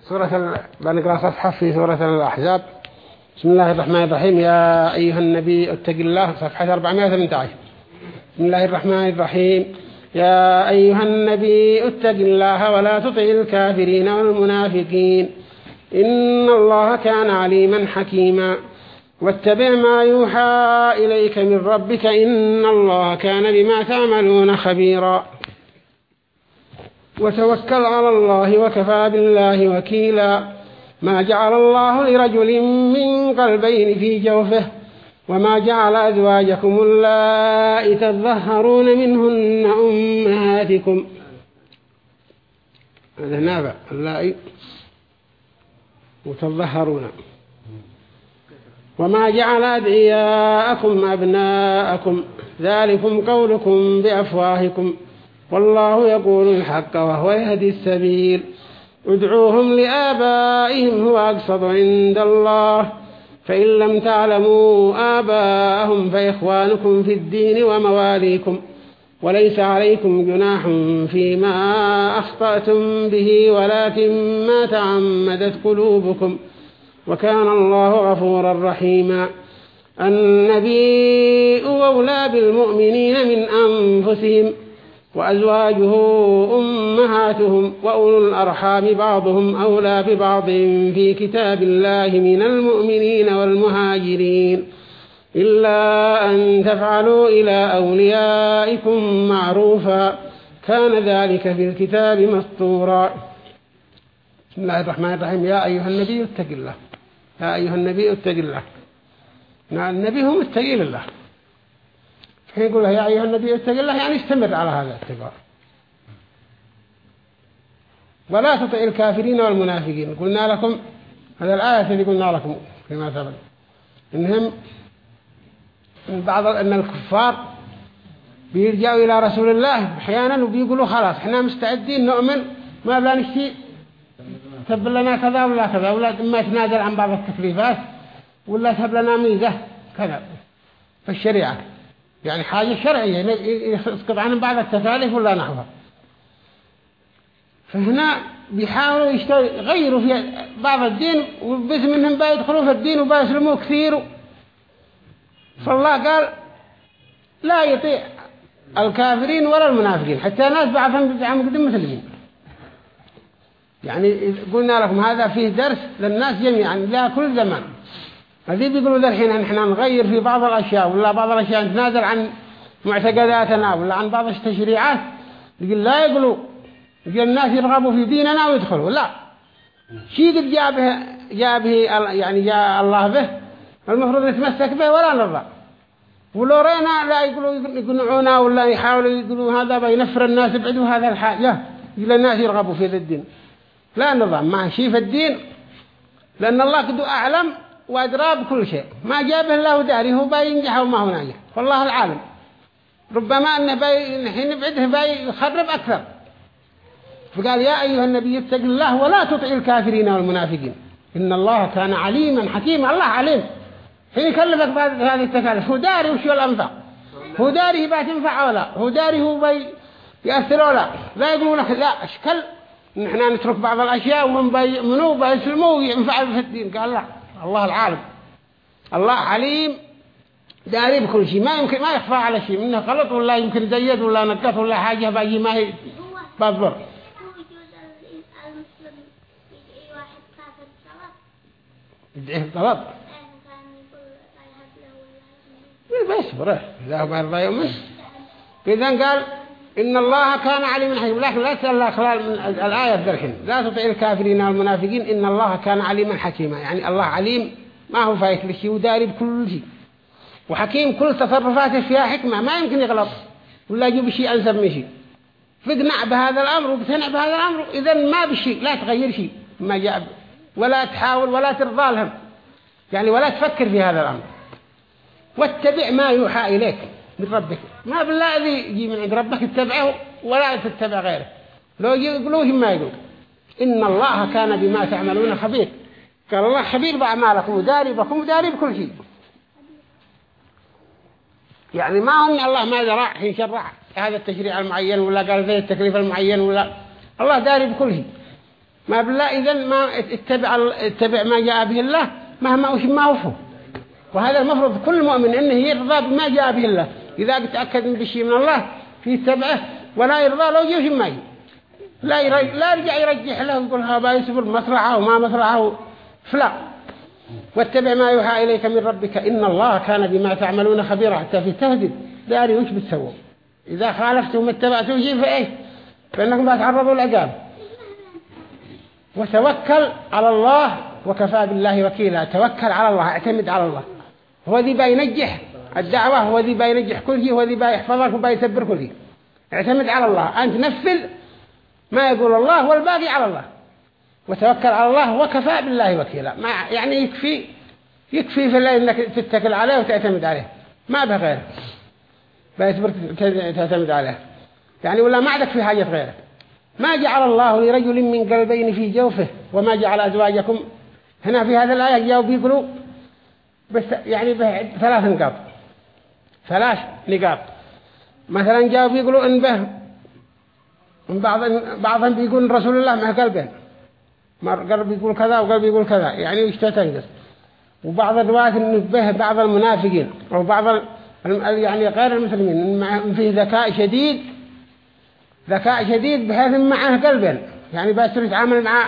سورة بنقرأ صفحة في سورة الأحزاب. بسم الله الرحمن الرحيم. يا أيها النبي اتق الله. صفحة 418 بسم الله الرحمن الرحيم. يا أيها النبي اتق الله ولا تطع الكافرين والمنافقين. إن الله كان عليما حكيما. واتبع ما يوحى إليك من ربك. إن الله كان بما تعملون خبيرا. وتوكل على الله وكفى بالله وكيلا. ما جعل الله لرجل من قلبين في جوفه وما جعل أزواجكم اللائي تظهرون منهن أمهاتكم. هذا نابع اللائي وتظهرون وما جعل أدعياءكم أبناءكم ذلكم قولكم بأفواهكم. والله يقول الحق وهو يهدي السبيل. ادعوهم لآبائهم هو أقصد عند الله. فإن لم تعلموا آباءهم فإخوانكم في الدين ومواليكم. وليس عليكم جناح فيما أخطأتم به ولكن ما تعمدت قلوبكم. وكان الله غفورا رحيما. النبي أولى بالمؤمنين من أنفسهم. وأزواجه أمهاتهم وأولو الأرحام بعضهم أولى ببعض في كتاب الله من المؤمنين والمهاجرين إلا أن تفعلوا إلى أوليائكم معروفا كان ذلك في الكتاب مسطورا. بسم الله الرحمن الرحيم. يا أيها النبي اتق الله. يا أيها النبي اتق الله. النبي هو متقي لله يقول له يا أيها النبي اتق الله يعني استمر على هذا الاتقاء. ولا تطع الكافرين والمنافقين. قلنا لكم هذا الآية اللي قلنا لكم فيما سبق. إنهم من بعض أن الكفار بيرجعوا إلى رسول الله أحيانا وبيقولوا خلاص إحنا مستعدين نؤمن ما بلا نشتي. تب لنا كذا ولا كذا ولا ما تنازل عن بعض التكليفات ولا تب لنا ميزة كذا. في الشريعة. يعني حاجة شرعية. يسقط عنهم بعض التكاليف ولا نحوها فهنا بيحاولوا يغيروا في بعض الدين وبس منهم بيدخلوا في الدين وبيسلموا كثير. فالله قال لا يطيع الكافرين ولا المنافقين. حتى ناس بعضهم بيزعموا قدام مسلمين يعني قلنا لكم هذا فيه درس للناس جميعا لا كل زمان. هذي بيقولوا ذا الحين نحن نغير في بعض الأشياء ولا بعض الأشياء نتنازل عن معتقداتنا ولا عن بعض التشريعات. يقول لا يقولوا. يقول الناس يرغبوا في ديننا ويدخلوا. لا. شيء قد جاء به جاء به يعني جاء الله به المفروض نتمسك به ولا نرضى. ولو رينا لا يقولوا يقنعونا ولا يحاولوا يقولوا هذا بينفر الناس يبعدوا هذا الحاجة. يقول الناس يرغبوا في ذا الدين. لا نظام ما شيء في الدين؟ لأن الله قد أعلم وأدرى بكل شيء. ما جابه الله داري هو باي ينجح وما هو ناجح. والله العالم. ربما أنه باي نحن نبعده باي يخرب أكثر. فقال يا أيها النبي اتق الله ولا تطع الكافرين والمنافقين. إن الله كان عليما حكيما. الله عليم. حين يكلفك بهذه التكاليف هو داري وشو الأنفع؟ هو داري هي تنفع ولا؟ هو داري هو باي يأثر ولا؟ لا يقولون لا أشكل. نحن نترك بعض الأشياء ومن بيؤمنوا بيسلموا وينفع في الدين. قال لا. الله العالم. الله عليم داري بكل شيء. ما يمكن ما يخفى على شيء. منه غلط ولا يمكن زيد ولا نقص ولا حاجة باجي ما هي. بضر يدعيه غلط بس بره لا هو بيرضى يؤمن إذا قال إن الله كان عليما حكيما. لكن لا تسأل خلال من الآية ذرحين لا تطع الكافرين والمنافقين. إن الله كان عليما حكيما. يعني الله عليم. ما هو فايت لشيء وداري بكل شيء. وحكيم كل تصرفاته فيها حكمة. ما يمكن يغلط. ولا يجيب شيء أنسب من شيء. فاقنع بهذا الأمر وبتنع بهذا الأمر. إذا ما بشيء. لا تغير شيء. ما جاء ولا تحاول ولا ترضى لهم يعني ولا تفكر في هذا الأمر. واتبع ما يوحى إليك. من ربك ما بالله الذي يجي من عند ربك تتبعه ولا تتبع غيره. لو يقولوه ما يقول إن الله كان بما تعملون خبير. قال الله خبير بأعمالكم وداري بكم وداري بكل شيء. يعني ما هم الله ما درع حين شرع. هذا التشريع المعين ولا قال ذي التكليف المعين ولا. الله داري بكل شيء. ما بالله إذا ما اتبع اتبع ما جاء به الله مهما وش ما وفه وهذا المفروض كل مؤمن إنه يرضى بما جاء به الله. إذا تأكد من بشيء من الله في تبعه ولا يرضى لو جه ما لا يرجع لا يرجع يرجح له يقول هذا يسبر مصلحه وما مصلحه فلا. واتبع ما يوحى إليك من ربك. إن الله كان بما تعملون خبيرا. حتى في التهديد داري وش بتسووا؟ إذا خالفتم اتبعتوا شيء فإيه؟ فإنكم بتعرضوا العقاب. وتوكل على الله وكفى بالله وكيلا. توكل على الله. اعتمد على الله. هو ذي بينجح الدعوة هو ذي بينجح كل شيء هو ذي بيحفظك وبيسبر كل شيء. اعتمد على الله. أنت نفذ ما يقول الله والباقي على الله. وتوكل على الله وكفى بالله وكيلا. ما يعني يكفي يكفي في الله إنك تتكل عليه وتعتمد عليه. ما به غيره. بيصبر تعتمد عليه. يعني ولا ما عندك في حاجة غيره. ما جعل الله لرجل من قلبين في جوفه وما جعل أزواجكم. هنا في هذا الآية جاءوا بيقولوا بس يعني ثلاث نقاط. ثلاث نقاط. مثلا جاءوا بيقولوا إن به بعض بعضهم بيقول رسول الله مع قلبين قلب يقول كذا وقلب يقول كذا. يعني وش تنقص وبعض الروايات انه به بعض المنافقين أو بعض يعني غير المسلمين. فيه ذكاء شديد ذكاء شديد بحيث معه قلبين يعني بس يتعامل مع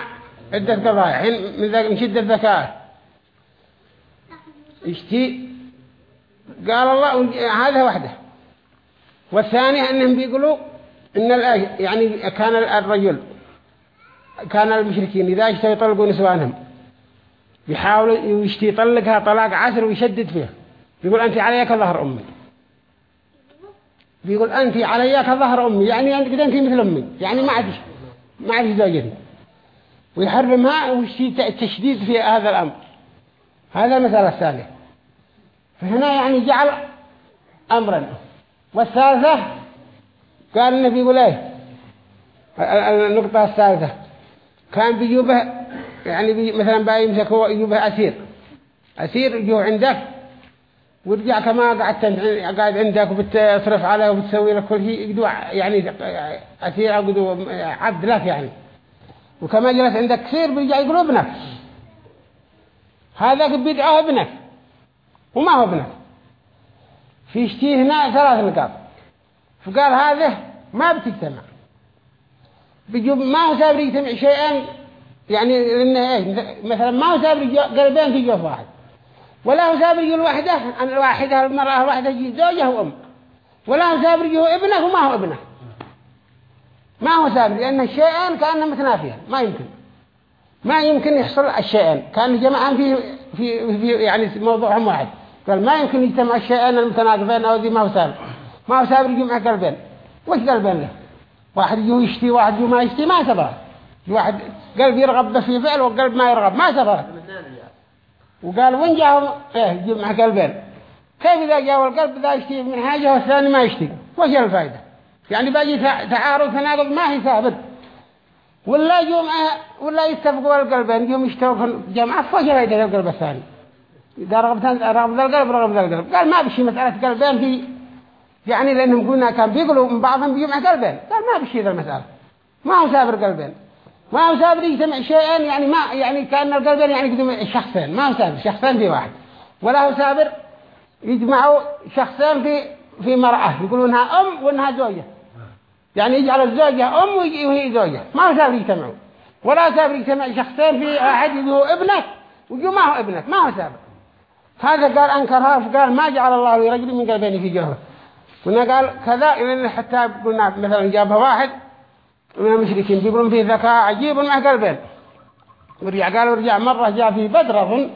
عدة قضايا. حين من شدة ذكاء يشتي قال الله هذا وحده. والثانية انهم بيقولوا إن يعني كان الرجل كان المشركين إذا اشتوا يطلقوا نسوانهم يحاولوا يشتي يطلقها طلاق عسر ويشدد فيها. يقول أنت علي كظهر أمي. بيقول أنت علي كظهر أمي. يعني أنت كده أنت مثل أمي. يعني ما عادش ما عادش زوجتي. ويحرمها ويشتي التشديد في هذا الأمر. هذا المسألة الثانية فهنا يعني جعل أمرا. والثالثة قال النبي يقول إيه النقطة الثالثة كان بيجوبه يعني بي مثلا بيمسكوا يجوبه أسير. أسير يجوه عندك ورجع كما قعدت قاعد عندك وبتصرف عليه وبتسوي له كل شيء يقدوا يعني أسير أو عبد لك يعني. وكما جلس عندك كثير بيرجع يقولوا ابنك هذا بيدعوه ابنك وما هو ابنك. في شتيه هنا ثلاث نقاط. فقال هذا ما بتجتمع. بيجوب ما هو سابر يجتمع شيئا يعني لأنه إيه مثلا ما هو سابر قلبين في جوف واحد. ولا هو سابر أن الواحدة المرأة الواحدة زوجة وأم ولا هو سابر ابنه وما هو ابنه. ما هو سابر لأن الشيئان كأنه متنافيا ما يمكن. ما يمكن يحصل الشيئان كان جمعان في في في يعني موضوعهم واحد. قال ما يمكن يجتمع الشيئان المتناقضين أو ذي ما هو سابر ما هو سابر يجمع قلبين. وش قلبين له؟ واحد يجي يشتي واحد يجي ما يشتي ما سبره واحد قلب يرغب في فعل وقلب ما يرغب ما سبره وقال وين جاهم إيه يجيب مع قلبين. كيف إذا جاء القلب ذا يشتي من حاجة والثاني ما يشتي؟ وش الفائدة؟ يعني باجي تعارض تناقض ما هي ثابت. ولا يوم ولا يتفقوا القلبين يوم يشتوا جماعة فوش الفائدة القلب الثاني. إذا رغبت رغب ذا القلب رغب ذا القلب. قال ما بشي مسألة قلبين في يعني لأنهم قلنا كان بيقولوا من بعضهم بيجمع قلبين. قال ما بشي ذا المسألة. ما هو سابر قلبين. ما هو سابر يجتمع شيئين يعني ما يعني كأن القلبين يعني يجتمع شخصين. ما هو سابر شخصين في واحد. ولا هو سابر يجمعوا شخصين في في مرأة. يقولونها أم وإنها زوجة. يعني يجعل الزوجة أم وهي زوجة ما هو سابر يجتمعوا ولا سابر يجتمع شخصين في واحد يقولوا ابنك ويقول ما هو ابنك ما هو سابر هذا قال أنكرها فقال ما جعل الله لرجل من قلبين في جهه قلنا قال كذا لأن حتى قلنا مثلا جابها واحد من المشركين بيقولون فيه ذكاء عجيب مع قلبين. ورجع قال ورجع مرة جاء في بدر أظن.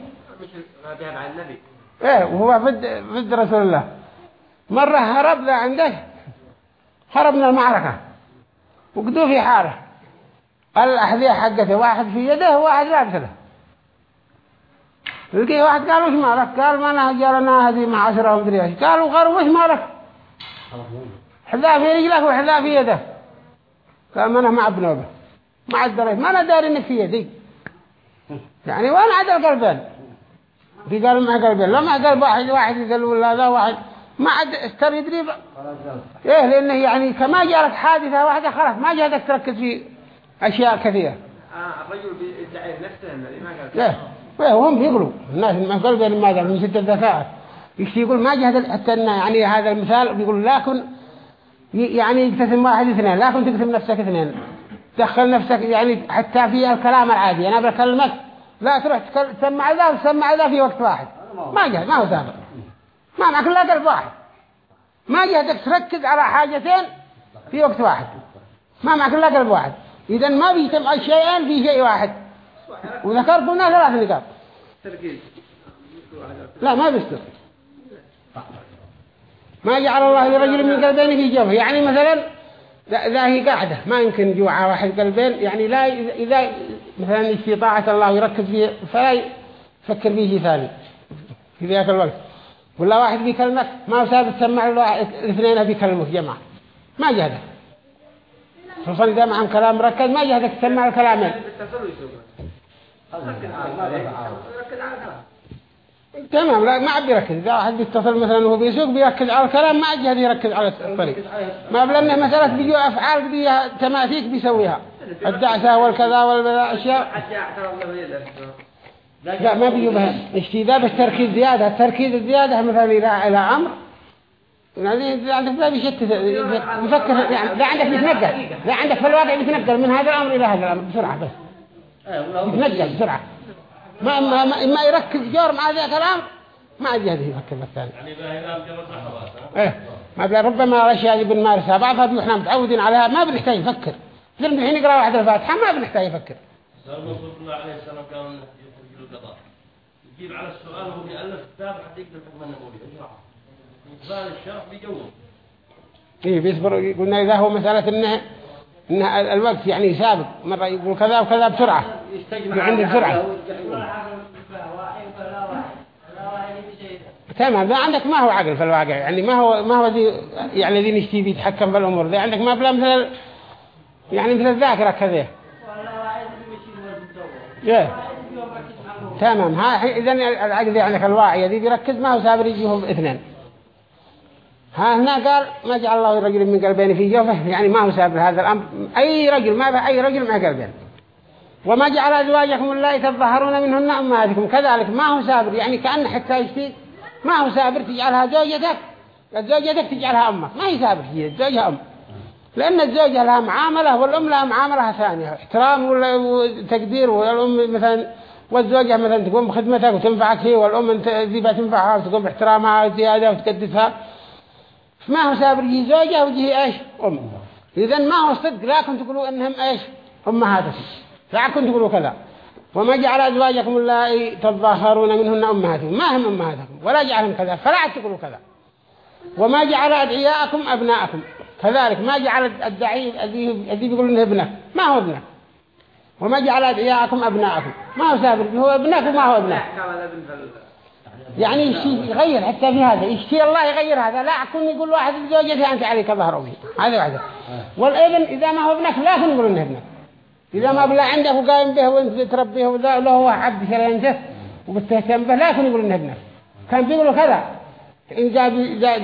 إيه وهو فد رسول الله. مرة هرب ذا عنده. هرب من المعركة. وقدوا في حاله الأحذية حقته واحد في يده وواحد لابسه له لقي واحد قال وش مالك؟ قال ما أنا جالنا هذه مع عشرة ومدري إيش. قالوا غير وش مالك؟ حذاء في رجلك وحذاء في يده. قال ما أنا ما ما عاد دريت ما أنا داري إنك في يدي. يعني وأنا عاد القلبين؟ في قال مع قلبين. لا مع قلب واحد واحد يقول ولا ذا واحد ما عاد استر يدري إيه لأنه يعني كما جالك حادثة واحدة خلاص ما جادك تركز في أشياء كثيرة. الرجل بيدعي نفسه ما قال لا وهم بيقولوا الناس ما قالوا ما قال من شدة ذكاء يشتي يقول ما جهد حتى إن يعني هذا المثال بيقول لكن يعني يقتسم واحد اثنين لكن تقسم نفسك اثنين. تدخل نفسك يعني حتى في الكلام العادي أنا بكلمك لا تروح تسمع ذا وتسمع ذا في وقت واحد. ما جهد ما هو سابق. ما معك إلا قلب واحد. ما جهدك تركز على حاجتين في وقت واحد. ما معك إلا قلب واحد. إذا ما بيتم الشيئين في شيء واحد. وذكر قلنا ثلاث نقاط لا ما بيستر ما جعل الله لرجل من قلبين في جوفه. يعني مثلا ذا هي قاعدة. ما يمكن جوعة واحد قلبين. يعني لا إذا مثلا في طاعة الله يركز فيه فلا يفكر فيه ثاني. في ذاك الوقت. ولا واحد بيكلمك؟ ما هو تسمع الاثنين بيكلمك جماعة. ما جهدك. خصوصا إذا معهم كلام مركز ما جهدك تسمع الكلامين تمام لا ما عاد يركز إذا واحد بيتصل مثلا وهو بيسوق بيركز على الكلام ما عاد يركز على الطريق. ما بلنا مسألة بيجوا أفعال بيها تماثيك بيسويها. الدعسة والكذا والأشياء لا ما بيجوا بها اشتي بس تركيز زيادة؟ التركيز الزيادة مثلا إلى إلى أمر يعني عندك لا بيشتت يفكر يعني لا عندك يتنقل. لا عندك في الواقع يتنقل. من هذا الأمر إلى هذا الأمر بسرعة بس. يتنقل بسرعة. ما ما ما, ما يركز جور مع ذا كلام ما عاد يهدي يفكر بالثاني يعني إيه. ما بلا ربما الاشياء اللي بنمارسها بعضها إحنا متعودين عليها. ما بنحتاج يفكر لما الحين يقرأ واحد الفاتحة ما بنحتاج يفكر القضاء. يجيب على السؤال وهو بيألف كتاب حتى يقدر الحكم النبوي يشرحه إقبال الشرح بيجوم إيه بيصبر قلنا إذا هو مسألة إنه إن الوقت يعني سابق. مرة يقول كذا وكذا بسرعة. عندي بسرعة. تمام. ذا عندك ما هو عقل في الواقع. يعني ما هو ما هو ذي يعني ذي نشتي بيتحكم بالأمور ذي. عندك ما بلا مثل يعني مثل الذاكرة كذا yeah. تمام. ها إذا العقل يعني الواعي ذي بيركز ما هو سابر يجيهم اثنين ها هنا قال ما جعل الله رجل من قلبين في جوفه يعني ما هو سبب هذا الأمر. أي رجل ما أي رجل مع قلبين. وما جعل أزواجكم الله تظهرون منهن أمهاتكم. كذلك ما هو سابر يعني كأن حتى يشتي ما هو سابر تجعلها زوجتك. زوجتك تجعلها أمك. ما هي سابر هي زوجها أم. لأن الزوجة لها معاملة والأم لها معاملة ثانية. احترام وتقدير والأم مثلا والزوجة مثلا تقوم بخدمتك وتنفعك هي والأم أنت تنفعها وتقوم باحترامها زيادة وتقدسها ما هو سابر يجي زوجة ويجي إيش؟ أم. اذا ما هو صدق لا كنت تقولوا إنهم إيش؟ امهاتكم لا كنت تقولوا كذا. وما جعل أزواجكم اللائي تظاهرون منهن امهاتكم ما هم امهاتكم ولا جعلهم كذا. فلا تقولوا كذا. وما جعل أدعياءكم أبناءكم. كذلك ما جعل الدعي الذي يقول إنه ابنك ما هو ابنك وما جعل ادعياءكم أبناءكم. ما هو سابر هو ابنك وما هو ابنك؟ يعني يغير حتى في هذا؟ يشتي الله يغير هذا؟ لا أكون يقول واحد لزوجته أنت عليك ظهر أمي هذا واحد. والابن إذا ما هو ابنك لا تنقول إنه ابنك. إذا ما بلا عنده وقايم به وانت تربيه وذا له هو عبد شرينته وبتهتم به لا تنقول إنه ابنك. كان بيقولوا كذا. إن جاب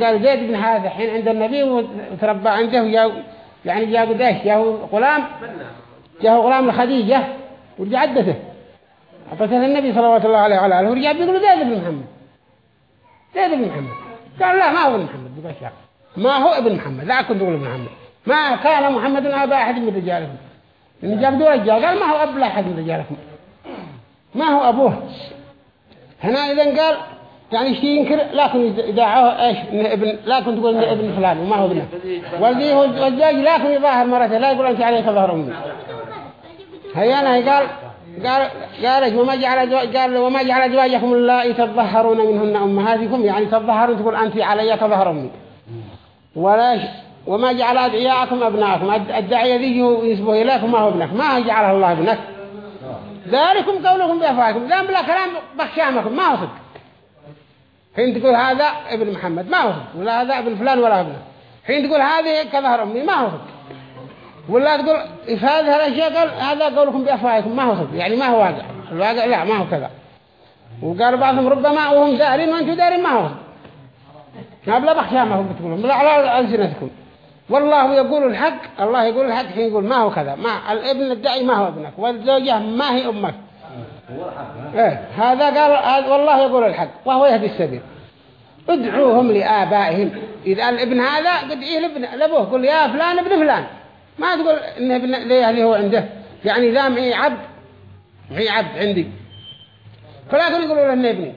قال زيد بن هذا حين عند النبي وتربى عنده وجاء يعني جاء قداش جاء غلام. جاء غلام لخديجة ورجع عدته. أعطته النبي صلى الله عليه وعلى آله ورجع بيقولوا زيد بن محمد. زيد بن محمد. قال لا ما هو ابن محمد ببشر ما هو ابن محمد؟ لا كنت أقول ابن محمد. ما كان محمد أبا أحد من رجالكم. إن جاب دول رجال قال ما هو أب أحد من رجالكم. ما هو أبوه. هنا إذا قال يعني شيء ينكر؟ لكن يدعوه إيش؟ إنه ابن لا كنت تقول إنه ابن فلان وما هو ابنه والذي هو الزوج لكن يظاهر مرته لا يقول أنت عليك ظهر أمي هيانا قال قال قال وما جعل قال وما جعل أزواجكم اللائي تظهرون منهن أمهاتكم؟ يعني تظهرون تقول أنت علي كظهر أمي. ولا وما جعل أدعياءكم أبناءكم. الداعي ذي يسبه إليكم ما هو ابنك. ما جعله الله ابنك. ذلكم قولكم بأفواهكم. ذا بلا كلام بخشامكم. ما هو صدق. حين تقول هذا ابن محمد ما هو صدق. ولا هذا ابن فلان ولا ابنه. حين تقول هذه كظهر أمي ما هو صدق. ولا تقول إفادة الأشياء قال هذا قولكم بأفواهكم ما هو صدق يعني ما هو واقع. الواقع لا ما هو كذا. وقال بعضهم ربما وهم دارين وأنتم دارين ما هو بخشى ما هم بتقولون. بلا على ألسنتكم. والله يقول الحق الله يقول الحق حين يقول ما هو كذا. ما الابن الدعي ما هو ابنك والزوجة ما هي أمك؟ إيه هذا قال والله يقول الحق وهو يهدي السبيل. ادعوهم لآبائهم. إذا الابن هذا قد إيه لابن لأبوه قل يا فلان ابن فلان. ما تقول إن ابن ليه اللي هو عنده. يعني إذا معي عبد معي عبد عندي. فلا يقولوا له إنه ابني.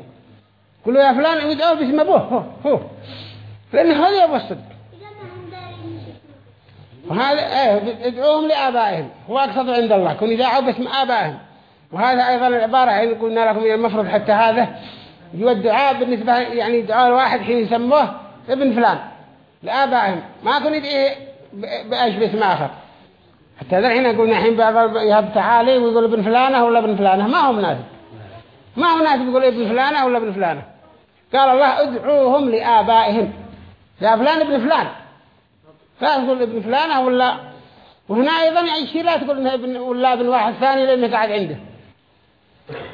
قلوا يا فلان يدعوه باسم أبوه هو هو. لأن هذا يبغى الصدق وهذا إيه ادعوهم لآبائهم. هو أقصد عند الله كن يدعوا باسم آبائهم. وهذا أيضا العبارة حين قلنا لكم من المفرد حتى هذا. هو الدعاء بالنسبة يعني دعاء الواحد حين يسموه ابن فلان لآبائهم. ما كن يدعيه ب- بأيش باسم آخر حتى ذا الحين قلنا الحين يهب تعالي ويقول ابن فلانة ولا ابن فلانة. ما هو مناسب. ما هو مناسب يقول ابن فلانة ولا ابن فلانة. قال الله ادعوهم لآبائهم. يا فلان ابن فلان. لا تقول ابن فلانة ولا. وهنا أيضا يعني شيء لا تقول إنه ابن ولا ابن واحد ثاني لأنه قاعد عنده.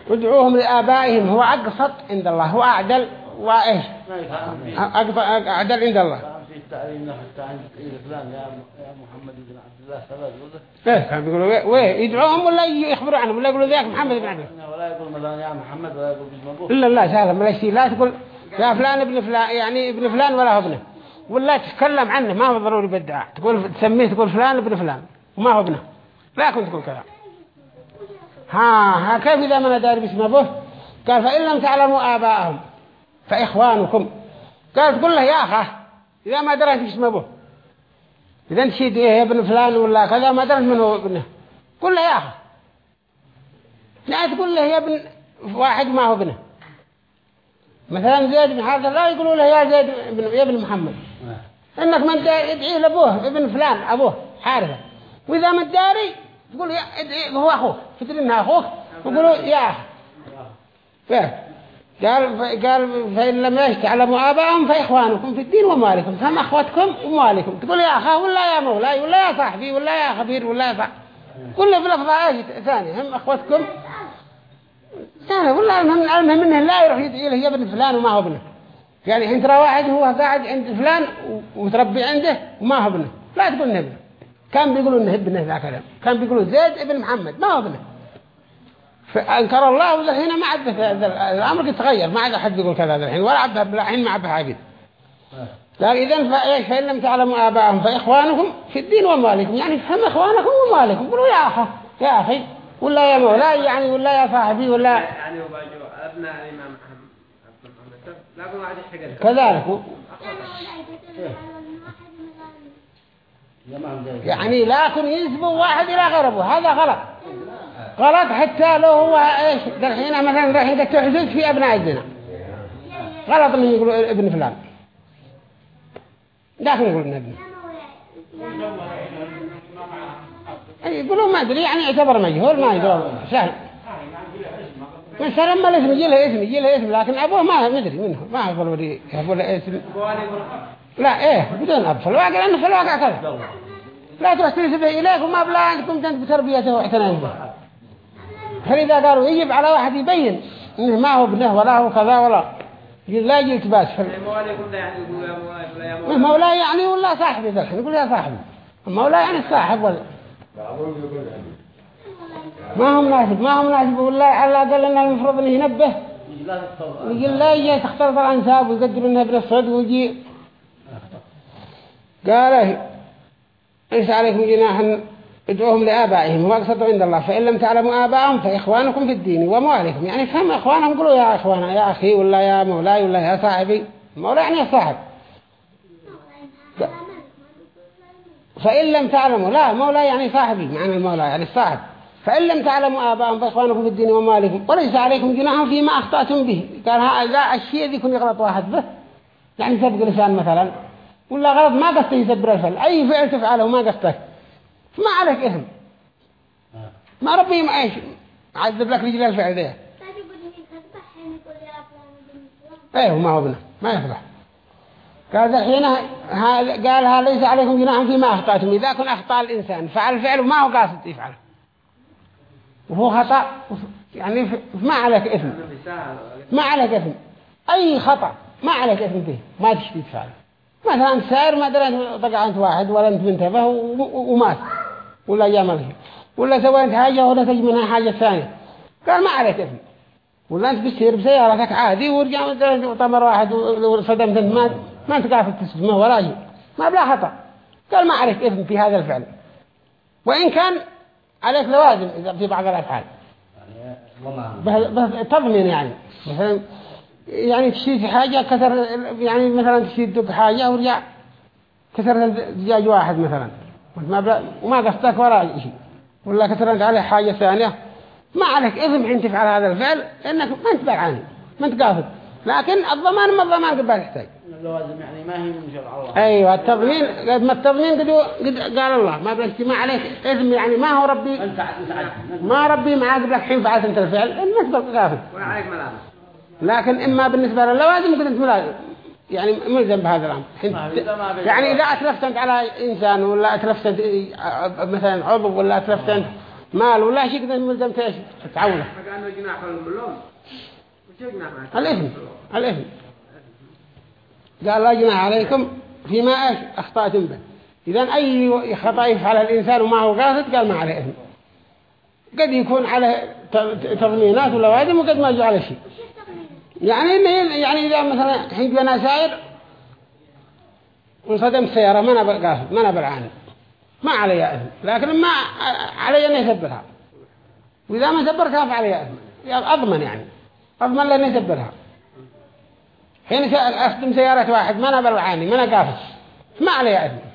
ادعوهم لآبائهم. هو أقسط عند الله. هو أعدل. أقف- أعدل عند الله. التعليم له حتى عند إيه فلان يا محمد بن عبد الله ثلاث وده إيه كان بيقولوا ويه- ويه يدعوهم ولا يخبروا عنهم ولا يقولوا ذاك محمد بن عبد الله ولا يقول مثلا يا محمد ولا يقول باسم أبوه إلا الله سهل ما شيء لا تقول يا فلان ابن فلان يعني ابن فلان ولا هو ابنه. ولا تتكلم عنه ما هو ضروري بالدعاء تقول تسميه تقول فلان ابن فلان وما هو ابنه. لا كنت تقول كذا. ها ها كيف إذا ما داري باسم أبوه قال فإن لم تعلموا آباءهم فإخوانكم. قال تقول له يا أخه إذا ما دريت باسم أبوه إذا انت شيد إيه ابن فلان ولا كذا ما دريت منه ابنه قل له يا أخه لا تقول له يا ابن واحد ما هو ابنه مثلا زيد بن حارثة لا يقولوا له يا زيد بن يا ابن محمد. إنك ما انت ادعيه لأبوه ابن فلان أبوه حارثة. وإذا ما تداري تقول يا ادعي هو أخوك. تدري انها أخوك. يقولوا يا اخ فيه. قال قال فإن لم يش تعلموا آباءهم فإخوانكم في الدين ومالكم فهم أخوتكم ومالكم. تقول يا أخاه ولا يا مولاي ولا يا صاحبي ولا يا خبير ولا يا صاحب. كل في لفظة إيش ثاني. هم أخوتكم سهلة والله المهم إنه لا يروح يدعي له يا ابن فلان وما هو ابنه. يعني حين ترى واحد هو قاعد عند فلان ومتربي عنده وما هو ابنه. لا تقول ابنه. كان بيقولوا إنه ابنه ذا كلام كان بيقولوا زيد ابن محمد ما هو ابنه. فأنكر الله والحين ما عاد الأمر يتغير ما عاد أحد يقول كذا الحين ولا عبها الحين ما عبها عبيد قال إذن فإيش؟ فإن لم تعلموا آباءهم فإخوانكم في الدين ومالكم. يعني فهم إخوانكم ومالكم قولوا يا أخي يا أخي ولا يا مولاي يعني ولا يا صاحبي ولا يعني وباجوا أبناء الإمام محمد. لا. كذلك. جاي يعني لا يكون ينسبوا واحد إلى غربه هذا غلط. غلط حتى لو هو إيش الحين مثلا الحين تحدث في أبناء الزنا غلط من يقولوا ابن فلان. لكن يقولوا ابن ابن. يقولوا ما أدري يعني يعتبر مجهول ما يدور سهل. مثلا لما الاسم يجي له اسم يجي له اسم لكن أبوه ما ندري منه ما هو ضروري يقول له اسم. لا إيه بدون أب في الواقع لأنه في الواقع كذا. لا تروح تنسبه إليك وما بلا كنت أنت بتربيته واعتنان به فلذا قالوا يجب على واحد يبين إنه ما هو ابنه ولا هو كذا ولا. يقول لا يجي التباس. يقول يعني ولا يعني صاحبي الحين يقول يا صاحبي. مولاي يعني الصاحب ولا ما هو مناسب ما هو مناسب والله الله قال لنا المفروض إنه ينبه. يقول لا يجي تختلط الأنساب ويقدر إنها ابن الصعد ويجي. قال ليس عليكم جناح ادعوهم لآبائهم واقصدوا عند الله. فإن لم تعلموا آبائهم فإخوانكم في الدين ومواليكم يعني فهم إخوانهم قولوا يا إخوانا يا أخي ولا يا مولاي ولا يا صاحبي. مولاي يعني الصاحب فإن لم تعلموا لا مولاي يعني صاحبي معنى المولاي يعني الصاحب. فإن لم تعلموا آباءهم فإخوانكم في الدين ومالكم وليس عليكم جناح فيما أخطأتم به. قال هذا الشيء ذي يكون يغلط واحد به. يعني سبق لسان مثلا. ولا غلط ما قصته يسبر الفعل. أي فعل تفعله ما قصته ما عليك إثم. ما ربي ما إيش. عذب لك رجل الفعل ذي إيه وما هو ابنه ما يفرح قال الحين قالها ليس عليكم جناح فيما أخطأتم. إذا كن أخطأ الإنسان فعل فعل ما هو قاصد يفعله. وهو خطأ يعني ما عليك إثم. ما عليك إثم. أي خطأ ما عليك إثم فيه ما تشتي تفعله مثلا سائر ما دريت طقع أنت واحد ولا أنت منتبه ومات. ولا جامل ولا سويت حاجة ولا تجي منها حاجة ثانية. قال ما عليك إثم ولا أنت بتسير بسيارتك عادي ورجع وطمر واحد وصدمت أنت. ما ما أنت قاعد تستسمه ولا شيء ما بلا خطأ. قال ما عليك إثم في هذا الفعل. وإن كان عليك لوازم إذا في بعض الأفعال. بس تضمن يعني. مثلا يعني تشيد حاجة كثر يعني مثلا تشيد حاجة ورجع كثر الدجاج واحد مثلا. ما وما قصدك ولا شيء؟ ولا كثرت عليه حاجة ثانية. ما عليك إذن حين تفعل هذا الفعل إنك ما أنت بعاني ما أنت قافل. لكن الضمان ما الضمان قد تحتاج. اللوازم يعني ما هي من شرع الله. أيوه التضمين قد ما التضمين قد قال الله. ما بلشت ما عليك إثم يعني ما هو ربي أنت ما ربي معاك لك حين فعلت أنت الفعل. انك قافل. ولا عليك ملامس لكن إما بالنسبة للوازم قد انت ملازم يعني ملزم بهذا الأمر؟ يعني إذا اتلفت انت على إنسان ولا اتلفت انت مثلا عضو ولا اتلفت انت مال ولا شيء كذا ملزم تعوله فكانه جناح الملوم وش جناح الإثم الإثم. قال لا جناح عليكم فيما إيش؟ أخطأتم به. اذا أي خطأ يفعل الإنسان وما هو قاصد قال ما عليه إثم. قد يكون على تضمينات ولوازم وقد ما يجي على شيء. يعني يعني إذا مثلا حين جنا سائر وصدم السيارة ما أنا قاصد ما أنا بالعاني ما علي أثم لكن ما علي أن يسبرها وإذا ما فعلي أثم يعني أضمن يعني. أضمن لأن يسبرها حين أخدم سيارة واحد ما أنا بالعاني ما أنا قافز ما علي أثم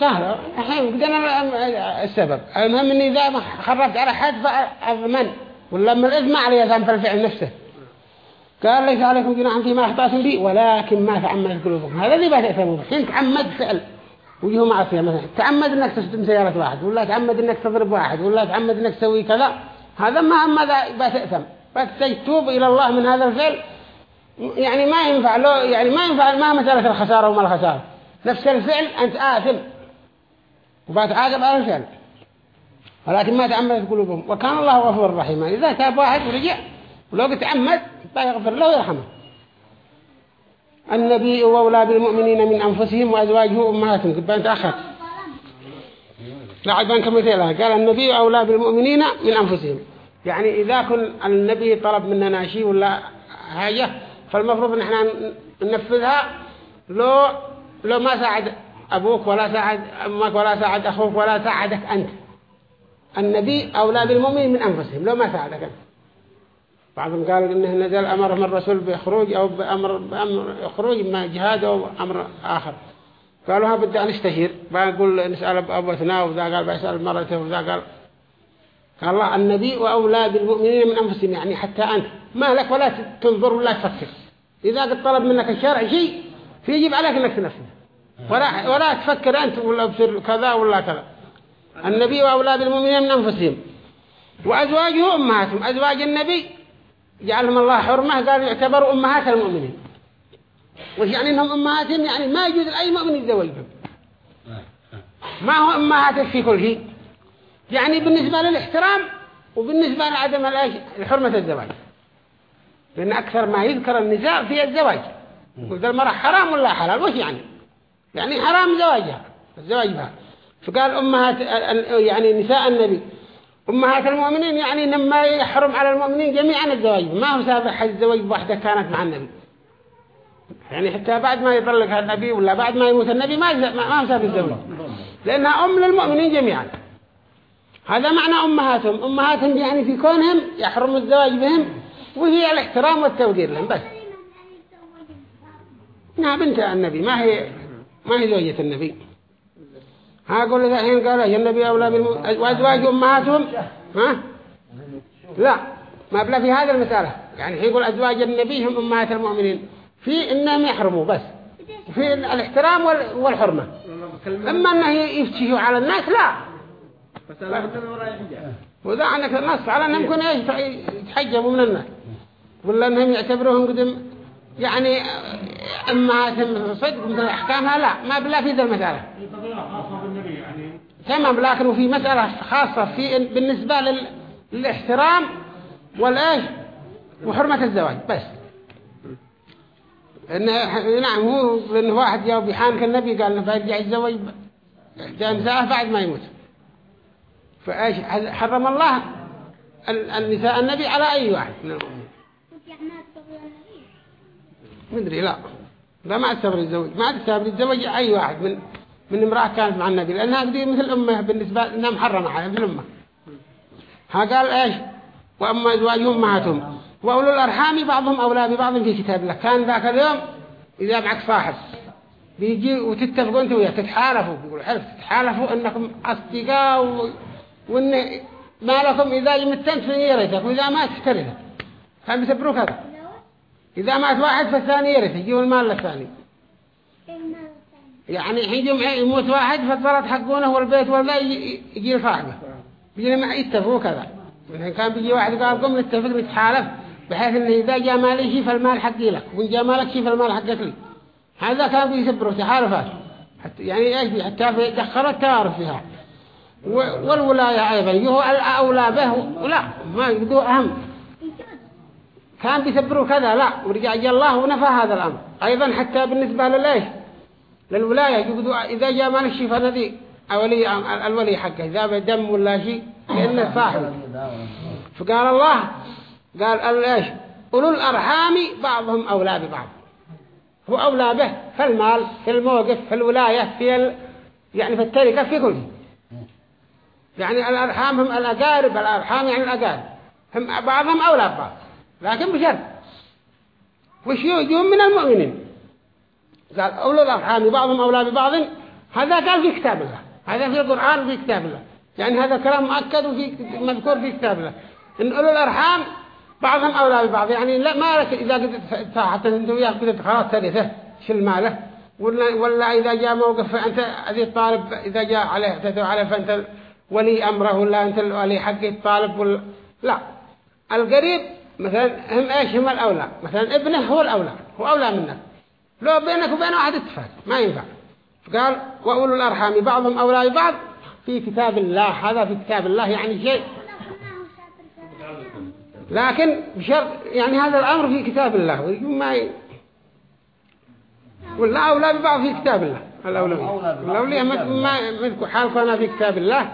سهل الحين قدنا السبب. المهم إني إذا ما خرجت على حد فاضمن ولا من الاذن ما عليه ذنب في الفعل نفسه. قال ليس عليكم جناح فيما اخطأتم به ولكن ما تعمد قلوبكم. هذا اللي بتأثمون حين تعمد فعل وجهه معصية مثلا. تعمد إنك تستم سيارة واحد ولا تعمد إنك تضرب واحد ولا تعمد إنك تسوي كذا. هذا ما هم ماذا بتأثم فتتوب إلى الله من هذا الفعل. يعني ما ينفع له يعني ما ينفع ما مسألة الخسارة وما الخسارة. نفس الفعل أنت آثم. وبتعاقب على الفعل. ولكن ما تعمدت قلوبهم. وكان الله غفور رحيما إذا تاب واحد ورجع ولو تعمد فيغفر له ويرحمه. النبي وأولى بالمؤمنين من أنفسهم وأزواجه أمهاتهم قد بانت أخذ لا عجبان كمثيلها قال النبي أولى بالمؤمنين من أنفسهم. يعني إذا كن النبي طلب مننا شيء ولا حاجة فالمفروض ان إحنا ننفذها. لو لو ما ساعد أبوك ولا ساعد أمك ولا ساعد أخوك ولا ساعدك أنت. النبي أولى بالمؤمنين من أنفسهم لو ما ساعدك. أنت بعضهم قالوا إنه نزل أمر من الرسول بخروج أو بأمر, بأمر خروج من جهاد أو أمر آخر. قالوا ها بدي نستشير بقول نسأل أبو أثناء وذا قال بيسأل مرته وذا قال قال الله النبي وأولى بالمؤمنين من أنفسهم يعني حتى أنت. ما لك ولا تنظر ولا تفكر. إذا قد طلب منك الشرع شيء فيجب عليك أنك تنفذه ولا, ولا تفكر أنت ولا بسر كذا ولا كذا. النبي وأولاد المؤمنين من أنفسهم. وأزواجه أمهاتهم. أزواج النبي جعلهم الله حرمة قال يعتبروا أمهات المؤمنين. وش يعني أنهم أمهاتهم يعني ما يجوز أي مؤمن يتزوجهم. ما هو أمهاتك في كل شيء. يعني بالنسبة للإحترام وبالنسبة لعدم الحرمة الزواج. لأن أكثر ما يذكر النساء في الزواج. قلت المرأة حرام ولا حلال؟ وش يعني؟ يعني حرام زواجها. الزواج بها. فقال أمهات يعني نساء النبي أمهات المؤمنين يعني لما يحرم على المؤمنين جميعا الزواج ما هو سابح الزواج بواحدة كانت مع النبي. يعني حتى بعد ما يطلقها النبي ولا بعد ما يموت النبي ما ما هو سابح الزواج. لأنها أم للمؤمنين جميعا. هذا معنى أمهاتهم. أمهاتهم يعني في كونهم يحرم الزواج بهم وهي الاحترام والتوقير لهم بس. انها بنت النبي ما هي ما هي زوجة النبي. ها قول لك الحين قال يا النبي أولى بالم... وأزواج أمهاتهم ها؟ لا ما بلا في هذا المسألة. يعني يقول أزواج النبي هم أمهات المؤمنين. في إنهم يحرموا بس. في الاحترام والحرمة. أما أنه يفتشوا على الناس لا. وذا عندك النص على أنهم يكونوا يتحجبوا من الناس. ولا أنهم يعتبروهم قدم يعني أمهاتهم صدق مثل أحكامها لا. ما بلا في ذا المسألة. تمام لكن في مسألة خاصة في بالنسبة للاحترام والإيش؟ وحرمة الزواج بس. إنه نعم هو لأنه واحد جاء بحانك النبي قال إنه بيرجع يتزوج نساءه بعد ما يموت. فإيش؟ حرم الله النساء النبي على أي واحد؟ مدري لا. لا ما استبر الزوج ما استبر الزوج أي واحد من من امرأة كانت مع النبي لأنها قدير مثل أمه بالنسبة لأنها محرمة عليها مثل أمه. ها قال إيش؟ وأما أزواجهم أمهاتهم وأولو الأرحام بعضهم أولى ببعض في كتاب الله. كان ذاك اليوم إذا معك صاحب بيجي وتتفقوا أنتوا وياه تتحالفوا بيقولوا حلف تتحالفوا أنكم أصدقاء و... وأن ما لكم إذا يمتنت في يرثك وإذا ما تشترثك كان بيسبروك هذا؟ إذا مات واحد فالثاني يرث يجيب المال للثاني. يعني حين يموت واحد فالصلاة حقونه والبيت ولا يجي لصاحبه بيجي ما يتفقوا كذا. مثلا كان بيجي واحد قال قم نتفق نتحالف بحيث انه إذا جاء مالي شيء فالمال حقي لك وإن جاء مالك شيء فالمال حقك لي. هذا كان بيسبروا تحالفات حتى يعني إيش حتى دخلوا التوارث فيها. والولاية أيضا هو الأولى به ولا ما يقدوا أهم. كان بيسبروا كذا لا ورجع الله ونفى هذا الأمر. أيضا حتى بالنسبة لليش للولاية يقولوا إذا جاء مالك شيء فالذي الولي الولي حقه. إذا بدم ولا شيء لأنه صاحب. فقال الله قال إيش؟ أولو الأرحام بعضهم أولى ببعض. هو أولى به في المال في الموقف في الولاية في ال... يعني في التركة في كل يعني الأرحام هم الأقارب الأرحام يعني الأقارب. هم بعضهم أولى ببعض. لكن بشرط. وش يجون من المؤمنين؟ قال أولو الأرحام بعضهم أولى ببعض هذا قال في كتاب الله هذا في القرآن وفي كتاب الله. يعني هذا كلام مؤكد وفي مذكور في كتاب الله. إن أولو الأرحام بعضهم أولى ببعض يعني لا ما لك إذا قد صاحت أنت وياه قد خلاص ترثه شل ماله. ولا ولا إذا جاء موقف فأنت هذه الطالب إذا جاء عليه تدعو عليه فأنت ولي أمره ولا أنت الولي حق الطالب ولا لا. القريب مثلا هم إيش؟ هم الأولى. مثلا ابنه هو الأولى هو أولى منك. لو بينك وبين واحد اتفاق ما ينفع. قال وأولو الأرحام بعضهم أولى ببعض. في كتاب الله هذا في كتاب الله يعني شيء. لكن بشرط يعني هذا الأمر في كتاب الله ما ي... ولا أولى ببعض في كتاب الله. الأولوية. الأولوية ما حال كان في كتاب الله.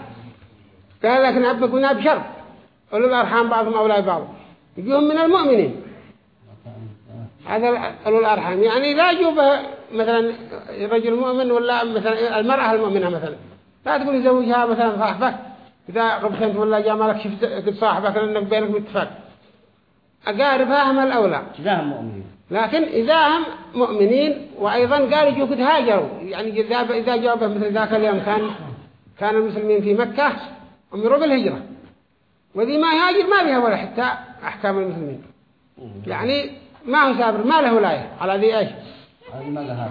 قال لكن أبا قلنا بشرط. أولو الأرحام بعضهم أولى ببعض. يجيهم من المؤمنين. هذا أولو الأرحام. يعني لا يجوب مثلا رجل مؤمن ولا مثلا المرأة المؤمنة مثلا. لا تقول يزوجها مثلا صاحبك إذا قبسنت ولا جاء مالك شفت صاحبك لأنك بينك متفق. أقاربها هم الأولى. إذا هم مؤمنين. لكن إذا هم مؤمنين وأيضا قال يجوا قد هاجروا يعني إذا إذا جاوبه مثل ذاك اليوم كان كان المسلمين في مكة أمروا بالهجرة. وذي ما يهاجر ما بها ولا حتى أحكام المسلمين. يعني ما هو سابر؟ ما له ولاية على ذي إيش؟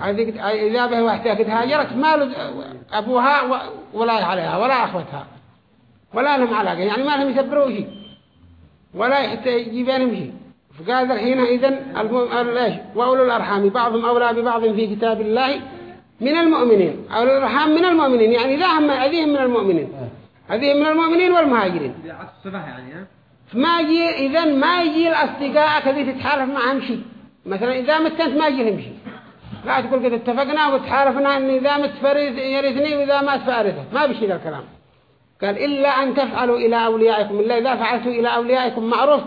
هذه إذا به واحدة قد هاجرت ما له أبوها ولاية عليها ولا أخوتها. ولا لهم علاقة. يعني ما لهم يسبروا شيء. ولا حتى يجيبينهم شيء. فقال الحين إذن ليش وأولو الأرحام. بعضهم أولى ببعض في كتاب الله من المؤمنين. أولو الأرحام من المؤمنين. يعني إذا هم هذه من المؤمنين. هذه من المؤمنين والمهاجرين. يعني ما يجي إذا ما يجي الأصدقاء كذي تتحالف معهم شيء مثلا إذا مت أنت ما يجي لهم شيء لا تقول كذا اتفقنا وتحالفنا إن إذا مت فريد يرثني وإذا ما تفارثه ما بشي ذا الكلام. قال إلا أن تفعلوا إلى أوليائكم. إلا إذا فعلتوا إلى أوليائكم معروف.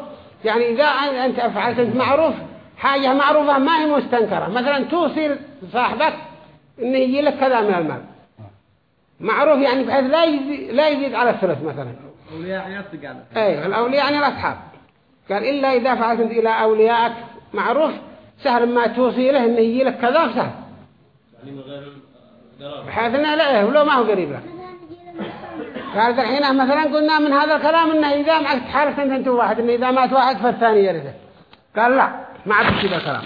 يعني إذا أنت فعلت أنت معروف حاجة معروفة ما هي مستنكرة. مثلا توصل صاحبك إنه يجي لك كذا من المال. معروف يعني بحيث لا يزيد, لا يزيد على الثلث مثلا. أولياء يعني أصدقاء أي الأولياء يعني الأصحاب. قال إلا إذا فعلت إلى أوليائك معروف سهل ما توصي له إنه يجي لك كذا سهل يعني من غير القرابة بحيث إنه لا ولو ما هو قريب له. قال الحين مثلا قلنا من هذا الكلام إنه إذا معك تحالف أنت أنت واحد إنه إذا مات واحد فالثاني يرثه. قال لا ما عاد كذا كلام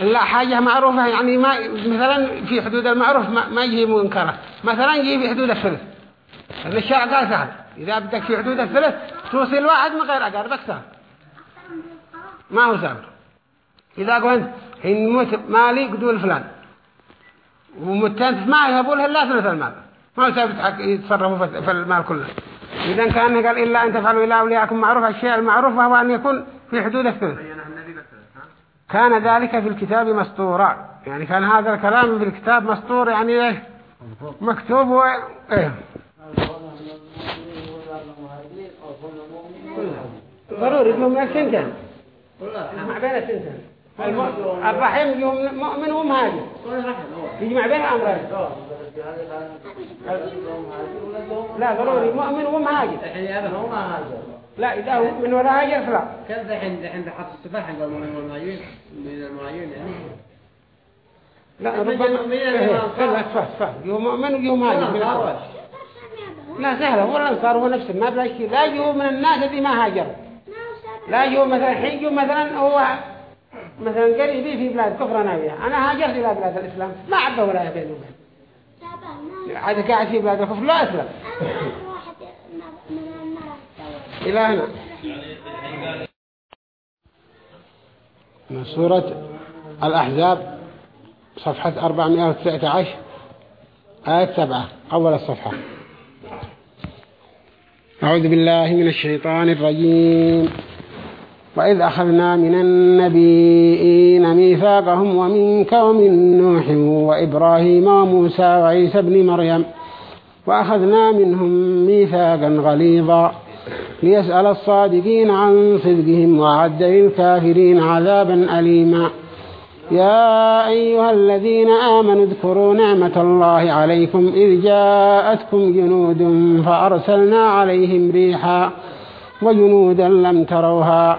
إلا حاجة معروفة يعني ما مثلا في حدود المعروف ما, ما يجي منكرة. مثلا يجي في حدود الثلث. الشرع قال سهل. إذا بدك في حدود الثلث توصل واحد من غير أقاربك سهل ما هو سهل إذا قلت حين موت مالي قدول فلان. ومتنت ما يهبوا له إلا ثلث المال. ما هو سهل يتصرفوا في المال كله. إذا كان قال إلا أن تفعلوا إلى أولياءكم معروف الشيء المعروف وهو أن يكون في حدود الثلث. كان ذلك في الكتاب مسطورا. يعني كان هذا الكلام في الكتاب مسطور يعني إيه؟ مكتوب و... إيه. ضروري يجيهم من سنتين مع بين سنتين الم- الرحيم يجيهم مؤمن ومهاجر يجمع بين الأمرين. لا ضروري مؤمن ومهاجر لا إذا هو من ولا هاجر فلا. كان دحين دحين حط السفاح عند المهاجرين من المهاجرين يعني. لا من- ربما من إيه،. لا فه فه يجيهم مؤمن ويجيهم مهاجر من الأول. لا سهلة هو الأنصار هو نفسه. ما بلا شيء. لا يجوا من الناس اللي ما هاجروا لا يجوا مثلا الحين يجوا مثلا هو مثلا قريبي في بلاد كفر ناوية أنا هاجرت إلى بلاد الإسلام ما عبه ولا بينه وبين عاد قاعد في بلاد الكفر لا أسلم. إلى هنا من سورة الأحزاب صفحة 419 آية 7 أول الصفحة. أعوذ بالله من الشيطان الرجيم. وإذ أخذنا من النبيين ميثاقهم ومنك ومن نوح وإبراهيم وموسى وعيسى بن مريم وأخذنا منهم ميثاقا غليظا ليسأل الصادقين عن صدقهم وأعد للكافرين عذابا أليما يا أيها الذين آمنوا اذكروا نعمة الله عليكم إذ جاءتكم جنود فأرسلنا عليهم ريحا وجنودا لم تروها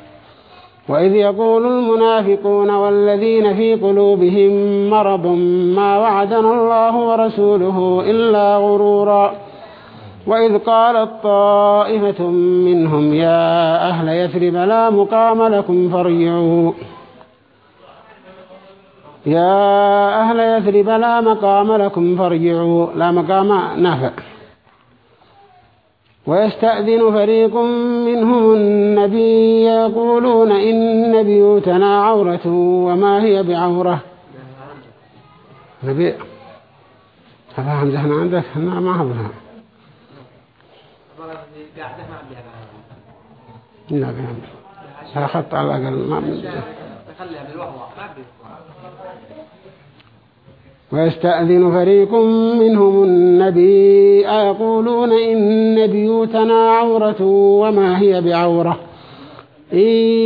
وإذ يقول المنافقون والذين في قلوبهم مرض ما وعدنا الله ورسوله إلا غرورا. وإذ قالت طائفة منهم يا أهل يثرب لا مقام لكم فارجعوا. يا أهل يثرب لا مقام لكم فارجعوا. لا مقام نافع. ويستأذن فريق منهم النبي يقولون إن بيوتنا عورة وما هي بعورة. نبي هذا همزة هنا عندك هنا ما بيها لا بهم هذا خط على الأقل ما خليها بالوهوة ما بيها ويستأذن فريق منهم النبي يقولون إن بيوتنا عورة وما هي بعورة؟ إن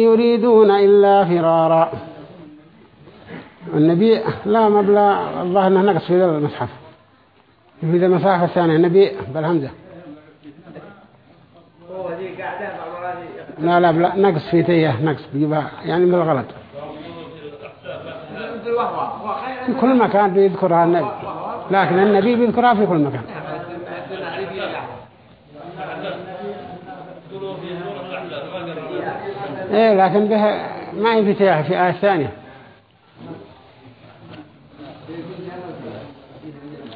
يريدون إلا فرارا. النبي لا مبلغ الله أنه نقص في ذا المصحف. في ذا المسافة الثانية النبي بالهمزة. لا لا نقص في تيه نقص بيجيبها يعني بالغلط بالوهوة في كل مكان بيذكرها النبي. لكن النبي بيذكرها في كل مكان. إيه لكن به ما يفتح في آية ثانية.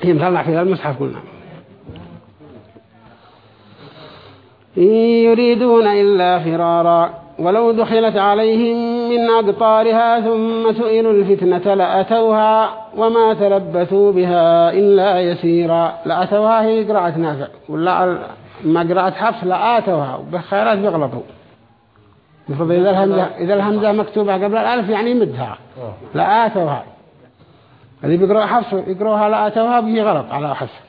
هي مطلع في المصحف قلنا. إن يريدون إلا فرارا. ولو دخلت عليهم من أقطارها ثم سئلوا الفتنة لأتوها وما تلبثوا بها إلا يسيرا. لأتوها هي قراءة نافع ولا ما قراءة حفص لآتوها وبخيرات بيغلطوا المفروض إذا الهمزة, إذا الهمزة مكتوبة قبل الألف يعني مدها. لآتوها. اللي بيقرأ حفص يقرأها لآتوها بيجي غلط على حفص.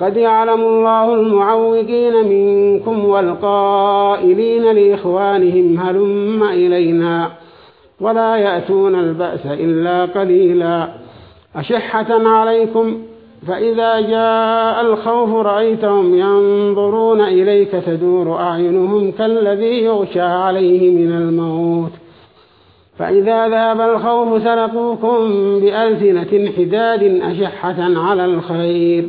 قد يعلم الله المعوقين منكم والقائلين لإخوانهم هلم إلينا ولا يأتون البأس إلا قليلا أشحة عليكم فإذا جاء الخوف رأيتهم ينظرون إليك تدور أعينهم كالذي يغشى عليه من الموت فإذا ذهب الخوف سلقوكم بألسنة حداد أشحة على الخير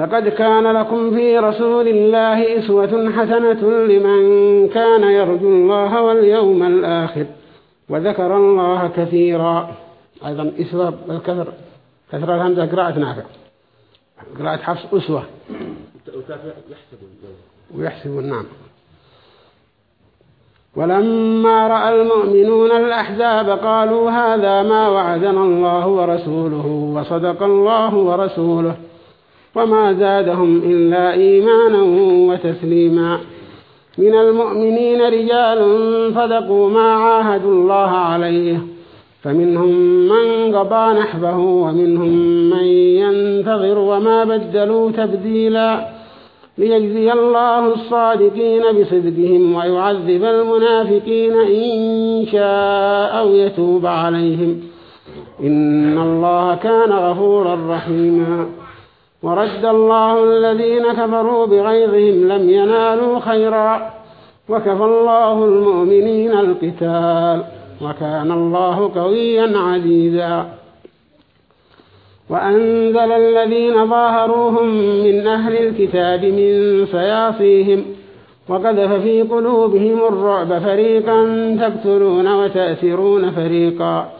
لقد كان لكم في رسول الله إسوة حسنة لمن كان يرجو الله واليوم الآخر وذكر الله كثيرا. أيضا إسوة بالكثر كثر الهمزة قراءة نافع. قراءة حفص أسوة. ويحسب نعم ولما رأى المؤمنون الأحزاب قالوا هذا ما وعدنا الله ورسوله وصدق الله ورسوله. وما زادهم إلا إيمانا وتسليما. من المؤمنين رجال صدقوا ما عاهدوا الله عليه. فمنهم من قضى نحبه ومنهم من ينتظر وما بدلوا تبديلا. ليجزي الله الصادقين بصدقهم ويعذب المنافقين إن شاء أو يتوب عليهم. إن الله كان غفورا رحيما. ورد الله الذين كفروا بغيظهم لم ينالوا خيرا. وكفى الله المؤمنين القتال. وكان الله قويا عزيزا. وأنزل الذين ظاهروهم من أهل الكتاب من سياصيهم وقذف في قلوبهم الرعب فريقا تقتلون وتأسرون فريقا.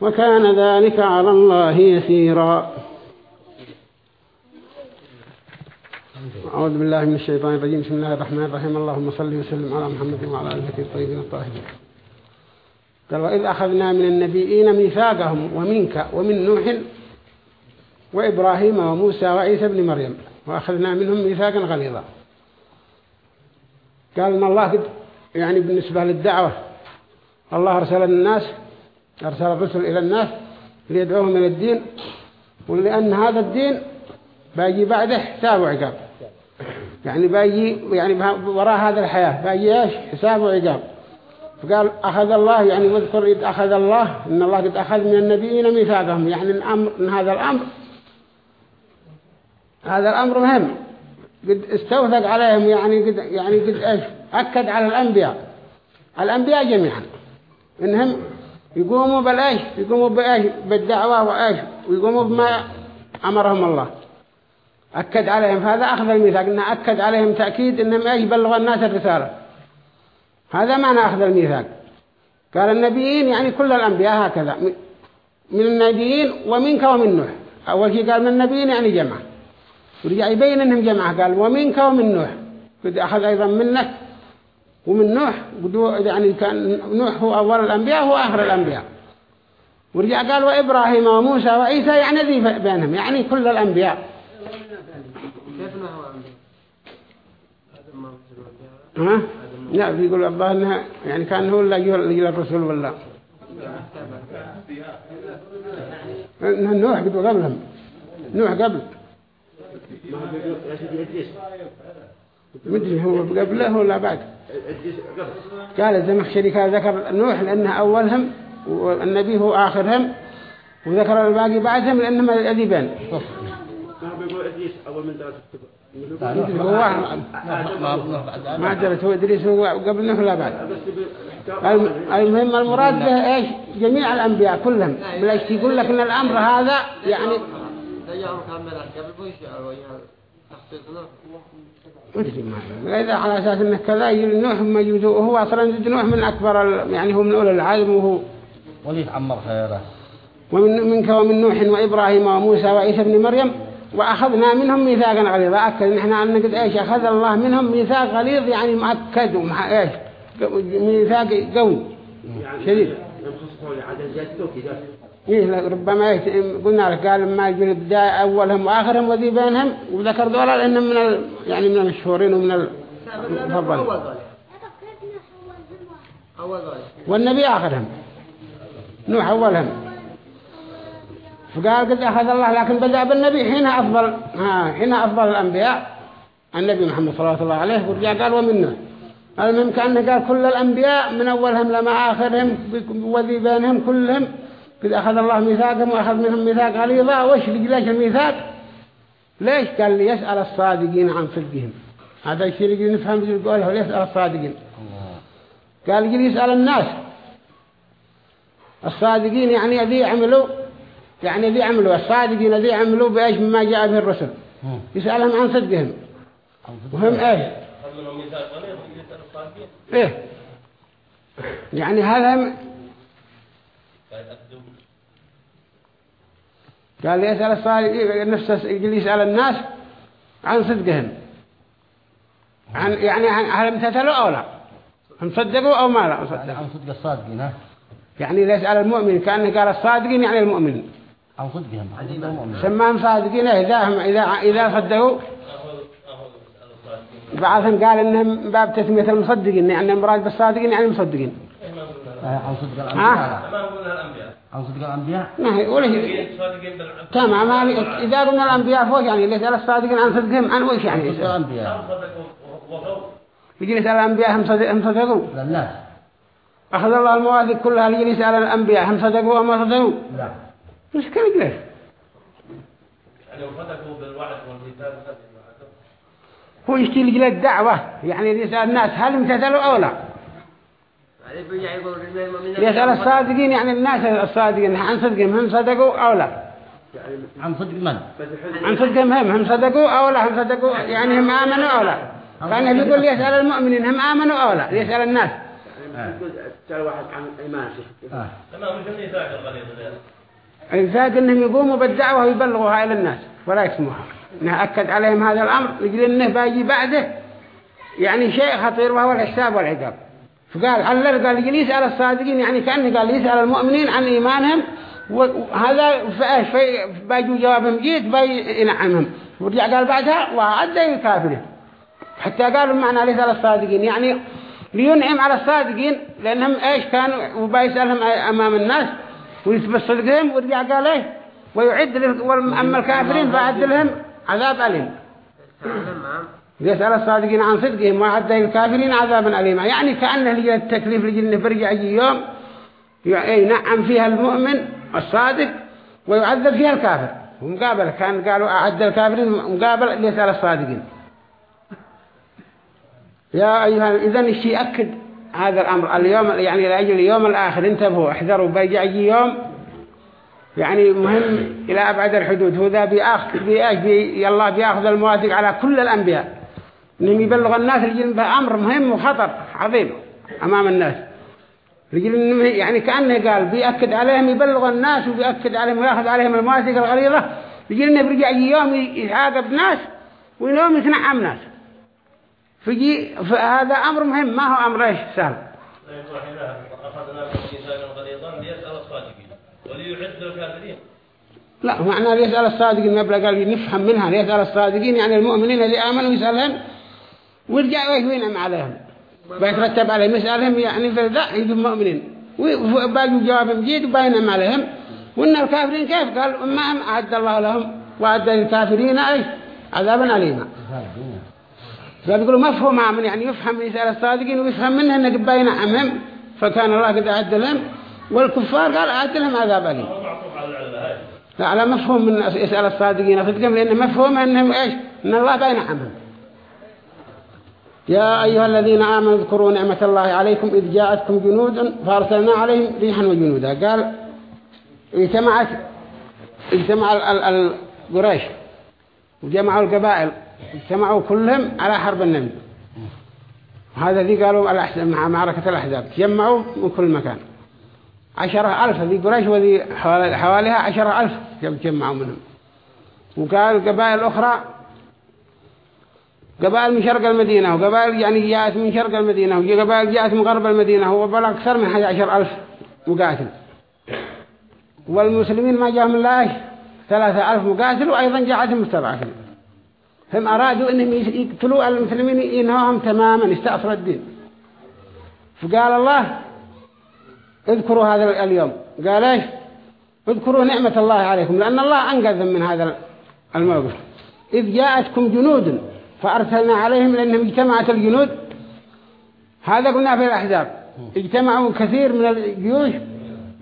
وكان ذلك على الله يسيرا. أعوذ بالله من الشيطان الرجيم. بسم الله الرحمن الرحيم. اللهم صل وسلم على محمد وعلى آله الطيبين الطاهرين. قال وإذ أخذنا من النبيين ميثاقهم ومنك ومن نوح وإبراهيم وموسى وعيسى بن مريم وأخذنا منهم ميثاقا غليظا. قال إن الله قد يعني بالنسبة للدعوة الله أرسل الناس أرسل الرسل إلى الناس ليدعوهم إلى الدين ولأن هذا الدين باجي بعده حساب وعقاب. يعني باجي يعني وراء هذا الحياة باجي إيش؟ حساب وعقاب. فقال أخذ الله يعني واذكر إذ أخذ الله إن الله قد أخذ من النبيين ميثاقهم. يعني الأمر إن هذا الأمر هذا الأمر مهم. قد استوثق عليهم يعني قد يعني قد إيش؟ أكد على الأنبياء. الأنبياء جميعا. إنهم يقوموا بالإيش؟ يقوموا بإيش؟ بالدعوة وإيش؟ ويقوموا بما أمرهم الله. أكد عليهم. هذا أخذ الميثاق. إنه أكد عليهم تأكيد إنهم إيش؟ بلغوا الناس الرسالة. هذا معنى أخذ الميثاق. قال النبيين يعني كل الأنبياء هكذا. من النبيين ومنك ومن نوح. أول شيء قال من النبيين يعني جمع ورجع يبين إنهم جمع قال ومنك ومن نوح. قد أخذ أيضا منك. ومن نوح يعني كان نوح هو أول الأنبياء هو آخر الأنبياء. ورجع قال وإبراهيم وموسى وعيسى يعني ذي بينهم يعني كل الأنبياء. ها؟ لا بيقول الله إنها يعني كان هو اللي يجي الرسول إنها نوح قبلهم. نوح قبل. مدري هو قبله ولا بعد؟ قال الزمخشري كان ذكر نوح لأنه أولهم والنبي هو آخرهم وذكر الباقي بعدهم لأنهم الأذيبان ما درت هو إدريس هو قبل نوح لا بعد؟ الم- المهم المراد به إيش؟ جميع الأنبياء كلهم. بلاش يقول لك إن الأمر هذا يعني مدري ما إذا على أساس إنه كذا يجي نوح ما يجوزه وهو أصلا يجي نوح من أكبر ال- يعني هو من أولي العزم وهو وليتعمر خيره. ومن منك ومن نوح وإبراهيم وموسى وعيسى بن مريم وأخذنا منهم ميثاقا غليظا. أكد نحن أن قد إيش؟ أخذ الله منهم ميثاق غليظ يعني مؤكد ومع إيش؟ ميثاق قوي شديد. إيه ربما قلنا لك قال ما يقول بداية أولهم وآخرهم وذي بينهم وذكر دولة لأنهم من ال... يعني من المشهورين ومن ذلك والنبي آخرهم. نوح أولهم. فقال قد أخذ الله لكن بدأ بالنبي. حين أفضل ها حين أفضل الأنبياء النبي محمد صلى الله عليه ورجع قال ومنه. المهم كأنه قال كل الأنبياء من أولهم لما آخرهم وذي بينهم كلهم قد أخذ الله ميثاقهم وأخذ منهم ميثاق غليظا وش ليش الميثاق. ليش؟ قال ليسأل الصادقين عن صدقهم هذا الشيء اللي نفهم يقوله ليسأل الصادقين. قال يجي يسأل الناس. الصادقين يعني ذي عملوا يعني ذي عملوا. الصادقين ذي عملوا بإيش؟ مما جاء به الرسل. يسألهم عن صدقهم وهم إيش؟ أخذ منهم ميثاق غليظ يسأل الصادقين. إيه. يعني هذا قال يسأل الصادقين نفسه يسأل الناس عن صدقهم. عن يعني عن هل امتثلوا أو لا؟ هم صدقوا أو ما لا؟ يعني صدقوا عن صدق الصادقين ها؟ يعني يسأل المؤمن كأنه قال الصادقين يعني المؤمنين عن صدقهم المؤمن. سماهم صادقين إذا هم إذا إذا صدقوا. بعضهم قال إنهم باب تسمية المصدقين يعني المراد بالصادقين يعني المصدقين إيه ما قلنا آه، عن صدق. الأنبياء ما عن صدق الأنبياء ما هي ولا بالعبد تمام ما إذا قلنا الأنبياء فوق يعني اللي يسأل الصادقين عن صدقهم عن وش يعني؟ عن صدق الأنبياء صدقوا يجي يسأل الأنبياء هم صدق- هم صدقوا؟ للناس أخذ الله المواثيق كلها يجي يسأل الأنبياء هم صدقوا وما صدقوا؟ لا. مشكلة ليش يعني وصدقوا بالوعد صدقوا هو يشتي لجل الدعوة يعني يسأل الناس هل امتثلوا أو لا يعني بيجي يقول المؤمنين يسأل الصادقين يعني الناس الصادقين عن صدقهم هم صدقوا أو لا؟ عن صدق من؟ عن صدقهم هم هم صدقوا أو لا؟ هم صدقوا يعني هم آمنوا أو لا؟ كان يقول يسأل المؤمنين هم آمنوا أو لا؟ يسأل الناس. يقول تسأل واحد عن إيمانه. تمام هذا؟ الفاق إنهم يقوموا بالدعوة ويبلغوها إلى الناس ولا يسموها. انه أكد عليهم هذا الأمر لجل إنه باجي بعده يعني شيء خطير وهو الحساب والعقاب. فقال علل قال يسأل الصادقين يعني كأنه قال يسأل المؤمنين عن إيمانهم وهذا فايش في باجوا جوابهم جيت باي ينعمهم. ورجع قال بعدها وعد الكافرين. حتى قالوا معنى يسأل الصادقين. يعني لينعم على الصادقين لأنهم إيش كانوا وبيسألهم أمام الناس ويثبت صدقهم ورجع قال إيه ويعد أما الكافرين فأعد لهم عذاب أليم. يسأل الصادقين عن صدقهم وأعد للكافرين عذابا أليما. يعني كأنه لجل التكليف لجل برجع يجي يوم ينعم فيها المؤمن الصادق ويعذب فيها الكافر. ومقابل كان قالوا أعد الكافرين مقابل ليسأل الصادقين. يا أيها إذن الشيء أكد هذا الأمر. اليوم يعني لأجل اليوم الآخر انتبهوا احذروا بيجي يجي يوم يعني مهم إلى أبعد الحدود. هو ذا بيأخذ بيأخذ بي الله بيأخذ المواثيق على كل الأنبياء. إنهم يبلغ الناس رجل بأمر مهم وخطر عظيم أمام الناس. إنه يعني كأنه قال بيأكد عليهم يبلغ الناس وبيأكد عليهم ويأخذ عليهم المواثيق الغليظة. رجل إنه برجع يوم يعاقب ناس ويوم يتنعم ناس. فجي فهذا أمر مهم ما هو أمر إيش سهل؟ لا غليظا ليسأل الصادقين مبلغ قال نفهم منها يسأل الصادقين يعني المؤمنين اللي آمنوا يسألهم ويرجع وينعم عليهم. بيترتب عليهم يسألهم يعني لا يجب المؤمنين. وباقوا جواب جيد وبينهم عليهم. وإن الكافرين كيف؟ قال ما أعد الله لهم وأعد للكافرين أي عذابا أليما. فبيقولوا مفهوم عام يعني يفهم يسأل الصادقين ويفهم منها أن قبا ينعمهم فكان الله قد أعد لهم. والكفار قال أعد لهم عذاب أليم. لا على مفهوم من يسأل الصادقين. صدقا لأن مفهوم أنهم إيش؟ أن الله بينعمهم. يا أيها الذين آمنوا اذكروا نعمة الله عليكم إذ جاءتكم جنود فأرسلنا عليهم ريحا وجنودا. قال اجتمعت اجتمع ال- ال- القريش وجمعوا القبائل اجتمعوا كلهم على حرب النبي وهذا ذي قالوا مع معركة الأحزاب. تجمعوا من كل مكان. عشرة ألف ذي قريش وذي حوالي- حواليها عشرة ألف جمعوا منهم. وقال قبائل أخرى قبائل من شرق المدينة وقبائل يعني جاءت من شرق المدينة وقبائل جاءت من غرب المدينة وبلغ أكثر من 11 ألف مقاتل. والمسلمين ما إيش؟ ثلاثة ألف مقاتل وأيضا جاءتهم مستضعفين هم أرادوا أنهم يقتلوا المسلمين ينهوهم تماما يستأصلوا الدين. فقال الله اذكروا هذا اليوم. قال إيش؟ اذكروا نعمة الله عليكم لأن الله أنقذهم من هذا الموقف. إذ جاءتكم جنود فأرسلنا عليهم لأنهم اجتمعت الجنود. هذا قلنا في الأحزاب. اجتمعوا كثير من الجيوش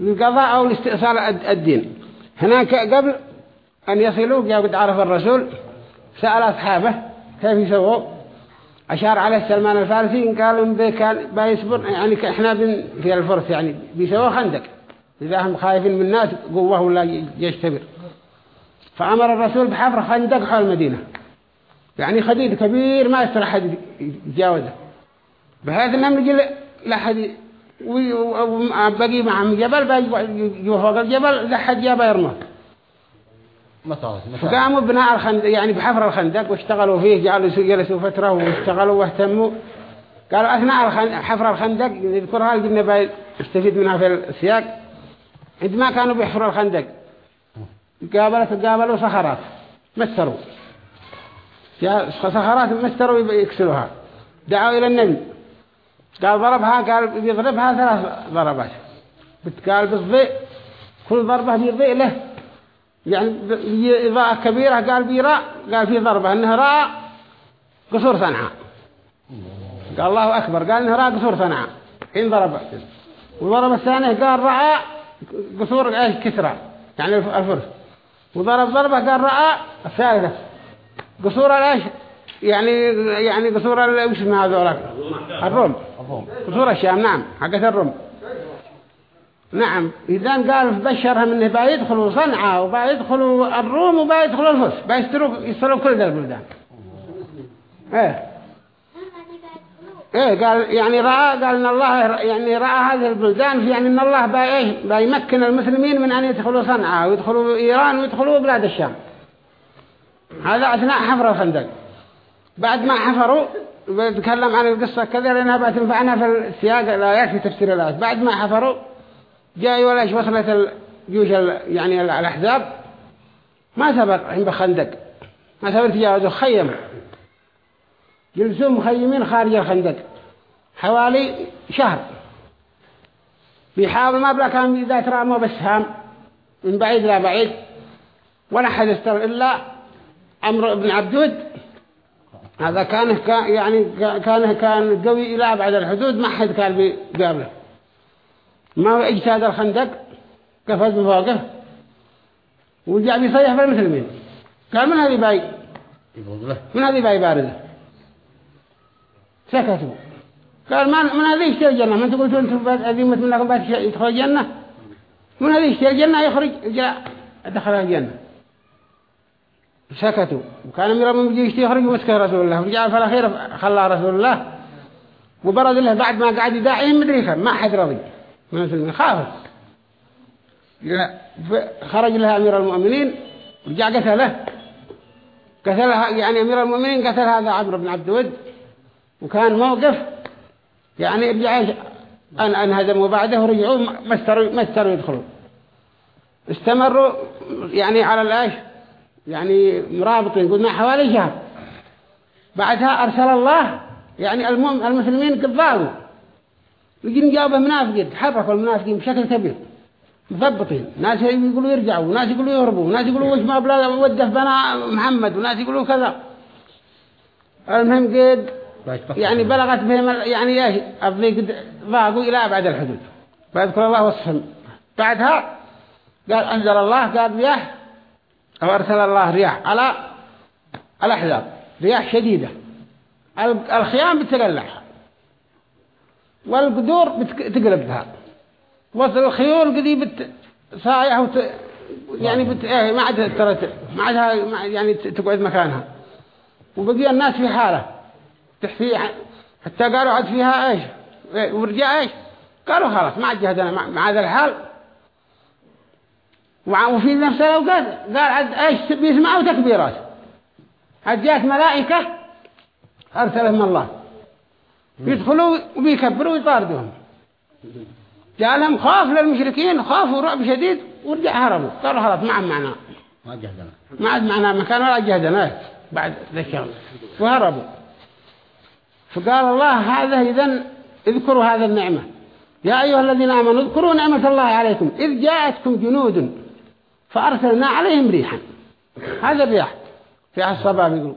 للقضاء أو لاستئصال الدين. هناك قبل أن يصلوا قد عرف الرسول سأل أصحابه كيف يسووا؟ أشار عليه سلمان الفارسي قال إن بيصبر يعني إحنا في الفرس يعني بيسووا خندق. إذا هم خايفين من الناس قوة ولا يجتبر. فأمر الرسول بحفر خندق حول المدينة. يعني خديد كبير ما يستر أحد يتجاوزه. بحيث أنهم يجي لحد وبقي معهم جبل فوق الجبل لحد جابه مثلا فقاموا بناء الخندق يعني بحفر الخندق واشتغلوا فيه جعلوا جلسوا فترة واشتغلوا واهتموا. قالوا أثناء حفر الخندق نذكرها لقلنا بيستفيد منها في السياق. عندما كانوا بيحفروا الخندق قابلت قابلوا صخرات مسروا. صخرات مسروا يكسروها دعوا إلى النبي. قال ضربها قال بيضربها ثلاث ضربات. قال بالضيء كل ضربة بيضيء له. يعني إضاءة كبيرة قال بيراء قال في ضربة. إنه رأى قصور صنعاء. قال الله أكبر قال إنه رأى قصور صنعاء. حين ضرب وضرب الثانية قال رأى قصور إيش كسرى. يعني الفرس. وضرب ضربة قال رأى الثالثة. قصور الإيش يعني يعني قصور ال- وش اسمها هذول الروم. قصور الشام نعم حقت الروم. نعم إذا قال بشرهم إنه بيدخلوا صنعاء وبيدخلوا الروم وبيدخلوا الفرس. بيستروا يستروا كل ذا البلدان. إيه. إيه قال يعني رأى قال إن الله يعني رأى هذه البلدان في يعني إن الله إيه بيمكن المسلمين من أن يدخلوا صنعاء ويدخلوا إيران ويدخلوا بلاد الشام. هذا أثناء حفر الخندق بعد ما حفروا بتكلم عن القصة كذا لأنها بتنفعنا في السياق الآيات في تفسير الآيات. بعد ما حفروا جاء ولاش وصلت الجيوش ال- يعني الأحزاب؟ ما سبق عند خندق. ما سبق تجاوزوا خيموا جلسوا مخيمين خارج الخندق. حوالي شهر. بيحاول ما بلا كان إذا تراموا بالسهام من بعيد لا بعيد. ولا حد استر إلا عمرو بن عبدود هذا كان يعني كان كان قوي إلى أبعد الحدود ما حد كان بيقابله. ما هو إجتهاد الخندق؟ قفز من فوقه. وجاء بيصيح في المسلمين. قال من هذه باي؟ من هذه باي باردة. سكتوا. قال من من هذه يشتري الجنة؟ من تقولوا أنتم بعد أذيمة منكم بعد يدخل الجنة؟ من هذه يشتري الجنة؟ يخرج جاء دخل الجنة. سكتوا. وكان أمير المؤمنين يشتري يخرج ومسكه رسول الله. ورجع في الأخير خلى رسول الله. وبرد له بعد ما قعد يداعيهم مدري كم ما حد رضي. من المسلمين لا، خرج لها أمير المؤمنين. ورجع قتله. قتلها يعني أمير المؤمنين قتل هذا عمرو بن عبد الود. وكان موقف يعني رجع أن انهزموا بعده ورجعوا ما استروا ما استروا يدخلوا. استمروا يعني على الآش يعني مرابطين قلنا حوالي شهر بعدها أرسل الله يعني المسلمين قضاوا يجين جابه منافقين تحركوا المنافقين بشكل كبير. مثبطين ناس يقولوا يرجعوا وناس يقولوا يهربوا وناس يقولوا وش ما بلا وده بنا محمد وناس يقولوا كذا. المهم قد يعني بلغت بهم يعني الضيق ضاقوا إلى أبعد الحدود. فيذكر الله وصفهم. بعدها قال أنزل الله قال رياح أو أرسل الله رياح على الأحزاب رياح شديدة. ال- الخيام بتقلع والقدور بتقلبها وصل الخيول قدي بت صايح وت... يعني بت... إيه ما عاد ترى ما عادها يعني تقعد مكانها. وبقي الناس في حالة. تحفي حتى قالوا عاد فيها إيش؟ إيه، ورجع إيش؟ قالوا خلاص ما عاد جهدنا مع, مع هذا الحال. وفي نفس الأوقات قال عاد إيش بيسمعوا تكبيرات. عاد جاءت ملائكة أرسلهم الله. يدخلوا وبيكبروا ويطاردوهم. جاء لهم خوف للمشركين خوف ورعب شديد ورجع هربوا. قالوا خلاص ما عاد معنا. ما عاد معنا مكان ولا جهدنا. بعد ذا الشهر وهربوا. فقال الله هذا إذن اذكروا هذا النعمة. يا أيها الذين آمنوا اذكروا نعمة الله عليكم. إذ جاءتكم جنود فأرسلنا عليهم ريحا. هذا الرياح. رياح الصباب يقولوا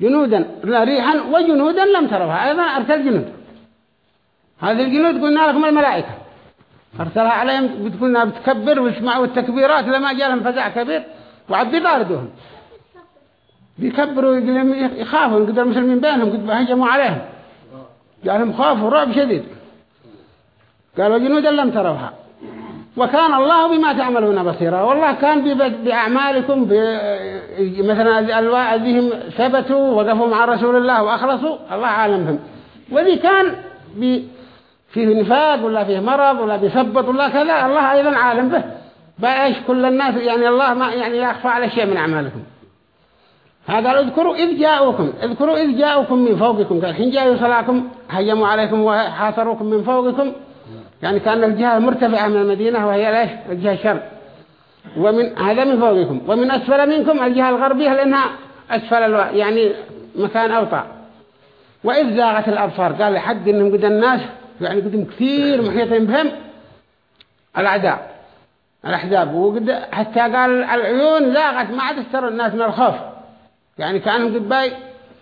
جنودا لا ريحا وجنودا لم تروها. أيضا أرسل جنود. هذه الجنود قلنا لكم الملائكة. أرسلها عليهم بتقولنا بتكبر ويسمعوا التكبيرات لما جاء لهم فزع كبير. وعد يطاردوهم بيكبروا يخافوا قد المسلمين بينهم قد هجموا عليهم. جاء خوف ورعب شديد. قالوا جنودا لم تروها. وكان الله بما تعملون بصيرا. والله كان بأعمالكم مثلا ألوا- الذين ثبتوا وقفوا مع رسول الله وأخلصوا الله عالم بهم. وذي كان فيه نفاق ولا فيه مرض ولا بيثبت ولا كذا الله أيضا عالم به. بأيش كل الناس يعني الله ما يعني يخفى على شيء من أعمالكم. هذا اذكروا إذ جاءوكم اذكروا إذ جاءوكم من فوقكم. قال حين جاءوا صلاكم هجموا عليكم وحاصروكم من فوقكم. يعني كأن الجهة مرتفعة من المدينة وهي ليش الجهة الشرق. ومن هذا من فوقكم. ومن أسفل منكم الجهة الغربية لأنها أسفل ألو... يعني مكان أوطى وإذ زاغت الأبصار قال لحد إنهم قد الناس يعني قدم كثير محيطين بهم الأعداء. الأحزاب. وقد حتى قال العيون زاغت ما عاد استر الناس من الخوف. يعني كأنهم قد باي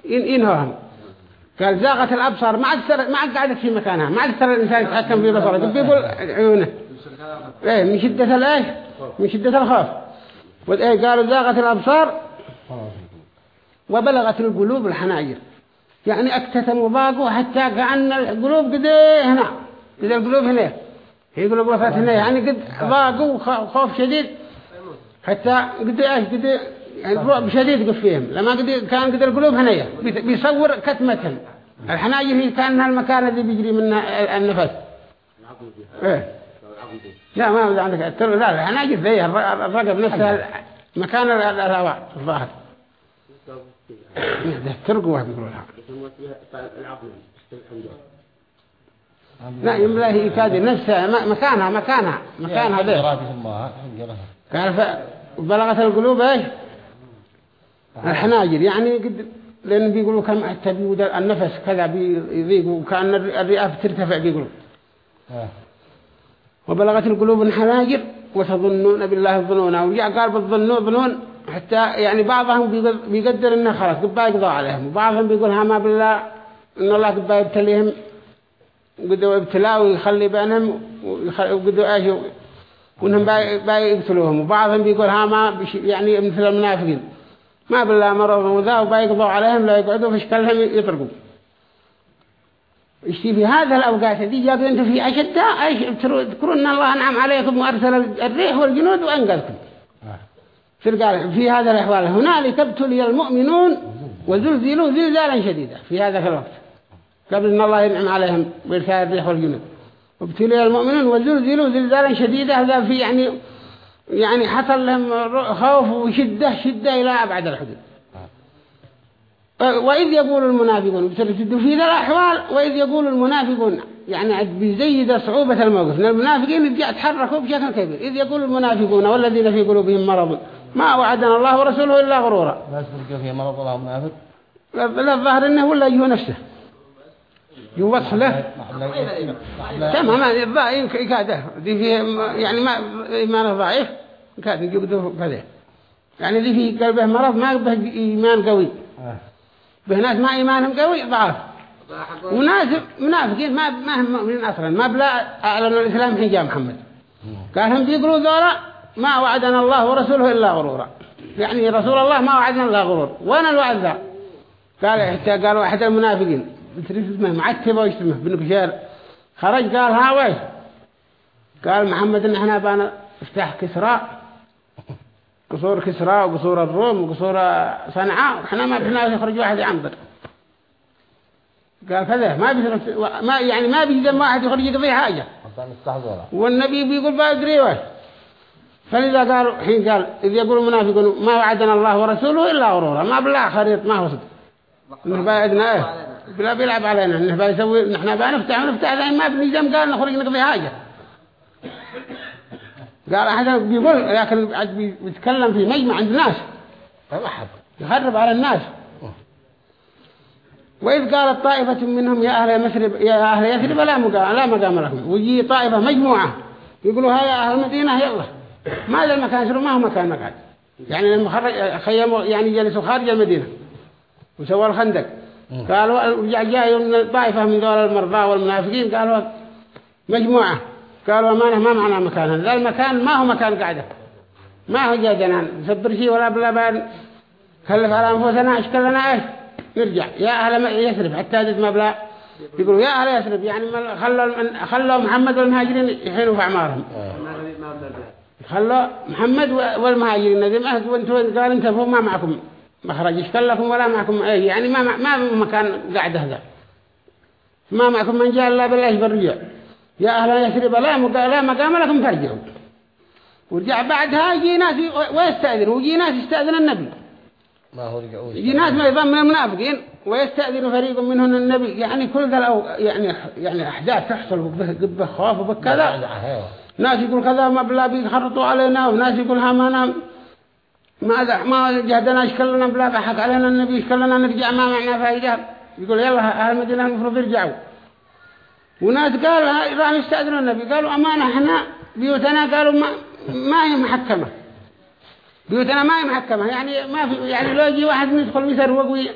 ين- ينهوهم قال زاغت الأبصار ما عاد ما عاد قاعدة في مكانها ما عاد استر الإنسان يتحكم في بصره. قد بيقول عيونه. إيه من شدة الإيش من شدة الخوف. وإيه قالوا زاغت الأبصار وبلغت القلوب الحناجر. يعني اكتتموا ضاقوا حتى كأن القلوب قد إيه هنا؟ قد القلوب هنا. هي قلوب وفات هنا يعني قد ضاقوا خ- خوف شديد. حتى قد إيش؟ قد يعني رعب شديد قف فيهم لما قد كان قد القلوب هنا بيت- بيصور كتمتهم الحناجر هي كأنها المكان الذي بيجري منه النفس. إيه. لا ما عندك التر... لا الحناجر ذي. الر- الرقب نفسها مكان ال- ال- الهواء الظاهر. ده ترقوا بيقولوا لها لا يملا هي كادي نفسها مكانها مكانها مكانها ذي. قال فبلغت القلوب إيش؟ الحناجر يعني قد لأن بيقولوا كم حتى بيقول النفس كذا بيضيق وكأن الرئة بترتفع بيقولوا. آه. وبلغت القلوب الحناجر وتظنون بالله الظنون. ورجع قال بالظنون ظنون حتى يعني بعضهم بيقدر إنه خلاص قد يقضى عليهم. وبعضهم بيقول ها ما بالله إن الله قد يبتليهم. قدوا ابتلاء ويخلي بينهم وقدوا إيش وإنهم باي يقتلوهم. وبعضهم بيقول ها ما يعني مثل المنافقين. ما بالله مرض وذا وبيقضوا عليهم لا يقعدوا في اشكالهم يطرقوا. إيش في هذا الأوقات دي جاءوا أنتم في أشدة إيش تذكروا أن الله أنعم عليكم وأرسل الريح والجنود وأنقذكم. في في هذا الأحوال. هنالك ابتلي المؤمنون وزلزلوا زلزالا شديدا في هذا الوقت. قبل أن الله ينعم عليهم بإرسال الريح والجنود. ابتلي المؤمنون وزلزلوا زلزالا شديدا هذا في يعني يعني حصل لهم خوف وشدة شدة إلى أبعد الحدود. وإذ يقول المنافقون بترشدوا في ذا الأحوال وإذ يقول المنافقون يعني بيزيد صعوبة الموقف. المنافقين يرجع تحركوا بشكل كبير. إذ يقول المنافقون والذين في قلوبهم مرض ما وعدنا الله ورسوله إلا غرورا. لا تلقى فيه مرض ولا منافق. لا الظاهر إنه ولا يهو نفسه. يوضح له. تمام يكاده دي فيه يعني ما إيمانه ضعيف يكاد يجبده كذا. يعني دي في قلبه مرض ما به إيمان قوي. به ناس ما إيمانهم قوي ضعاف. حق وناس منافقين ما ما هم مؤمنين أصلا. ما بلا أعلنوا الإسلام حين جاء محمد. قال هم بيقولوا ذولا ما وعدنا الله ورسوله إلا غرورا. يعني رسول الله ما وعدنا إلا غرور. وين الوعد ذا؟ قال حتى قالوا أحد المنافقين. بتريد اسمه معتبه ويسمه بن بشير خرج قال ها ويش؟ قال محمد إن إحنا بانا افتح كسرى. قصور كسرى وقصور الروم وقصور صنعاء. إحنا ما بحنا يخرج واحد يعنبر قال كذا ما بيصير ما يعني ما بيقدر واحد يخرج يقضي يستحضر والنبي بيقول بأدري وش فلذا قالوا حين قال إذ يقول المنافقون ما وعدنا الله ورسوله إلا غرورا ما بلا خريط ما هو صدق. إنه باعدنا إيه؟ بلا بيلعب علينا. إنه بيسوي نحن بنفتح ونفتح لأن ما بنجم قال نخرج نقضي حاجة. قال أحد بيقول لكن عاد بيتكلم في مجمع عند ناس حد يخرب على الناس. وإذ قالت طائفة منهم يا أهل يثرب يا أهل يثرب لا مقام لا مقام لكم. ويجي طائفة مجموعة. يقولوا ها يا أهل المدينة يلا. ما هذا المكان ما هو مكان مقعد. يعني لما خيموا يعني جلسوا خارج المدينة. وسووا الخندق. قالوا جاي من طائفة من دول المرضى والمنافقين قالوا مجموعة. قالوا ما ما معنى مكان هذا؟ المكان ما هو مكان قاعدة. ما هو جاي جنان. سبر شيء ولا بلا بان خلف على أنفسنا اشكال لنا؟ إيش؟ نرجع. يا أهل يثرب حتى جد مبلغ. يقولوا يا أهل يثرب يعني خلوا خلوا محمد والمهاجرين يحينوا في أعمارهم. بنبلغ خلوا محمد والمهاجرين ذي ما وانتوا قال انت فوق ما معكم. مخرج. اشكال لكم ولا معكم إيه يعني ما ما ما مكان قاعد هذا. ما معكم من جاء الله بالله بالرجع يا أهل يثرب لا لا مقام لكم فارجعوا. ورجع بعدها يجي ناس ويستأذن ويجي ناس يستأذن النبي. ما هو رجعوا يجي ناس ما يضم من المنافقين ويستأذن فريق منهم النبي. يعني كل ذا يعني يعني أحداث تحصل به قبه خوف وبكذا ناس يقول كذا ما بلا بيخرطوا علينا وناس يقول ها ما نام ما ما جهدنا اشكلنا بلا بحق علينا النبي اشكلنا نرجع ما معنا فايدة يقول يلا أهل المدينة المفروض يرجعوا. وناس قالوا ها- راح يستأذنوا النبي قالوا أمانة إحنا بيوتنا قالوا ما, ما هي محكمة. بيوتنا ما هي محكمة يعني ما في يعني لو يجي واحد يدخل ويسروق وي-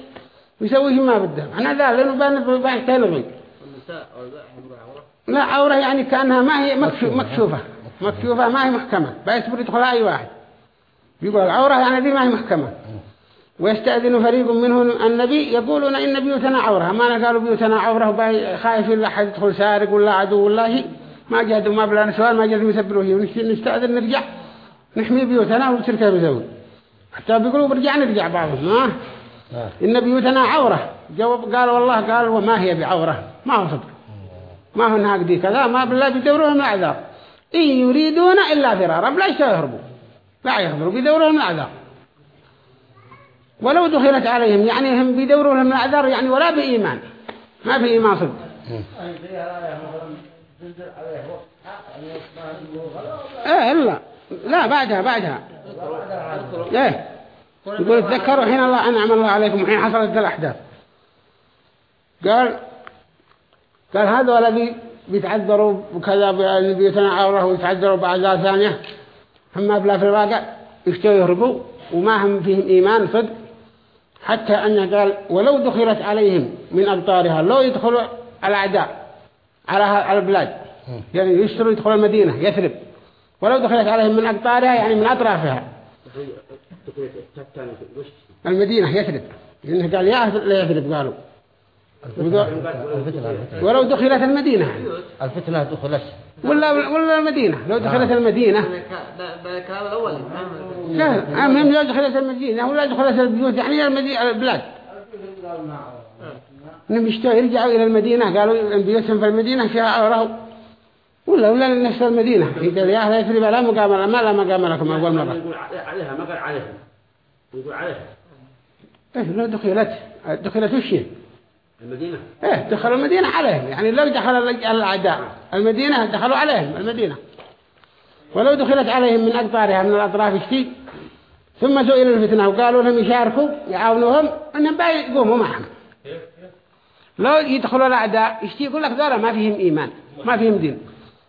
ويسوي ما بده إحنا ذا لأنه بان يحبوا عورة لا عورة يعني كأنها ما هي مكشو- مكشوفة. مكشوفة ما هي محكمة. بيصبر يدخلها أي واحد. يقول العورة يعني دي ما هي محكمة. ويستأذن فريق منهم النبي يقولون إن بيوتنا عورة. ما قالوا بيوتنا عورة وباي خايف إلا حد يدخل سارق ولا عدو ولا شيء ما جهدوا ما بلا سؤال ما جهدوا يسبروا فيه ونستأذن نرجع. نحمي بيوتنا ونتركها بزول حتى بيقولوا برجع نرجع بعضهم ما إن بيوتنا عورة. جواب قال والله قال وما هي بعورة. ما هو صدق. ما هو نهاق دي كذا ما بالله بيدورون الأعذار إن يريدون إلا فرارا لا يهربوا. لا يهربوا بيدورون الأعذار. ولو دخلت عليهم يعني هم بيدوروا لهم الأعذار يعني ولا بإيمان. ما في إيمان صدق. إيه لا لا بعدها بعدها. إيه. يقول تذكروا حين الله أنعم الله عليكم وحين حصلت الأحداث. قال قال هذا الذي بيتعذروا وكذا عورة ويتعذروا بأعذار ثانية. هم بلا في الواقع يشتوا يهربوا وما هم فيهم إيمان صدق. حتى أنه قال ولو دخلت عليهم من أقطارها لو يدخلوا الأعداء على على البلاد. يعني يشتروا يدخلوا المدينة يثرب. ولو دخلت عليهم من أقطارها يعني من أطرافها. المدينة يثرب. لأنه قال يا أهل يثرب قالوا ولو دخلت المدينة. يعني. الفتنة دخلت. ولا ولا المدينة. لو دخلت المدينة. بالكلام الأول. المهم لو دخلت المدينة ولا دخلت البيوت يعني المدينة البلاد. انهم يشتوا يرجعوا إلى المدينة. قالوا بيوتهم في المدينة فيها عورة ولا ولا نفس المدينة. قال يا أهل يثرب لا مقام ما لا مقام لكم أول مرة. يقول عليها ما قال عليها. يقول عليها. إيه لو دخلت دخلت وش هي؟ المدينة. إيه دخلوا المدينة عليهم. يعني لو دخل الأعداء المدينة دخلوا عليهم المدينة. ولو دخلت عليهم من أقطارها من الأطراف اشتي ثم سئلوا الفتنة وقالوا لهم يشاركوا يعاونوهم أنهم بقى يقوموا معهم. لو يدخلوا الأعداء يشتي يقول لك ذولا ما فيهم إيمان ما فيهم دين.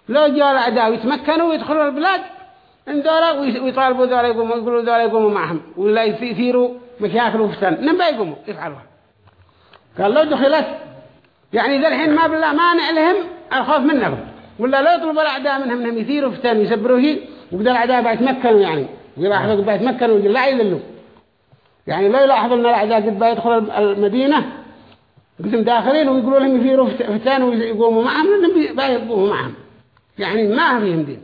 لو جاء الأعداء ويتمكنوا ويدخلوا البلاد إن ذولا ويطالبوا ذولا يقوموا يقولوا ذولا يقوموا معهم ولا يثيروا مشاكل وفتن بقى يقوموا يفعلوها. قال لو دخلت يعني ذا الحين ما بالله مانع لهم الخوف منكم ولا لا يطلب الأعداء منهم إنهم يثيروا فتن يسبروه وقدر الأعداء بيتمكنوا يعني. ويلاحظوا بيتمكنوا لا يذلوا. يعني لا يلاحظوا إن الأعداء قد بيدخلوا المدينة قسم داخلين ويقولوا لهم يثيروا فتن ويقوموا معهم لأنهم بيقوموا معهم. يعني ما فيهم دين.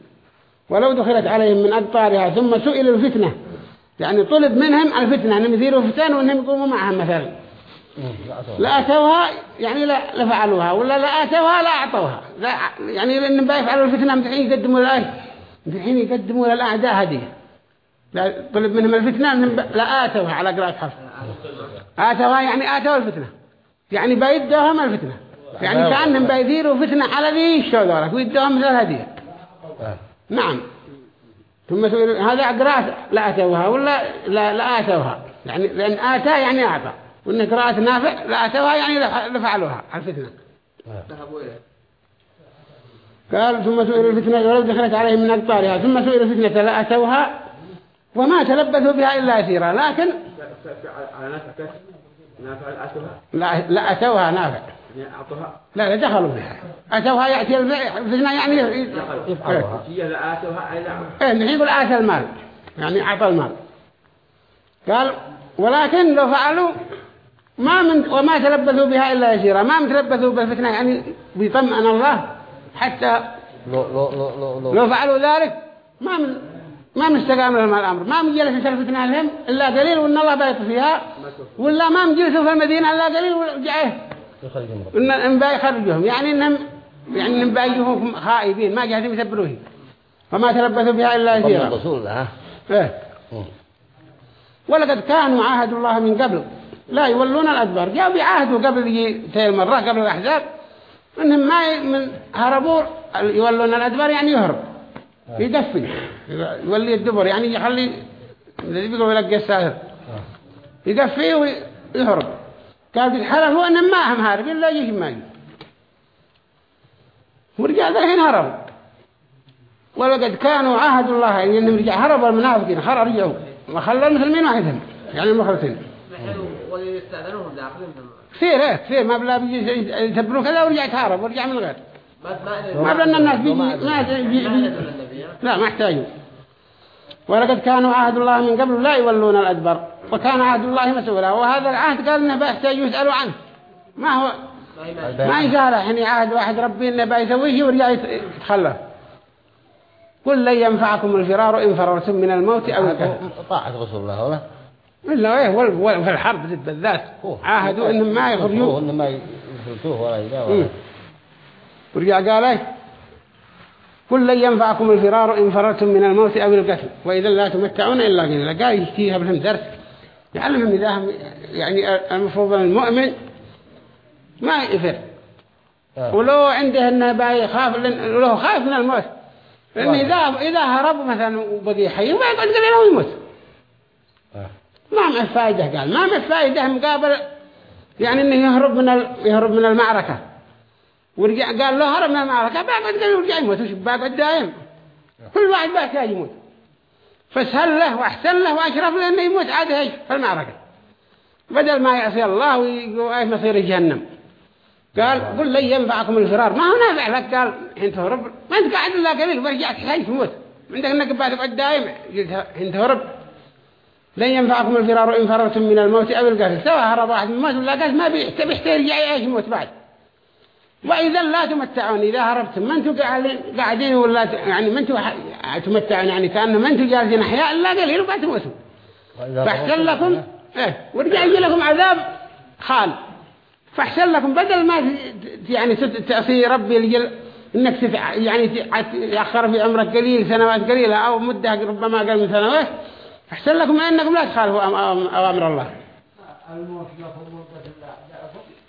ولو دخلت عليهم من أقطارها ثم سئلوا الفتنة يعني طلب منهم الفتنة أنهم يثيروا فتن وأنهم يقوموا معهم مثلا. لا أتوها يعني لا لفعلوها ولا لا أتوها لا أعطوها. لا يعني لأنهم بيفعلوا الفتنة الحين يقدموا لله الحين يقدموا للأعداء هدية لا طلب منهم الفتنة أنهم لا آتوها على قراءة حرف. آتوها يعني آتوا الفتنة. يعني بيدوهم الفتنة. يعني كأنهم بيثيروا فتنة على ذي الشوذرة ويدوهم مثل الهدية نعم. ثم هذا قراءة لا أتوها ولا لا, لا آتوها. يعني لأن آتا يعني أعطى. وإن قراءة نافع لا أتوها يعني لفعلوها الفتنة. قال ثم سئل الفتنة ولو دخلت عليهم من أقطارها ثم سئل الفتنة لا أتوها؟ وما تلبثوا بها إلا أسيرا لكن لا, لا أتوها نافع. يعني لا لا دخلوا فيها أتوها يأتي الفتنة يعني يفعلوها إيه نحن يقول آتى المال يعني أعطى المال. قال ولكن لو فعلوا ما من وما تلبثوا بها إلا يسيرا. ما من تلبثوا بالفتنة يعني بيطمئن الله. حتى لو لو لو لو لو لو فعلوا ذلك ما من ما من استقام لهم الأمر. ما من جلس الفتنة لهم إلا قليل وإن الله بيط فيها. ولا ما من جلسوا في المدينة إلا قليل ورجعه إن إن بيخرجهم يعني إنهم يعني إنهم بيجوهم خائبين. ما جاهزين يسبروه فما تلبثوا بها إلا يسيرا. إيه. ولقد كانوا عاهدوا الله من قبل. لا يولون الأدبار. جاءوا بيعاهدوا قبل يجي تي المرة قبل الأحزاب. إنهم ما من هربوا يولون الأدبار يعني يهرب يدفن يولي الدبر يعني يخلي الذي بيقولوا يلقى الساهر يدفي ويهرب. قال الحلف هو إنهم ما هم هاربين لا يجي ما يجي. ورجع الحين هربوا. ولقد كانوا عاهدوا الله يعني إنهم رجع هربوا المنافقين خرجوا. رجعوا وخلوا المسلمين واحدهم يعني المخلصين داخلين كثير إيه كثير ما بلا بيجي يتبروا كذا ورجع يتهرب ورجع من غير ما ما بلنا الناس بيجي ما بيجي؟ لا ما احتاجوا ولقد كانوا عهد الله من قبل لا يولون الأدبر وكان عهد الله مسؤولا. وهذا العهد قال إنه بيحتاجوا يسألوا عنه. ما هو ما ما يسهل يعني عهد واحد ربي إنه بيسويه ورجع يت- يتخلف قل لن ينفعكم الفرار إن فررتم من الموت أو طاعة رسول الله ولا؟ إلا إيه وال- الحرب ذات بالذات عاهدوا إنهم ما يخرجوا إنهم ما يفلتوه ولا يدا مم. ولا ورجع قال إيه قل لن ينفعكم الفرار إن فررتم من الموت أو القتل وإذا لا تمتعون إلا قليلا. قال يشتيها بهم درس. يعلمهم إذا هم يعني المفروض المؤمن ما يفر. آه. ولو عنده انه باي يخاف ولو خايف من الموت. لأن إذا إذا هرب مثلا وبقي حي ما يقعد قليلا ويموت. ما معه فائدة قال. ما معه فائدة مقابل يعني إنه يهرب من. يهرب من المعركة. ورجع قال له هرب من المعركة بقعد قال ورجع يموت وش بقعد دايم كل واحد بقى يموت. فسهل له وأحسن له وأشرف له إنه يموت عاد إيش؟ في المعركة. بدل ما يعصي الله ويقول إيش مصير جهنم. قال قل لن ينفعكم الفرار. ما هو نافع لك قال. أنت تهرب ما أنت قاعد إلا قليل ورجعت حي تموت. عندك إنك بعد دايم أنت هرب. لن ينفعكم الفرار إن فررتم من الموت أو القتل. سواء هرب واحد من الموت ولا قتل ما بيحتاج يرجع يعيش يموت بعد. وإذا لا تمتعون إذا هربتم ما أنتم قاعدين ولا ت- يعني ما أنتم تمتعون؟ يعني كأنه ما أنتم جالسين أحياء إلا قليل وبعد تموتوا فاحسن لكم إيه ورجع يجي لكم عذاب خال. فاحسن لكم بدل ما يعني تعصي ربي الجل إنك تتع... يعني ت- يأخر في عمرك قليل سنوات قليلة أو مدة ربما أقل من سنوات أحسن لكم أنكم لا تخالفوا أوامر الله.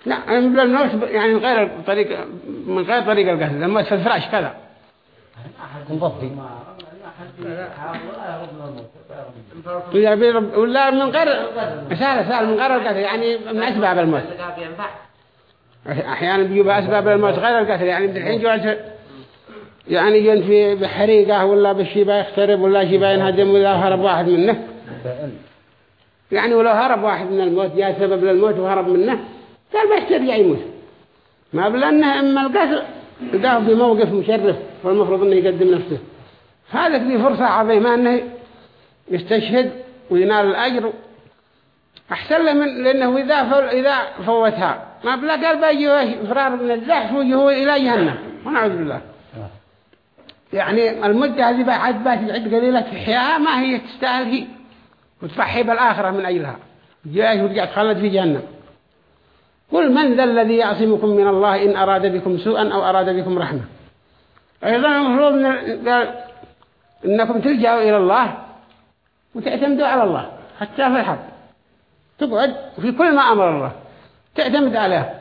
لا الموت يعني من غير طريق من غير طريق القتل الموت في الفراش كذا بيرب- ولا من غير سهل سهل من غير القتل يعني من أسباب الموت. أحيانا بيجوا اسباب الموت غير القتل يعني الحين جوالت يعني جنت في بحريقة ولا بالشيبه يخترب ولا شيبة ينهدم ولا هرب واحد منه. يعني ولو هرب واحد من الموت جاء سبب للموت وهرب منه قال بس يرجع يموت. ما بل أنه إما القتل في موقف مشرف فالمفروض أنه يقدم نفسه. هذا في فرصة عظيمة أنه يستشهد وينال الأجر. أحسن له من لأنه إذا إذا فوتها. ما بلا قال بيجي فرار من الزحف وجهه إلى جهنم. ونعوذ بالله. يعني المدة هذه بعد بات عد قليلة تحياها ما هي تستاهل هي وتضحي بالآخرة من أجلها. جاء ورجع تخلد في جهنم. قل من ذا الذي يعصمكم من الله إن أراد بكم سوءا أو أراد بكم رحمة؟ أيضا المفروض إنكم تلجأوا إلى الله وتعتمدوا على الله حتى في الحرب تقعد في كل ما أمر الله تعتمد عليه.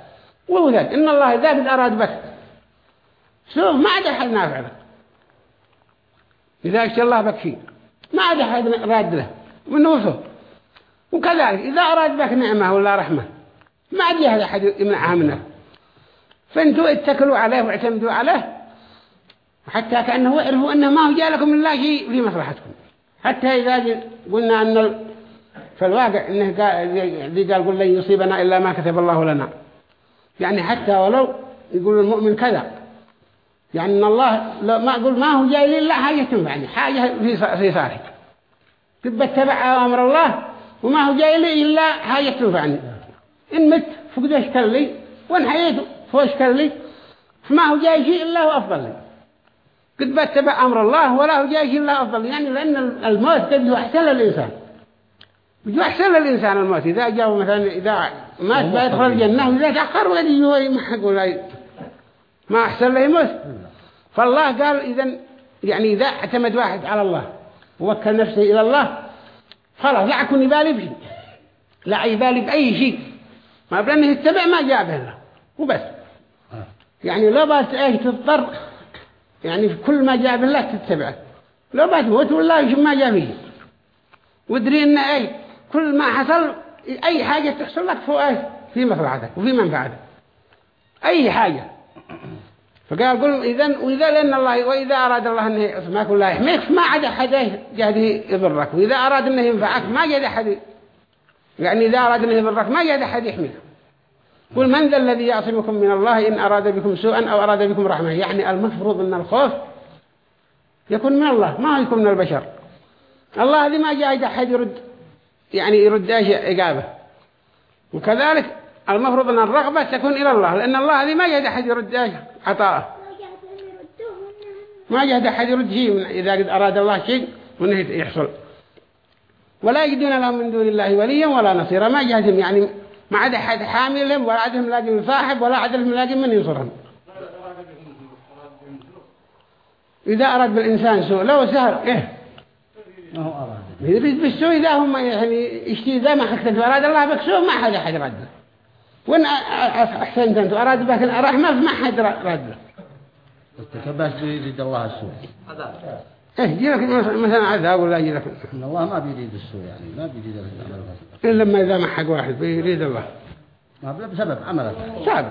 ووجد إن الله إذا أراد بك سوء ما عاد أحد نافع لك إذا اشتى الله بك شيء ما عاد أحد راد له. من وصف وكذلك إذا أراد بك نعمة ولا رحمة ما عاد يهد أحد يمنعها منك فانتوا اتكلوا عليه واعتمدوا عليه حتى كأنه يعرفوا أنه ما هو جاء لكم الله شيء في مصلحتكم. حتى إذا قلنا أن في الواقع إنه قال, قال قل لن يصيبنا إلا ما كتب الله لنا. يعني حتى ولو يقول المؤمن كذا. يعني أن الله ما أقول ما هو جاي لي إلا حاجة تنفعني حاجة في في صالح تبى اتبع أمر الله وما هو جاي لي إلا حاجة تنفعني. إن مت فقد أشكال لي وإن حييت فأشكال لي. فما هو جاي شيء إلا هو أفضل لي. قد بتبع أمر الله ولا هو جاي شيء إلا أفضل يعني لأن الموت قد أحسن للإنسان. يجوا أحسن للإنسان الموت. إذا جاء مثلا إذا مات بيدخل الجنة وإذا تأخر ولا يجوا محق ولا ما أحسن له يموت. فالله قال إذا يعني إذا اعتمد واحد على الله ووكل نفسه إلى الله خلاص لا أكون يبالي بشيء. لا يبالي بأي شيء. ما بلنه يتبع ما جاء به الله. وبس. يعني لو بات إيش تضطر يعني في كل ما جاء بالله تتبعه. لو بتموت والله يشوف ما جاء فيه ودري إن اي كل ما حصل أي حاجة تحصل لك فوق إيه في مصلحتك وفي منفعتك. أي حاجة. فقال قل إذن وإذا لأن الله وإذا أراد الله أنه يعصمك ولا يحميك ما عاد أحد جاد يضرك. وإذا أراد أنه ينفعك ما جاد أحد يعني إذا أراد أنه يضرك ما جاد أحد يحميك. قل من ذا الذي يعصمكم من الله إن أراد بكم سوءا أو أراد بكم رحمة؟ يعني المفروض أن الخوف يكون من الله ما يكون من البشر. الله هذه ما جاء أحد يرد يعني يرد إيش؟ إجابة. وكذلك المفروض أن الرغبة تكون إلى الله لأن الله هذه ما جاء أحد يرد إيش؟ عطاءه ما جاء أحد يرد شيء إذا قد أراد الله شيء وأنه يحصل. ولا يجدون لهم من دون الله وليا ولا نصيرا. ما جاءهم يعني ما عاد أحد حاملهم ولا عادهم لاقي صاحب ولا عادهم لاقي من ينصرهم. إذا أراد بالإنسان سوء لو سهر إيه. ما هو أراد. يريد بالسوء إذا هم يعني يشتي إذا ما حكت أراد الله بك سوء ما حد أحد رد. وإن أحسنت أنت أراد بك الرحمة ما حد رد بس يريد الله السوء هذا إيه يجيلك مثلا عذاب ولا يجيلك إن الله ما بيريد السوء يعني ما بيريد العمل إلا لما إذا ما حق واحد بيريد الله ما بسبب عمله صعب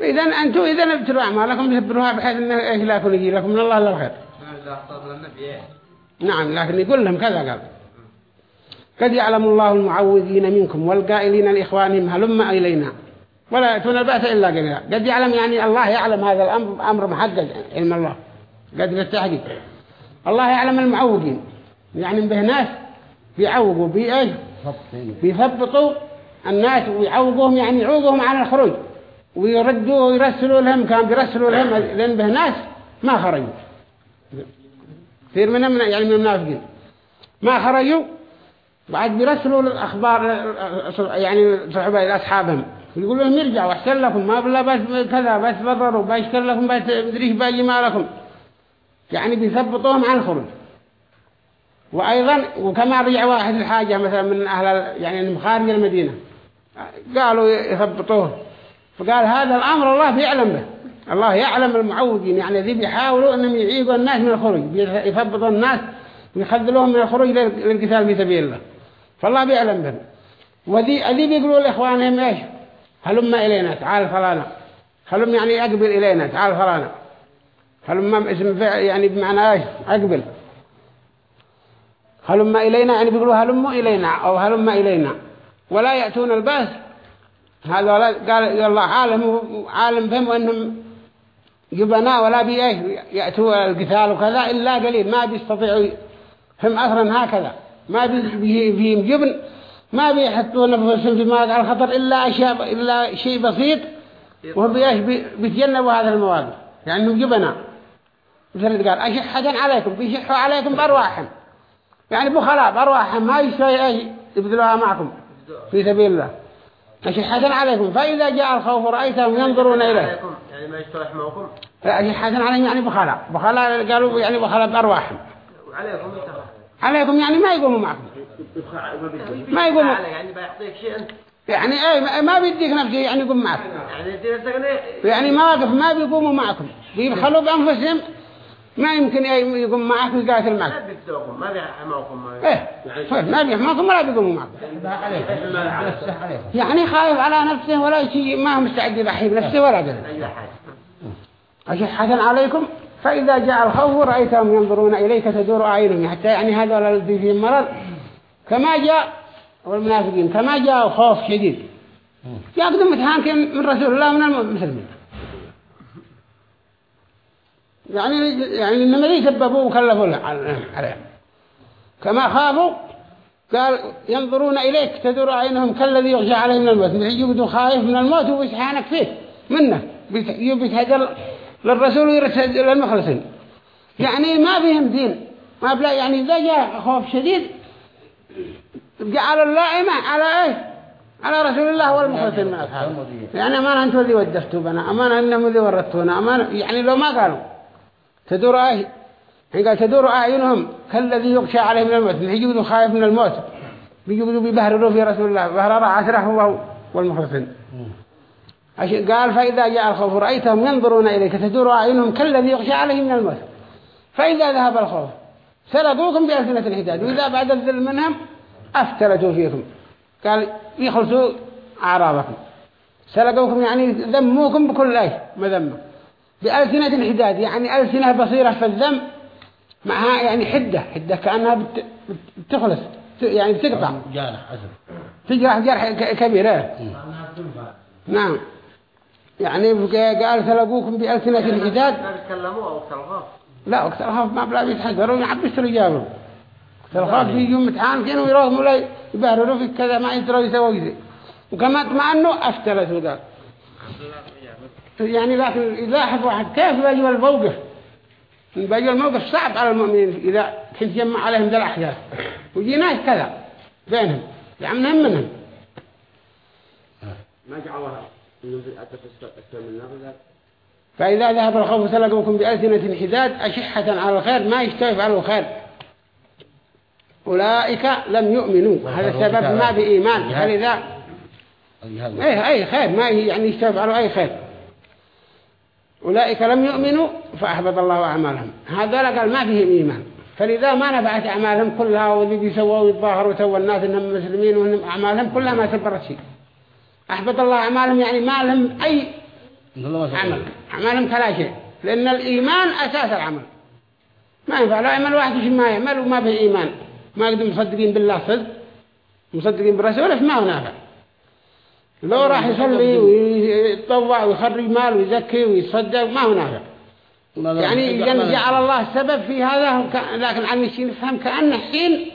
إذا أنتم إذا ابتلوا أعمالكم تبروها بحيث أنه يكون يجي لكم من الله إيه نعم لكن يقول لهم كذا قال قد يعلم الله المعوذين منكم والقائلين لإخوانهم هلم إلينا. ولا يأتون البأس إلا قليلا. قد يعلم يعني الله يعلم هذا الأمر أمر محقق علم الله. قد بالتحقيق الله يعلم المعوقين يعني به ناس بيعوقوا بإيش بيثبطوا الناس ويعوقوهم يعني يعوقوهم عن الخروج. ويردوا ويرسلوا لهم كان بيرسلوا لهم لأن به ناس ما خرجوا. كثير منهم من- يعني من المنافقين. ما خرجوا بعد بيرسلوا الأخبار يعني صحبة إلى أصحابهم. يقولوا لهم يرجعوا أحسن لكم ما بلا بس كذا بس ضرروا بأشكر لكم بس مدريش باجي ما لكم يعني بيثبطوهم عن الخروج. وأيضا وكما رجع واحد الحاجة مثلا من أهل يعني من خارج المدينة. قالوا يثبطوه. فقال هذا الأمر الله بيعلم به. الله يعلم المعوقين يعني ذي بيحاولوا أنهم يعيقوا الناس من الخروج يثبطوا الناس ويخذلوهم من الخروج لل- للقتال في سبيل الله. فالله بيعلم بهم وذي ذي بيقولوا لإخوانهم إيش؟ هلم إلينا تعال فلانا. هلم يعني أقبل إلينا تعال فلانا. هلم اسم فعل يعني بمعنى إيش؟ أقبل. هلم إلينا يعني بيقولوا هلم إلينا أو هلم إلينا. ولا يأتون البأس. هذا قال الله عالم عالم بهم وإنهم جبناء ولا بي إيش يأتوا القتال وكذا إلا قليل ما بيستطيعوا هم أثرا هكذا. ما بيهم جبن ما بيحطوا نفسهم في مواقع الخطر إلا أشياء إلا شيء بسيط وهم بيتجنبوا هذا المواقع يعني هم جبناء مثل قال أشحة عليكم بيشحوا عليكم بأرواحهم. يعني بخلاء بأرواحهم ما يستوي يبذلوها معكم في سبيل الله. أشحة عليكم. فإذا جاء الخوف رأيتهم ينظرون إليه. يعني ما يستوح معكم لا أشحة عليهم يعني بخلاء. بخلاء قالوا يعني بخلاء بأرواحهم. وعليكم عليكم يعني ما يقوموا معكم. ما يقوموا. يعني بيعطيك شيء يعني إيه ما بيديك نفسه يعني يقوم معك يعني مواقف ما بيقوموا معكم. بيبخلوا بأنفسهم ما يمكن يقوم معك ويقاتل معك. ما بيدوكم ما بيحموكم إيه طيب ما بيحموكم ولا بيقوموا معكم. يعني خايف على نفسه ولا شيء ما هو مستعد يضحي بنفسه ولا أي حاجة أشحة عليكم؟ فإذا جاء الخوف رأيتهم ينظرون إليك تدور أعينهم حتى يعني هذا الذي فيهم مرض. كما جاء والمنافقين كما جاء خوف شديد. يقدم متهانك من رسول الله من المسلمين يعني يعني إنما لي سببوا وكلفوا عليهم كما خافوا قال ينظرون إليك تدور أعينهم كالذي يغشى عليه من الموت. يجدوا خايف من الموت ويسحانك فيه منه. بيتهجر للرسول ويرسل للمخلصين. يعني ما فيهم دين. ما بلا يعني إذا جاء خوف شديد جعل اللائمة على إيه على رسول الله والمخلصين من أصحابه. يعني أمانة أنتوا ذي ودفتوا بنا أمانة أنهم ذي ورطونا أمانة يعني لو ما قالوا تدور إيه حين قال تدور أعينهم كالذي يغشى عليه من الموت. يجبدوا خايف من الموت. بيجبدوا بيبهروا في رسول الله بهرر عشره هو والمخلصين. قال فإذا جاء الخوف رأيتهم ينظرون إليك تدور أعينهم كالذي يغشى عليه من الموت. فإذا ذهب الخوف سلقوكم بألسنة الحداد وإذا بعد الذل منهم أفتلتوا فيكم. قال يخلصوا أعراضكم. سلقوكم يعني ذموكم بكل أي مذمة بألسنة الحداد يعني ألسنة بصيرة في الذم معها يعني حدة حدة كأنها بت... بتخلص يعني بتقطع. جارح تجرح جرح كبيرة. نعم. يعني قال سلقوكم بألسنة الحداد لا وقت الخوف ما بلا بيتحذروا يعبسوا يجابوا وقت الخوف بيجوا متحان كانوا يروحوا ولا يبهروا في كذا ما يدروا يسووا شيء وكما اطمأنوا أفتلتوا قال. يعني لكن يلاحظ واحد كيف بيجوا الموقف؟ بيجوا الموقف صعب على المؤمنين إذا كنت جمع عليهم ذا الأحداث. ويجي ناس كذا بينهم يعملهم منهم ما جعلها فإذا ذهب الخوف سلقوكم بألسنة حداد أشحة على الخير ما يشترف على الخير. أولئك لم يؤمنوا. هذا السبب ما بإيمان. فلذا أي أي خير. ما يعني يشترف على أي خير. أولئك لم يؤمنوا فأحبط الله أعمالهم. هذا قال ما فيهم إيمان. فلذا ما نفعت أعمالهم كلها وذي بيسووا ويتظاهروا وسووا الناس إنهم مسلمين وإنهم أعمالهم كلها ما سبرت شيء. أحبط الله أعمالهم يعني ما لهم أي عمل. أعمالهم كلا شيء لأن الإيمان أساس العمل. ما ينفع لا يعمل واحد شيء ما يعمل وما به إيمان. ما يقدر مصدقين بالله صدق مصدقين برسوله ما هو نافع. لو راح يصلي ويتطوع ويخرج مال ويزكي ويصدق ما هو نافع. يعني جعل الله السبب في هذا لكن عن الشيء نفهم كأنه حين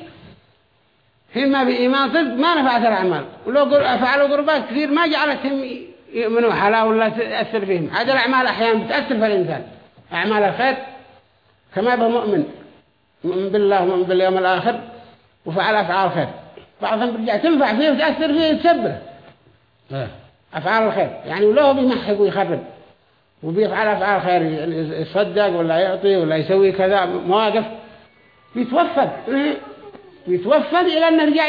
ما بإيمان صدق ما نفعت الأعمال. ولو فعلوا قربات كثير ما جعلتهم يؤمنوا حلا ولا تأثر فيهم هذه الأعمال أحيانا بتأثر في الإنسان. أعمال الخير كما به مؤمن. مؤمن بالله ومؤمن باليوم الآخر وفعل أفعال خير بعضهم برجع تنفع فيه وتأثر فيه وتسبره. أفعال الخير. يعني ولو بيمحق ويخرب وبيفعل أفعال خير يصدق ولا يعطي ولا يسوي كذا مواقف بيتوفق. بيتوفق إلى أن يرجع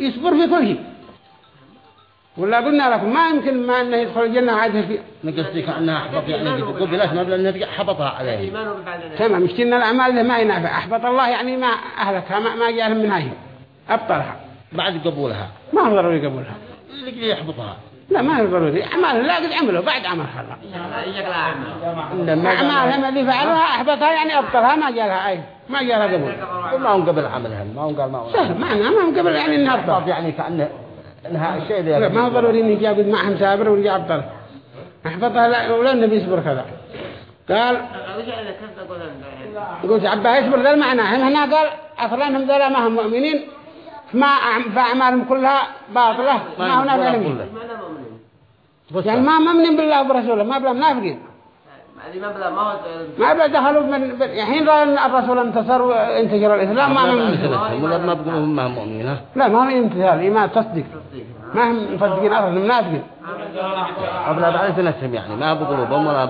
يصبر في كل شيء ولا قلنا لكم ما يمكن ما أنه يدخل الجنة عاده في نقصدي كأنها أحبط يعني قبلت ما بلا أنه حبطها عليه. تمام مش إن الأعمال ذا ما ينافع أحبط الله يعني ما أهلكها ما, ما جاء لهم منها أبطلها. بعد قبولها. ما هو ضروري قبولها اللي يحبطها. لا ما هو ضروري. أعمال لا قد عملوا بعد عمل خلا أعمالهم اللي فعلوها أحبطها يعني أبطلها ما جاء لها أي ما جاء لها قبول ما هم قبل عملها ما هم قال ما هم معنى ما هم قبل يعني إنها أبطل. يعني كأنه إنها الشيء ذي. لا ما هو ضروري إن يجي يقعد معهم سابر ويجي أبطل. احفظها لا ولا النبي يصبر كذا قال قلت عبا يصبر ذا المعنى. هم هنا قال أصلا هم ذا ما هم مؤمنين. فما أعم- فأعمالهم كلها باطلة. ما هنا بينهم إيش معنى مؤمنين؟ يعني ما مؤمنين بالله وبرسوله ما بلا منافقين ما بلا ما ما دخلوا من الحين رأى أن الرسول انتصر وانتشر الإسلام ما هم ما بقولوا هم ما مؤمنين ها؟ لا ما هم امتثال إيمان تصديق ما هم مصدقين أصلا منافقين قبل بعد نفسهم يعني ما بقلوبهم ولا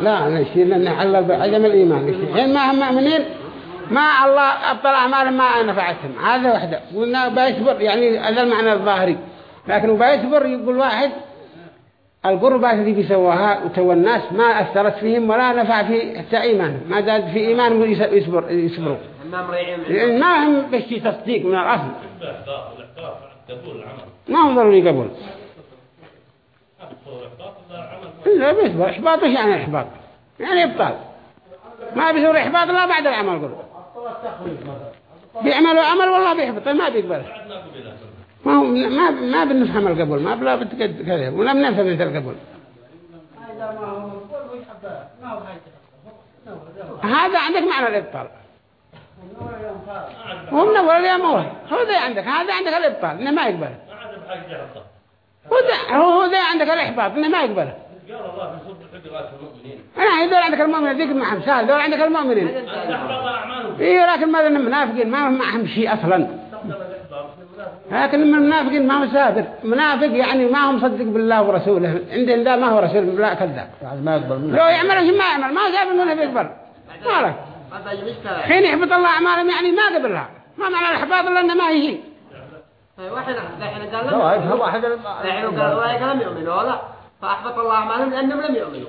لا الشيء لأنه علل بعدم الإيمان. الحين ما هم مؤمنين. ما الله أبطل أعمالهم ما نفعتهم. هذا وحده. قلنا بيصبر يعني هذا المعنى الظاهري. لكن بيصبر يقول واحد القربات اللي بيسواها وتو الناس ما أثرت فيهم ولا نفع في حتى إيمان ما زاد في إيمان يصبر يصبروا. ما هم بشي تصديق من الأصل. ما هم ضروري قبول إلا بيصبر. إحباط يعني إحباط؟ يعني إبطال. ما بيصير إحباط لا بعد العمل قرب. بيعملوا عمل والله بيحبط ما بيقبل. ما هو ما ما بنفهم القبول ما بلا بتقد كذا ولا بنفهم مثل القبول. هذا عندك معنى الإبطال. هو من أول اليوم هو. ذا عندك هذا عندك الإبطال إنه ما يقبل. هو ذا هو عندك الإحباط إنه ما يقبل. قال الله في صدق حقرات المؤمنين. أنا عندك المؤمنين ذيك معهم سهل ذول عندك المؤمنين إيه لكن ما ذن منافقين ما هم معهم شيء أصلا. لكن من المنافقين ما هو سابر منافق يعني ما هو مصدق بالله ورسوله. عندهم ذا ما هو رسول لا كذاب. يعني ما يقبل منه. لو يعمل شيء ما يعمل ما سابر منه بيقبل ما لك حين يحبط الله أعمالهم يعني ما قبلها. ما معنى الإحباط إلا إنه ما يجي واحد الحين قال لا لم هو واحد الحين قال واحد يؤمنوا ولا؟ فأحبط الله أعمالهم لأنهم لم يؤمنوا.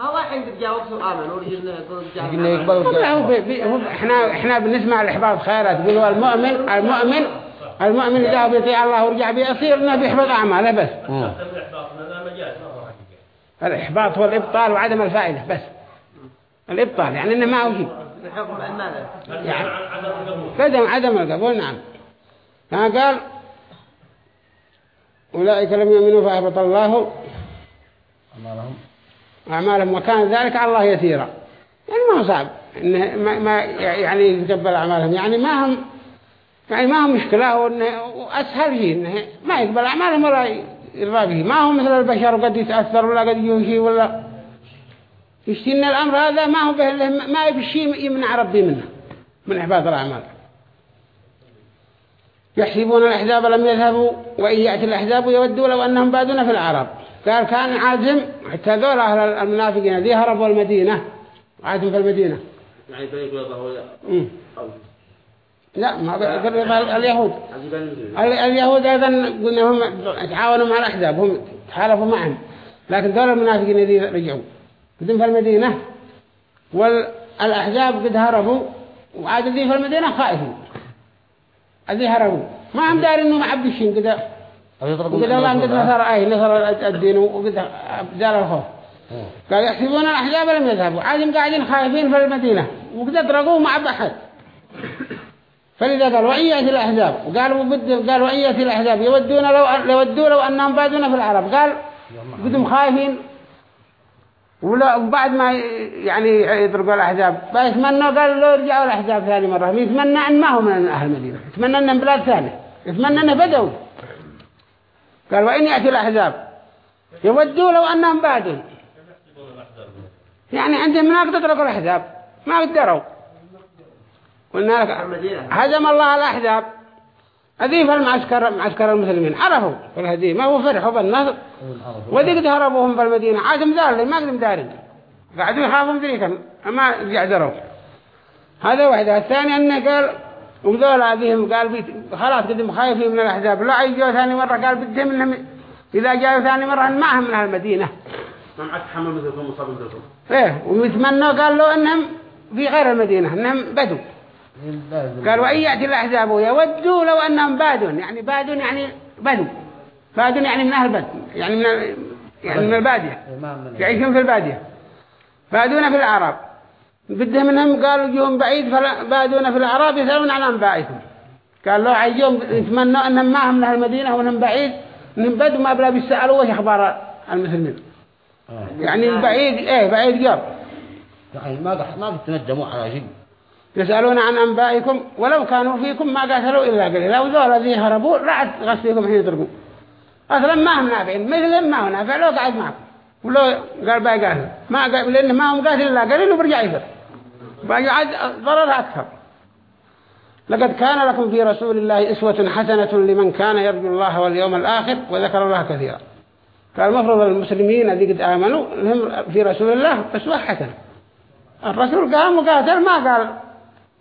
ها واحد قد جاوب آمنوا؟ ورجلنا يقول قلنا هو هو إحنا إحنا بنسمع الإحباط خيرات. يقولوا المؤمن المؤمن المؤمن إذا بيطيع الله ورجع بيصير إنه بيحبط أعماله بس. مجال ما هو هو الإبطال وعدم الفائدة بس. الإبطال يعني إنه ما هو شيء. الحكم عن ماذا يعني عن عدم القبول عدم القبول نعم قال أولئك لم يؤمنوا فأحبط الله أمالهم أعمالهم. وكان ذلك على الله يسيرا. يعني ما هو صعب. إنه ما, يعني يتقبل أعمالهم. يعني ما هم يعني ما هو مشكلة. هو إنه أسهل شيء. إنه ما يقبل أعمالهم ولا يرضى به. ما هو مثل البشر وقد يتأثر ولا قد يمشي ولا يشتي إن الأمر هذا ما هو به ما يبي شيء يمنع ربي منه. من إحباط الأعمال. يحسبون الأحزاب لم يذهبوا وإن يأتي الأحزاب يودوا لو أنهم بادون في العرب قال كان عازم حتى ذول أهل المنافقين ذي هربوا المدينة عازم في المدينة. يعني مم. أو. لا ما قال اليهود. اليهود أيضا قلنا هم تعاونوا مع الأحزاب هم تحالفوا معهم. لكن دول المنافقين الذي رجعوا. قدم في المدينة والأحزاب قد هربوا وعاد ذي في المدينة خائفين الذي هربوا. ما هم دارين إنهم عبدشين قد أو يضربون وقد الله قد نصر أي نصر الدين وقد دار الخوف. قال يحسبون الأحزاب لم يذهبوا. عادهم قاعدين خائفين في المدينة. وقد أدرقوا مع بحث فلذا قال يأتي الأحزاب. وقالوا بدل قال يأتي الأحزاب. يودون لو يودوا لو أنهم بادون في العرب. قال قدم خايفين. ولا وبعد ما يعني يطرقوا الأحزاب. بيتمنوا قال لو رجعوا الأحزاب ثاني مرة. يتمنى أن ما هو من أهل المدينة. يتمنى أنهم بلاد ثانية. يتمنى أنه بدوي قال وإن يأتي الأحزاب. يودوا لو أنهم بادون يعني عندهم مناقضة تطرقوا الأحزاب. ما قدروا. قلنا لك هزم الله الأحزاب. أذيف المعسكر معسكر المسلمين. عرفوا في الهزيمة وفرحوا بالنصر وذي قد هربوهم في المدينة. عادهم دارين ما قدم دارين. قاعدوا يخافوا ذريكا ما يعذروا هذا واحدة الثاني أنه قال وذول أبيهم قال بيت خلاص قدم خايفين من الأحزاب. لا يجوا ثاني مرة قال بدهم إنهم إذا جاءوا ثاني مرة معهم من المدينة مثلكم إيه ويتمنوا قال له إنهم في غير المدينة إنهم بدو. قال وإن يأتي الأحزاب يودوا لو أنهم بادون. يعني بادون يعني بدو. بادون يعني من أهل بد يعني من يعني من البادية. يعيشون في البادية. بادون في الأعراب. بده منهم قالوا جيهم بعيد فبادونا في الأعراب يسألون عن أنبائكم. قال لو عيهم يتمنوا أنهم ما هم من المدينة وأنهم بعيد أنهم بدوا ما بلا بيسألوا وش أخبار المسلمين؟ يعني بعيد إيه بعيد قال يعني ما قد ما قد تندموا على شيء. يسألون عن أنبائكم ولو كانوا فيكم ما قاتلوا إلا قليلا. وذول الذين هربوا رعد غسيكم حين يتركوا أصلا ما هم نافعين مثل ما هو نافع لو قعد معكم. ولو قال باي قاتل. ما قال لأن ما هم قاتل إلا قليل وبرجع يفر. بيعد ضررها أكثر. لقد كان لكم في رسول الله إسوة حسنة لمن كان يرجو الله واليوم الآخر وذكر الله كثيرا. فالمفروض المسلمين الذي قد آمنوا لهم في رسول الله أسوة حسنة. الرسول قام وقاتل ما قال.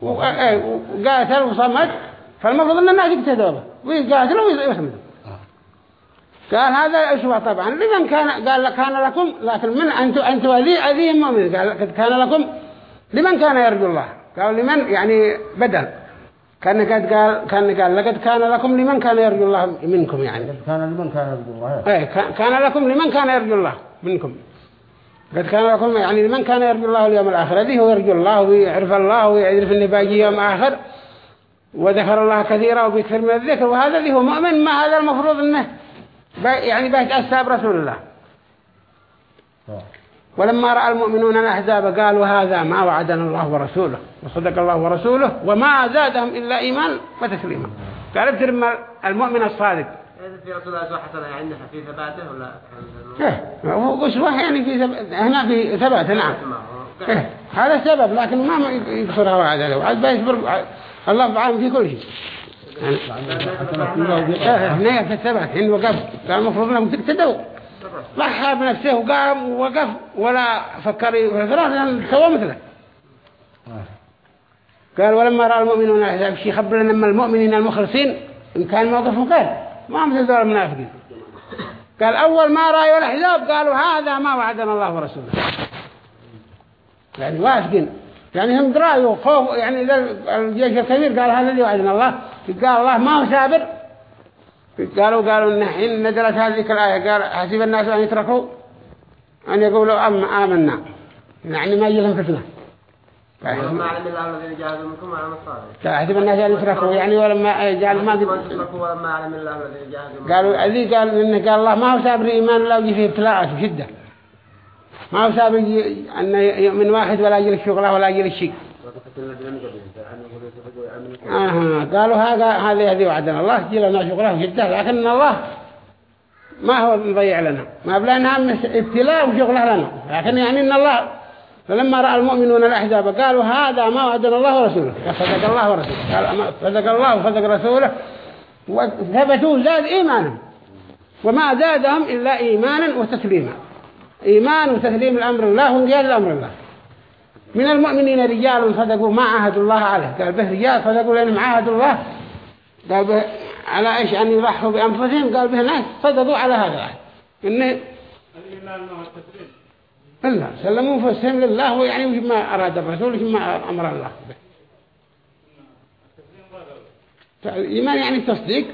وقاتل. وصمد فالمفروض أن الناس يقتدوا به. ويقاتلوا ويصمدوا قال هذا أسوة طبعا. لمن كان قال كان لكم لكن من أنتم أنتم أذي أذي مؤمن قال كان لكم لمن كان يرجو الله؟ قال لمن؟ يعني بدل. كان قد قال كان قال لقد كان لكم لمن كان يرجو الله منكم يعني. كان لمن كان يرجو الله إيه كان لكم لمن كان يرجو الله منكم. قد كان لكم يعني لمن كان يرجو الله اليوم الآخر. هذه هو يرجو الله ويعرف الله ويعرف انه باقي يوم آخر. وذكر الله كثيرا وبيكثر من الذكر. وهذا اللي هو مؤمن ما هذا المفروض إنه يعني بيتأسى برسول الله. ولما رأى المؤمنون الأحزاب قالوا هذا ما وعدنا الله ورسوله وصدق الله ورسوله وما زادهم إلا إيمان وتسليما قال ابترم المؤمن الصادق في رسول الله حسنة يعني في ثباته ولا إيه هو أسوة يعني في ثبات هنا في ثبات نعم إيه هذا السبب لكن ما يقصرها وعد له وعد بيصبر الله بعلم في كل شيء يعني هنا في الثبات حين وقف قال المفروض انهم تقتدوا ضحى بنفسه وقام ووقف ولا فكر يفرغ لأن سوى مثله. قال ولما رأى المؤمنون الأحزاب شيء خبر لنا المؤمنين المخلصين إن كان موقفهم خير. ما مثل دول المنافقين. قال أول ما رأيوا الأحزاب قالوا هذا ما وعدنا الله ورسوله. يعني واثقين. يعني هم درايوا خوف يعني الجيش الكبير قال هذا اللي وعدنا الله. قال الله ما هو سابر. قالوا قالوا إن حين نزلت هذه الآية. قال حسب الناس أن يتركوا؟ أن يقولوا أم آمنا. يعني ما يجيهم فتنة ولما علم الله الذين جاهدوا منكم وعلم الصالح حسب الناس أن يتركوا. يعني ولما جعل ما ولما علم الله الذين جاهدوا قالوا الذي قال إنه قال الله ما هو سابر إيمان لو يجي فيه ابتلاءات وشدة. ما هو سابر أن يؤمن واحد ولا يجي الشغلة ولا يجي الشيء. آه قالوا هذا هذا الذي وعدنا الله جي لنا شغله جدا لكن الله ما هو مضيع لنا. ما بلانها ابتلاء وشغله لنا. لكن يعني إن الله فلما رأى المؤمنون الأحزاب قالوا هذا ما وعدنا الله ورسوله. فصدق الله ورسوله. صدق الله وصدق رسوله. وثبتوا زاد إيمانا وما زادهم إلا إيمانا وتسليما. إيمان وتسليم الأمر الله وانقياد الأمر الله. من المؤمنين رجال صدقوا ما عهد الله عليه. قال به رجال صدقوا لأنهم عهد الله. قال به على إيش؟ أن يضحوا بأنفسهم. قال به ناس صدقوا على هذا العهد. إنه إلا سلموا أنفسهم لله ويعني ما أراد الرسول وما أمر الله به. الإيمان يعني التصديق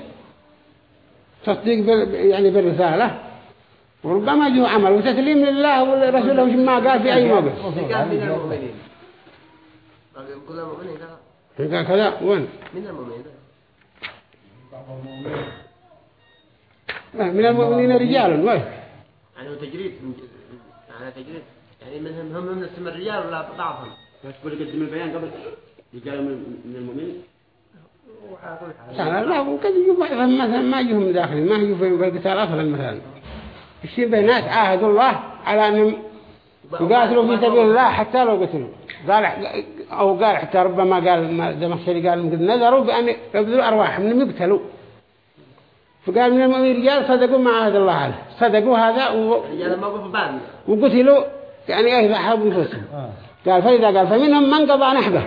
تصديق يعني بالرسالة. وربما جو عمل وتسليم لله ورسوله ما قال في أي موقف قال كذا وين من المؤمنين من المؤمنين رجال وين يعني تجريد يعني تجريد يعني منهم هم من اسم الرجال ولا بعضهم تقول قدم البيان قبل رجال من المؤمنين لا لا وقد يجوا بعضهم مثلا ما يجوا داخل ما يجوا في القتال أصلا مثلا يصير بينات عاهد الله على أنهم يقاتلوا في سبيل الله حتى لو قتلوا. قال أو قال حتى ربما قال الزمخشري قال قد نذروا بأن يبذلوا أرواحهم أنهم يقتلوا. فقال من المؤمنين رجال صدقوا ما عهد الله عليه. صدقوا هذا و... وقتلوا يعني إيه ضحوا بنفسهم قال فإذا قال فمنهم من قضى نحبه.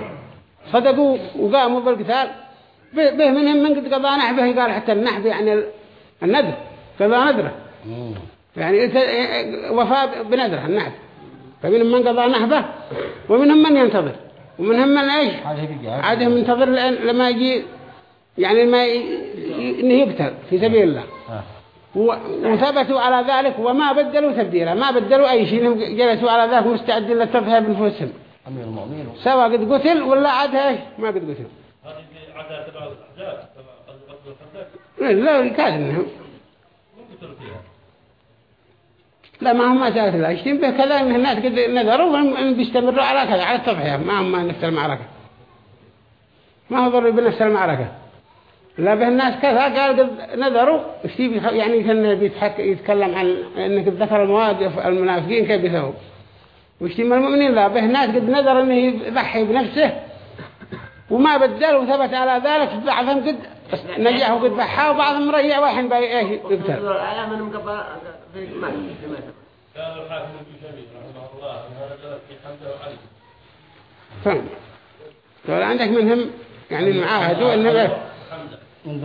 صدقوا وقاموا بالقتال. به منهم من قد قضى نحبه قال حتى النحب يعني النذر. قضى نذره. يعني وفاء بنذره النحب فمنهم من قضى نحبه ومنهم من ينتظر. ومنهم من إيش؟ عادهم ينتظر لما يجي يعني ما إنه يقتل في سبيل الله. وثبتوا على ذلك وما بدلوا تبديلا. ما بدلوا أي شيء جلسوا على ذلك مستعدين للتضحية المؤمنين. سواء قد قتل ولا عاد إيش؟ ما قد قتل. هذه عادة تبع الأحزاب تبع قتل الخندق لا كاد إنهم مو قتلوا فيها لا ما هم ما سالت لا يشتم به كذا إن الناس قد نذروا وهم بيستمروا على كذا على التضحية. ما هم نفس المعركة. ما هو ضروري بنفس المعركة. لا به الناس كذا قال قد نذروا. يعني كان بيتحك يتكلم عن إنك ذكر المواقف المنافقين كيف يسووا. واشتي من المؤمنين لا به ناس قد نذر إنه يضحي بنفسه. وما بدل وثبت على ذلك. بعضهم قد نجح وقد ضحى وبعضهم ريع واحد باي في ما في ما قال الحاكم ابن شميل رحمه الله هذا في حمزة وعلي فهم عندك منهم يعني معاهدوا إنه من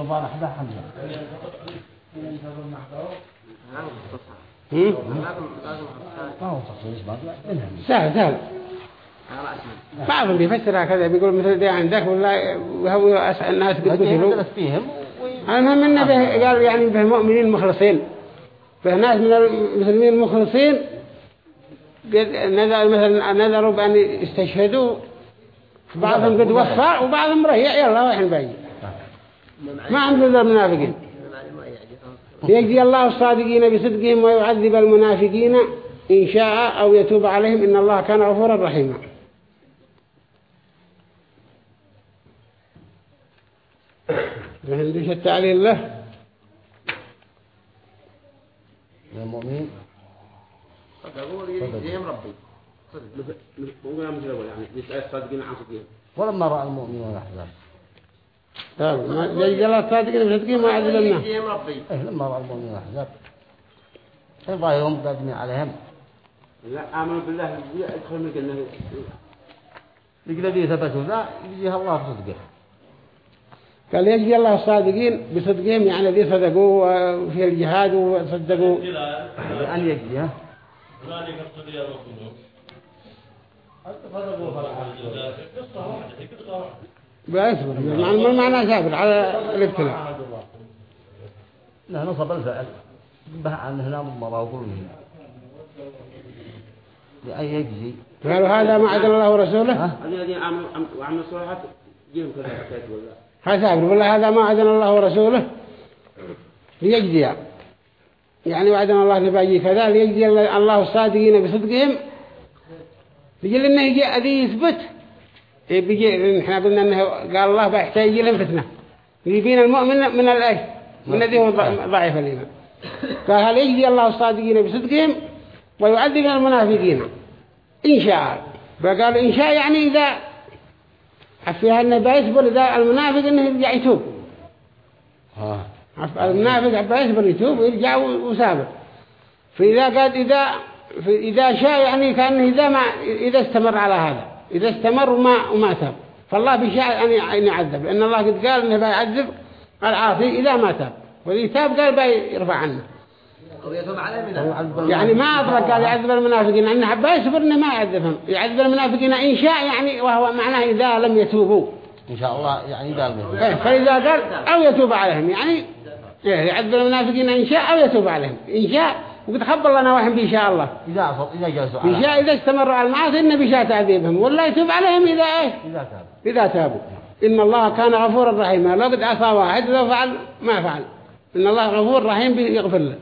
هو تخصيص بعض منهم سهل سهل. بعضهم بيفسرها كذا بيقول مثل دي عندك ولا وهو أس- الناس فيهم المهم إنه قال يعني به مؤمنين مخلصين. به ناس من المسلمين المخلصين قد نذر مثلا نذروا بأن يستشهدوا. بعضهم قد وفى وبعضهم ريع يلا وين باجي ما عنده ذا المنافقين. يجزي الله الصادقين بصدقهم ويعذب المنافقين إن شاء أو يتوب عليهم. إن الله كان غفورا رحيما. ما عندوش التعليل له؟ من المؤمنين. أقول يجزيهم ربي. ولما رأى المؤمنون الأحزاب طيب ما الصادقين بصدقهم ويعذب الناس يجزيهم ربي. إيه لما رأى المؤمنون الأحزاب ظاهرهم قادمين عليهم. لا آمنوا بالله. يدخل من الجنة. الذي ثبتوا ذا يجزيها الله بصدقه قال يجزي الله الصادقين بصدقهم يعني الذي صدقوا في الجهاد وصدقوا واحدة بأسبر معنى ما معنى ثابت على الابتلاء. لا نصب الفعل. به عن هنا مضمرة وكلهم بأن يجزي؟ قالوا هذا ما عدل الله ورسوله. ها؟ الذين آمنوا وعملوا الصالحات جيهم كذا. هذا ثابت ولا هذا ما عدل الله ورسوله ليجزي. يعني وعدنا الله نباجي كذا ليجزي الله الصادقين بصدقهم. بيجي لنا يجي أذي يثبت. إيه بيجي إحنا قلنا إنه قال الله بيحتاج لهم فتنة. يبين المؤمن من الايش من الذي هو ضع- ضعيف الإيمان. قال هل يجزي الله الصادقين بصدقهم؟ ويعذب المنافقين. إن شاء. فقال إن شاء يعني إذا فيها أنه بيصبر إذا المنافق أنه يرجع يتوب. المنافق بيصبر يتوب ويرجع وسابر فإذا قال إذا إذا شاء يعني كأنه إذا ما إذا استمر على هذا. إذا استمر وما وما تاب. فالله بشاء أن يعذب. لأن الله قد قال إنه بيعذب العاصي إذا ما تاب. وإذا تاب قال بيرفع عنه. يعني ما أطلق قال يعذب المنافقين أنه حبا يصبر إنه ما يعذبهم يعذب المنافقين إن شاء يعني وهو معناه إذا لم يتوبوا. إن شاء الله يعني قال به إيه، فإذا قال أو يتوب عليهم يعني إيه، يعذب المنافقين إن شاء أو يتوب عليهم. إن شاء وقد خبر لنا واحد بإن شاء الله. إذا عصر إذا جلسوا إن على شاء إذا استمروا على المعاصي إنه بشاء تعذيبهم ولا يتوب عليهم إذا إيه؟ إذا تاب إذا تابوا. إن الله كان غفورا رحيما. لو قد عصى واحد لو فعل ما فعل. إن الله غفور رحيم يغفر له.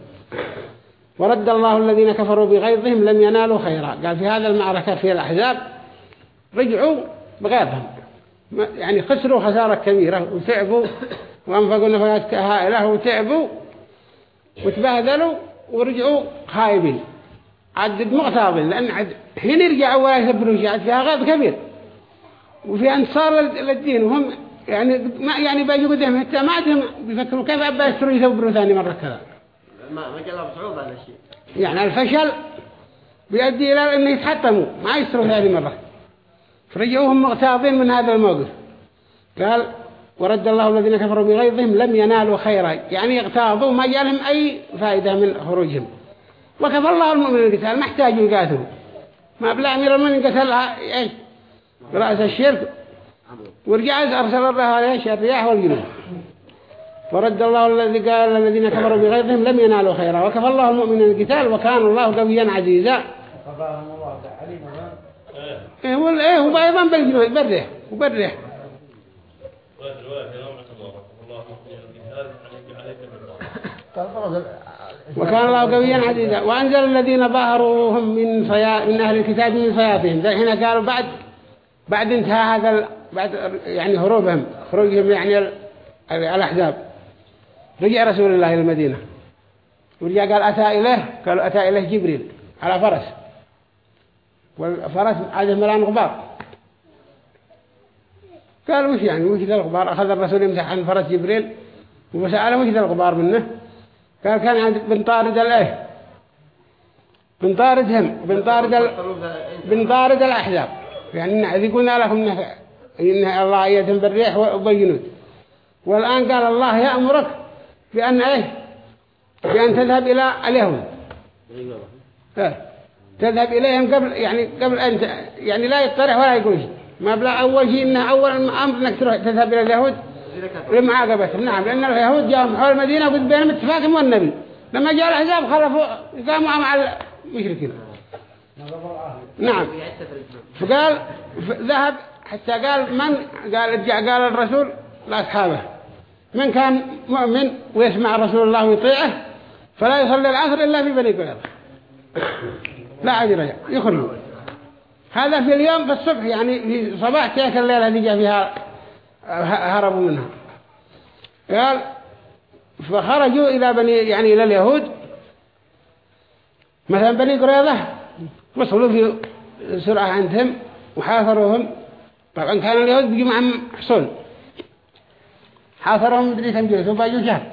ورد الله الذين كفروا بغيظهم لم ينالوا خيرا. قال في هذا المعركة في الأحزاب رجعوا بغيظهم. يعني خسروا خسارة كبيرة وتعبوا وأنفقوا نفقات هائلة وتعبوا وتبهذلوا ورجعوا خايبين. عدد مغتاظين لأن عد حين يرجعوا ولا يثبروا عاد فيها غيظ كبير. وفي انتصار لل- للدين وهم يعني ما يعني بيجوا قدام حتى ما عندهم بيفكروا كيف أبا يسروا يثبروا ثاني مرة كذا. ما جلب صعوبة هذا الشيء. يعني الفشل بيؤدي إلى أنه يتحطموا. ما يسروا ثاني مرة. فرجعوهم مغتاظين من هذا الموقف. قال ورد الله الذين كفروا بغيظهم لم ينالوا خيرا. يعني اغتاظوا ما جالهم أي فائدة من خروجهم. وكفى الله المؤمنين القتال. ما احتاجوا يقاتلوا. ما بلا أمير المؤمنين قتلها إيش؟ رأس الشرك. ورجع أرسل الله عليه الرياح والجنود. ورد الله الذي قال الذين كفروا بغيظهم لم ينالوا خيرا. وكفى الله المؤمنين القتال وكان الله قويا عزيزا. بالجنود الله مخرج الكتاب عليك عليك بالله قال خلاص وكان الله قويا عزيزا. وأنزل الذين ظاهروهم من صيا من أهل الكتاب من صياصهم ذا هنا قالوا بعد بعد انتهاء هذا ال... بعد يعني هروبهم. خروجهم يعني ال... ال- الأحزاب. رجع رسول الله إلى المدينة. ورجع قال أتى إليه؟ قالوا أتى إليه جبريل على فرس. والفرس عاده ملان غبار. قال وش يعني؟ وش ذا الغبار؟ أخذ الرسول يمسح عن فرس جبريل وسأله وش ذا الغبار منه؟ قال كان عند بن طارد الإيه؟ بن طاردهم بن طارد ال... بن طارد الأحزاب. يعني إذا قلنا لكم إنه, الله أيدهم بالريح وبالجنود والآن قال الله يأمرك بأن إيه؟ بأن تذهب إلى اليهود. إيه. تذهب إليهم قبل يعني قبل أن يعني لا يقترح ولا يقول شيء. ما بلا أول شيء إنه أول أمر إنك تروح تذهب إلى اليهود لمعاقبتهم نعم لأن اليهود جاءوا حول المدينة وقد بينهم اتفاقهم والنبي لما جاء الأحزاب خلفوا قاموا مع المشركين. نعم. فقال ذهب حتى قال من؟ قال ارجع قال الرسول لأصحابه. من كان مؤمن ويسمع رسول الله ويطيعه فلا يصلي العصر إلا في بني قريظة. لا يرجع يخرجوا هذا في اليوم في الصبح يعني في صباح تلك الليلة اللي جاء فيها هربوا منها. قال فخرجوا إلى بني يعني إلى اليهود. مثلا بني قريظة وصلوا في سرعة عندهم وحاصروهم. طبعا كان اليهود بيجي معهم حصول حاصرهم مدري كم جلسوا وباجوا شهر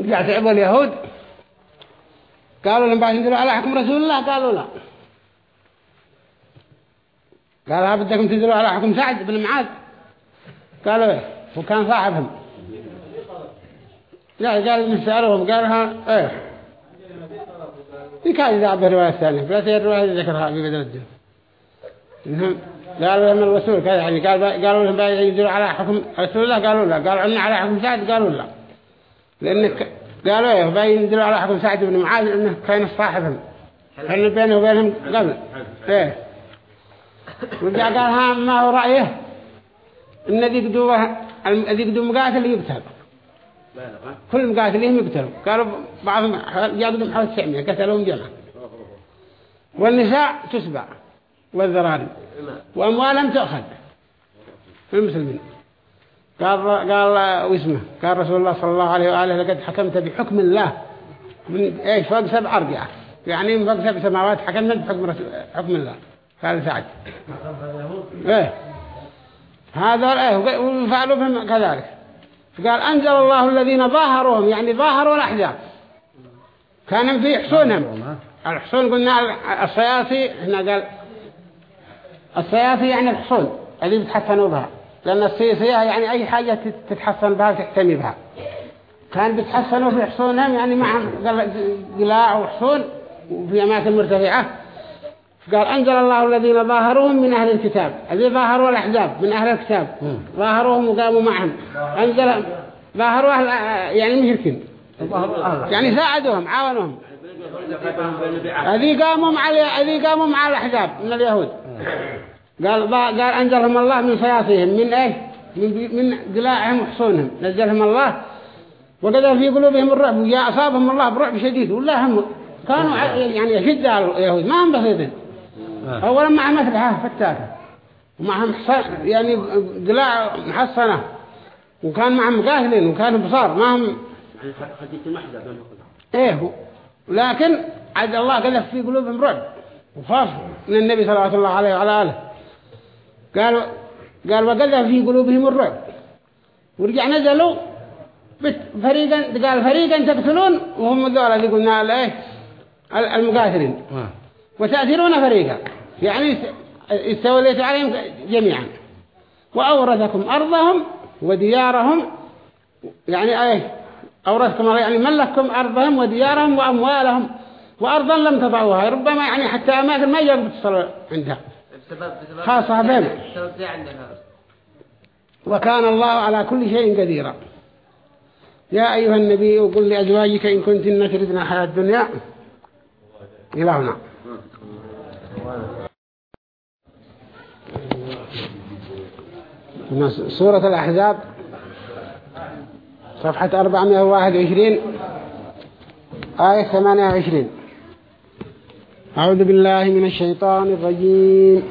رجع تعبوا اليهود. قالوا لهم بعد ينزلوا على حكم رسول الله قالوا لا. قال ها بدكم تنزلوا على حكم سعد بن معاذ. قالوا إيه؟ وكان صاحبهم. لا قال نسألهم قال ها إيه. دي كان يذهب بالرواية الثانية؟ هي الرواية اللي ذكرها في بدر الدين قالوا لهم الرسول كذا يعني قال قالوا لهم ينزلوا على حكم رسول الله؟ قالوا لا. قالوا عنا على حكم سعد؟ قالوا لا. لأنك قالوا إيه بقى ينزلوا على حكم سعد بن معاذ لأنه كان صاحبهم. كان بينه وبينهم قبل. إيه. ورجع قال ها ما هو رأيه؟ إن ذي قدوة ذي قدوة مقاتل يقتل. كل مقاتلين يقتلوا. قالوا بعضهم جاءوا حوالي 900 قتلوهم جمع والنساء تسبع. والذراري. وأموالهم تأخذ في المسلمين. قال قال واسمه. قال رسول الله صلى الله عليه وآله لقد حكمت بحكم الله. من إيش؟ فوق سبع أرجع يعني من فوق سبع سماوات حكمت بحكم رسول حكم الله. قال سعد. إيه. هذا إيه وفعلوا بهم كذلك. فقال أنزل الله الذين ظاهروهم. يعني ظاهروا الأحزاب. كان في حصونهم. الحصون قلنا الصياصي. هنا قال الصياصي يعني الحصون اللي بيتحسنوا بها لأن السياسية يعني أي حاجة تتحسن بها وتحتمي بها. كان بيتحسنوا في حصونهم يعني معهم قلاع وحصون وفي أماكن مرتفعة. قال أنزل الله الذين ظاهروهم من أهل الكتاب. الذي ظاهروا الأحزاب من أهل الكتاب. ظاهروهم وقاموا معهم. أنزل ظاهروا أهل يعني مشركين. يعني ساعدوهم عاونوهم. الذي قاموا مع الذي قاموا مع الأحزاب من اليهود. قال قال أنزلهم الله من صياصيهم من إيه؟ من من قلاعهم وحصونهم. نزلهم الله. وقدر في قلوبهم الرعب. وجاء أصابهم الله برعب شديد. والله هم كانوا يعني أشد اليهود. ما هم بسيطين. أولا معهم أسلحة فتاكة. ومعهم يعني قلاع محصنة وكان معهم قاتلين وكانوا بصار. ما هم يعني خديت المحزة إيه لكن عز الله قذف في قلوبهم رعب. وخاف من النبي صلى الله عليه وعلى آله. قال قال وقذف في قلوبهم الرعب. ورجع نزلوا فريقا قال فريقا تقتلون؟ وهم ذولا اللي قلنا الايه المقاتلين. وتأثرون فريقا. يعني استوليت عليهم جميعا. وأورثكم أرضهم وديارهم. يعني إيه؟ أورثكم يعني ملككم أرضهم وديارهم وأموالهم. وأرضا لم تضعوها ربما يعني حتى أماكن ما يجب تصل عندها. بسبب خاصة بهم وكان الله على كل شيء قديرا. يا أيها النبي قل لأزواجك إن كنتن تردن حياة الدنيا. إلى هنا. سورة الأحزاب صفحة 421 آية 28 أعوذ بالله من الشيطان الرجيم.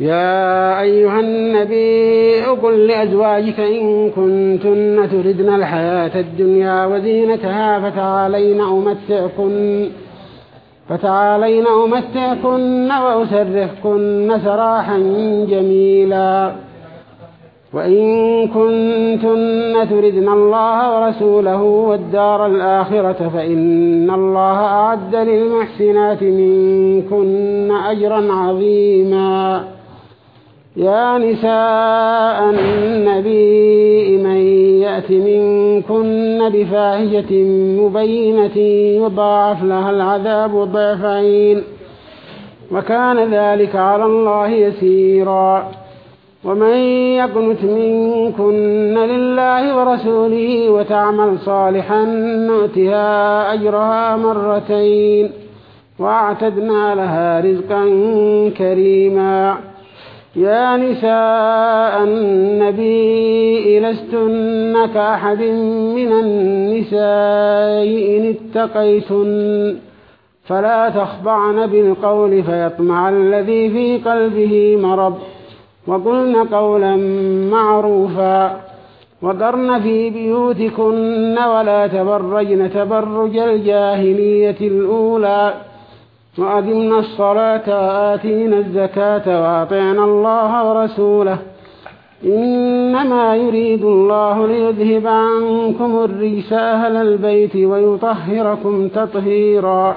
يا أيها النبي قل لأزواجك إن كنتن تردن الحياة الدنيا وزينتها فتعالين أمتعكن فتعالين أمتعكن وأسرحكن سراحا جميلا. وإن كنتن تردن الله ورسوله والدار الآخرة فإن الله أعد للمحسنات منكن أجرا عظيما. يا نساء النبي من يأت منكن بفاحشة مبينة يضاعف لها العذاب ضعفين وكان ذلك على الله يسيرا. ومن يقنت منكن لله ورسوله وتعمل صالحا نؤتها أجرها مرتين واعتدنا لها رزقا كريما. يا نساء النبي لستن كأحد من النساء إن اتقيتن. فلا تخضعن بالقول فيطمع الذي في قلبه مرض. وقلن قولا معروفا وقرن في بيوتكن ولا تبرجن تبرج الجاهلية الأولى وأقمنا الصلاة وآتينا الزكاة وأطعنا الله ورسوله إنما يريد الله ليذهب عنكم الرجس أهل البيت ويطهركم تطهيرا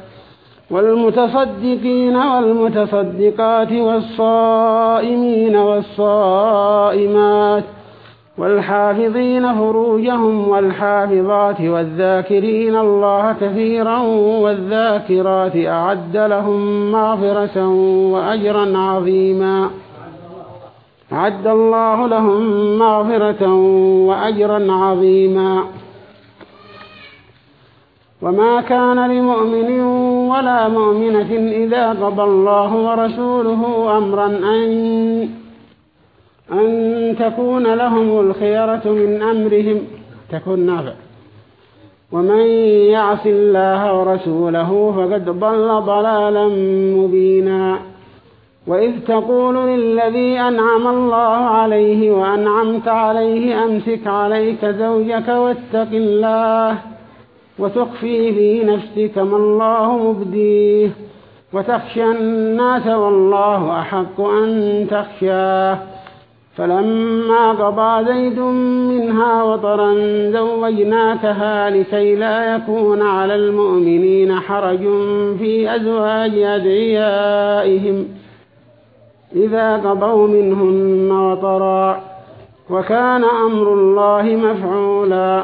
والمتصدقين والمتصدقات والصائمين والصائمات والحافظين فروجهم والحافظات والذاكرين الله كثيرا والذاكرات أعد لهم مغفرة وأجرا عظيما. أعد الله لهم مغفرة وأجرا عظيما. وما كان لمؤمن ولا مؤمنة إذا قضى الله ورسوله أمرا أن أن تكون لهم الخيرة من أمرهم. تكون نافع. ومن يعص الله ورسوله فقد ضل ضلالا مبينا. وإذ تقول للذي أنعم الله عليه وأنعمت عليه أمسك عليك زوجك واتق الله. وتخفي في نفسك ما الله مبديه وتخشى الناس والله أحق أن تخشاه. فلما قضى زيد منها وطرا زوجناكها لكي لا يكون على المؤمنين حرج في أزواج أدعيائهم. إذا قضوا منهن وطرا وكان أمر الله مفعولا.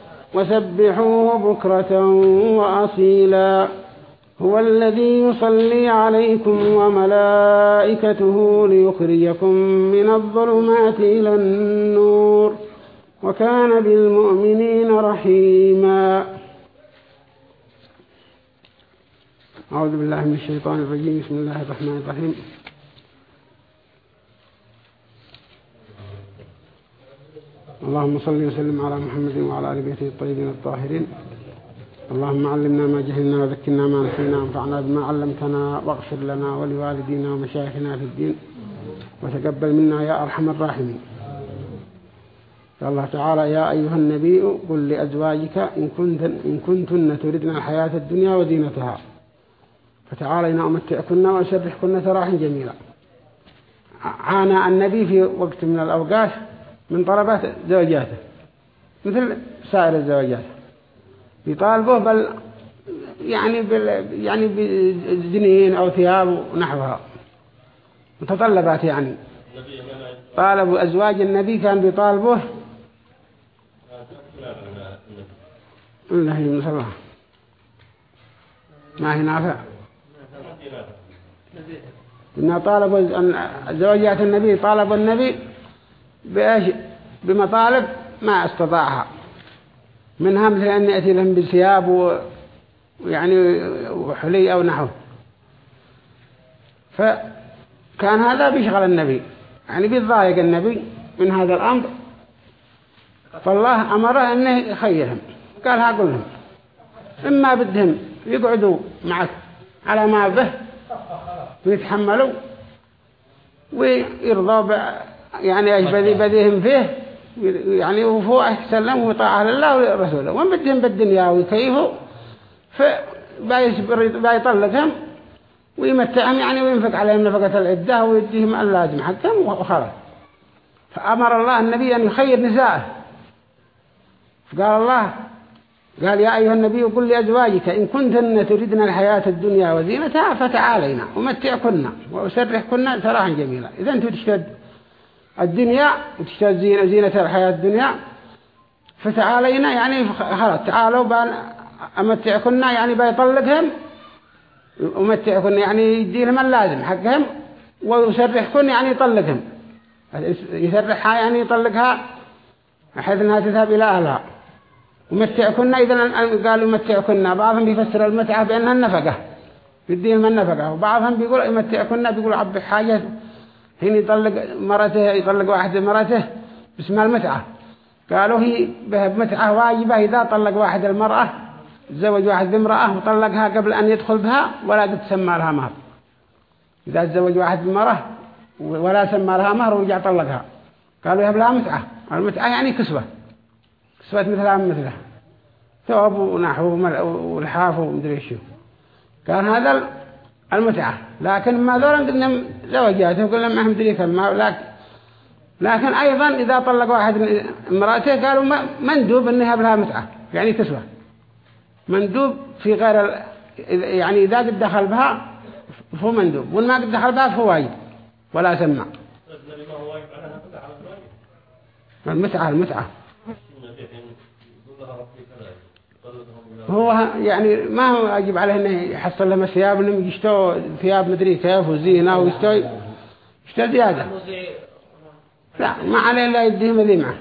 وسبحوه بكرة وأصيلا. هو الذي يصلي عليكم وملائكته ليخرجكم من الظلمات إلى النور وكان بالمؤمنين رحيما. أعوذ بالله من الشيطان الرجيم. بسم الله الرحمن الرحيم. اللهم صل وسلم على محمد وعلى آل بيته الطيبين الطاهرين. اللهم علمنا ما جهلنا وذكرنا ما نسينا وانفعنا بما علمتنا واغفر لنا ولوالدينا ومشايخنا في الدين. وتقبل منا يا أرحم الراحمين. قال الله تعالى يا أيها النبي قل لأزواجك إن, كنتن إن كنتن تردن الحياة الدنيا وزينتها. فتعالينا أمتعكن وأسرحكن سراحا جميلا. عانى النبي في وقت من الأوقات من طلبات زوجاته مثل سائر الزوجات. يطالبوه بل يعني بال يعني بزنين أو ثياب ونحوها. متطلبات يعني. طالبوا أزواج النبي كان بيطالبوه. الله يمسلها ما هي نافع؟ إنها طالبوا زوجات النبي طالبوا النبي بإيش؟ بمطالب ما استطاعها. منها مثل أن يأتي لهم بالثياب ويعني وحلي أو نحو فكان هذا بيشغل النبي. يعني بيضايق النبي من هذا الأمر. فالله أمره أنه يخيرهم. قال هقول لهم. إما بدهم يقعدوا معك على ما به ويتحملوا ويرضوا يعني إيش بدي بديهم فيه؟ يعني وفوق يسلم وطاعة لله ورسوله. وين بدهم بالدنيا ويكيفوا؟ فبيطلقهم ويمتعهم يعني وينفق عليهم نفقة العدة ويديهم اللازم حقهم وخلاص. فأمر الله النبي أن يخير نساءه فقال الله قال يا أيها النبي قل لأزواجك إن كنتن تريدن الحياة الدنيا وزينتها فتعالينا ومتعكن وأسرحكن سراحا جميلا. إذا أنتم تشتد الدنيا وتشتد زينة, زينة الحياة الدنيا. فتعالينا يعني خلاص تعالوا بان أمتعكن يعني بيطلقهم ومتعكن يعني يديهم اللازم حقهم ويسرحكن يعني يطلقهم. يسرحها يعني يطلقها حيث أنها تذهب إلى أهلها. ومتعكن إذا قالوا متعكن بعضهم بيفسر المتعة بأنها النفقة يديهم النفقة وبعضهم بيقول يمتعكن بيقول عبد حاجة حين يطلق مرته يطلق واحد مرته باسمها المتعة. قالوا هي بمتعة واجبة إذا طلق واحد المرأة تزوج واحد بامرأة وطلقها قبل أن يدخل بها ولا قد سمى لها مهر. إذا تزوج واحد بامرأة ولا سمى لها مهر ورجع طلقها. قالوا يهب لها متعة. المتعة يعني كسوة. كسوة مثلها مثلها. ثوب ونحو والحاف ومدري شو. كان هذا المتعة. لكن ما ذولا قلنا زوجاته قلنا ما هم دري كم لكن لكن أيضا إذا طلق واحد امرأته قالوا مندوب أنها بلها متعة يعني تسوى. مندوب في غير يعني إذا قد دخل بها فهو مندوب وإن ما قد دخل بها فهو واجب ولا سمع. المتعة المتعة. هو يعني ما هو واجب عليه إنه يحصل لهم ثياب إنهم يشتوا ثياب مدري كيف وزينة ويشتوا يشتوا زيادة. لا ما عليه إلا يديهم ذي معه.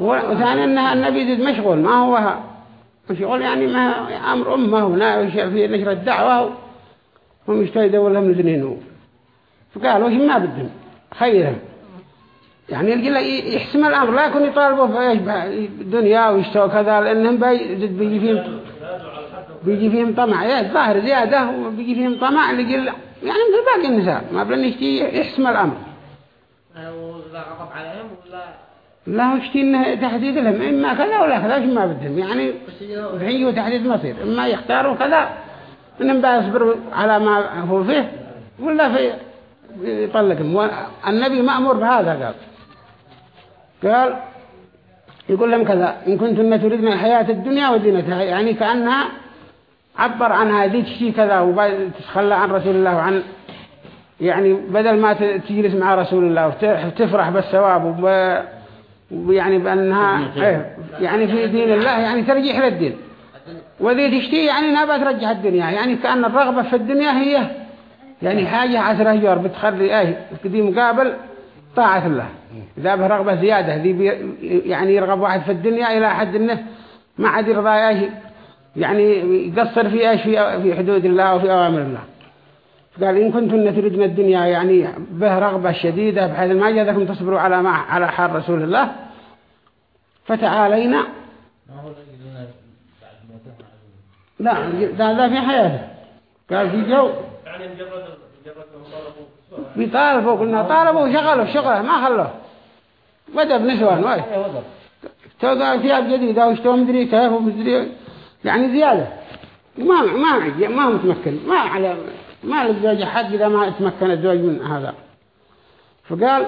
وثاني انها النبي يزيد مشغول ما هو مشغول يعني ما أمر أمه هنا في نشر الدعوة هم يدور لهم الاثنين فقالوا هم ما بدهم؟ خيرهم. يعني يجي يحسم الأمر لا يكون يطالبوا في الدنيا ويشتوا كذا لأنهم بيجي فيهم بيجي فيهم طمع. يا ظاهر زيادة وبيجي فيهم طمع لقل يعني مثل باقي النساء ما بلن يشتي يحسم الأمر. لا يشتي إنه تحديد لهم إما كذا ولا كذا شو ما بدهم. يعني هو تحديد مصير إما يختاروا كذا إنهم بيصبروا على ما هو فيه ولا في يطلقهم. والنبي مأمور بهذا قال. قال يقول لهم كذا إن كنتم تريدن الحياة الدنيا وزينتها يعني كأنها عبر عن هذه شيء كذا وتتخلى عن رسول الله وعن يعني بدل ما تجلس مع رسول الله وتفرح بالثواب ويعني بأنها إيه يعني في دين الله يعني ترجح للدين. وذي تشتي يعني نابا ترجح الدنيا يعني كأن الرغبة في الدنيا هي يعني حاجة عشرة جور بتخلي إيه دي مقابل طاعة الله. إذا به رغبة زيادة ذي يعني يرغب واحد في الدنيا إلى حد إنه ما عاد يرضى يعني يقصر في إيش؟ في حدود الله وفي أوامر الله. قال إن كنتن تردن الدنيا يعني به رغبة شديدة بحيث ما جاءكم تصبروا على ما على حال رسول الله. فتعالينا. لا هذا في حياته قال في جو. يعني بيطالبوا قلنا طالبوا شغلوا شغله ما خلوه. بدأ بنسوان واي تو قال ثياب جديدة واشتوا مدري كيف ومدري يعني زيادة. ما ما ما متمكن. ما على ما للزوج حق إذا ما تمكن الزوج من هذا. فقال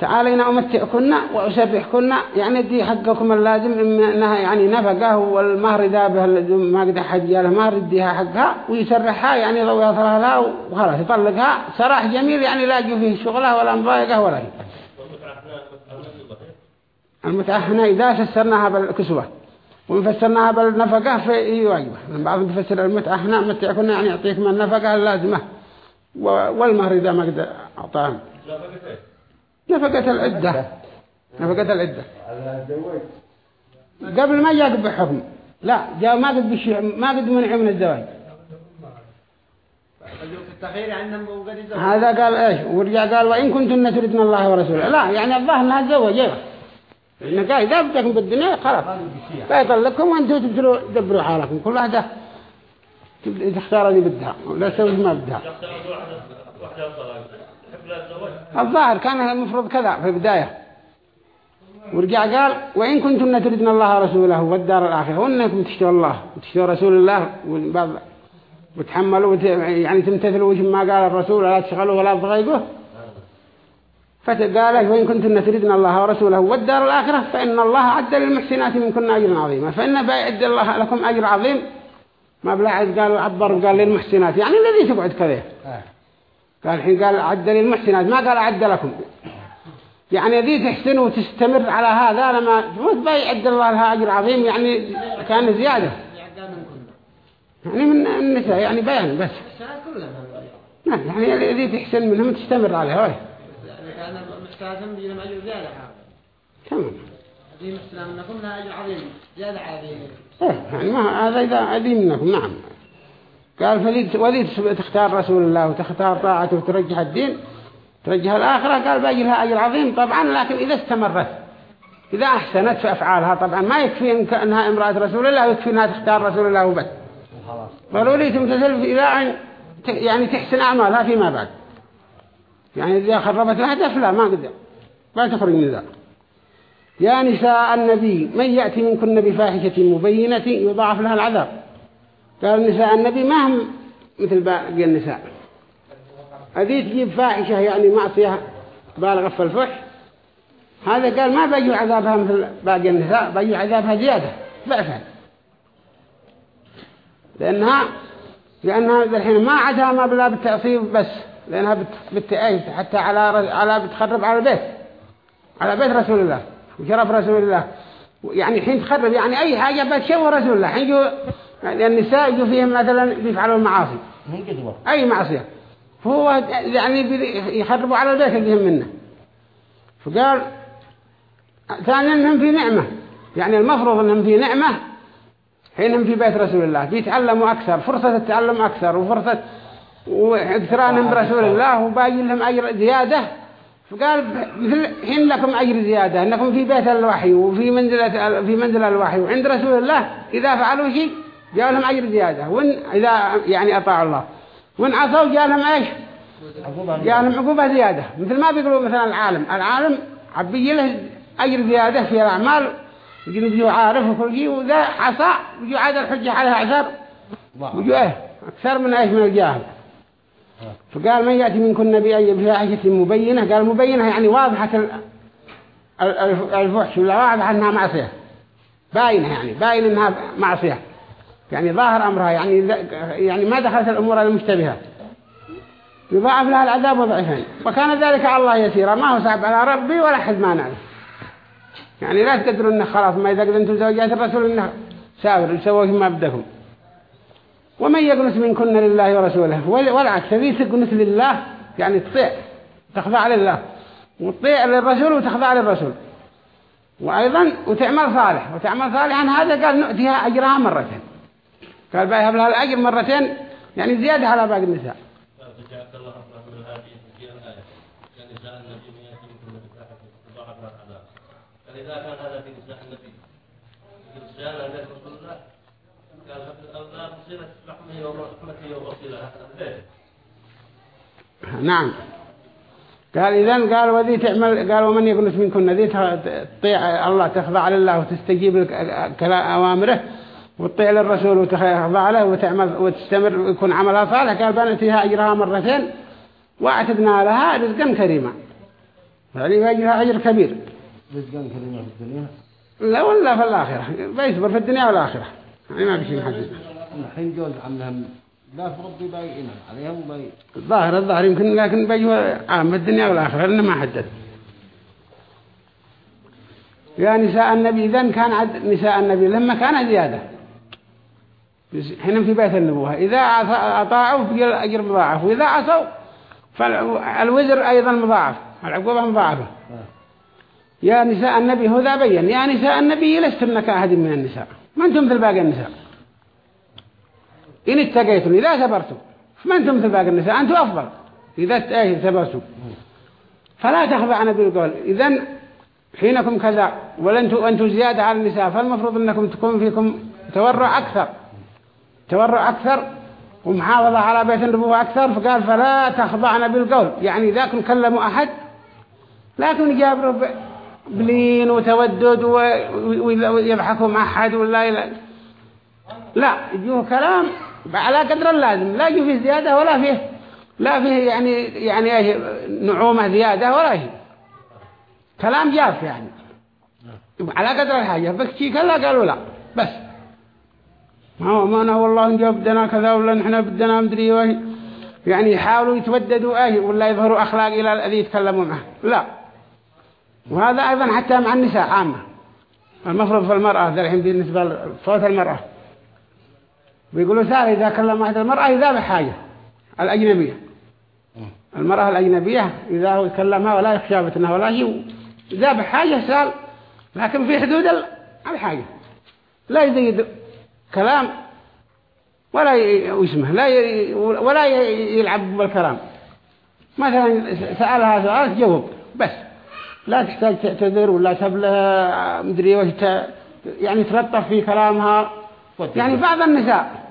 تعالينا أمتعكن وأسبحكن يعني دي حقكم اللازم إما أنها يعني نفقة والمهر ذا به ما قد حد له مهر يديها حقها ويسرحها يعني لو يصلها لها وخلاص يطلقها سراح جميل يعني لا يجي فيه شغله ولا مضايقه ولا شيء. المتعة هنا إذا فسرناها بالكسوة وفسرناها بالنفقة في واجبة من بعض بفسر المتعة هنا متع كنا يعني يعطيك من النفقة اللازمة والمهر إذا ما قد أعطاهم. نفقة العدة. نفقة العدة. قبل ما جاء بحكم. لا جاء ما قد بشيء ما قد منع من الزواج. هذا قال إيش؟ ورجع قال وإن كنتن تردن الله ورسوله. لا يعني الظاهر إنها تزوج أيوه. إنه قال إذا بدكم بالدنيا خلاص. لا يطلقكم وانتوا تبدلوا دبروا حالكم. كل واحدة تبدأ تختار اللي بدها. ولا تسوي ما بدها. لا الظاهر كان المفروض كذا في البداية. ورجع قال وإن كنتم تردن الله ورسوله والدار الآخرة وإنكم تشتروا الله وتشتروا رسول الله وبعض وتحملوا وت... يعني تمتثلوا وش ما قال الرسول ولا تشغلوا ولا تضايقوه فقال وإن كنتم تردن الله ورسوله والدار الآخرة فإن الله عد للمحسنات منكن أجر عظيما. فإن بيعد الله لكم أجر عظيم. ما بلاعد قال عبر قال للمحسنات. يعني الذي تقعد كذا. قال الحين قال عد للمحسنات. ما قال أعد لكم. يعني ذي تحسن وتستمر على هذا لما تموت بيعد الله لها أجر عظيم. يعني كان زيادة. يعني من النساء يعني بيان بس. نعم، يعني الذي تحسن منهم تستمر عليها. بيجي لهم أجر زيادة حاجة تمام هذه مثلا أنكم لها أجر عظيم زيادة ذي إيه يعني ما هذا إذا أدي منكم نعم. قال فلي وذي تختار رسول الله وتختار طاعته وترجح الدين ترجح الآخرة قال باجي لها أجر عظيم طبعا لكن إذا استمرت إذا أحسنت في أفعالها طبعا ما يكفي إن أنها امرأة رسول الله يكفي أنها تختار رسول الله وبس. ضروري تمتثل إلى أن يعني تحسن أعمالها فيما بعد. يعني إذا خربت الهدف لا ما قدر. ما تخرج من ذلك يا نساء النبي من يأتي منكن بفاحشة مبينة يضاعف لها العذاب؟ قال نساء النبي ما هم مثل باقي النساء؟ هذه تجيب فاحشة يعني معصية بالغة في الفحش. هذا قال ما بيجي عذابها مثل باقي النساء بيجي عذابها زيادة ضعفها. لأنها لأنها الحين ما عادها ما بلا بالتعصيب بس. لأنها بت حتى على على بتخرب على البيت. على بيت رسول الله. وشرف رسول الله. يعني حين تخرب يعني أي حاجة بتشوه رسول الله. حين يعني النساء يجوا فيهم مثلا بيفعلوا المعاصي. أي معصية. فهو يعني يخربوا على البيت اللي هم منه. فقال ثانيا إنهم في نعمة. يعني المفروض إنهم في نعمة. حينهم في بيت رسول الله. بيتعلموا أكثر. فرصة التعلم أكثر. وفرصة واقترانهم برسول الله وباقي لهم أجر زيادة. فقال مثل حين لكم أجر زيادة أنكم في بيت الوحي وفي منزلة في منزل الوحي وعند رسول الله إذا فعلوا شيء جاء لهم أجر زيادة. وإن إذا يعني أطاعوا الله. وإن عصوا جاء لهم إيش؟ جاء لهم عقوبة زيادة. مثل ما بيقولوا مثلا العالم. العالم عبي له أجر زيادة في الأعمال يجي يجي عارف وكل شيء وذا عصى يجي عاد الحجة عليها عثر ويجي إيه؟ أكثر من إيش؟ من الجاهل. فقال من يأتي منكن بأي بفاحشة مبينة؟ قال مبينة يعني واضحة ال- ال- ال- الفحش ولا واضحة أنها معصية؟ باينة يعني باين أنها معصية. يعني ظاهر أمرها يعني يعني ما دخلت الأمور المشتبهة. يضاعف لها العذاب وضعفين. وكان ذلك على الله يسيرا. ما هو صعب على ربي ولا حد ما نعرف. يعني لا تقدروا انه خلاص ما إذا قدرتم زوجات الرسول إنه ساور يسووا ما بدكم. ومن يقنس منكن لله ورسوله وال- والعكس هذه تقنس لله يعني تطيع تخضع لله. وتطيع للرسول وتخضع للرسول. وأيضا وتعمل صالح. وتعمل صالحا هذا قال نؤتيها أجرها مرتين. قال بيهب لها الأجر مرتين؟ يعني زيادة على باقي النساء. في إذا كان هذا في نساء النبي يقول سأل نعم. قال إذن قال وذي تعمل قال ومن يقنس منكن؟ ذي تطيع الله تخضع لله وتستجيب كلام أوامره وتطيع للرسول وتخضع له وتعمل وتستمر ويكون عملها صالح قال بنتها أجرها مرتين وأعتدنا لها رزقا كريما. يعني أجرها أجر كبير. رزقا كريما في الدنيا؟ لا ولا في الآخرة. بيصبر في الدنيا والآخرة. ما شيء محدد الحين جوز عملهم لا فرضي بايئنا عليهم وبايئ الظاهر الظاهر يمكن لكن بيجوا عام الدنيا والآخرة لأنه ما حدد يا نساء النبي إذن كان عد نساء النبي لما كان زيادة حين في بيت النبوة إذا أطاعوا في الأجر مضاعف وإذا عصوا فالوزر أيضا مضاعف العقوبة مضاعفة. يا نساء النبي هو ذا بين. يا نساء النبي لستن كأحد من النساء. ما أنتم مثل باقي النساء؟ إن اتقيتم إذا سبرتم فما أنتم مثل باقي النساء؟ أنتم أفضل. إذا إيش سبرتم فلا تخضعن بالقول. إذن حينكم كذا ولنتم أنتم زيادة على النساء فالمفروض أنكم تكون فيكم تورع أكثر. تورع أكثر ومحافظة على بيت النبوة أكثر. فقال فلا تخضعن بالقول. يعني إذا كن كلموا أحد لكن يجابروا بلين وتودد ويضحكوا مع أحد ولا يلا لا يجوه كلام على قدر اللازم لا يجوه فيه زيادة ولا فيه لا فيه يعني يعني إيه نعومة زيادة ولا شيء. كلام جاف يعني. على قدر الحاجة بكتي كلا قالوا لا بس. ما هو ما أنا والله نجا بدنا كذا ولا نحن بدنا مدري وش. يعني يحاولوا يتوددوا إيه ولا يظهروا أخلاق إلى الذي يتكلموا معه. لا. وهذا أيضا حتى مع النساء عامة. المفروض في المرأة الحين بالنسبة لصوت المرأة. بيقولوا سهل إذا كلم واحد المرأة إذا بحاجة. الأجنبية. المرأة الأجنبية إذا هو يكلمها ولا يخشى بتنها ولا شيء إذا بحاجة سهل لكن في حدود الحاجة لا يزيد كلام ولا يسمه لا ولا يلعب بالكلام. مثلا سألها سؤال تجاوب بس. لا تحتاج تعتذر ولا تبله مدري وش يعني تلطف في كلامها. يعني بعض النساء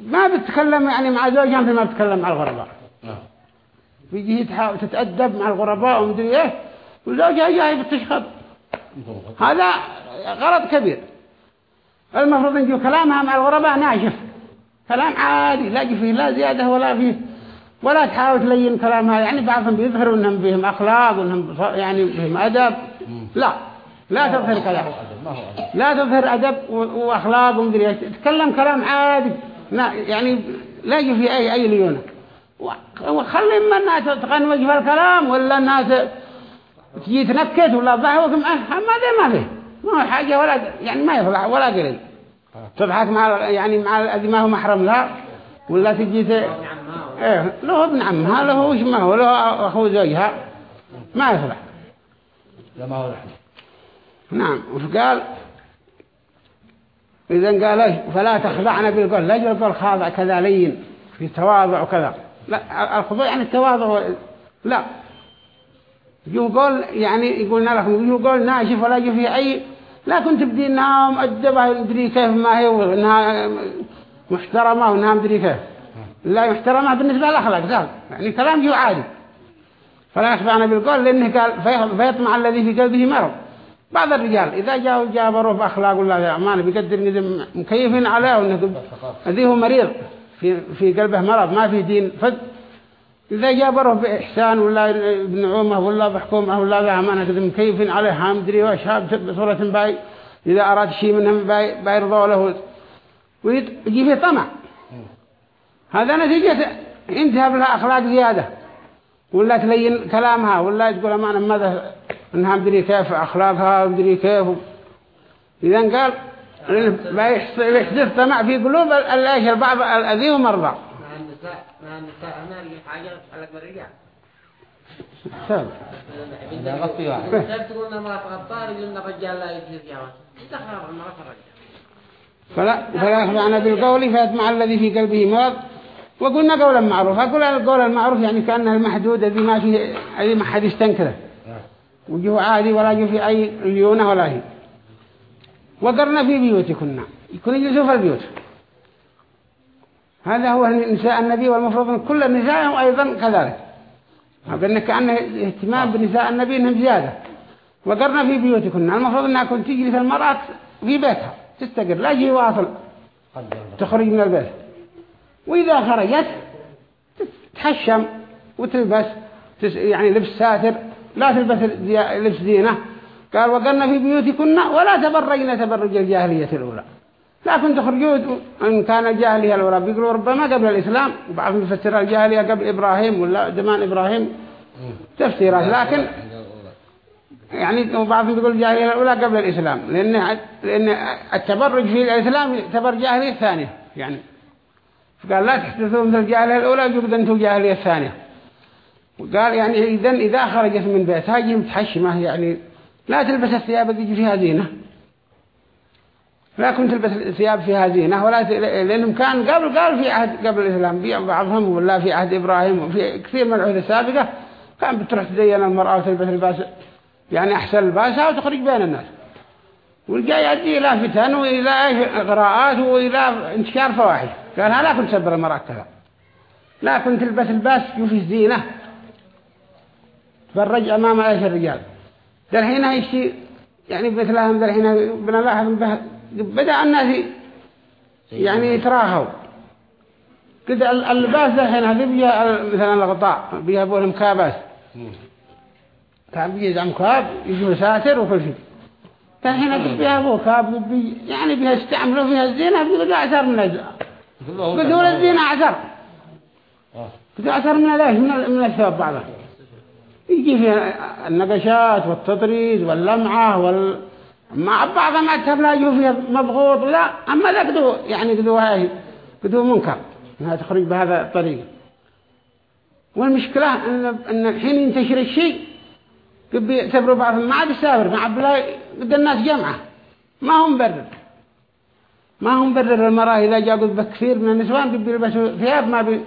ما بتتكلم يعني مع زوجها مثل ما بتتكلم مع الغرباء. بيجي تحاول تتأدب مع الغرباء ومدري إيه وزوجها جاي بتشخط هذا غلط كبير. المفروض إن كلامها مع الغرباء ناشف كلام عادي لا فيه لا زيادة ولا فيه. ولا تحاول تلين كلامها يعني بعضهم بيظهروا إنهم فيهم أخلاق وإنهم يعني فيهم أدب. لا. لا تظهر كلام. لا تظهر أدب وأخلاق ومدري إيش. تتكلم كلام عادي. لا يعني لا يجي في أي أي ليونة. وخلي إما الناس تغنوج في الكلام ولا الناس تجي تنكت ولا ضحك ما ما ما فيه. ما هو حاجة ولا يعني ما يفضح ولا قليل تضحك مع يعني مع الذي ما هو محرم لها ولا تجي ت... إيه له ابن عمها له وش ما هو له أخو زوجها. ما يفرح لا ما هو نعم وقال إذا قال إيش؟ فلا تخضعنا بالقول. لا يجب القول خاضع كذا لين في تواضع وكذا. لا الخضوع يعني التواضع. لا. يجوا قول يعني يقولنا لكم يجوا قول ناشف ولا يجي فيه أي. لا كنت بدي إنها مؤدبة مدري كيف ما هي وإنها محترمة وإنها مدري كيف لا محترمة بالنسبة للأخلاق زال يعني كلام جو عادي. فلا يخضعنا بالقول لأنه قال فيطمع الذي في قلبه مرض. بعض الرجال إذا جاءوا جابروا بأخلاق الله أمانة بيقدر إذا مكيفين عليه وإنه هذه هو مريض. في في قلبه مرض ما في دين. فد إذا جابره بإحسان ولا بنعومه ولا بحكومه ولا ذا أمانة إذا مكيفين عليه. هامدري وشاب بصورة باي. إذا أراد شيء منهم باي بايرضوا له. ويجي فيه طمع. هذا نتيجة انتهى لها أخلاق زيادة. ولا تلين كلامها ولا تقول أمانة ماذا؟ إنها مدري كيف أخلاقها مدري كيف. إذا قال بيحدث طمع في قلوب الايش البعض الأذي ومرضى. مع النساء مع النساء هنا اللي حاجة تتعلق بالرجال سبب إذا غطي واحد كيف تقول رجل ان الرجال لا يجوز جواز تخرب المرأة الرجال فلا فلا يخضعن بالقول فيطمع الذي في قلبه مرض. وقلنا قولا معروفا. قول القول المعروف يعني كأنه المحدود الذي ما فيه أي ما حد يستنكره وجوه عادي ولا جو في أي ليونة ولا هي. وقرنا في بيوتكن. يكون يجلسوا في البيوت. هذا هو نساء النبي والمفروض أن كل النساء أيضا كذلك. قلنا كأنه اهتمام بنساء النبي إنهم زيادة. وقرنا في بيوتكن. المفروض أنها كنت تجلس المرأة في بيتها. تستقر. لا يجي واصل. تخرج من البيت. وإذا خرجت تحشم وتلبس يعني لبس ساتر لا تلبس لبس زينة. قال وقرنا في بيوتكن ولا تبرجن تبرج الجاهلية الأولى. لكن تخرجوا إن كان الجاهلية الأولى. بيقولوا ربما قبل الإسلام وبعضهم يفسر الجاهلية قبل إبراهيم ولا زمان إبراهيم. تفسيرات لكن يعني وبعضهم يقول الجاهلية الأولى قبل الإسلام لأن لأن التبرج في الإسلام يعتبر جاهلية ثانية. يعني فقال لا تحدثوا مثل الجاهلية الأولى يجب أنتم الجاهلية الثانية. وقال يعني إذا إذا خرجت من بيتها هاجي متحشمة يعني لا تلبس الثياب اللي فيها زينة لا كنت تلبس ثياب فيها زينة ولا ت... لأنهم كان قبل قال في عهد قبل الإسلام بعضهم ولا في عهد إبراهيم وفي كثير من العهود السابقة كان بتروح تزين المرأة وتلبس الباس يعني أحسن لباسها وتخرج بين الناس. والجاي يؤدي إلى فتن وإلى إغراءات وإلى انتشار فواحش. قال لا كنت تسبر المرأة كذا لا كنت تلبس الباس يوفي الزينة. تفرج أمام إيش الرجال. ده الحين الشيء يعني مثلهم ده الحين به بدأ الناس يعني يتراهوا. كده ال- اللباس ده الحين هذه بيها مثلا الغطاء بيها بولهم كاباس كان بيجي مكاب يجوا ساتر وكل شيء. الحين بيها ابو كاب يعني بيها استعملوا فيها الزينة بيقولوا أعثر من الزينة قدور الزينة أعثر أعثر من ليش من من بعضها يجي فيها النقشات والتطريز واللمعة وال مع بعضها ما تلاقيه فيها مضغوط لا أما لا قدو يعني قدو هاي قدو منكر إنها تخرج بهذا الطريق. والمشكلة إن, إن الحين ينتشر الشيء يعتبروا بعضهم ما عاد يسافر ما عاد بلا قد الناس جمعة ما هم مبرر ما هم مبرر المرأة إذا جاء قد بكثير من النسوان قد يلبسوا ثياب ما بي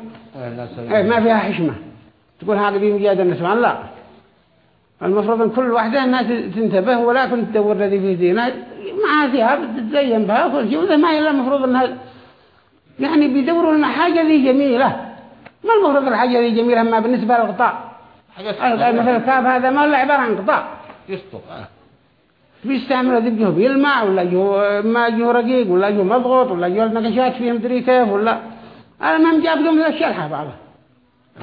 إيه ما فيها حشمة. تقول هذا بيهم جاد النسوان؟ لا. المفروض إن كل واحدة انها تنتبه ولا كنت تدور الذي في زينة معها ثياب تتزين بها وكل شيء. وإذا ما هي إلا المفروض إنها يعني بيدوروا لنا حاجة ذي جميلة. ما المفروض الحاجة ذي جميلة؟ ما بالنسبة للقطاع. مثل الكاب هذا ما هو عبارة عن قطاع. يسطو بيستعملوا ذي جهه بيلمع ولا جهه ما جهه رقيق ولا جهه مضغوط ولا جهه نقشات فيه مدري كيف ولا أنا ما مجاب لهم الشرحة بعضها.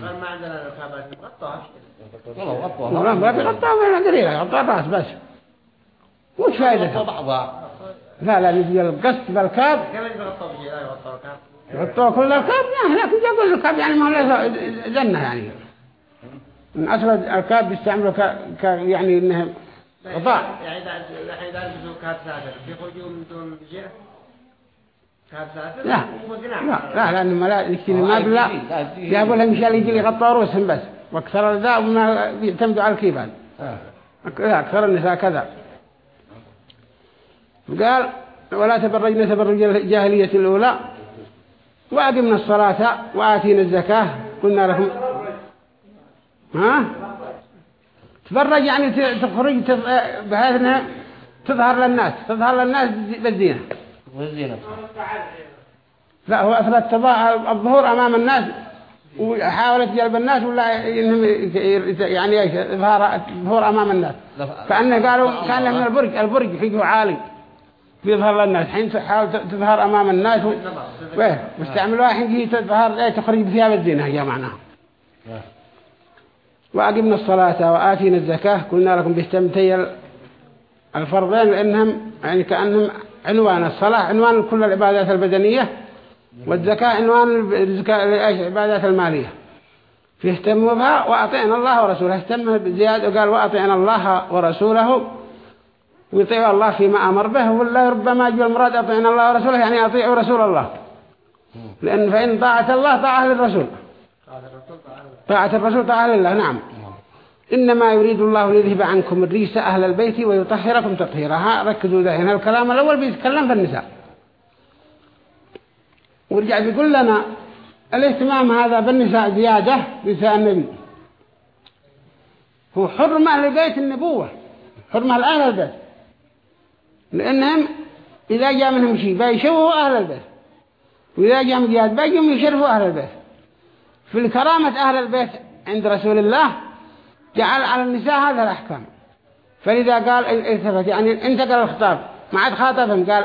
قال ما عندنا الكابات مغطاها والله غطوا ولا ما بيغطى ولا قليل يغطى الراس بس. وش فائدته بعضها. لا لا يجي القصد بالكاب. كيف يغطوا بشيء. لا الكاب يغطوا كل الكاب؟ يعني الكاب يعني ما هو له زنة يعني. من أصل الكاب بيستعملوا ك... ك... يعني إنه غطاء يعني إذا إذا لبسوا كاب ساتر بيخرجوا من دون جهة لا. لا لا لأنه ما لا يشتري ما بلا جابوا لهم مشان يجي يغطوا رؤوسهم بس. وأكثر ذا وما يعتمدوا على الكيبان. لا أكثر النساء كذا. قال ولا تبرجنا تبرج الجاهلية الأولى. وأقمنا الصلاة وآتينا الزكاة. قلنا لكم ها؟ تبرج يعني تخرج تف- بحيث إنها تظهر للناس تظهر للناس بالزينة. والزينة لا هو أثبت الظهور أمام الناس وحاولت جلب الناس ولا إنهم ي- يعني إيش الظهور أمام الناس. كأنه قالوا كان من البرج البرج حقه عالي بيظهر للناس. حين تحاول تظهر أمام الناس واستعملوها حين تظهر تخرج بثياب الزينة هي معناها. وأقمنا الصلاة وآتينا الزكاة قلنا لكم بيستمتي الفرضين لأنهم يعني كأنهم عنوان الصلاة عنوان كل العبادات البدنية والزكاة عنوان العبادات المالية. فيهتموا بها وأطيعنا الله ورسوله. اهتم بزيادة وقال وأطيعنا الله ورسوله. ويطيعوا الله فيما أمر به. ولا ربما جوا المراد أطيعنا الله ورسوله يعني أطيعوا رسول الله. لأن فإن طاعة الله طاعة للرسول. طاعة الرسول طاعة لله نعم. إنما يريد الله ليذهب عنكم الريس أهل البيت ويطهركم تطهيرا. ها ركزوا ذا هنا الكلام الأول بيتكلم في النساء. ورجع بيقول لنا الاهتمام هذا بالنساء زيادة بنساء النبي. هو حرمة لبيت النبوة حرمة لأهل البيت. لأنهم إذا جاء منهم شيء بيشوفوا أهل البيت وإذا جاء مجياد بيجوا يشرفوا أهل البيت. في الكرامة أهل البيت عند رسول الله جعل على النساء هذا الأحكام. فلذا قال التفت يعني انتقل الخطاب ما عاد خاطبهم قال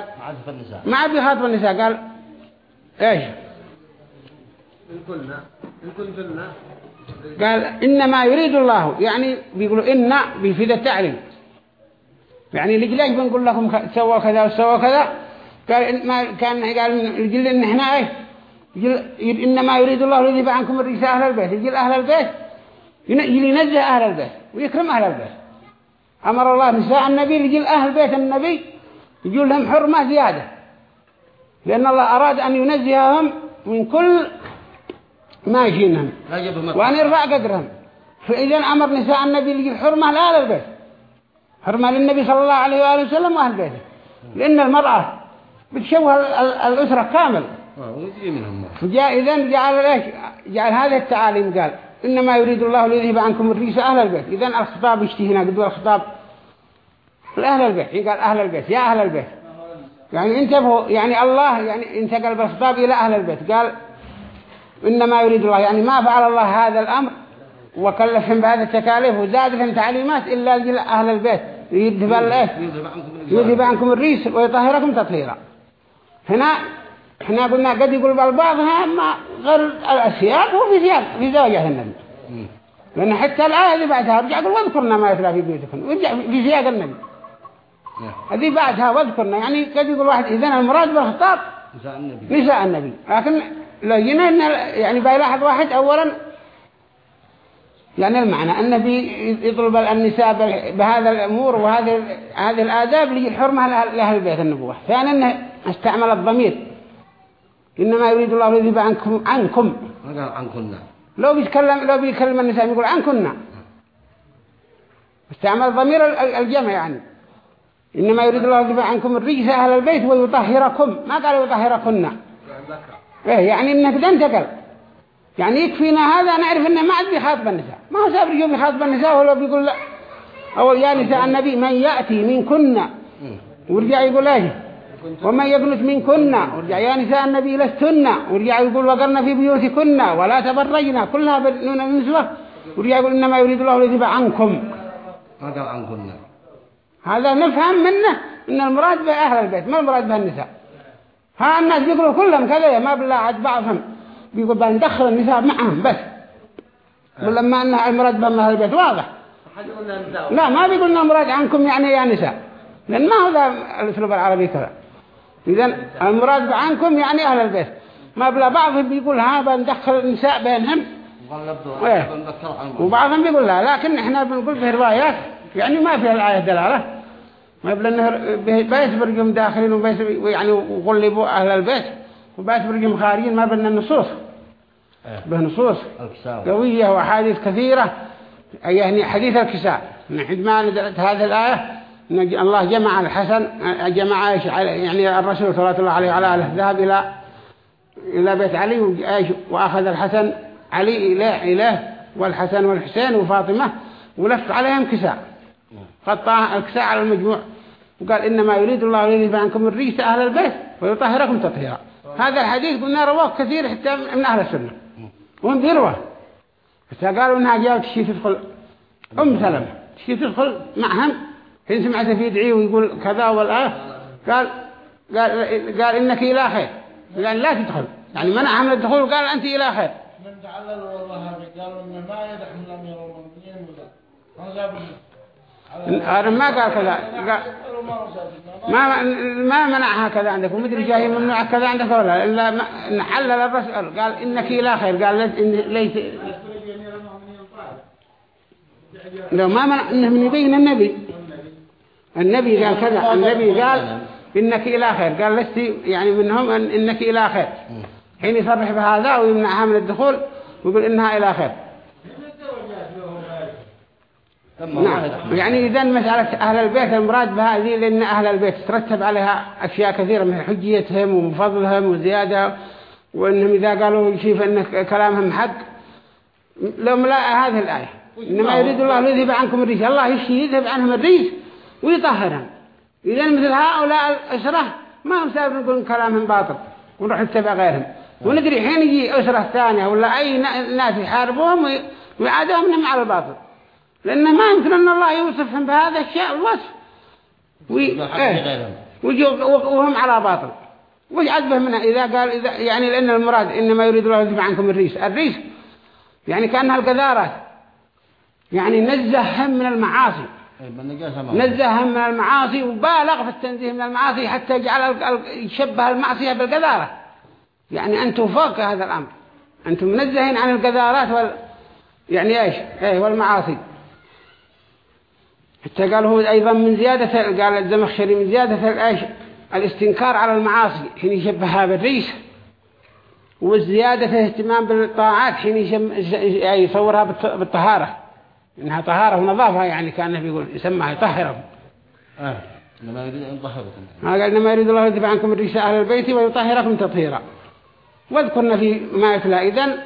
ما عاد في النساء. قال إيش؟ إن كنا إن كنتن قال إنما يريد الله يعني بيقولوا إن بيفيد التعليم. يعني ليش بنقول لكم سووا كذا وسووا كذا. قال ما كان قال يجل إن إحنا إيه يجل إنما يريد الله ليذهب عنكم الرجس أهل البيت. يجل أهل البيت ينزه أهل البيت ويكرم أهل البيت. أمر الله نساء النبي يجل أهل بيت النبي يجل لهم حرمة زيادة. لأن الله أراد أن ينزههم من كل ما يجينهم. وأن يرفع قدرهم. فإذا أمر نساء النبي لجي الحرمة لأهل البيت. حرمة للنبي صلى الله عليه وآله وسلم وأهل بيته. لأن المرأة بتشوه ال- ال- الأسرة كامل. فجاء إذن جعل إيش؟ جعل هذه التعاليم قال إنما يريد الله ليذهب عنكم الرجس أهل البيت. إذن الخطاب يشتهي هنا قدوا الخطاب لأهل البيت. قال أهل البيت يا أهل البيت. يعني انتبهوا يعني الله يعني انتقل بالخطاب إلى أهل البيت. قال إنما يريد الله يعني ما فعل الله هذا الأمر وكلفهم بهذا التكاليف وزادهم تعليمات إلا أهل البيت. يذهب عنكم الريس ويطهركم تطهيرا. هنا إحنا قلنا قد يقول بالبعض ها ما غير السياق وفي سياق في زوجة النبي. لأن حتى الآية اللي بعدها رجع يقول واذكرنا ما يتلى في بيوتكم ورجع في سياق النبي. نعم. هذه بعدها واذكرنا يعني قد يقول واحد إذن المراد بالخطاب نساء النبي. نساء النبي. لكن لو جينا إن يعني بيلاحظ واحد أولا يعني المعنى أنه بي- يطلب النساء بهذا الأمور وهذه هذه الآداب لجي الحرمة لأهل بيت النبوة. ثانيا استعمل الضمير. إنما يريد الله ليذهب عنكم عنكم. ما قال عنكن. لو بيتكلم لو بيكلم النساء يقول عنكنا استعمل ضمير ال- ال- الجمع يعني. إنما يريد الله ليذهب عنكم الرجس أهل البيت ويطهركم. ما قال يطهركن؟ إيه يعني إنك ده انتقل يعني يكفينا هذا نعرف إنه ما عاد بيخاطب النساء. ما هو سابر يوم يخاطب النساء ولا بيقول لا. أول يا نساء النبي من يأتي من كنا ورجع يقول إيه ومن يقنت من كنا ورجع يا نساء النبي لستن ورجع يقول وقرنا في بيوتكن ولا تبرجنا كلها بالنون النسوة ورجع يقول إنما يريد الله ليذهب عنكم. ما قال عنكن؟ هذا نفهم منه إن المراد بأهل البيت ما المراد بها ها الناس بيقولوا كلهم كذا ما بالله عاد بعضهم بيقول بندخل النساء معهم بس. ولما أن المراد بهم أهل البيت واضح. لا ما بيقولنا المراد عنكم يعني يا نساء. لأن ما هو ذا الأسلوب العربي كذا. إذن المراد عنكم يعني أهل البيت. ما بلا بعضهم بيقول ها بندخل النساء بينهم. إيه. وبعضهم بيقول لا لكن إحنا بنقول في روايات يعني ما فيها الآية دلالة. ما بلا إنه بيت برقم داخلين وبيت يعني وغلبوا أهل البيت. وبيت برقم خارجين ما بلنا النصوص به نصوص. الكساوة قوية وأحاديث كثيرة. يعني حديث الكساء. عندما نزلت هذه الآية. الله جمع الحسن جمع على- يعني الرسول صلى الله عليه وعلى آله ذهب إلى إلى بيت علي وإيش وأخذ الحسن علي إليه إليه والحسن والحسين وفاطمة ولف عليهم كساء. قطع الكساء على المجموع. وقال إنما يريد الله ليذهب عنكم الرجس أهل البيت ويطهركم تطهيرا. هذا الحديث قلنا رواه كثير حتى من أهل السنة. وهم بيروه بس قالوا إنها جاءت تشي تدخل أم سلمة. تشي تدخل معهم. حين سمعت في يدعي ويقول كذا والآه قال قال قال إنك إلى خير قال لا تدخل. يعني منعها من الدخول؟ وقال أنت إلى خير من تعلل والله قالوا انه ما يدح من الامير والمؤمنين ولا. ما قال كذا. قال ما ما منعها كذا عندك؟ ومدري جاي ممنوع كذا عندك ولا لا؟ إلا ما- إن حلل الرسول قال إنك إلى خير قال ليس- لو ما منع إنه من يبين النبي. النبي قال كذا النبي قال إنك إلى خير. قال لست يعني منهم أن إنك إلى خير. حين يصرح بهذا ويمنعها من الدخول ويقول إنها إلى خير. نعم. يعني إذا مسألة أهل البيت المراد بها ذي لأن أهل البيت ترتب عليها أشياء كثيرة مثل حجيتهم وفضلهم وزيادة وإنهم إذا قالوا شيء فإن كلامهم حق لو لا هذه الآية. إنما يريد الله ليذهب عنكم الريش الله يشي يذهب عنهم الريش ويطهرهم إذا مثل هؤلاء الأسرة ما هم سابق نقول كلامهم باطل ونروح نتبع غيرهم. وندري حين يجي أسرة ثانية ولا أي ناس يحاربوهم وي- ويعادوهم على الباطل. لأنه ما يمكن أن الله يوصفهم بهذا الشيء الوصف. وي... إيه. وهم على باطل. وش عذبه منها؟ إذا قال إذا يعني لأن المراد إنما يريد الله يذهب عنكم الرجس الرجس يعني كأنها القذارات يعني نزههم من المعاصي. إيه، نزههم من المعاصي وبالغ في التنزيه من المعاصي حتى يجعل يشبه المعصية بالقذارة يعني أنتم فوق هذا الأمر. أنتم منزهين عن القذارات وال يعني إيش؟ إيه والمعاصي. حتى قال هو أيضا من زيادة قال الزمخشري من زيادة الإيش الاستنكار على المعاصي. حين يشبهها بالريش. والزيادة الاهتمام بالطاعات حين يعني يصورها بالط- بالطهارة. إنها طهارة ونظافة يعني كان بيقول يسمى يطهرهم آه. إنما يريد أن يطهركم. ما قال إنما يريد الله يذهب عنكم الرجس أهل البيت ويطهركم تطهيرا. واذكرنا في ما يتلى. إذن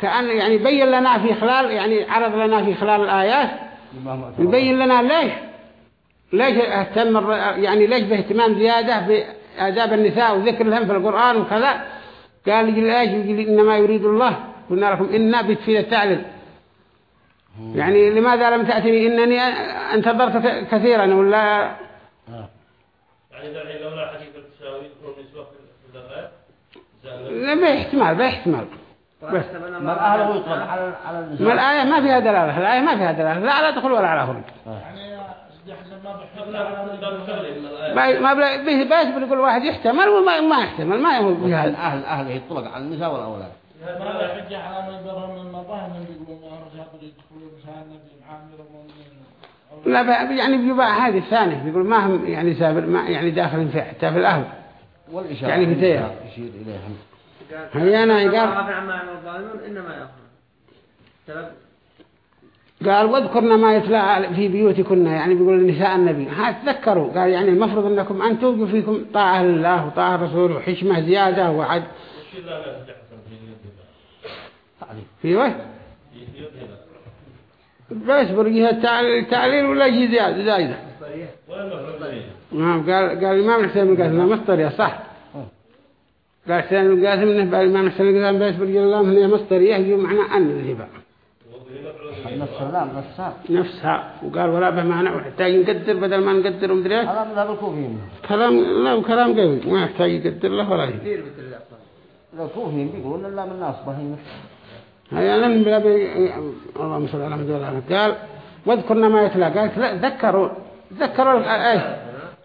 كأن يعني بين لنا في خلال يعني عرض لنا في خلال الآيات يبين لنا ليش ليش اهتم يعني ليش باهتمام زيادة بآداب النساء وذكر لهم في القرآن وكذا. قال ليش؟ إنما يريد الله. قلنا لكم إنا بتفيد التعليل. يعني لماذا لم تأتني إنني انتظرت كثيرا ولا. يعني لولا حديث التساوي يكون نسوة في لا باحتمال باحتمال بس ما الآية ما فيها دلالة الآية ما فيها دلالة لا على دخول ولا على خروج يعني يحزن ما بلا- به بس بنقول واحد يحتمل وما ما يحتمل ما يهو بهذا. الأهل الأهل يطلق على النساء والأولاد. ما يا رجال يدخلون لا يعني بيباع هذه الثانية بيقول ما هم يعني سابر ما يعني داخلين في حتى في الأهل. يعني في زيها. يشير إليهم هي أنا قال إنما قال واذكرنا ما يتلى في بيوتكن يعني بيقول نساء النبي. ها تذكروا. قال يعني المفروض أنكم أن توجوا فيكم طاعة لله وطاعة الرسول وحشمة زيادة وعد وش لا لا تحسن في يدها تعليم في يدها بس برجيها التعليل التعليل ولا شيء زيادة زايدة. نعم قال قال الإمام الحسين بن قاسم مصدرية صح. قال حسين بن قاسم إنه بقى الإمام الحسين بن قاسم بس برجل الله هي مصدرية يجي معنى أن الهبة نفسها نفسها. وقال ولا به معنى ويحتاج نقدر بدل ما نقدر ومدري إيش. هذا مذهب الكوفيين كلام لا كلام قوي. ما يحتاج يقدر له ولا شيء. كثير مثل الكوفيين بيقولون لا من ناصبة هي هيا لن بلا بي... اللهم صل على محمد وعلى. قال واذكرنا ما يتلى. قال ذكروا. ذكروا ال- إيش؟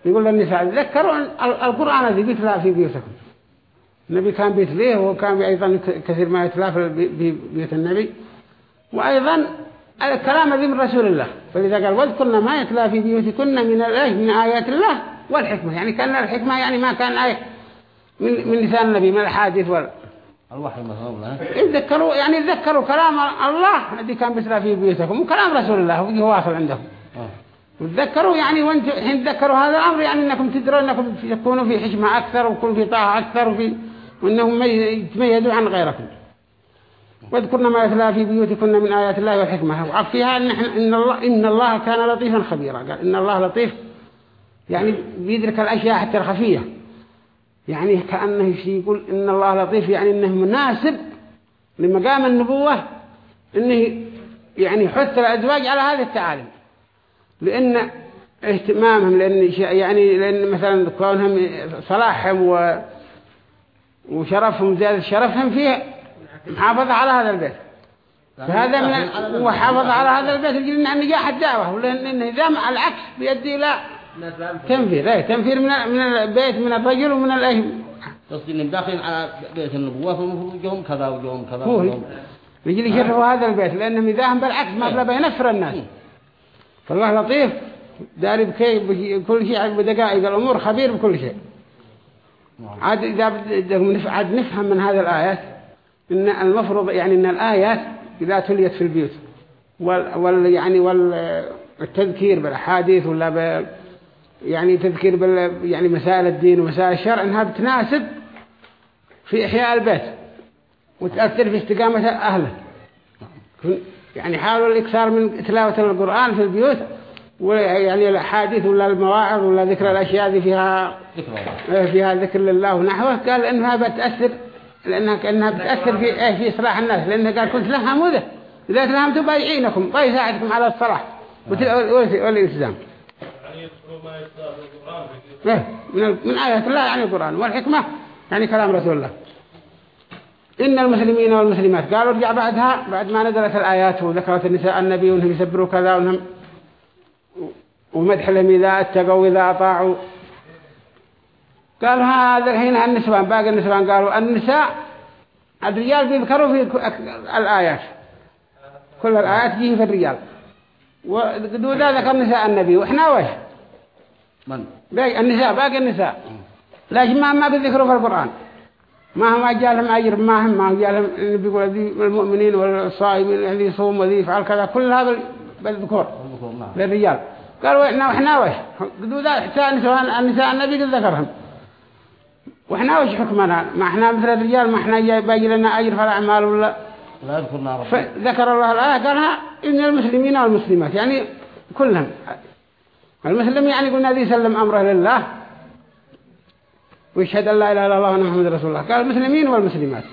يقول للنساء ذكروا ال- القرآن الذي بيتلى في بيوتكم. النبي كان بيتليه وكان أيضا كثير ما يتلى في بي- بي- بيوت النبي. وأيضا الكلام الذي من رسول الله. فلذا قال واذكرنا ما يتلى في بيوتكن من الآيات من آيات الله والحكمة. يعني كان الحكمة يعني ما كان آية من من لسان النبي من الحادث وال الوحي مثلا له يتذكروا يعني يتذكروا كلام الله الذي كان بيتلى في بيوتكم وكلام رسول الله وهو واصل عندهم. آه. وتذكروا يعني وأنتم حين تذكروا هذا الأمر يعني أنكم تدرون أنكم تكونوا في حشمة أكثر ويكون في طاعة أكثر وفي وأنهم ما يتميزوا عن غيركم. واذكرنا ما يتلى في بيوتكن من آيات الله والحكمة. وعفيها إحنا- إن, الله إن الله كان لطيفا خبيرا. قال إن الله لطيف يعني بيدرك الأشياء حتى الخفية. يعني كأنه يقول إن الله لطيف يعني إنه مناسب لمقام النبوة إنه يعني يحث الأزواج على هذه التعاليم لأن اهتمامهم لأن يعني لأن مثلا كونهم صلاحهم و وشرفهم زيادة شرفهم فيه محافظة على هذا البيت فهذا من ال... وحافظة على هذا البيت يجي لنا نجاح الدعوة ولأن إذا العكس بيدي لا. تنفير لا تنفير من من البيت من الرجل ومن الأهل قصدي إنهم داخلين على بيت النبوة فالمفروض كذا وجههم كذا هو وجههم يجي يشرفوا هذا البيت لأنهم إذا هم بالعكس ما بلا بينفر الناس. فالله لطيف داري بكي بكل شيء بدقائق الأمور خبير بكل شيء. عاد إذا بدهم عاد نفهم من هذه الآيات إن المفروض يعني إن الآيات إذا تليت في البيوت وال, وال يعني وال التذكير بالأحاديث ولا يعني تذكير بال يعني مسائل الدين ومسائل الشرع إنها بتناسب في إحياء البيت وتأثر في استقامة أهله. يعني حاولوا الإكثار من تلاوة القرآن في البيوت ويعني الأحاديث ولا المواعظ ولا ذكر الأشياء دي فيها فيها ذكر لله ونحوه. قال إنها بتأثر لأنها كأنها بتأثر في في إصلاح الناس. لأنها قال كنت لها مذة إذا تلهمتم بايعينكم ويساعدكم على الصلاح والالتزام. من من آيات الله يعني القرآن والحكمة يعني كلام رسول الله. إن المسلمين والمسلمات قالوا رجع بعدها بعد ما نزلت الآيات وذكرت النساء النبي وانهم يسبروا كذا وانهم ومدح لهم إذا أتقوا وإذا أطاعوا. قالوا هذا الحين النسوان باقي النسوان قالوا النساء الرجال بيذكروا في الآيات. كل الآيات جيه في الرجال. وذا ذكر نساء النبي وإحنا وش؟ من? باقي النساء باقي النساء. لكن ما ما بيذكروا في القرآن. ما هم جالهم أجر ما هم ما جالهم بيقول ذي المؤمنين والصائمين الذي يصوم وذي يفعل كذا. كل هذا بالذكور المذكور نعم. للرجال قالوا إحنا وإحنا وش؟ قدوا ذا حتى النساء النساء النبي قد ذكرهم. وإحنا وش حكمنا؟ ما إحنا مثل الرجال ما جاي باقي لنا أجر في الأعمال ولا؟ لا يذكرنا رب فذكر الله الآية قالها إن المسلمين والمسلمات يعني كلهم. المسلم يعني قلنا ذي سلم أمره لله. ويشهد لا إله إلا الله وأن محمد رسول الله. قال المسلمين والمسلمات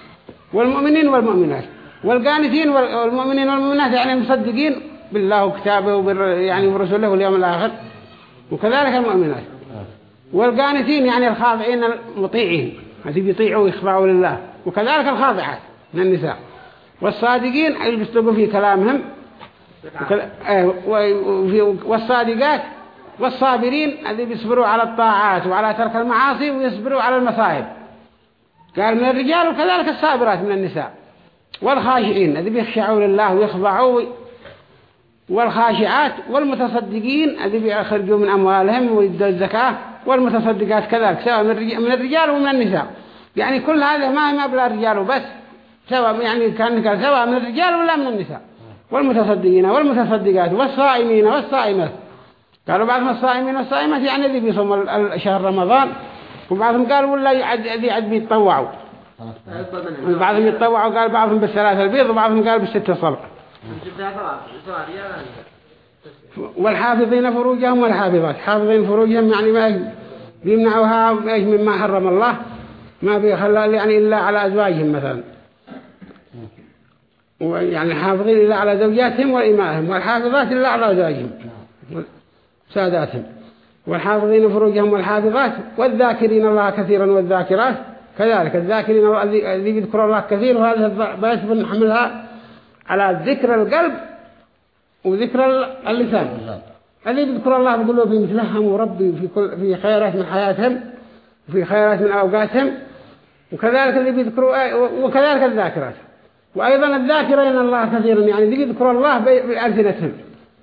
والمؤمنين والمؤمنات والقانتين والمؤمنين والمؤمنات يعني المصدقين بالله وكتابه وبر يعني ورسوله واليوم الآخر. وكذلك المؤمنات. والقانتين يعني الخاضعين المطيعين هذه بيطيعوا ويخضعوا لله. وكذلك الخاضعات من النساء. والصادقين اللي بيصدقوا في كلامهم وكذا- آه، والصادقات والصابرين الذي بيصبروا على الطاعات وعلى ترك المعاصي ويصبروا على المصائب. قال من الرجال وكذلك الصابرات من النساء. والخاشعين الذي بيخشعوا لله ويخضعوا والخاشعات والمتصدقين الذي بيخرجوا من أموالهم ويدوا الزكاة والمتصدقات كذلك سواء من الرجال, من الرجال ومن النساء. يعني كل هذا ما ما بلا رجال وبس سواء يعني كان سواء من الرجال ولا من النساء. والمتصدقين والمتصدقات والصائمين والصائمات. قالوا بعضهم الصائمين والصائمات يعني اللي ال- شهر رمضان. وبعضهم قالوا ولا يعد يعد بيتطوعوا. وبعضهم يتطوعوا قال بعضهم بالثلاثة البيض وبعضهم قال بالستة يا والحافظين فروجهم والحافظات. حافظين فروجهم يعني ما بيمنعوها مما حرم الله. ما بيخلى يعني إلا على أزواجهم مثلا. ويعني حافظين إلا على زوجاتهم وإمائهم والحافظات إلا على أزواجهم. ساداتهم. والحافظين فروجهم والحافظات والذاكرين الله كثيرا والذاكرات كذلك. الذاكرين الذي الذي يذكر الله كثير وهذا بس بنحملها على ذكر القلب وذكر اللسان. الذي يذكر الله بقلوبهم يتلهموا ربي في كل في خيرات من حياتهم وفي خيرات من أوقاتهم وكذلك اللي بيذكروا وكذلك الذاكرات. وأيضا الذاكرين الله كثيرا يعني اللي يذكر الله بألسنتهم.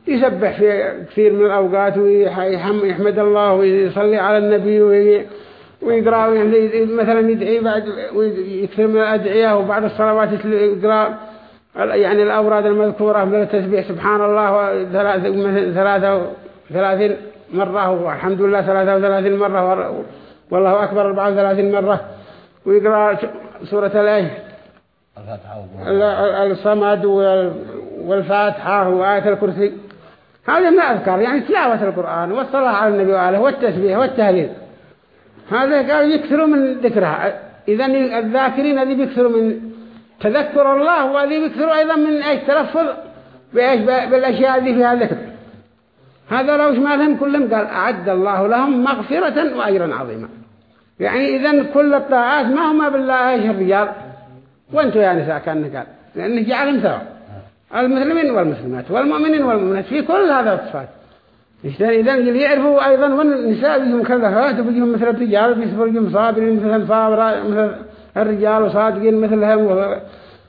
يسبح في كثير من الأوقات ويحمد الله ويصلي على النبي وي- ويقرأ يعني مثلا يدعي بعد ويكثر من الأدعية وبعد الصلوات يقرأ. يعني الأوراد المذكورة مثل التسبيح سبحان الله ثلاثة وثلاثين مرة والحمد لله ثلاثة وثلاثين مرة والله أكبر أربعة وثلاثين مرة. ويقرأ سورة الأيه الصمد وال- والفاتحة وآية الكرسي. هذا ما أذكر يعني تلاوة القرآن والصلاة على النبي وآله والتسبيح والتهليل. هذا قال يكثروا من ذكرها. إذا الذاكرين الذي بيكثروا من تذكر الله والذي بيكثروا أيضا من أيش؟ تلفظ بالأشياء اللي فيها ذكر. هذا لو شمالهم كلهم قال أعد الله لهم مغفرة وأجرا عظيما. يعني إذا كل الطاعات ما هما بالله إيش الرجال؟ وأنتوا يا نساء كان قال. لأنه جعلهم سواء المسلمين والمسلمات والمؤمنين والمؤمنات في كل هذا الصفات. إذا يعرفوا أيضا والنساء بيهم كذا وبيهم مثل الرجال بيهم صابرين مثل صابر مثل الرجال وصادقين مثلهم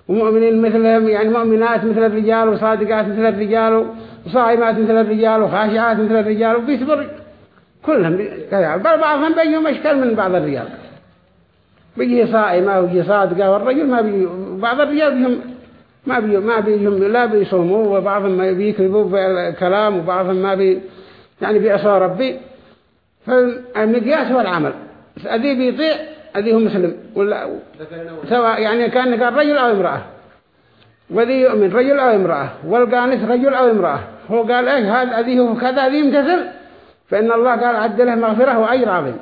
ومؤمنين مثلهم يعني مؤمنات مثل الرجال وصادقات مثل الرجال وصائمات مثل الرجال وخاشعات مثل الرجال وبيصبر كلهم كذا. بل بعضهم بيهم أشكال من بعض الرجال. بيجي صائمة ويجي صادقة والرجل ما بيجي بعض الرجال بيهم ما بي ما بيهم لا بيصوموا وبعضهم ما بيكذبوا بالكلام وبعضهم ما بي يعني بيعصوا ربي. فالمقياس هو العمل. أذي بيطيع أذي هو مسلم. ولا سواء يعني كان قال رجل أو امرأة. وذي يؤمن رجل أو امرأة. والقانس رجل أو امرأة. هو قال إيش هذا أذي هو كذا ذي يمتثل فإن الله قال عد له مغفرة وأجر عظيم.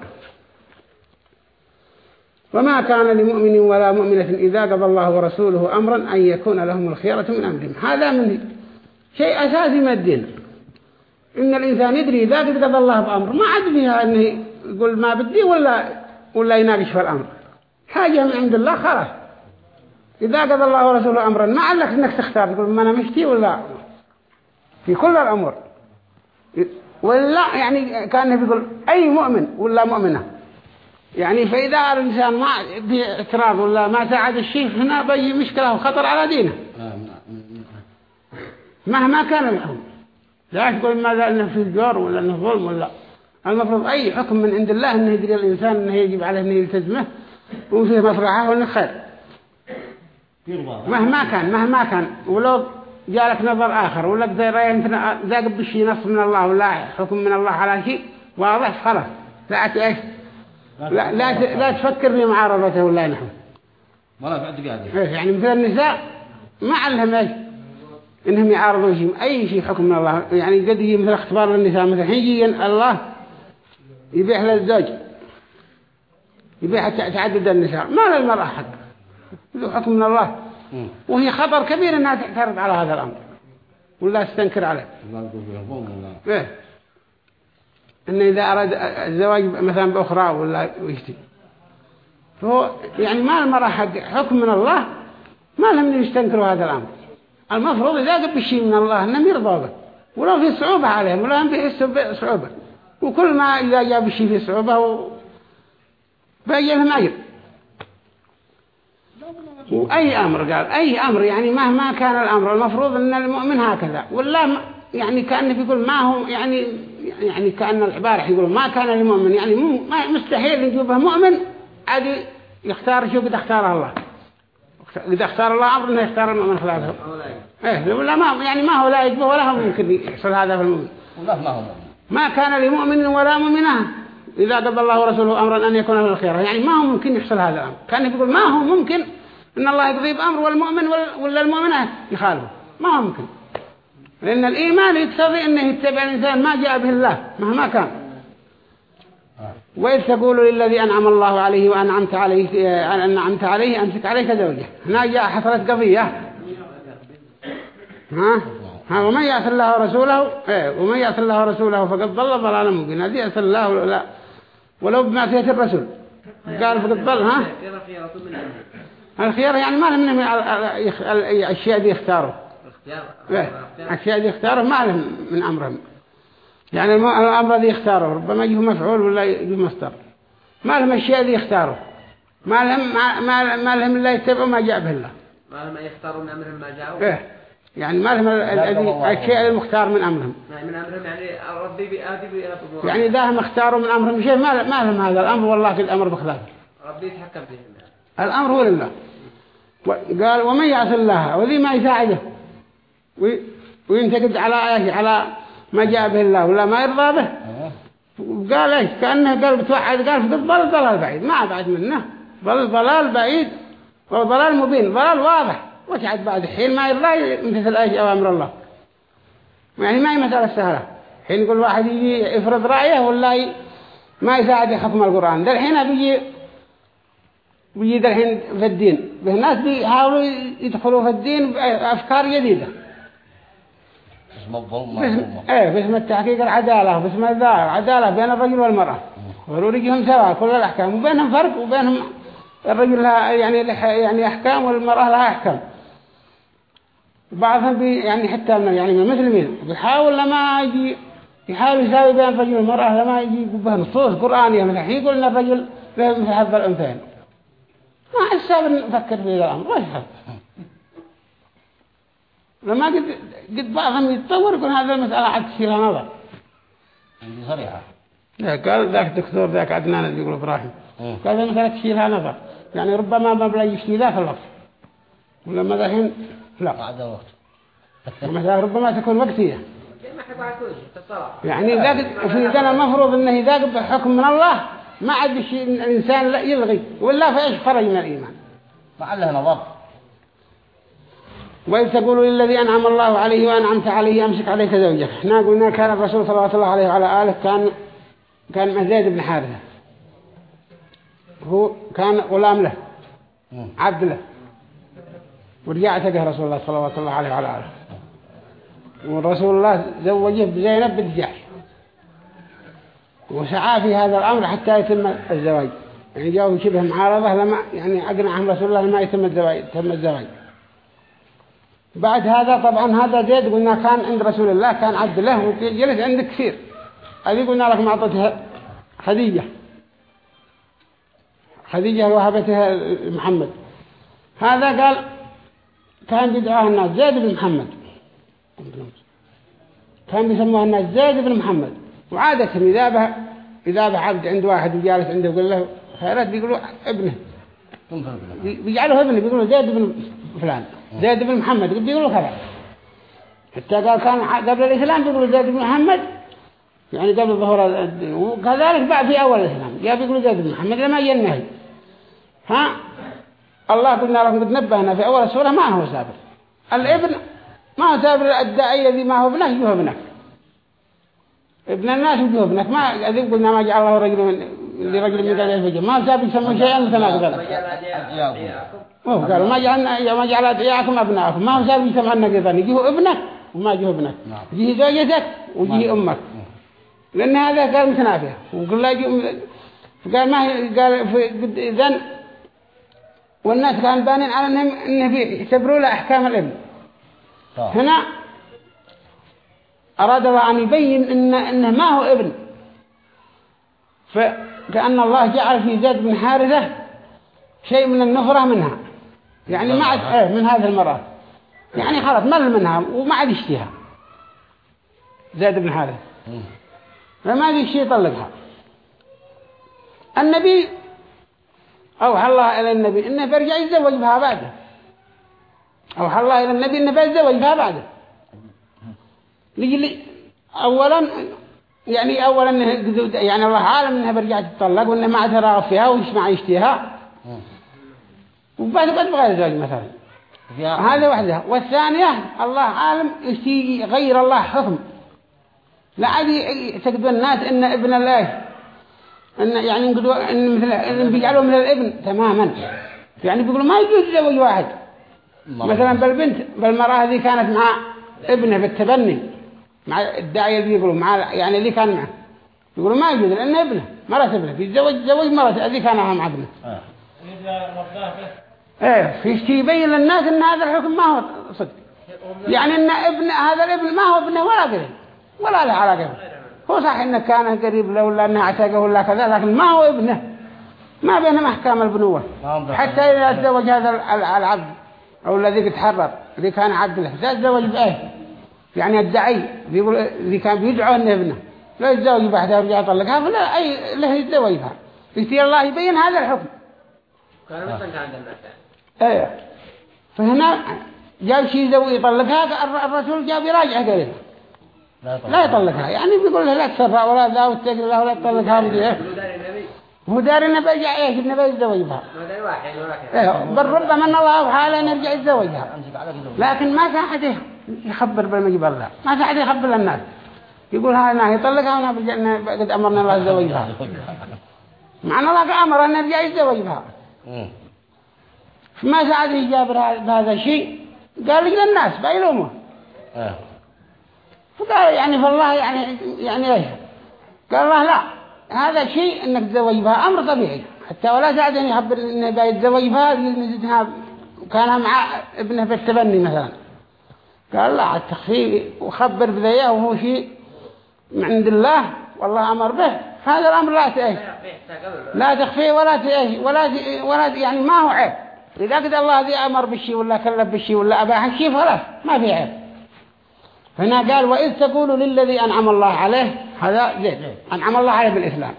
وما كان لمؤمن ولا مؤمنة إذا قضى الله ورسوله أمرا أن يكون لهم الخيرة من أمرهم. هذا من شيء أساسي من الدين. إن الإنسان يدري إذا قضى الله بأمر ما عاد فيها أنه يقول ما بدي ولا ولا يناقش في الأمر. حاجة من عند الله خلاص. إذا قضى الله ورسوله أمرا ما عليك أنك تختار تقول ما أنا مشتي ولا في كل الأمور. ولا يعني كان يقول أي مؤمن ولا مؤمنة. يعني فإذا الإنسان ما باعتراض ولا ما ساعد الشيء هنا بيجي مشكلة وخطر على دينه. مهما كان الحكم لا تقول ماذا أنه في الجور ولا أنه ظلم ولا. المفروض أي حكم من عند الله أنه يدري الإنسان أنه يجب عليه أنه يلتزمه وفيه مصلحة وأنه خير. مهما كان مهما كان. ولو جالك نظر آخر ولا رأي ذاق بشي نص من الله ولا حكم من الله على شيء واضح خلاص. لا إيش؟ لا لا لا تفكر في معارضته ولا نحو ولا بعد إيه يعني مثل النساء ما علهم إيش إنهم يعارضوا شيء أي شيء حكم من الله. يعني قد يجي مثل اختبار للنساء مثل حين يجي الله يبيح للزوج يبيح تعدد النساء. ما للمرأة حق. ذو حكم من الله. وهي خطر كبير إنها تعترض على هذا الأمر. ولا تستنكر عليه. أن إذا أراد الزواج مثلا بأخرى ولا ويشتي فهو يعني ما المرأة حق حكم من الله ما لهم يستنكروا هذا الأمر. المفروض إذا قد بشيء من الله انهم يرضوا به ولو في صعوبة عليهم ولا هم بيحسوا بصعوبة. وكل ما إذا جاب شيء في صعوبة و... بيجي لهم اجر وأي أمر قال أي أمر يعني مهما كان الأمر المفروض أن المؤمن هكذا. ولا يعني كأنه بيقول ما هو يعني يعني كأن العبارة يقول ما كان المؤمن يعني ما مستحيل يجيبه مؤمن عادي يختار شو قد اختار الله. قد اختار الله أمر أنه يختار المؤمن خلافه إيه ولا ما يعني ما هو لا يجبه ولا هو ممكن يحصل هذا في المؤمن. لا ما هو ما كان لمؤمن ولا مؤمنة إذا قضى الله ورسوله أمرا أن يكون له الخير يعني ما هو ممكن يحصل هذا الأمر. كان يقول ما هو ممكن إن الله يقضي بأمر والمؤمن ولا المؤمنة يخالفه. ما هو ممكن. لأن الإيمان يقتضي أنه يتبع الإنسان ما جاء به الله مهما كان. وإذ تقول للذي أنعم الله عليه وأنعمت عليه أنعمت عليه أمسك عليك زوجة. هنا جاء حصلت قضية. ها؟ ها ومن يأس الله ورسوله إيه ومن يأس الله ورسوله فقد ضل ضلالا مبينا. الذي يأس الله لا؟ ولو بمعصية الرسول. قال فقد ضل ها؟ الخيار يعني ما من الأشياء دي يختاروا. الأشياء دي يختاروا ما لهم من أمرهم يعني الأمر دي يختاروا ربما يجيه مفعول ولا يجيه مصدر. ما لهم الأشياء دي يختاروا ما لهم ما, ما لهم إلا يتبعوا ما جاء به الله. ما لهم يختاروا من أمرهم ما جاءوا؟ إيه. يعني ما لهم الشيء المختار من أمرهم. من أمرهم يعني ربي بآدي بآدي يعني إذا هم اختاروا من أمرهم شيء ما ما لهم هذا الأمر والله في الأمر بخلافه ربي يتحكم فيهم الأمر هو لله. قال ومن يعص الله؟ وذي ما يساعده؟ وينتقد على إيش؟ على ما جاء به الله ولا ما يرضى به. قال إيش؟ كأنه قلب توحد قال ضل ضلال بعيد ما بعد منه. ضل ضلال بعيد وضلال مبين ضلال واضح. وتعد بعد؟ حين ما يرضى مثل إيش؟ اوامر الله. يعني ما هي مسألة سهلة. حين يقول واحد يجي يفرض رأيه ولا ما يساعد حكم القرآن. ده الحين بيجي بيجي الحين في الدين. به ناس بيحاولوا يدخلوا في الدين بأفكار جديدة. اسم الظلم باسم, إيه باسم التحقيق العدالة باسم العدالة بين الرجل والمرأة. وروريهم سواء كل الأحكام وبينهم فرق وبينهم الرجل لها يعني يعني أحكام والمرأة لها أحكام. بعضهم بي يعني حتى يعني المسلمين بيحاول لما يجي يحاول يساوي بين الرجل والمرأة لما يجي يقول نصوص قرآنية مثلا يقول إن الرجل مثل حظ الأنثيين. ما حساب نفكر في هذا الأمر وش لما قد قد بعضهم يتطور يكون هذا المسألة عاد تشيلها نظر عندي صريحة. قال ذاك الدكتور ذاك عدنان يقول إبراهيم. قال المسألة تشيلها نظر يعني ربما ما بلا يشتي ذاك الوقت. ولما ذحين لا. بعد وقت مثلا ربما تكون وقتية. في يعني ذاك في ذا المفروض إنه ذاك بحكم من الله ما عاد الإنسان لا يلغي. ولا فايش خرج من الإيمان. ما نظر. وإذ تقول للذي أنعم الله عليه وأنعمت عليه أمسك عليك زوجك. إحنا قلنا كان الرسول صلى الله عليه وعلى آله كان كان زيد بن حارثة. هو كان غلام له. عبد له. ورجع اعتقه رسول الله صلى الله عليه وعلى آله. ورسول الله زوجه بزينب بنت وسعى في هذا الأمر حتى يتم الزواج. يعني جاءوا شبه معارضة لما يعني أقنعهم رسول الله لما يتم الزواج تم الزواج. بعد هذا طبعا هذا زيد قلنا كان عند رسول الله كان عبد له وجلس عند كثير. هذه قلنا لك معطتها خديجة. خديجة وهبتها محمد. هذا قال كان بيدعوها الناس زيد بن محمد. كان بيسموها الناس زيد بن محمد. وعادة إذا به إذا به عبد عند واحد وجالس عنده يقول له خيرات بيقولوا ابنه. بيجعله ابنه بيقولوا زيد بن فلان. زيد بن محمد بيقولوا كذا. حتى قال كان قبل الإسلام بيقولوا زيد بن محمد يعني قبل ظهور وكذلك بعد في أول الإسلام. جاء بيقولوا زيد بن محمد لما جاء النهي ها؟ الله قلنا لكم قد نبهنا في أول السورة ما هو سابر الابن ما هو سابر الداعي الذي ما هو ابنه يجوه ابنك. ابن الناس يجوه ابنك. ما قلنا ما جعل الله رجل من لرجل من قال الفجر ما سابر يسمى شيئا متناقضا هو قالوا ما جعلنا ما جعل أدعياكم أبناءكم ما هو سابق يسمى النقيضا يجيه ابنك وما يجيه ابنك يجيه زوجتك ويجيه أمك. لأن هذا قال متنافية وقال لا قال ما قال في إذن والناس كانوا بانين على أنهم إنه بيعتبروا له أحكام الابن. هنا أراد الله أن يبين إن إنه ما هو ابن. فكأن الله جعل في زيد بن حارثة شيء من النفرة منها. يعني ما عاد إيه من هذه المرأة. يعني خلاص مل منها وما عاد يشتيها زيد بن حارث فما عاد يشتي يطلقها. النبي أوحى الله إلى النبي إنه برجع يتزوج بها بعده. أوحى الله إلى النبي إنه بيتزوج بها بعده. لجلي أولا يعني أولا يعني الله عالم إنها برجع تطلق وإنه ما عاد راغب فيها ويسمع يشتيها وبعد بعد بغير الزواج مثلا. هذا واحدة والثانية الله عالم يشتي غير الله حكم. لا عاد يعتقدوا الناس إن ابن الله إن يعني يقولوا إن مثل إن بيجعلوا من الابن تماما. يعني بيقولوا ما يجوز زوج واحد. مثلا بالبنت بالمرأة هذه كانت مع ابنه بالتبني. مع الداعية اللي يقولوا مع يعني اللي كان معه. يقولوا ما يجوز لأنه ابنه مرة ابنه بيتزوج زوج مرة مع ابنه إذا رباه به إيه في شيء يبين للناس إن هذا الحكم ما هو صدق. يعني إن ابن هذا الابن ما هو ابنه ولا قريب ولا له علاقة به. هو صح إنه كان قريب له ولا إنه اعتقه ولا كذا لكن ما هو ابنه. ما بينهم احكام البنوة. حتى إذا تزوج هذا العبد أو الذي تحرر اللي كان عبد له تزوج بايه يعني الدعي بيقول اللي كان بيدعو انه ابنه لا يتزوج بعدها ويرجع يطلقها فلا أي له يتزوجها يستي الله يبين هذا الحكم. كان مثلا كان عند الناس إيه. فهنا جاء شيء ذوي يطلقها الرسول جاء بيراجع قال لا يطلقها. يعني بيقول له لا تسرع ولا ذا واتقل الله ولا تطلقها. النبي. هو دار النبي. جاء إيش؟ النبي يتزوج بها. ما دار واحد ولا كذا إيه. بل ربما أن الله حاله نرجع يتزوجها لكن ما في احد يخبر بالمجيب الله. ما في أحد يخبر للناس يقول هذا يطلقها وانا برجعنا قد أمرنا الله يتزوجها مع ان الله أمر ان نرجع يتزوج بها فما ساعد يجابر بهذا الشيء قال لي للناس بيلومه فقال يعني فالله يعني يعني إيش؟ قال الله لا. هذا شيء إنك تزوج بها أمر طبيعي. حتى ولا ساعد ان يخبر إنه بيتزوج بها لنزدها كان مع ابنه في التبني مثلا. قال لا التخفيف وخبر بذيه وهو شيء من عند الله والله أمر به. هذا الأمر لا تأيش لا تخفيه ولا تأيش ولا ولا يعني ما هو عيب. إذا قد الله ذي أمر بالشيء ولا كلف بالشيء ولا أباح الشيء خلاص ما في عيب. هنا قال وإذ تقول للذي أنعم الله عليه هذا زين. أنعم الله عليه بالإسلام.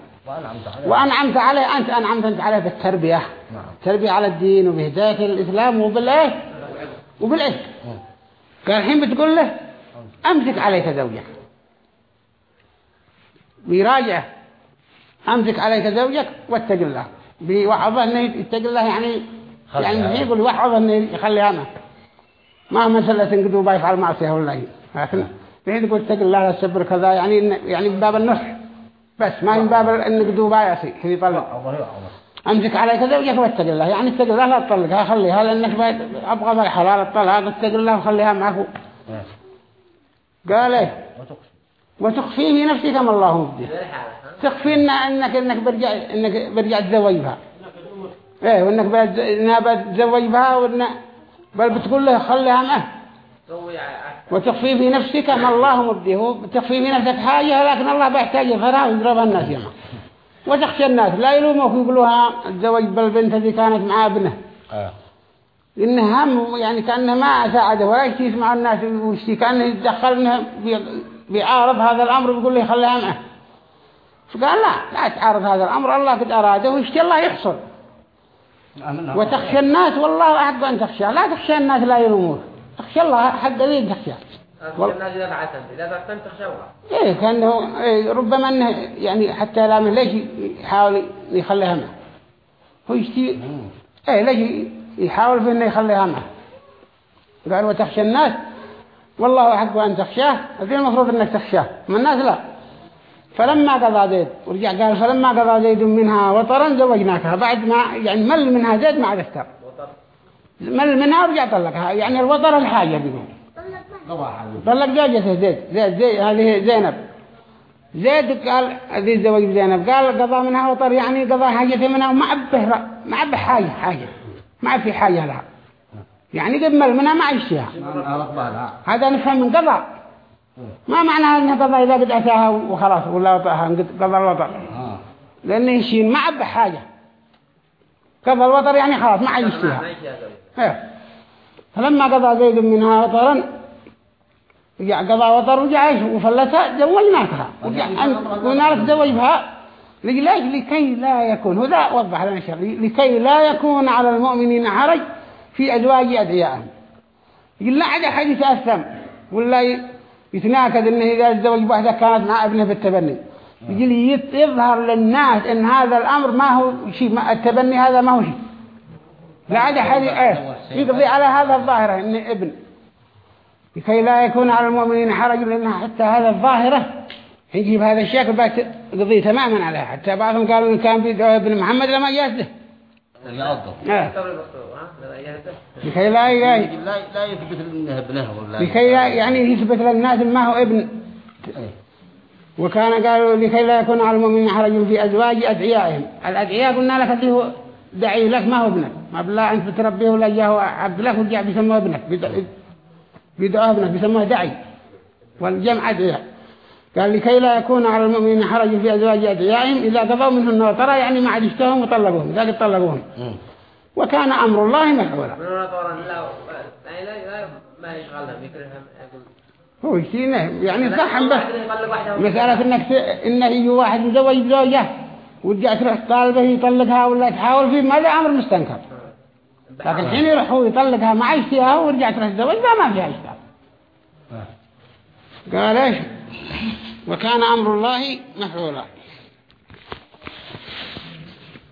وأنعمت عليه أنت أنعمت أنت عليه بالتربية. تربية على الدين وبهداية الإسلام وبالإيه؟ وبالعشق. قال الحين بتقول له أمسك عليك زوجك. بيراجع. أمسك عليك زوجك واتق الله بيوعظه أنه يتق الله يعني يعني يقول يوعظه أنه يخليها معه ما مسألة انقدوا بيفعل معصية ولا شيء لكن بحيث يقول اتق الله لا تسبر كذا يعني يعني باب النصح. بس ما من باب انقدوا بايعصي كذي أمسك عليك زوجك واتق الله. يعني اتق الله لا تطلقها خليها لأنك أبغى الحلال الطلاق اتق الله وخليها معك قال إيه؟ وتخفي. في نفسك ما الله. مبدي تخفي إن انك إنك برجع إنك برجع تزوج بها إيه وإنك بتزوج بها وان بل بتقول له خليها معه. وتخفي في نفسك ما الله مبديه تخفي في نفسك حاجة لكن الله بيحتاج يظهرها ويضربها الناس يوم وتخشى الناس لا يلوموك ويقولوها الزواج بالبنت التي كانت مع ابنه آه. إنه هم يعني كأنه ما ساعده ولا يشتي يسمع الناس ويشتي كأنه يتدخل إنه بي- بيعارض هذا الأمر ويقول لي خليها معه فقال لا لا تعارض هذا الأمر الله قد أراده ويشتي الله يحصل وتخشى الناس والله أحق أن تخشى لا تخشى الناس لا يلوموك تخشى الله حق ذي تخشى الناس إذا بعثت إذا تخشوها. إيه كأنه إيه ربما أنه يعني حتى لا من ليش يحاول يخليها معه. هو يشتي إيه ليش يحاول في أنه يخليها معه. قال وتخشى الناس. والله حق أن تخشاه هذه المفروض أنك تخشاه. من الناس لا. فلما قضى زيد ورجع قال فلما قضى زيد منها وطرا زوجناكها. بعد ما يعني مل منها زيد ما استر مل منها ورجع طلقها. يعني الوطر الحاجة بيقول. طلق زوجته زيد زيد زيد هذه زينب. زيد قال هذه زوج زينب قال قضى منها وطر يعني قضى حاجته منها وما عبه ما عبه حاجة حاجة. ما في حاجة لها. يعني قد مل منها ما عيشتها هذا نفهم من قضى ما معنى أنه قضى إذا قد أتاها وخلاص ولا وطأها قد قضى الوطر. لأنه يشين ما عبه حاجة. قضى الوطر يعني خلاص ما عيشتها إيه. فلما قضى زيد منها وطرا رجع قضى وطر ورجع إيش؟ وفلتها زوجناكها قلنا لك زوجها ليش لكي لا يكون. هذا وضح لنا شر لكي لا يكون على المؤمنين حرج في أزواج أدعيائهم. يقول لا عاد أحد يتأثم. ولا يتناكد إنه إذا تزوج واحدة كانت مع ابنه بالتبني يقول يت- يظهر للناس إن هذا الأمر ما هو شيء التبني هذا ما هو شيء. لا أحد إيه يقضي على هذا الظاهرة إن ابن. لكي لا يكون على المؤمنين حرج لأن حتى هذا الظاهرة يجيب هذا الشكل بتقضي تماما عليها. حتى بعضهم قالوا إن كان بيدعو ابن محمد لما جاسده يعضه آه. لكي لا لا لا يثبت انه ابنه ولا لكي لا يعني يثبت للناس ما هو ابن. وكان قالوا لكي لا يكون على المؤمنين حرج في أزواج أدعيائهم. الأدعياء قلنا لك اللي هو دعي لك ما هو ابنك. ما بالله أنت بتربيه ولا جاه عبد لك ورجع بيسموه ابنك. ابنك بيسموه دعي والجمع أدعياء. قال لكي لا يكون على المؤمنين حرج في أزواج أدعيائهم إذا قضوا منهن وطرى يعني ما عاد اشتهوا وطلقوهم إذا قد طلقوهم وكان أمر الله مفعولا من هنا طورا لا يعني ما هو يشتينه يعني صح بس. مسألة إنك ت... إنه يجي واحد مزوج بزوجة ورجع تروح طالبه يطلقها ولا تحاول فيه ما ذا أمر مستنكر. لكن حين يروح هو يطلقها مع اشتها ورجع تروح تزوج ما فيها اشتها قال إيش؟ وكان أمر الله مفعولا.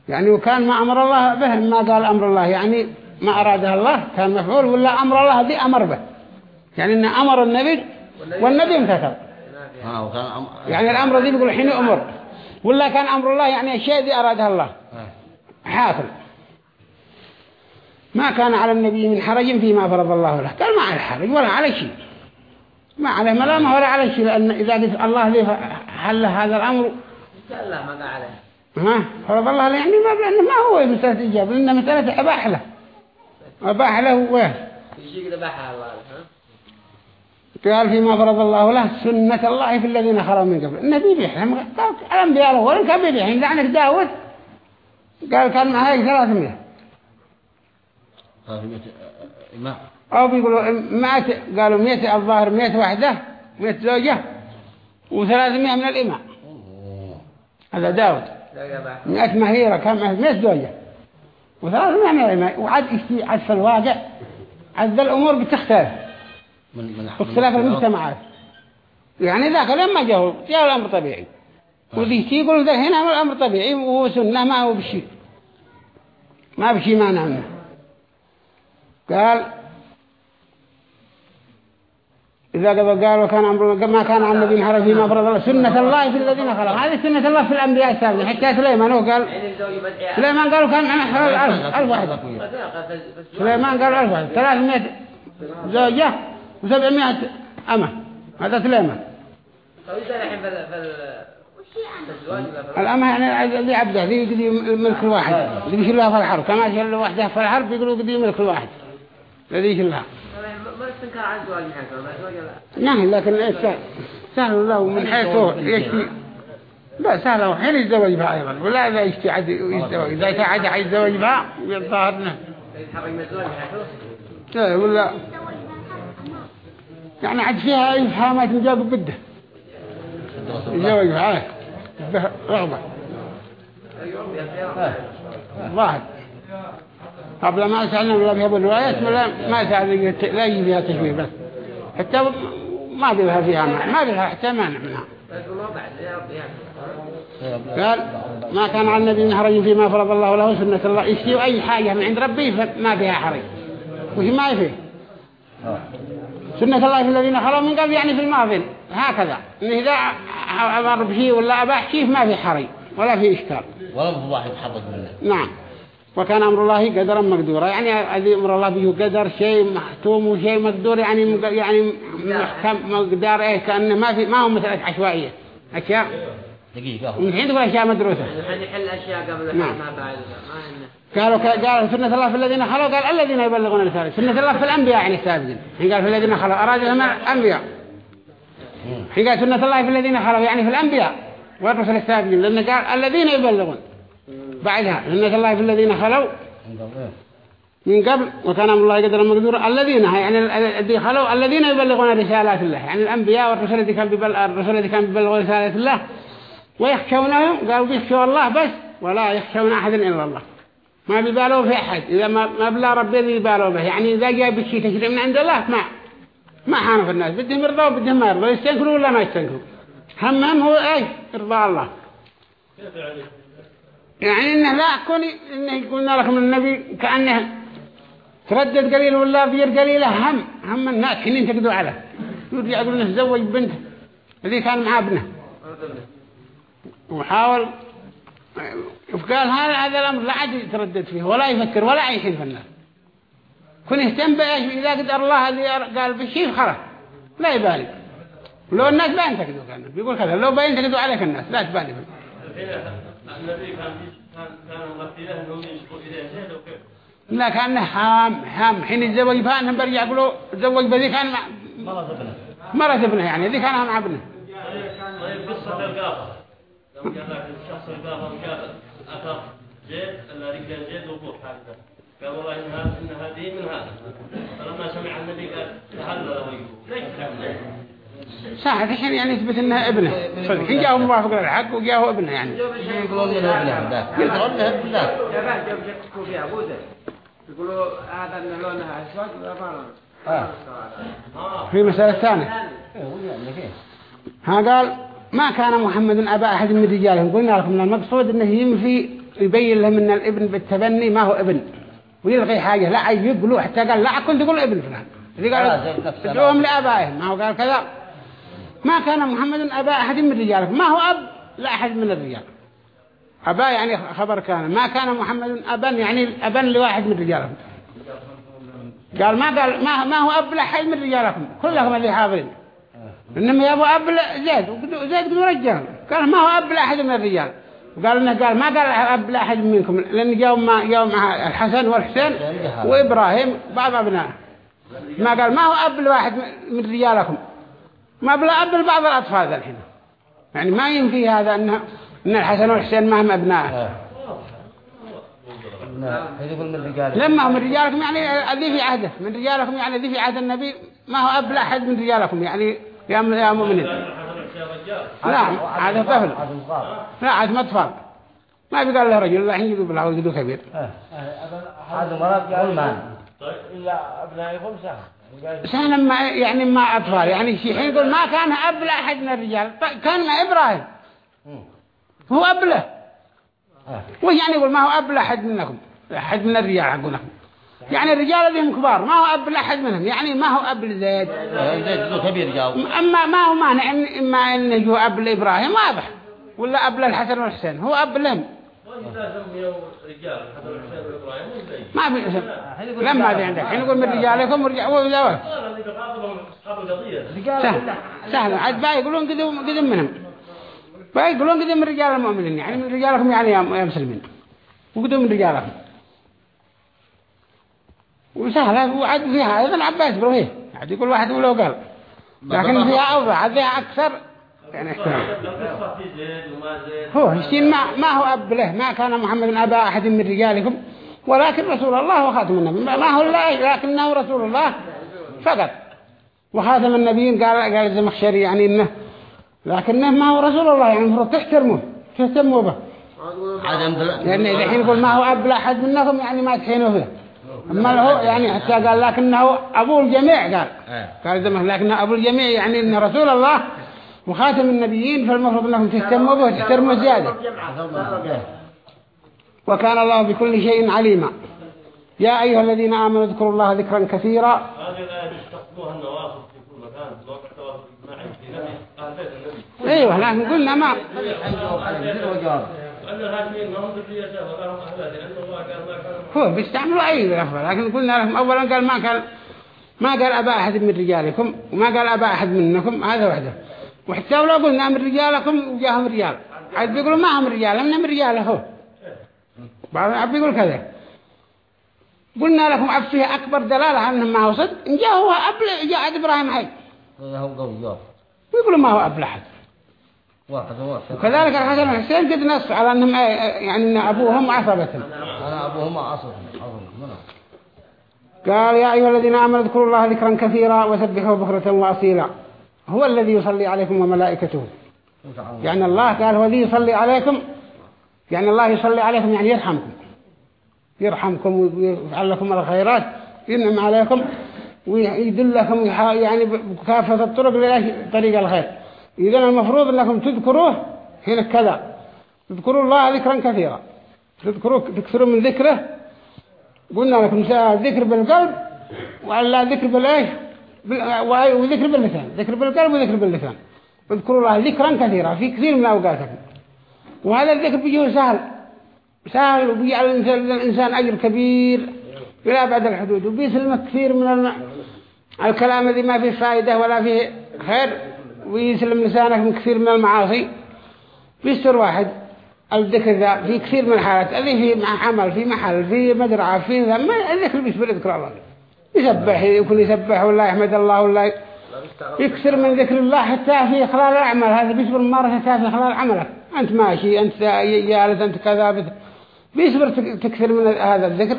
يعني وكان ما أمر الله به ما قال أمر الله. يعني ما أراده الله كان مفعول ولا أمر الله ذي أمر به. يعني ان أمر النبي والنبي امتثل. أم... يعني الأمر ذي بيقول حين أمر. ولا كان أمر الله يعني الشيء ذي أرادها الله. حاصل. ما كان على النبي من حرج فيما فرض الله له. قال ما على حرج ولا على شيء. ما عليه ملامة ولا على شيء لأن إذا قلت الله لي حل هذا الأمر. لا ما قال عليه. ها؟ فرض الله له يعني ما لأنه ما هو مسألة إجابة لأنه مسألة أباح له. أباح له وين؟ يجي كده بحها الله ها؟ قال فيما فرض الله له سنة الله في الذين خلوا من قبل. النبي بيحلم. قال الأنبياء الأولين كان بيحلم. لعنك داود. قال كان معاه 300 قال في بيت إمام. أو بيقولوا مئة قالوا 100 الظاهر 100 واحدة 100 زوجة و300 من الإمام. هذا داود. 100 مهيرة كان 100 زوجة. و300 من الإمام. وعاد يشتي عدف الواقع. عز الأمور بتختلف. من من باختلاف المجتمعات. يعني ذاك لما جاءوا جاءوا الأمر طبيعي. وذي يقول ذا هنا الأمر طبيعي وهو سنة ما هو بشيء ما بشيء ما نعمل قال إذا قال قال وكان أمر ما كان عن النبي نهر فيما فرض الله سنة الله في الذين خلق هذه سنة الله في الأنبياء السابقين. حتى سليمان هو قال سليمان قالوا كان معنا حوالي ألف ألف واحد سليمان قال ألف واحد. ثلاثمائة زوجة وسبعمائة أمة. هذا سليمان. الأمة يعني اللي عبده ذي يقضي ملك الواحد اللي بيشيلها في الحرب. كما يشيل واحدة في الحرب يقولوا يقضي ملك الواحد. الذي يشيلها ما استنكر عن نعم لكن سهل- سهل له من حيث هو يشتي لا سهل له حين يتزوج بها أيضا. ولا إذا يشتي عد يتزوج إذا يتعد يتزوج بها يظهر له يتحرك من الزواج من حيث لا ولا. يعني عد فيها إفهامات مجاب بده. يتزوج بها به رغبة. ظاهر قبل ما سألنا ولا بها بالروايات ولا ما سأل لا يجي فيها تشبيه بس. حتى ما بها فيها معنى ما بها حتى مانع منها قال ما كان عن النبي من حرج فيما فرض الله له سنة الله. يشتي أي حاجة من عند ربي فما فيها حرج. وش ما فيه؟ سنة الله في الذين خلوا من قبل يعني في الماضي. هكذا. إن إذا أمر بشيء ولا أباح شيء ما في حرج ولا في إشكال. ولا بفضاح يتحرك منه. نعم. وكان أمر الله قدرا مقدورا. يعني هذه أمر الله به قدر شيء محتوم وشيء مقدور يعني يعني محكم مقدار إيه كأنه ما في ما هو مسألة عشوائية أشياء؟ دقيقة. من حين تقول أشياء مدروسة. الحين يحل أشياء قبل نعم. ما بعد. ما إنه قالوا قالوا سنة الله في الذين خلوا قال الذين يبلغون الرسالة سنة الله في الأنبياء يعني السابقين حين قال في الذين خلوا أراد لهم الأنبياء. حين قال سنة الله في الذين خلوا يعني في الأنبياء. والرسل السابقين. لأن قال الذين يبلغون. بعدها. سنة الله في الذين خلوا من قبل وكان الله قدر مقدورا الذين يعني ال- الذين خلوا الذين يبلغون رسالات الله. يعني الأنبياء والرسل الذي كان بيبلغ الرسل الذي كان بيبلغوا رسالات الله ويخشونه قالوا بيخشوا الله بس ولا يخشون أحد إلا الله. ما بيبالوا في أحد. إذا ما بلا ربي بيبالوا به. يعني إذا جاء بشيء تشريع من عند الله ما ما حانوا في الناس. بدهم يرضوا بدهم ما يرضوا. يستنكروا ولا ما يستنكروا؟ همهم هو إيش؟ إرضاء الله. كيف يعني إنه لا كوني إنه قلنا لكم النبي كأنه تردد قليل ولا غير قليلة هم هم الناس حين تقدوا عليه يرجع يقول إنه تزوج بنته الذي كان معاه ابنه. وحاول وقال هذا هذا الأمر لا عاد يتردد فيه ولا يفكر ولا يحين في الناس. كن يهتم بإيش؟ إذا قدر الله الذي قال بشيء خلاص لا يبالي. ولو الناس ما ينتقدوا كان بيقول كذا لو بينتقدوا عليك الناس لا تبالي. بهم. النبي كان كان كان مغطي له انهم يشكوا إليه. زين وكيف لا كان حام حام حين يتزوج بها انهم برجع يقولوا تزوج بذي كان مع مرض ابنه. مرة ابنه يعني ذي كان مع ابنه. طيب قصة القافة لو قال لك الشخص القافة وكافة أثر زيد أن رجال زيد وفوق هذا قال والله إن هذه من هذا. فلما سمع النبي قال تهلل ويقول ليش ساعة الحين يعني يثبت إنها ابنة. الحين جاءه موافق للحق وجاءه ابنة يعني. يقولون له ابنة. يقولون له ابنة. يقولوا هذا إنه لونها آه. في مسألة ثانية. ها قال ما كان محمد أبا أحد من رجالهم. قلنا لكم من المقصود أنه ينفي يبين لهم أن الابن بالتبني ما هو ابن. ويلغي حاجة. لا يقولوا حتى قال لا كنت تقول ابن فلان. اللي آه، قال نفس ادعوهم لآبائهم. ما هو قال كذا. ما كان محمد أبا أحد من رجالكم ما هو أب؟ لأحد من الرجال. أبا يعني خبر كان. ما كان محمد أبا يعني أبا لواحد من رجالكم قال ما قال ما ما هو أب لأحد من رجالكم. كلهم اللي حاضرين. إنما يا أبو أب زيد. زيد بن رجال قال ما هو أب لأحد من الرجال. وقال إنه قال ما قال أب لأحد منكم. لأن جاءوا مع جاءوا مع الحسن والحسين وإبراهيم بعض أبنائه ما قال ما هو أب لواحد من رجالكم. ما بلا أب لبعض الأطفال ذا الحين. يعني ما ينفي هذا أن أن الحسن والحسين ما يقول من الرجال لما هم من رجالكم يعني الذي في عهده. من رجالكم يعني الذي في عهد النبي. ما هو أب لأحد من رجالكم يعني يا م- يا مؤمنين. الحسن والحسين رجال. نعم هذا طفل. لا عاد مطفال ما بيقال له رجل لا حين يجيب له يجيب كبير. هذا مرض غلمان طيب إلا أبنائكم سهل. سهلا ما يعني ما أطفال يعني شيء حين يقول ما كان أب لأحد من الرجال. طيب كان إبراهيم. هو أب له وش يعني يقول ما هو أب لأحد منكم؟ أحد من الرجال حقونكم. يعني الرجال الذين كبار ما هو أب لأحد منهم. يعني ما هو أب لزيد زيد كبير جاوب أما ما هو مانع إما إنه هو أب لإبراهيم واضح. ولا أب للحسن والحسين هو أب لهم وزيد ما في اسم لما هذه عندك حين يقول من رجالكم أصحاب القضية. سهل. سهل. عاد باقي يقولون قدم قدم منهم. باقي يقولون قدم من رجال المؤمنين. يعني من رجالكم يعني يا مسلمين. وقدم من رجالكم. وسهل. وعد فيها. أيضا العباس بلو هي عاد يقول واحد ولو قال. لكن فيها أوضح عاد فيها أكثر يعني هو الشين ما, ما هو أب له ما كان محمد أبا أحد من رجالكم. ولكن رسول الله وخاتم النبي. ما هو الله لكنه رسول الله فقط. وخاتم النبيين قال قال الزمخشري يعني إنه لكنه ما هو رسول الله يعني المفروض تحترموه تهتموا به. عدم. لأن إذا حين يقول ما هو أب لأحد منكم يعني ما تحينوا فيه. أما هو يعني حتى قال لكنه أبو الجميع قال. آه. قال زمخ لكنه أبو الجميع يعني إنه رسول الله وخاتم النبيين فالمفروض أنكم تهتموا به وتحترموا زيادة. وكان الله بكل شيء عليما. يا أيها الذين آمنوا اذكروا الله ذكرا كثيرا. أيوة لكن قلنا ما. هو بيستعملوا أي لفظ لكن قلنا لهم أولا قال ما قال ما قال أبا أحد من رجالكم وما قال أبا أحد منكم هذا وحده. وحتى لو قلنا من رجالكم وجاهم رجال. عاد بيقولوا ما هم رجال من رجاله هو. بعضهم عاد بيقول كذا. قلنا لكم عب فيها أكبر دلالة أنهم ما هو صدق. إن جاء هو أبل جاء عاد إبراهيم حي. ويقولوا ما هو أبل أحد واحد واحد. وكذلك الحسن والحسين قد نص على أنهم يعني أن أبوهم عصبتهم أنا أبوهما عصر عظم قال يا أيها الذين آمنوا اذكروا الله ذكرا كثيرا وسبحوا بكرة وأصيلا. هو الذي يصلي عليكم وملائكته. يعني الله قال هو الذي يصلي عليكم يعني الله يصلي عليكم يعني يرحمكم. يرحمكم ويفعل لكم الخيرات ينعم عليكم ويدلكم يعني بكافة الطرق لطريق الخير. إذا المفروض أنكم تذكروه هنا كذا. تذكروا الله ذكرا كثيرا. تذكروا تكثروا من ذكره. قلنا لكم ذكر بالقلب ولا ذكر بالإيش؟ بال- وذكر باللسان ذكر بالقلب وذكر باللسان. اذكروا الله ذكرا كثيرا في كثير من أوقاتكم. وهذا الذكر بيجيه سهل سهل وبيجعل الإنسان, أجر كبير إلى بعد الحدود وبيسلمك كثير من الم... الكلام الذي ما فيه فائدة ولا فيه خير ويسلم لسانك من كثير من المعاصي. بيستر واحد الذكر ذا في كثير من الحالات اللي في عمل في محل في مزرعة في ذا ما الذكر بيسبر ذكر الله يسبح يكون يسبح ولا يحمد الله ولا يكثر من ذكر الله حتى في خلال الأعمال هذا بيصبر مرة حتى في خلال عملك أنت ماشي أنت جالس أنت كذا بيصبر تك- تكثر من هذا الذكر.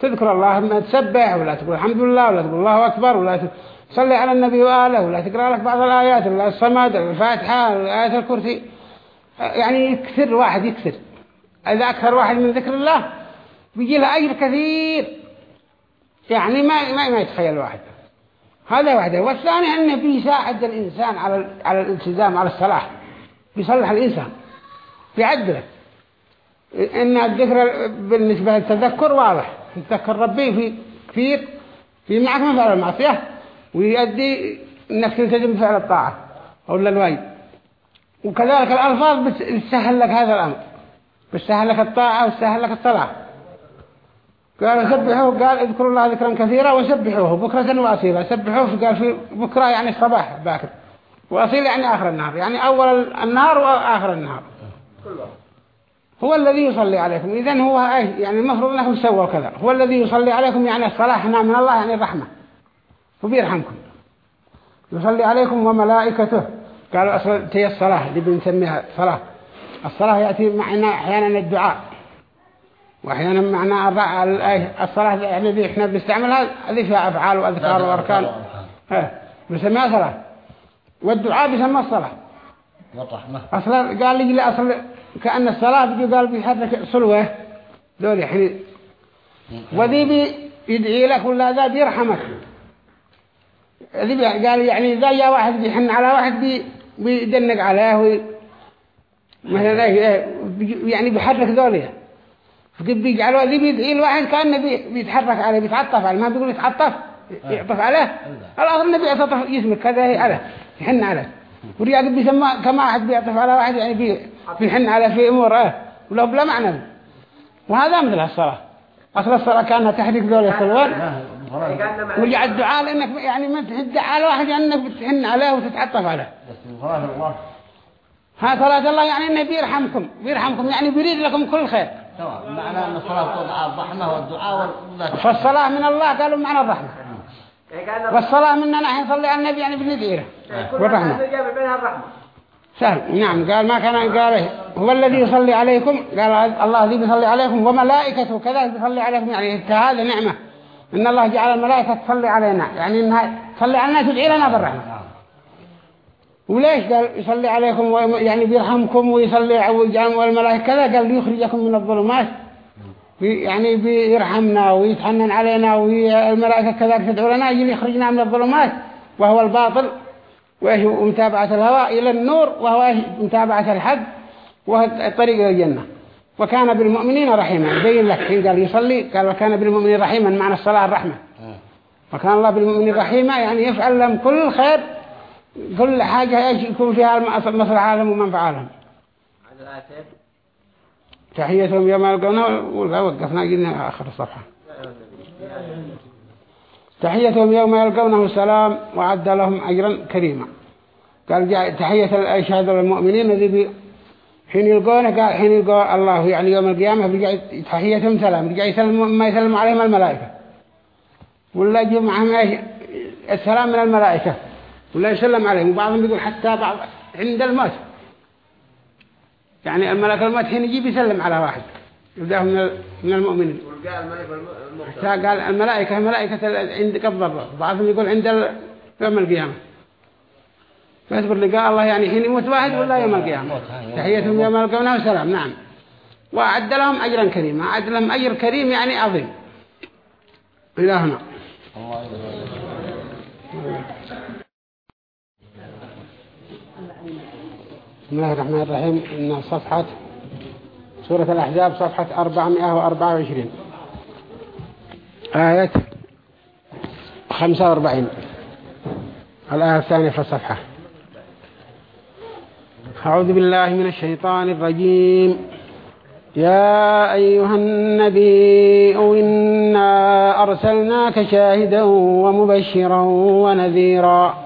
تذكر الله ما تسبح ولا تقول الحمد لله ولا تقول الله أكبر ولا تصلي على النبي وآله ولا تقرأ لك بعض الآيات ولا الصمد الفاتحة آية الكرسي. يعني يكثر واحد يكثر إذا أكثر واحد من ذكر الله بيجي له أجر كثير. يعني ما ما, ما يتخيل واحد. هذا واحدة. والثاني أنه بيساعد الإنسان على على الالتزام على الصلاح. بيصلح الإنسان. بيعدله إن الذكر بالنسبة للتذكر واضح. تذكر ربي في كثير في معك من فعل المعصية ويؤدي إنك تلتزم بفعل الطاعة أو الواجب وكذلك الألفاظ بتسهل لك هذا الأمر. بتسهل لك الطاعة وتسهل لك الصلاة قال سبحوه قال اذكروا الله ذكرا كثيرا وسبحوه. بكرة وأصيلا سبحوه قال في بكرة يعني الصباح باكر. وأصيل يعني آخر النهار. يعني أول النهار وآخر النهار. هو الذي يصلي عليكم. إذن هو يعني المفروض أنكم تسووا كذا. هو الذي يصلي عليكم يعني الصلاة هنا من الله يعني الرحمة. وبيرحمكم يصلي عليكم وملائكته. قالوا أصلا تي الصلاة اللي بنسميها صلاة الصلاة يأتي معنا أحيانا الدعاء. الرع- الآية الصلاة يعني ذي إحنا بنستعملها هذه فيها أفعال وأذكار وأركان. ها بنسميها صلاة. والدعاء بيسمى الصلاة. والرحمة. أصلا قال لي لا أصل كأن الصلاة بيجي قال بيحرك صلوة. دول يعني وذي بي يدعي لك ولا ذا بيرحمك. ذي قال يعني إذا جاء واحد بيحن على واحد بي بيدنق عليه مثلا إيه، يعني بيحرك ذوليه فقد بيجعلوا ذي بيدعي الواحد كأنه بي بيتحرك عليه بيتعطف عليه ما بيقول يتعطف يعطف عليه. الأصل النبي يعطف جسمك كذا هي عليه يحن عليه. ورياض بيسمى كما واحد بيعطف على واحد يعني بي بيحن عليه في أمور آه. ولا بلا معنى. وهذا مثل الصلاة. أصل الصلاة كانها تحرك يعني كأنه مع- ورجع الدعاء لأنك يعني ما تهد على واحد أنك بتحن عليه وتتعطف عليه. الله. ها صلاة الله يعني إنه بيرحمكم بيرحمكم يعني بيريد لكم كل خير. سواء. معنى أن الصلاة توضع الرحمة والدعاء فالصلاة من الله قالوا معنى الرحمة. والصلاة مننا نحن نصلي على النبي يعني كل والرحمة. سهل. نعم قال ما كان قال؟ هو الذي يصلي عليكم؟ قال الله الذي بيصلي عليكم وملائكته كذلك بيصلي عليكم. يعني هذا نعمة. إن الله جعل الملائكة تصلي علينا. يعني إنها تصلي علينا تدعي لنا بالرحمة. وليش قال يصلي عليكم يعني بيرحمكم ويصلي ويجعل والملائكة كذا؟ قال ليخرجكم من الظلمات. بي- يعني بيرحمنا ويتحنن علينا والملائكة كذلك تدعو لنا يجي يخرجنا من الظلمات. وهو الباطل. وإيش متابعة الهوى إلى النور وهو متابعة الحق وهو الطريق إلى الجنة. وكان بالمؤمنين رحيما. بين لك حين قال يصلي قال وكان بالمؤمنين رحيما معنى الصلاة الرحمة. وكان الله بالمؤمنين رحيما يعني يفعل لهم كل خير. كل حاجة إيش يكون فيها مصلحة لهم ومنفعة لهم الآيتين تحيتهم يوم يلقونه وقفنا قلنا آخر الصفحة. تحيتهم يوم يلقونه سلام وعد لهم أجرا كريما. قال تحية الأشهاد للمؤمنين الذي حين يلقونه قال حين يلقى الله يعني يوم القيامة تحيتهم سلام يسلم ما يسلم عليهم الملائكة. ولا يجي معهم السلام من الملائكة. ولا يسلم عليهم. وبعضهم يقول حتى بعض عند الموت. يعني الملك الموت حين يجي بيسلم على واحد. يبدأه من ال- من المؤمنين. حتى قال الملائكة ملائكة عند قبض الروح بعضهم يقول عند يوم القيامة. فاصبر لقاء الله يعني حين يموت واحد ولا يوم القيامة. تحيتهم يوم القيامة وسلام. نعم. وأعد لهم أجرا كريما. أعد لهم أجر كريم يعني عظيم. إلى هنا. بسم الله الرحمن الرحيم. إن صفحة سورة الأحزاب صفحة 424 آية 45 الآية الثانية في الصفحة. أعوذ بالله من الشيطان الرجيم. يا أيها النبي إنا أرسلناك شاهدا ومبشرا ونذيرا.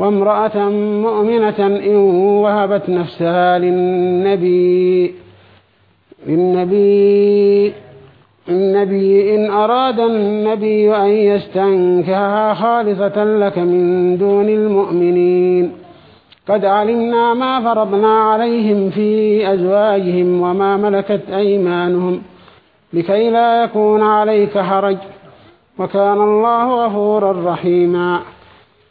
وامرأة مؤمنة إن وهبت نفسها للنبي للنبي النبي إن أراد النبي أن يستنكها خالصة لك من دون المؤمنين. قد علمنا ما فرضنا عليهم في أزواجهم وما ملكت أيمانهم لكي لا يكون عليك حرج وكان الله غفورا رحيما.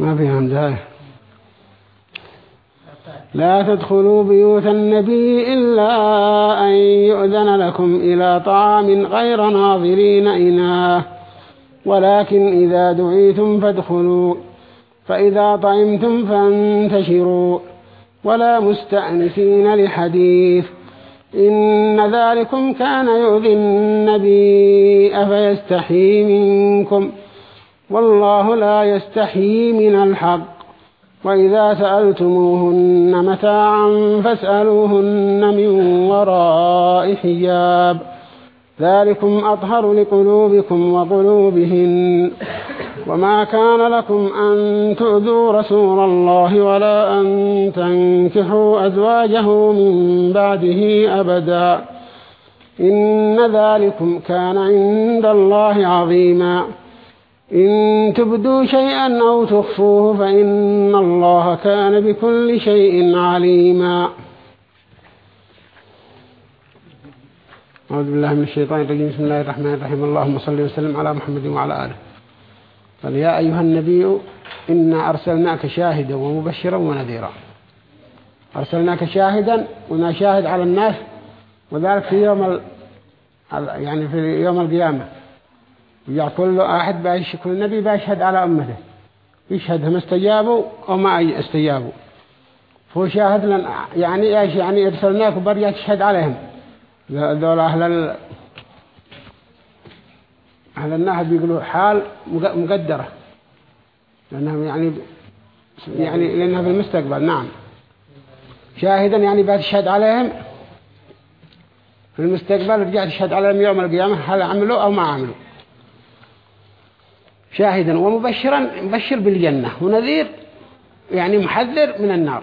ما في همزة لا تدخلوا بيوت النبي إلا أن يؤذن لكم إلى طعام غير ناظرين إناه ولكن إذا دعيتم فادخلوا فإذا طعمتم فانتشروا. ولا مستأنسين لحديث. إن ذلكم كان يؤذي النبي أفيستحي منكم. والله لا يستحي من الحق. وإذا سألتموهن متاعا فاسألوهن من وراء حجاب. ذلكم أطهر لقلوبكم وقلوبهن. وما كان لكم أن تؤذوا رسول الله ولا أن تنكحوا أزواجه من بعده أبدا. إن ذلكم كان عند الله عظيما. إن تبدوا شيئا أو تخفوه فإن الله كان بكل شيء عليما. أعوذ بالله من الشيطان الرجيم. بسم الله الرحمن الرحيم. اللهم صل وسلم على محمد وعلى آله. قال يا أيها النبي إنا أرسلناك شاهدا ومبشرا ونذيرا. أرسلناك شاهدا ونا شاهد على الناس وذلك في يوم ال... يعني في يوم القيامة كل أحد بايش كل نبي بيشهد على أمته. يشهد هم استجابوا أو ما استجابوا. فهو شاهد لنا يعني إيش؟ يعني أرسلناك وبرجع تشهد عليهم. ذول أهل ال... أهل النهر بيقولوا حال مقدرة. لأنهم يعني يعني لأنها في المستقبل. نعم. شاهدا يعني بتشهد عليهم. في المستقبل رجع تشهد عليهم يوم القيامة هل عملوا أو ما عملوا. شاهدا ومبشرا مبشر بالجنة. ونذير يعني محذر من النار.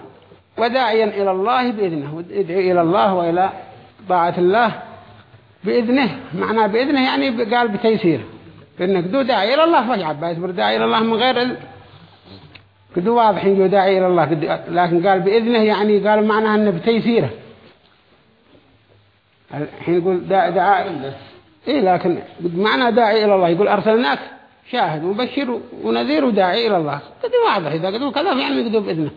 وداعيا إلى الله بإذنه. ادعو إلى الله وإلى طاعة الله بإذنه. معناه بإذنه يعني قال بتيسير. إنك دو داعي إلى الله فجعب بيصبر داعي إلى الله من غير ال... كدو واضح إنه داعي إلى الله. لكن قال بإذنه يعني قال معناه أنه بتيسيره الحين يقول داعي داعي إيه لكن معنى داعي إلى الله. يقول أرسلناك. شاهد ومبشر ونذير وداعي إلى الله. قد واضح إذا قدوا كذا يعني يقدوا بإذنه.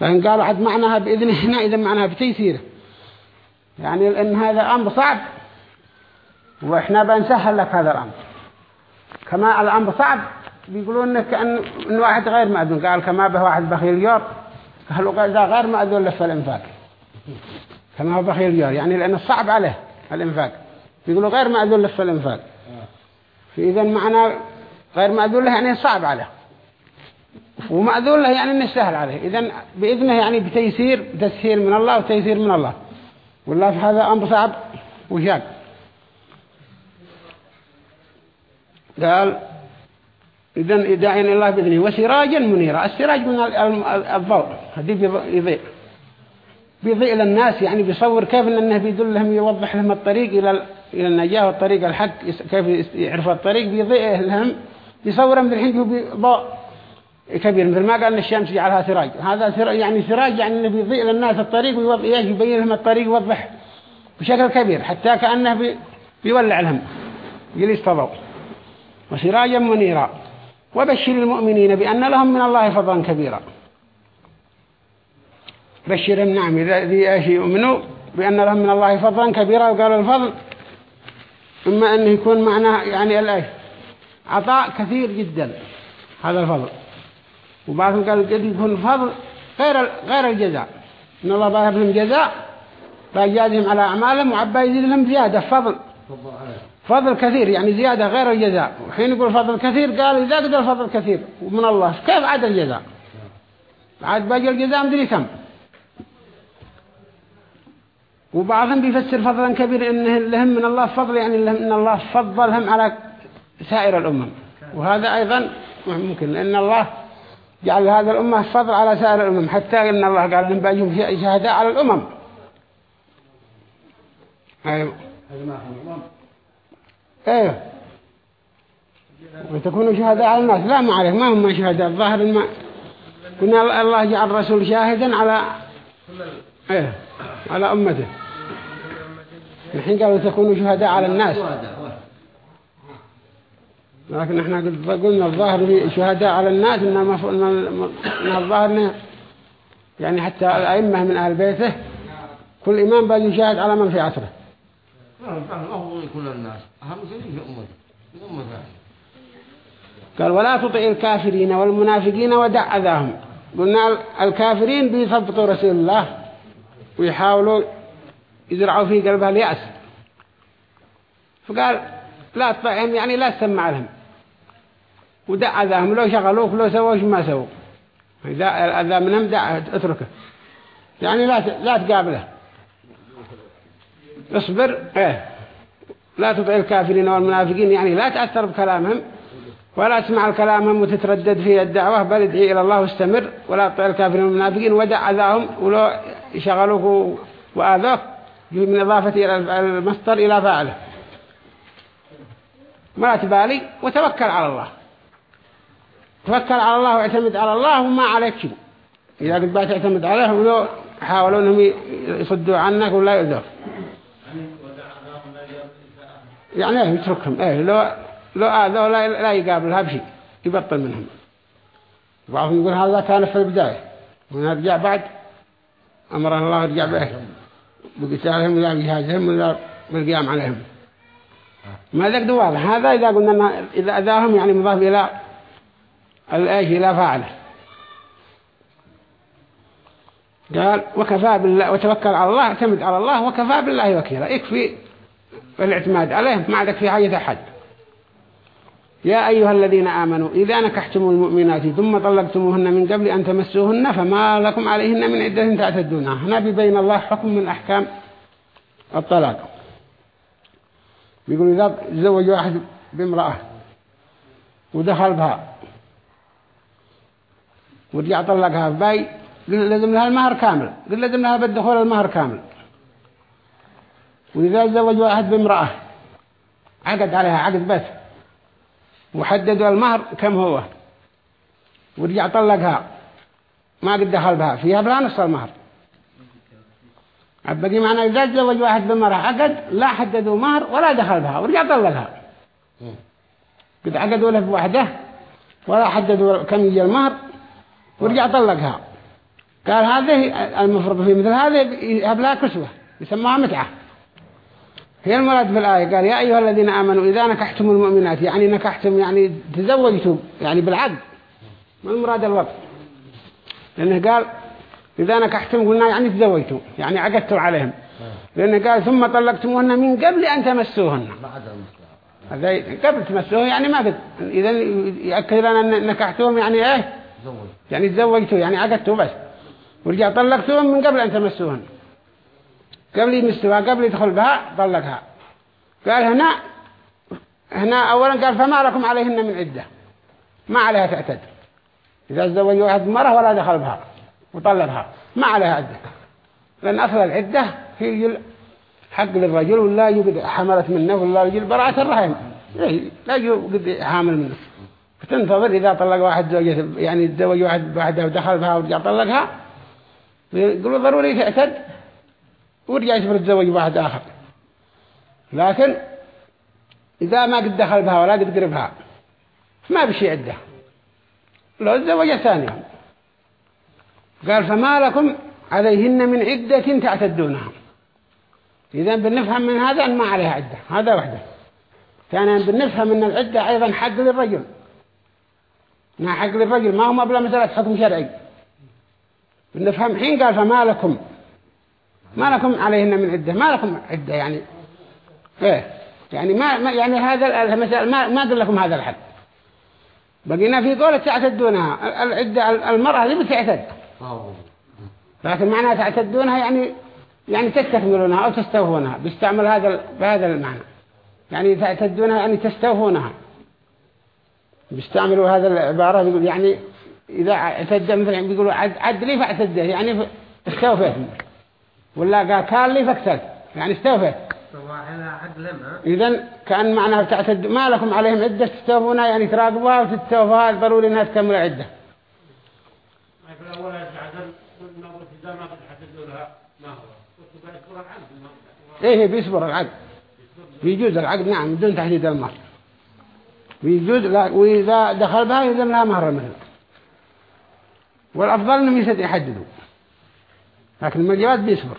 فإن قالوا عد معناها بإذنه هنا إذا معناها بتيسيره يعني لأن هذا أمر صعب. وإحنا بنسهل لك هذا الأمر. كما الأمر صعب بيقولون إنه كأن إن واحد غير مأذون. قال كما به واحد بخيل جار قالوا إذا غير مأذون لف الإنفاق كما هو بخيل جار يعني لأن الصعب عليه الإنفاق. بيقولوا غير مأذون لف الإنفاق فإذا معنى غير مأذون له يعني صعب عليه. ومأذون له يعني إنه سهل عليه. إذا بإذنه يعني بتيسير تسهيل من الله وتيسير من الله. والله في هذا أمر صعب وشاق قال إذا داعيا الله بإذنه. وسراجا منيرا. السراج من الضوء. هذه يضيء. بيضيء للناس يعني بيصور كيف أنه بيدلهم يوضح لهم الطريق إلى إلى النجاة والطريق الحق كيف يعرفوا الطريق بيضيء لهم يصور من الحين ضوء كبير مثل ما قال أن الشمس جعلها سراج. هذا سراج يعني سراج يعني إنه بيضيء للناس الطريق ويبين لهم الطريق يوضح بشكل كبير حتى كأنه بي بيولع لهم يليس تضوء وسراجا منيرا. وبشر المؤمنين بأن لهم من الله فضلا كبيرا. بشرهم نعم إذا يؤمنوا بأن لهم من الله فضلا كبيرا وقال الفضل إما أنه يكون معناه يعني الآية عطاء كثير جدا. هذا الفضل. وبعضهم قال قد يكون فضل غير غير الجزاء. إن الله بارك لهم جزاء فيجازهم على أعمالهم وعبا يزيد لهم زيادة. فضل. فضل كثير يعني زيادة غير الجزاء. وحين يقول فضل كثير قال إذا قدر فضل كثير. من الله. كيف عاد الجزاء؟ عاد باقي الجزاء مدري كم. وبعضهم بيفسر فضلا كبير إنه لهم من الله فضل يعني لهم إن الله فضلهم على سائر الأمم. وهذا أيضا ممكن لأن الله جعل هذا الأمة فضل على سائر الأمم حتى إن الله قال لهم باجهم شهداء على الأمم. أيوه. أيوه وتكونوا شهداء على الناس. لا ما عليك ما هم شهداء. الظاهر ما كنا الله جعل الرسول شاهدا على إيه على أمته. الحين قالوا تكونوا شهداء على الناس. لكن إحنا قلنا الظاهر شهداء على الناس ان الظاهر يعني حتى الأئمة من أهل بيته كل إمام بقى يشاهد على من في عصره. قال ولا تطع الكافرين والمنافقين ودع أذاهم. قلنا الكافرين بيثبتوا رسول الله ويحاولوا يزرعوا في قلبها اليأس فقال لا تطعهم يعني لا تسمع لهم. ودع أذاهم لو شغلوك لو سووش ما سووا. إذا الأذى منهم دع اتركه. يعني لا لا تقابله. اصبر إيه. لا تطع الكافرين والمنافقين. يعني لا تأثر بكلامهم ولا تسمع كلامهم وتتردد في الدعوة بل ادعي إلى الله واستمر ولا تطع الكافرين والمنافقين ودع أذاهم ولو شغلوك وآذوك. من إضافة المصدر إلى فاعله. ما تبالي وتوكل على الله. توكل على الله واعتمد على الله وما عليك. شيء إذا قد تعتمد عليه ولو حاولوا أنهم يصدوا عنك ولا يؤذوك. يعني إيه يتركهم؟ إيه لو لو آذوا لا, لا يقابلها بشيء يبطل منهم. بعضهم يقول هذا كان في البداية. ونرجع بعد. أمر الله يرجع به. بقتالهم ولا بجهازهم ولا بالقيام عليهم. ما ذاك دوال هذا إذا قلنا إذا أذاهم يعني مضاف إلى الآيش إلى فاعله. قال وكفى بالله وتوكل على الله اعتمد على الله وكفى بالله وكيلا. يكفي الاعتماد عليه ما عندك في حاجة أحد. يا أيها الذين آمنوا إذا نكحتم المؤمنات ثم طلقتموهن من قبل أن تمسوهن فما لكم عليهن من عدة تعتدونها هنا ببين الله حكم من أحكام الطلاق. بيقول إذا تزوج واحد بامرأة ودخل بها ورجع طلقها باي لازم لها المهر كامل لازم لها بالدخول المهر كامل. وإذا تزوج واحد بامرأة عقد عليها عقد بس. وحددوا المهر كم هو. ورجع طلقها. ما قد دخل بها فيها بلا نص المهر. عبقي معنا إذا تزوج واحد بامرأة عقد لا حددوا مهر ولا دخل بها ورجع طلقها. قد عقدوا له بوحده ولا حددوا كم يجي المهر. ورجع طلقها. قال هذه المفروض في مثل هذه يهب لها كسوة. يسموها متعة. هي المراد في الآية قال يا أيها الذين آمنوا إذا نكحتم المؤمنات يعني نكحتم يعني تزوجتم يعني بالعقد ما المراد الوقت؟ لأنه قال إذا نكحتم قلنا يعني تزوجتم يعني عقدتم عليهم. لأنه قال ثم طلقتموهن من قبل أن تمسوهن. قبل تمسوه يعني ما قد إذا يأكد لنا أن نكحتهم يعني إيه؟ يعني تزوجتوا يعني عقدتوا بس. ورجع طلقتهم من قبل أن تمسوهن. قبل يمسوها قبل يدخل بها طلقها. قال هنا هنا أولا قال فما لكم عليهن من عدة. ما عليها تعتد. إذا تزوج واحد مرة ولا دخل بها وطلقها ما عليها عدة. لأن أصل العدة هي حق للرجل ولا يجد حملت منه ولا يجد براءة الرحم. لا يجد حامل منه. فتنتظر إذا طلق واحد زوجته يعني تزوج واحد واحدة ودخل بها ورجع طلقها يقولوا ضروري تعتد. ورجع يسبر يتزوج واحد آخر. لكن إذا ما قد دخل بها ولا قد قربها ما بشي عده لو تزوج ثانية قال فما لكم عليهن من عدة تعتدونها. إذا بنفهم من هذا أن ما عليها عدة. هذا وحده. ثانيا بنفهم أن العدة أيضا حق للرجل. ما حق للرجل ما هو مبلغ مسألة حكم شرعي بنفهم حين قال فما لكم ما لكم عليهن من عدة ما لكم عدة يعني. إيه يعني ما, ما يعني هذا المسألة ما ما قل لكم هذا الحد. بقينا في قولة تعتدونها العدة المرأة اللي بتعتد. لكن معناها تعتدونها يعني يعني تستكملونها أو تستوفونها بيستعمل هذا بهذا المعنى. يعني تعتدونها يعني تستوفونها. بيستعملوا هذا العبارة بيقول يعني إذا اعتد مثلا بيقولوا عد, عد لي فاعتده يعني استوفيت ولا قال كان لي فاكتلت يعني استوفيت إذا كأن معناها تعتد ما لكم عليهم عدة تستوفونها يعني تراقبوها وتستوفوها ضروري أنها تكمل عدة. إيه بيصبر العقد. بيجوز العقد نعم بدون تحديد المهر بيجوز لا وإذا دخل بها يلزم لها مهر مثلا والأفضل أنهم يحددوا لكن المجيبات بيصبر.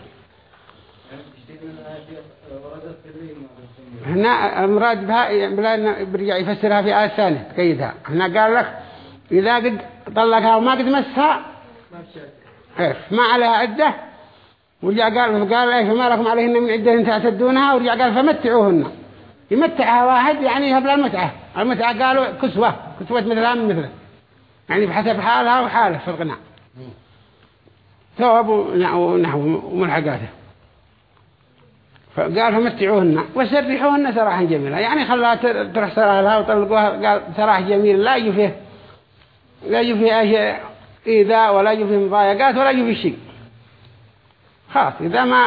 هنا المراد بها بلا برجع يفسرها في آية ثانية تقيدها هنا قال لك إذا قد طلقها وما قد مسها ما عليها عدة ورجع قال قال إيش ما لكم عليهن من عدة تعتدونها ورجع قال فمتعوهن يمتعها واحد يعني يهب لها المتعة المتعة قالوا كسوة كسوة مثلها من مثله يعني بحسب حالها وحاله في الغناء ثواب ونحو وملحقاته فقال فمتعوهن وسرحوهن سراحا جميلا. يعني خلاها تروح سراح لها وطلقوها. قال سراح جميل. لا يجي فيه لا يجي فيه أي إيذاء ولا يجي فيه مضايقات ولا يجي فيه شيء. خلاص. إذا ما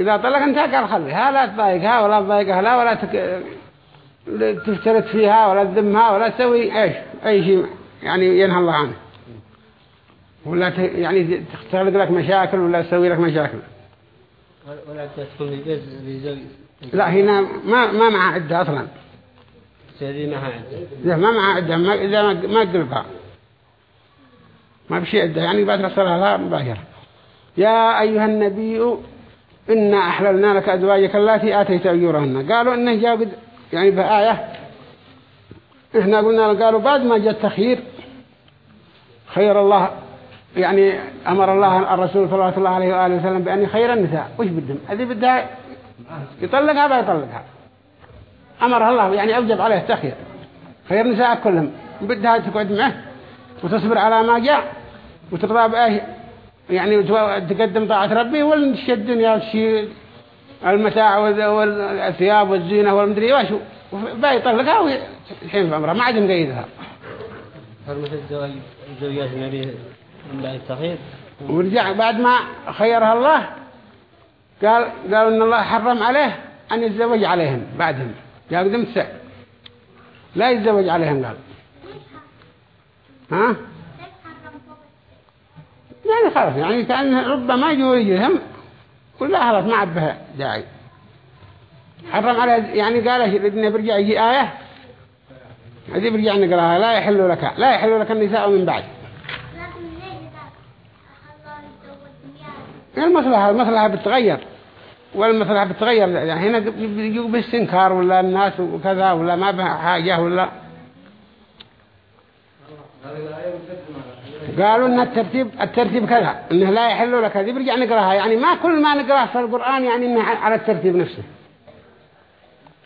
إذا طلق انت قال خليها لا تضايقها ولا تضايقها. لا ولا تك... تفترت فيها ولا تذمها ولا تسوي إيش أي شيء يعني ينهى الله عنه. ولا ت... يعني تخلق لك مشاكل ولا تسوي لك مشاكل. ولا لزوج لا هنا ما ما معها عدة أصلا. سيدي معها عدة. إذا ما معها عدة. ما إذا ما ما قلبها ما بشي عدة. يعني بعد رسالها لها مباشرة يا أيها النبي إنا أحللنا لك أزواجك التي آتيت أجورهن. قالوا إنه جاء قد يعني بآية. إحنا قلنا قالوا بعد ما جاء التخيير خير الله يعني أمر الله الرسول صلى الله عليه وآله وسلم بأن خير النساء. وش بدهم؟ هذه بدها يطلقها بقى يطلقها. أمرها الله يعني أوجب عليه التخيير خير نساء كلهم. بدها تقعد معه وتصبر على ما جاء وترضى بأيه يعني تقدم طاعة ربي والشي الدنيا والشي المتاع والثياب والزينة والمدري وشو بقى يطلقها والحين في عمرها. ما عاد مقيدها. حرمة الزواج زوجات النبي التخير ورجع بعد ما خيرها الله قال قال ان الله حرم عليه ان يتزوج عليهم بعدهم يا قدم السع لا يتزوج عليهم قال ها يعني خلاص يعني كان ربما يريدهم ولا خلاص ما عبها داعي حرم عليه يعني قال انه برجع يجي آية هذه برجع نقراها لا يحل لك لا يحل لك النساء من بعد المصلحة المصلحة بتتغير. والمصلحة بتتغير. يعني هنا يجوا باستنكار ولا الناس وكذا ولا ما بها حاجة ولا. قالوا إن الترتيب الترتيب كذا. إنه لا يحل لك هذه. برجع نقراها. يعني ما كل ما نقراه في القرآن يعني إنه على الترتيب نفسه.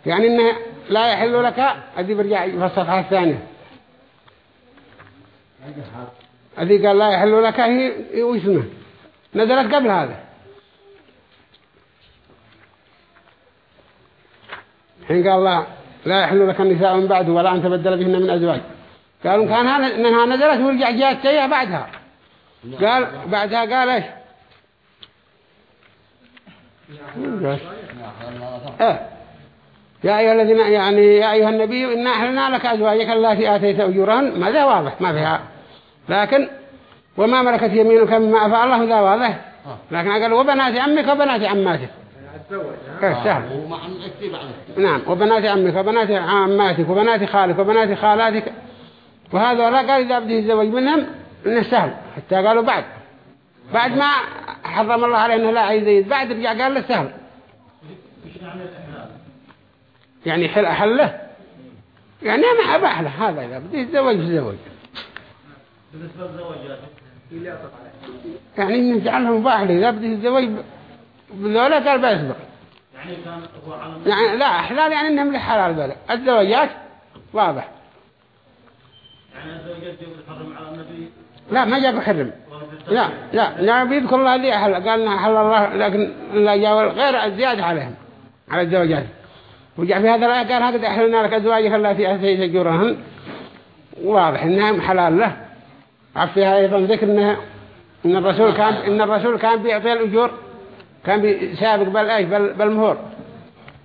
يعني إنه لا يحل لك. هذه برجع في الصفحة الثانية. هذه قال لا يحل لك. هي واسمه نزلت قبل هذا. حين قال الله لا يحل لك النساء من بعد ولا أن تبدل بهن من أزواج. قالوا كان إنها نزلت ورجع جاءت سيئة بعدها. قال بعدها قال إيش؟ إيه. يا أيها الذين يعني يا أيها النبي إنا أحلنا لك أزواجك التي آتيت أجورهن. ما ذا واضح؟ ما فيها. لكن وما ملكت يمينك مما أفعل الله ذا واضح. لكن قال وبنات عمك وبنات عماتك. إيه سهل؟ نعم وبنات عمك وبنات عماتك وبنات خالك وبنات خالاتك. وهذا لا قال إذا بده يتزوج منهم إنه سهل حتى قالوا بعد. بعد ما حرم الله عليه إنه لا يزيد بعد رجع قال له سهل. يعني حل أحله يعني أنا أباح له هذا إذا بده يتزوج يتزوج بالنسبة للزواجات يعني نجعلهم مباح له إذا بده يتزوج بذولا قال بيصبر يعني كان هو على يعني لا حلال يعني انهم للحلال ذلك الزواجات واضح. يعني الزوجات جاب الحرم على النبي؟ لا ما جاب حرم وقت لا لا لا بيذكر الله ذي أحل قال إنها حل الله لكن لا جاء غير الزيادة عليهم على الزوجات وجاء في هذا الآية قال هكذا أحلنا لك أزواجك التي أتيت أجورهن واضح إنها حلال له. عفيها أيضا ذكر إن الرسول كان إن الرسول كان بيعطي الأجور كان بيسابق بالإيش بال- بالمهور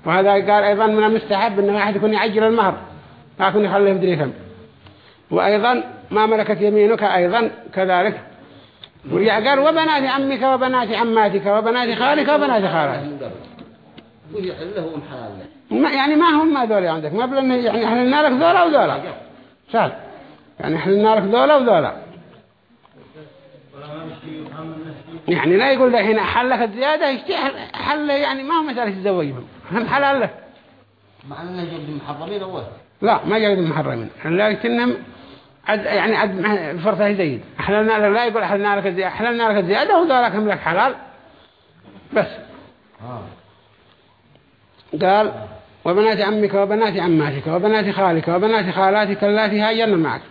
وهذا قال أيضا من المستحب إن واحد يكون يعجل المهر ما يكون يخليه مدري كم وأيضا ما ملكت يمينك أيضا كذلك. قال وبنات عمك وبنات عماتك وبنات خالك وبنات له ما يعني ما هم ما عندك. ما بلن يعني إحنا لك ذولا وذولا. سهل يعني إحنا لك ذولا وذولا ولا ما مشي يفهم الناس يعني لا يقول الحين حل لك الزيادة حل يعني ما هو مسألة تزوجهم هم حلال له. مع أنه جد محرمين أول لا ما جاء المحرمين لكنهم عد يعني عد فرصة زيد. أحللنا لك لا يقول أحللنا لك الزيادة. أحللنا لك الزيادة وذولك هم لك حلال. بس. آه. قال وبنات عمك وبنات عماتك وبنات خالك وبنات خالاتك اللاتي هاجرن معك.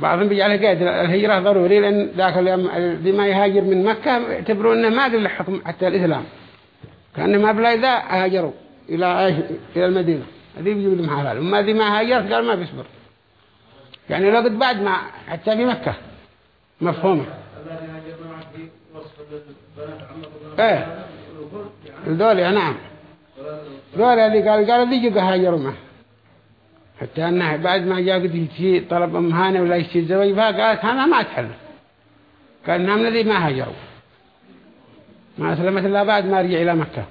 بعضهم بيجعل قيد الهجرة ضروري لأن ذاك الذي ما يهاجر من مكة يعتبروا أنه ما قل حكم حتى الإسلام. كأنه ما بلا إذا هاجروا إلى إلى المدينة. هذه بيجيب لهم حلال وما ذي ما هاجرت قال ما بيصبر. يعني لو قد بعد ما حتى في مكة. مفهومة. إيه. الدولة نعم. دولة اللي قال قال ذي جوا هاجروا معه. حتى أنه بعد ما جاء قد طلب أم هانة ولا يشتي الزواج فيها قالت أنا ما أتحل قال نعم الذي ما هاجروا. ما أسلمت إلا بعد ما رجع إلى مكة.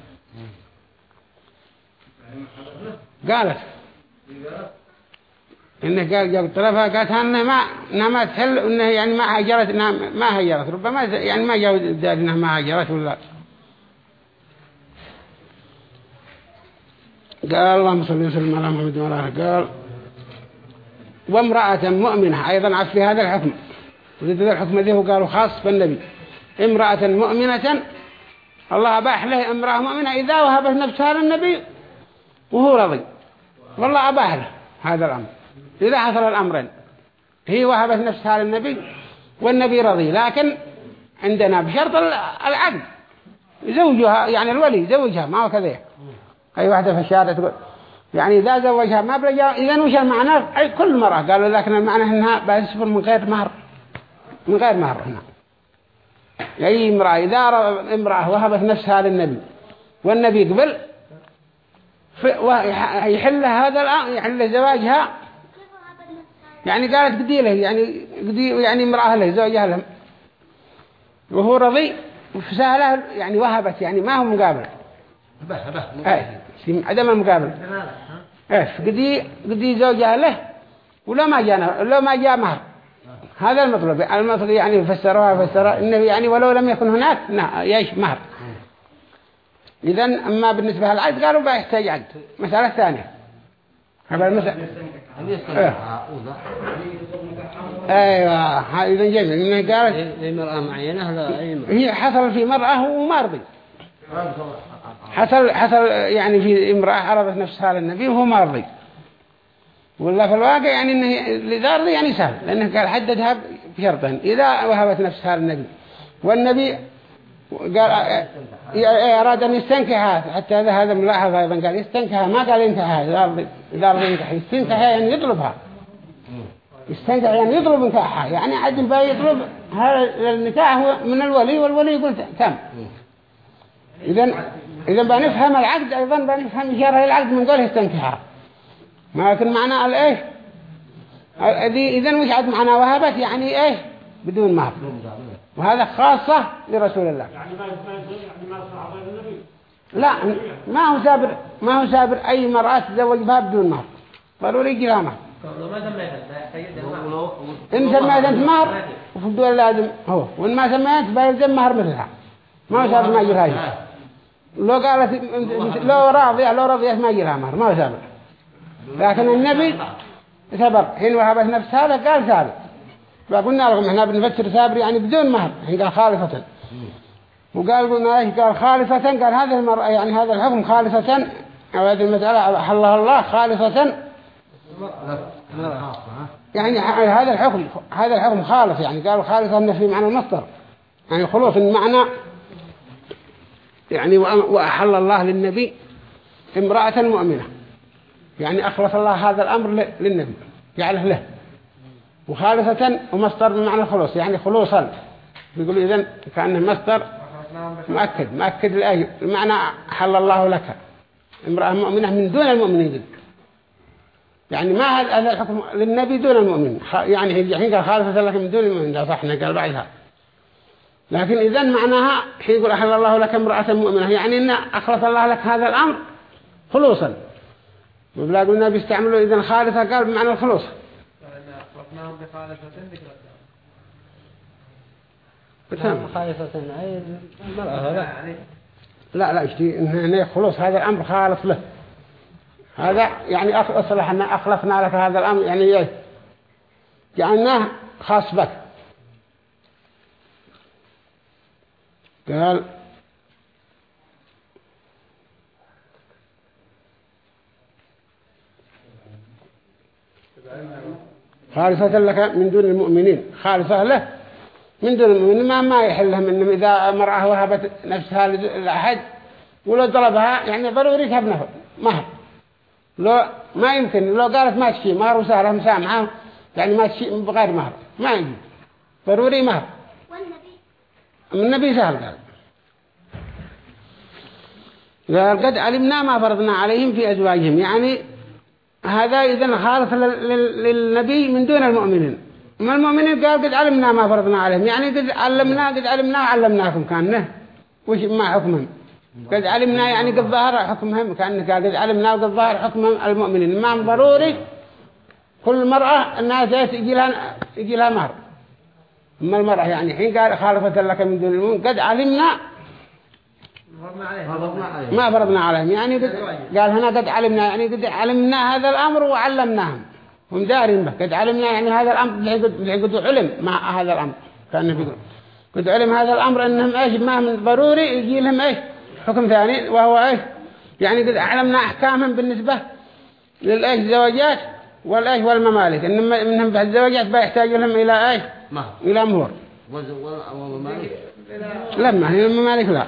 قالت. إنه قال جاب طلبها قالت أنها ما إنها ما تحل إنه يعني ما إنها ما هاجرت ربما يعني ما جاء الدار إنها ما هاجرت ولا قال اللهم صل وسلم على محمد وعلى آله. قال وامرأة مؤمنة أيضا عف في هذا الحكم. وزيد هذا الحكم ذي قالوا خاص بالنبي. امرأة مؤمنة الله أباح له امرأة مؤمنة إذا وهبت نفسها للنبي وهو رضي. والله أباح له هذا الأمر. إذا حصل الأمرين هي وهبت نفسها للنبي والنبي رضي. لكن عندنا بشرط العقد زوجها يعني الولي زوجها ما هو كذا أي واحدة في الشارع تقول يعني إذا زوجها ما بلجا إذا وش المعنى أي كل مرة قالوا لكن المعنى إنها بتصبر من غير مهر من غير مهر هنا. أي امرأة إذا امرأة وهبت نفسها للنبي والنبي قبل يحل هذا يحل زواجها. يعني قالت قدي له يعني قدي يعني امرأة له زوجها له. وهو رضي وفسهله يعني وهبت يعني ما هو مقابل. به إيه عدم المقابل إيه قدي قدي زوجها له ولا ما جانا لو ما جاء مهر. هذا المطلوب. المطلوب يعني فسروها فسروا إنه يعني ولو لم يكن هناك لا يش مهر. إذا أما بالنسبة للعقد قالوا بقى يحتاج عقد مسألة ثانية. هذا المسألة. إيه. أيوه اذا جميل. إنه قالت هي حصل في مرأة وما رضي حصل حصل يعني في امرأة عرضت نفسها للنبي وهو ما رضي. ولا في الواقع يعني إنه إذا يعني سهل لأنه قال حددها بشرطين. إذا وهبت نفسها للنبي. والنبي قال أراد أن يستنكحها حتى هذا هذا ملاحظ أيضا قال يستنكحها. ما قال ينكحها إذا رضي إذا ينكح يستنكحها يعني يطلبها. يستنكح يعني يطلب نكاحها يعني عدل بقى يطلب هذا النكاح من الولي والولي يقول تم. إذا إذا بنفهم العقد أيضا بنفهم إشارة العقد من قوله استنكحها ما لكن معنى الإيش إذا وش عد معنى وهبت؟ يعني إيش؟ بدون مهر وهذا خاصة لرسول الله. يعني ما يعني ما لا ما هو سابر ما هو سابر أي مرأة تزوج بها بدون مهر ضروري يجي مهر إن سميت أنت مهر وفي الدول لازم هو. وإن ما سميت بيلزم مهر مثلها. ما هو سابر ما يجي. لو قالت لو راضية لو رضيت ما لها مهر ما هو سابر لكن النبي سبر حين وهبت نفس هذا قال سابر فقلنا لكم إحنا بنفسر سابر يعني بدون مهر. حين قال خالفة وقال قلنا إيش؟ قال خالصة قال هذه المرأة يعني هذا الحكم خالصة أو هذه المسألة أحلها الله خالصة. يعني هذا الحكم هذا الحكم خالص يعني قالوا خالصة أنه في معنى المصدر. يعني خلوص المعنى يعني وأحل الله للنبي امرأة مؤمنة. يعني أخلص الله هذا الأمر للنبي جعله له. وخالصة ومصدر بمعنى الخلوص يعني خلوصا. بيقول إذن كأنه مصدر مؤكد مؤكد الآية المعنى حل الله لك. امرأة مؤمنة من دون المؤمنين. يعني ما هذا الحكم للنبي دون المؤمن. يعني الحين قال خالصة لك من دون المؤمن لا صحنا قال بعدها. لكن إذا معناها حين يقول أحل الله لك امرأة مؤمنة يعني إن أخلص الله لك هذا الأمر خلوصا. وبلا قلنا بيستعملوا إذا خالصة قال بمعنى الخلوص. أخلصناهم بخالصة ذكرى بتهم خالصة. أي المرأة لا يعني لا لا اشتي إنه خلوص هذا الأمر خالص له. هذا يعني أصلح أن أخلصنا لك هذا الأمر يعني إيه؟ جعلناه خاص بك. قال خالصة لك من دون المؤمنين خالصة له من دون المؤمنين. ما ما يحلهم إنهم إذا مرأة وهبت نفسها لأحد ولو طلبها يعني ضروري تهب مهر لو ما يمكن. لو قالت ما تشي مهر وسهلة مسامحة يعني ما تشي بغير مهر. ما يجي ضروري مهر. النبي سهل قال. قال قد علمنا ما فرضنا عليهم في أزواجهم. يعني هذا إذا خالف للنبي من دون المؤمنين. ما المؤمنين قال قد علمنا ما فرضنا عليهم. يعني قد علمنا قد علمنا وعلمناكم كأنه. وش ما حكمهم؟ قد علمنا يعني قد ظهر حكمهم كأنه قال قد علمنا وقد ظهر حكمهم المؤمنين. ما ضروري كل مرأة الناس يجي لها يجي لها مهر. أما المرأة يعني حين قال خالفة لك من دون المؤمنين قد علمنا ما فرضنا عليهم. يعني قد قال هنا قد علمنا يعني قد علمنا هذا الأمر وعلمناهم. هم دارين به. قد علمنا يعني هذا الأمر قد علم مع هذا الأمر. كان بيقول قد علم هذا الأمر أنهم إيش؟ ما من ضروري يجي لهم إيش؟ حكم ثاني وهو إيش؟ يعني قد علمنا أحكامهم بالنسبة للإيش؟ الزواجات والإيش؟ والممالك. إنهم منهم في الزواجات بيحتاج لهم إلى إيش؟ إلى مهور والممالك لما هي الممالك لا.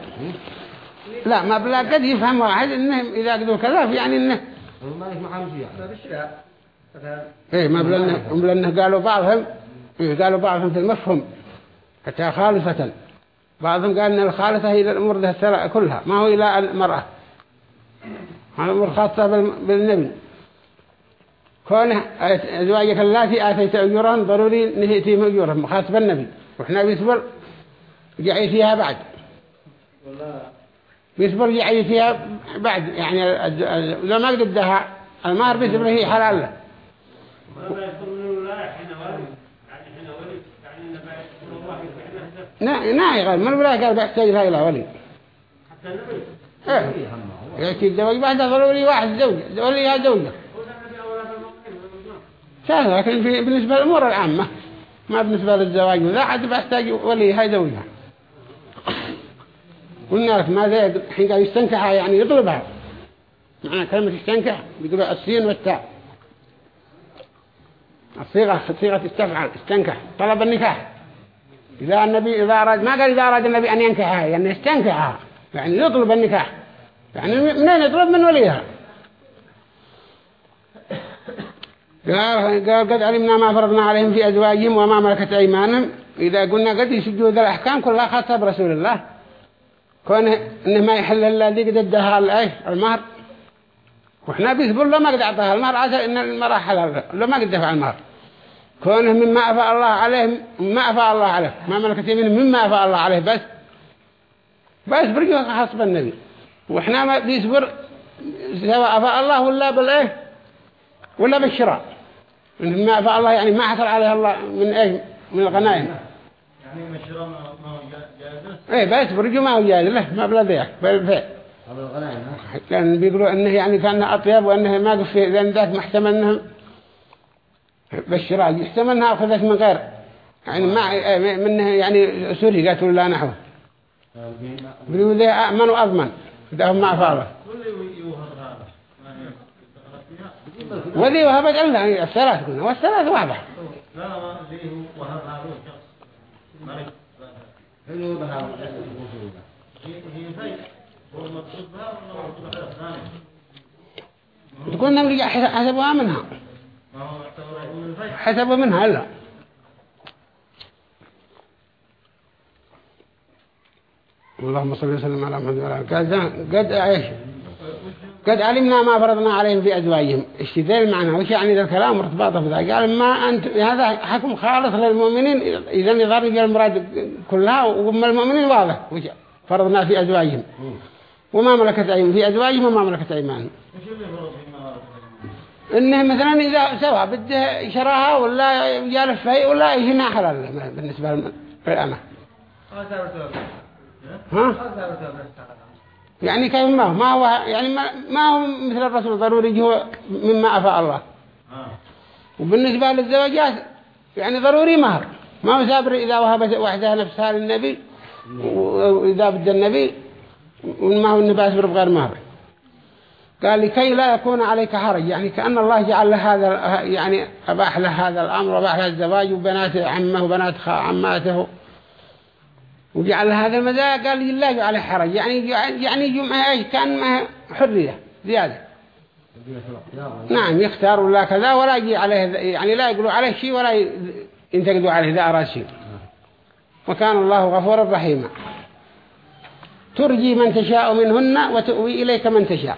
لا ما بلا قد يفهم واحد انهم إذا قدوا كذا يعني انه الممالك ما حمشي يعني إيه ما بلا إنه قالوا بعضهم إيه قالوا بعضهم في المفهوم. حتى خالصة. بعضهم قال إن الخالصة هي الأمور ده كلها. ما هو إلى المرأة. هذا أمور خاصة بالنبي. كونه أزواجك اللاتي آتيت أجورهن ضروري نهيتهم اجورهم خاص بالنبي وإحنا بيصبر جعي فيها بعد. بيصبر يعي فيها بعد. يعني لو ما قد دها المهر بيصبر هي حلال له. لا لا يغير من الولاية قال بيحتاج لها إلى ولي. حتى النبي. إيه. يأتي الزواج بعد ضروري واحد زوجة وليها زوجة. سهل لكن في بالنسبة للأمور العامة ما بالنسبة للزواج لا حد بيحتاج وليها زوجة قلنا لك ماذا حين قال يستنكحها يعني يطلبها. معنى كلمة يستنكح بيقول السين والتاء. الصيغة صيغة استفعل استنكح طلب النكاح. إذا النبي إذا أراد ما قال إذا أراد النبي أن ينكحها يعني يستنكحها يعني يطلب النكاح. يعني منين يطلب؟ من وليها. قال قد علمنا ما فرضنا عليهم في أزواجهم وما ملكت أيمانهم. إذا قلنا قد يسجوا ذا الأحكام كلها خاصة برسول الله. كونه إنه ما يحل إلا ذي قد ادها المهر. وإحنا بيثبر له ما قد أعطاها المهر عسى إن المرأة حلال. له ما قد دفع المهر. كونه مما أفاء الله عليه مما أفاء الله عليه. ما ملكت يمينه مما أفاء الله عليه بس. بس برجوا حسب النبي وإحنا ما بيصبر سواء أفاء الله ولا بالإيه ولا بالشراء؟ مما أفاء الله يعني ما حصل عليه الله من إيه من الغنائم. يعني مشروع ما هو جائز إيه بس برجو ما هو جائز له ما بلا ذيك بالفعل هذا الغنائم لأن بيقولوا أنه يعني كان أطيب وأنه ما قف في لأن ذاك محتمل أنهم بالشراء. يحتمل أنها أخذت من غير. يعني ما منه يعني سوري قالت ولا نحوه يقولوا ذي أأمن وأضمن. ده ما فعله كل يوهر هذا ما هي دخلت فيها وذي وهبت عندنا الثلاث قلنا والثلاث واضح. لا ما هو وهر هذا شخص تقول نمرق حسبوها منها. حسبوا منها لا اللهم صل وسلم على محمد وعلى آله. قد إيش قد علمنا ما فرضنا عليهم في أزواجهم. إيش ذا المعنى وش يعني ذا الكلام ارتباطه بذا قال ما انت هذا حكم خالص للمؤمنين إذا يظهر المراد كلها وما المؤمنين واضح. وش فرضنا في أزواجهم. وما ملكت أيمانهم. في أزواجهم وما ملكت فيما إنه مثلا إذا سوى بده شراها ولا جالس فيه ولا يجينا حلال هذا رسول ها؟ يعني كيف ما هو؟ ما هو يعني ما, ما هو مثل الرسول ضروري هو مما أفاء الله. آه. وبالنسبة للزواجات يعني ضروري مهر ما هو سابر إذا وهبت وحدها نفسها للنبي وإذا بد النبي وما هو النبي أسبر بغير مهر قال لكي لا يكون عليك حرج يعني كأن الله جعل له هذا يعني أباح له هذا الأمر وأباح له الزواج وبنات عمه وبنات عماته. وجعل هذا المزايا قال لا عليه حرج. يعني يعني جمع إيش؟ كان ما حرية زيادة. نعم يختار ولا كذا ولا يجي عليه يعني لا يقولوا عليه شيء ولا ينتقدوا عليه إذا أراد شيء. وكان الله غفورا رحيما. ترجي من تشاء منهن وتؤوي إليك من تشاء.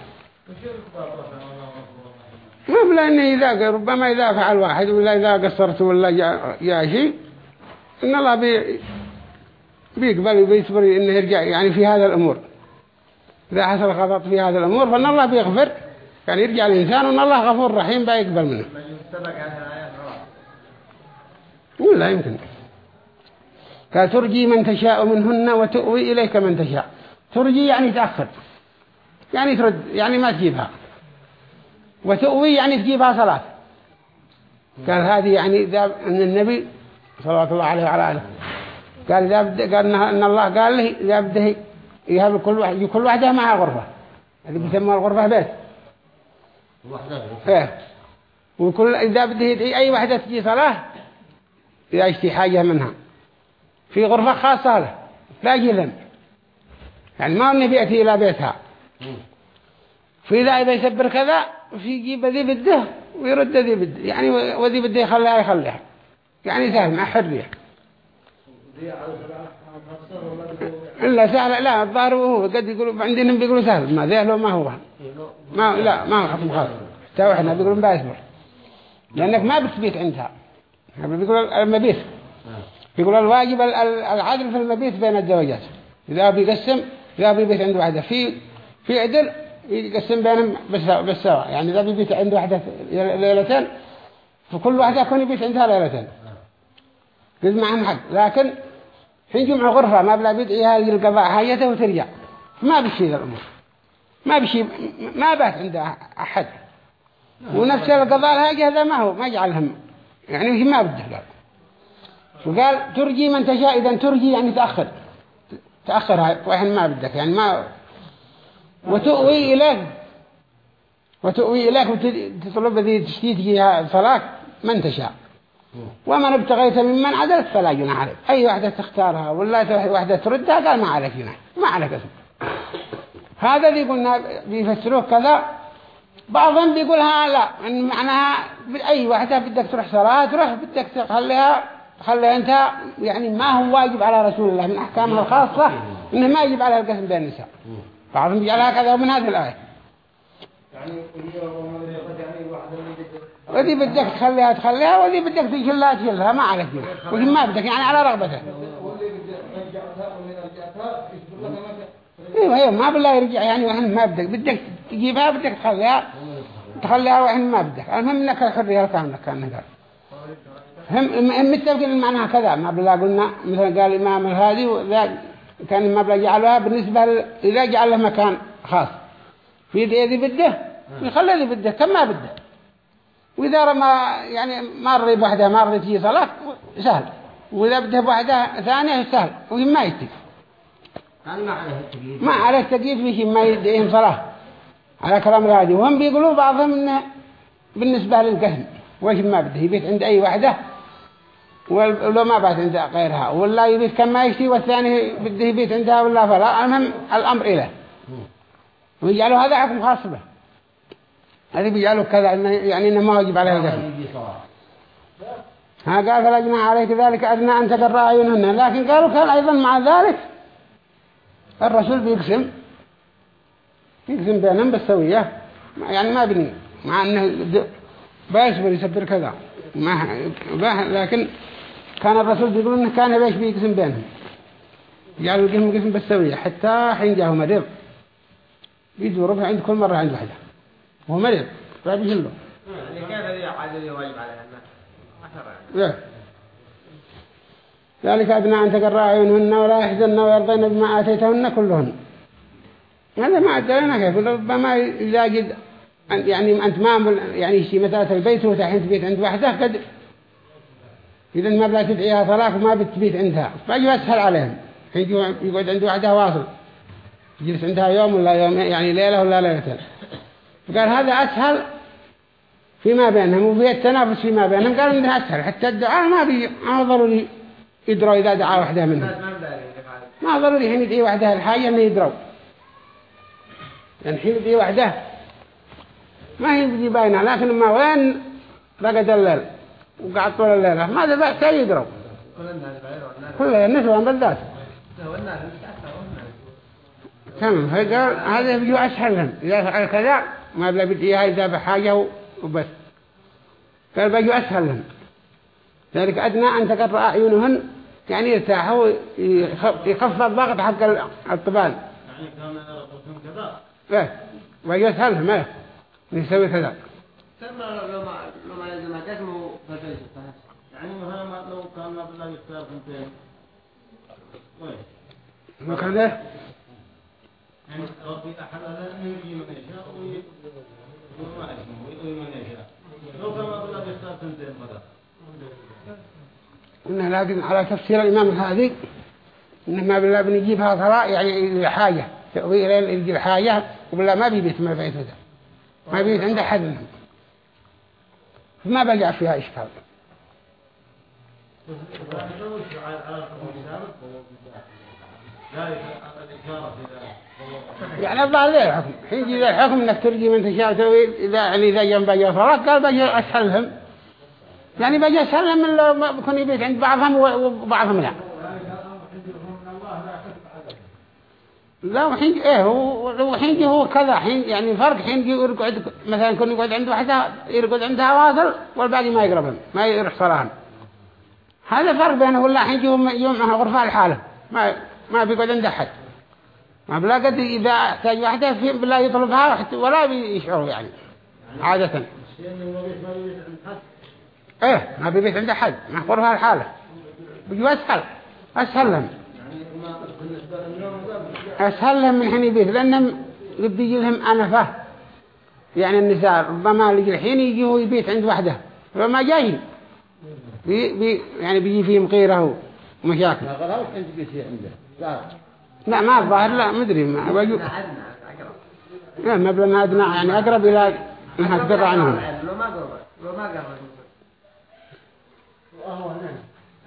ما بلا إنه إذا ربما إذا فعل واحد ولا إذا قصرت ولا جاء شيء إن الله بي بيقبل وبيصبر إنه يرجع يعني في هذا الأمور. إذا حصل غلط في هذا الأمور فإن الله بيغفر. يعني يرجع الإنسان وإن الله غفور رحيم بيقبل منه. ولا يمكن. قال ترجي من تشاء منهن وتؤوي إليك من تشاء. ترجي يعني تأخر. يعني ترد يعني ما تجيبها. وتؤوي يعني تجيبها صلاة. قال هذه يعني أن النبي صلى الله عليه وعلى آله. قال إذا بد قال إن- الله قال له إذا بده يهب كل واحد كل واحدة معها غرفة. هذه بيسموها الغرفة بيت وحده إيه. وكل إذا بده يدعي أي واحدة تجي صلاة إذا يشتي حاجة منها. في غرفة خاصة له. لا يجي يعني ما النبي يأتي إلى بيتها. فإذا إذا يسبر كذا في يجيب ذي بده ويرد ذي بده. يعني وذي بده يخليها يخليها. يعني سهل مع حرية إلا سهل لا الظاهر هو قد يقولوا عندهم بيقولوا سهل ما ذي له ما هو ما لا ما هو حكم خاص. تو إحنا بيقولون باسبر لأنك ما بتبيت عندها. بيقول المبيت. بيقول الواجب ال- ال- العدل في المبيت بين الزوجات. إذا بيقسم إذا بيبيت عند واحدة. في في عدل يقسم بينهم بالسوا بالسوا يعني إذا بيبيت عند واحدة ليلتين فكل واحدة يكون يبيت عندها ليلتين. قد معهم حق لكن حين جمع غرفة ما بلا بيدعيها للقضاء حاجته وترجع. ما بشي الأمور. ما بشي ما بات عند أحد. ونفس القضاء الهاجة هذا ما هو ما يجعل هم. يعني ما بده قال. وقال ترجي من تشاء إذا ترجي يعني تأخر. تأخر هاي وإحنا ما بدك. يعني ما وتؤوي إليك. وتؤوي إليك وتطلب ذي تشتيت فيها صلاة من تشاء. ومن ابتغيت ممن عدلت فلا جناح عليك. أي واحدة تختارها ولا واحدة تردها قال ما عليك جناح. ما عليك اسم هذا اللي قلنا بيفسروه كذا. بعضهم بيقولها لا إن معناها أي واحدة بدك تروح صلاة تروح بدك تخليها تخليها أنت يعني ما هو واجب على رسول الله من أحكامها الخاصة إنه ما يجب عليها القسم بين النساء. بعضهم بيجعلها كذا ومن هذه الآية. وذي بدك تخليها تخليها وذي بدك تشلها تشلها ما عليك وذي ما بدك؟ يعني على رغبتك أيوه أيوه ما بالله يرجع يعني وحن ما بدك. بدك تجيبها بدك تخليها. تخليها وحن ما بدك. المهم إنك الحرية الكامله كان قال هم متفقين معناها كذا. ما بالله قلنا مثل قال الإمام الهادي كان ما بالله جعلها بالنسبة ل- إذا جعل له مكان خاص. في ذي بدة يخلي ذي بدة. كم ما بدة؟ وإذا ما يعني ما رضي بوحدها ما رضي تجي صلاة سهل. وإذا بده بوحدها ثانية سهل وهم ما يعني ما عليه التقييد؟ ما في شيء ما يدعيهم صلاة. على كلام الهادي. وهم بيقولوا بعضهم إنه بالنسبة للقسم وش ما بده يبيت عند أي واحدة ولو ما بات عند غيرها. ولا يبيت كما يشتي والثاني بده يبيت عندها ولا فلا. المهم الأمر إله. ويجعلوا هذا حكم خاص به. هذا بيجعلوا كذا إنه يعني إنه ما واجب عليه صلاة ها قال فلجنا عليك ذلك أدنى أن تقر أعينهن. لكن قالوا كان أيضا مع ذلك الرسول بيقسم يقسم بينهم بالسوية. يعني ما بني مع أنه بيصبر يسبر كذا. ما لكن كان الرسول بيقول أنه كان بيش بيقسم بينهم. جعلوا القسم قسم بالسوية. حتى حين جاءه مريض يجوا ربع عند كل مرة عند واحدة. وهو مريض. فبيجله يعني كيف هذه عدد واجب عليها الناس عشرة يعني لا. ذلك أدنى أن تقر أعينهن ولا يحزن ويرضين بما آتيتهن كلهن. هذا ما أدرينا كيف. ربما إذا يعني أنت ما يعني شيء مثلا البيت وتحين تبيت عند واحدة قد إذا ما بلا تدعيها طلاق ما بتبيت عندها. فأجوا أسهل عليهم. يجي يقعد عند واحدة واصل. يجلس عندها يوم ولا يوم يعني ليلة ولا ليلتين. فقال هذا أسهل فيما بينهم وفي التنافس فيما بينهم. قالوا إنها أسهل حتى الدعاء ما بي ما ضروري يدروا إذا دعا واحدة منهم. الناس ما هذا ما ضروري حين يدعي واحدة الحاجة إنه يدروا. يعني حين يدعي واحدة ما هي بدي باينة لكن ما وين رقد الليل وقعد طول الليلة ماذا بأس يدروا؟ كل الناس النسوة بالذات تمام فقال هذا بيجوا أسهل لهم. إذا فعل كذا ما بلا بديها إذا بحاجة وبس. قال بيجوا أسهل لهم. ذلك أدنى أن تقر أعينهن يعني يرتاحوا يخف- يخفض الضغط حق ال- الطبال. يعني كان رسولهم كذا. إيه بيجوا أسهل لهم إيه يسوي كذا. ثم لو ما لو ما يلزم قسمه فالبيت فهس يعني مثلا ما- لو كان ما يختار ثنتين وين وكان إيه؟ يعني إنه لكن على تفسير الإمام الهادي إنه ما بالله بنجيبها ثراء يعني حاجة تأوي إلى يجيب حاجة وبالله ما بيبيت ما بيت هذا. ما بيبيت عند أحد منهم. ما بقع فيها إشكال. يعني الظاهر ذي الحكم. حين يجي الحكم إنك ترجي من تشاء تسوي إذا يعني إذا جنب بقى صلاة قال بقى اسهلهم يعني بقى اسهلهم من لو ما بكون يبيت عند بعضهم وبعضهم لا. لا وحين إيه هو وحين هو كذا حين يعني فرق حين يرقد مثلا يكون يقعد عند واحدة يرقد عندها واصل والباقي ما يقربهم ما يروح صلاهم هذا فرق بينه ولا حين يوم يوم غرفة الحالة ما ما بيقعد عند أحد. ما قد إذا احتاج واحدة بلا يطلبها ولا بيشعروا يعني. عادة. إيه ما بيبيت عند أحد ما غرفة الحالة. بيجوا أسهل. أسهل لهم. أسهل لهم من حين يبيت لأنهم يبدي يجي لهم أنفة. يعني النساء ربما يجي الحين يجي هو يبيت عند واحدة. فما جاي. بي بي يعني بيجي فيهم غيره ومشاكل. لا غلاوة أنت بيتي عنده. لا. لا ما الظاهر لا مدري ما أقرب لا ما بلنا أدنى يعني أقرب إلى أنها تقر عنهم لو ما قرب لو ما قرب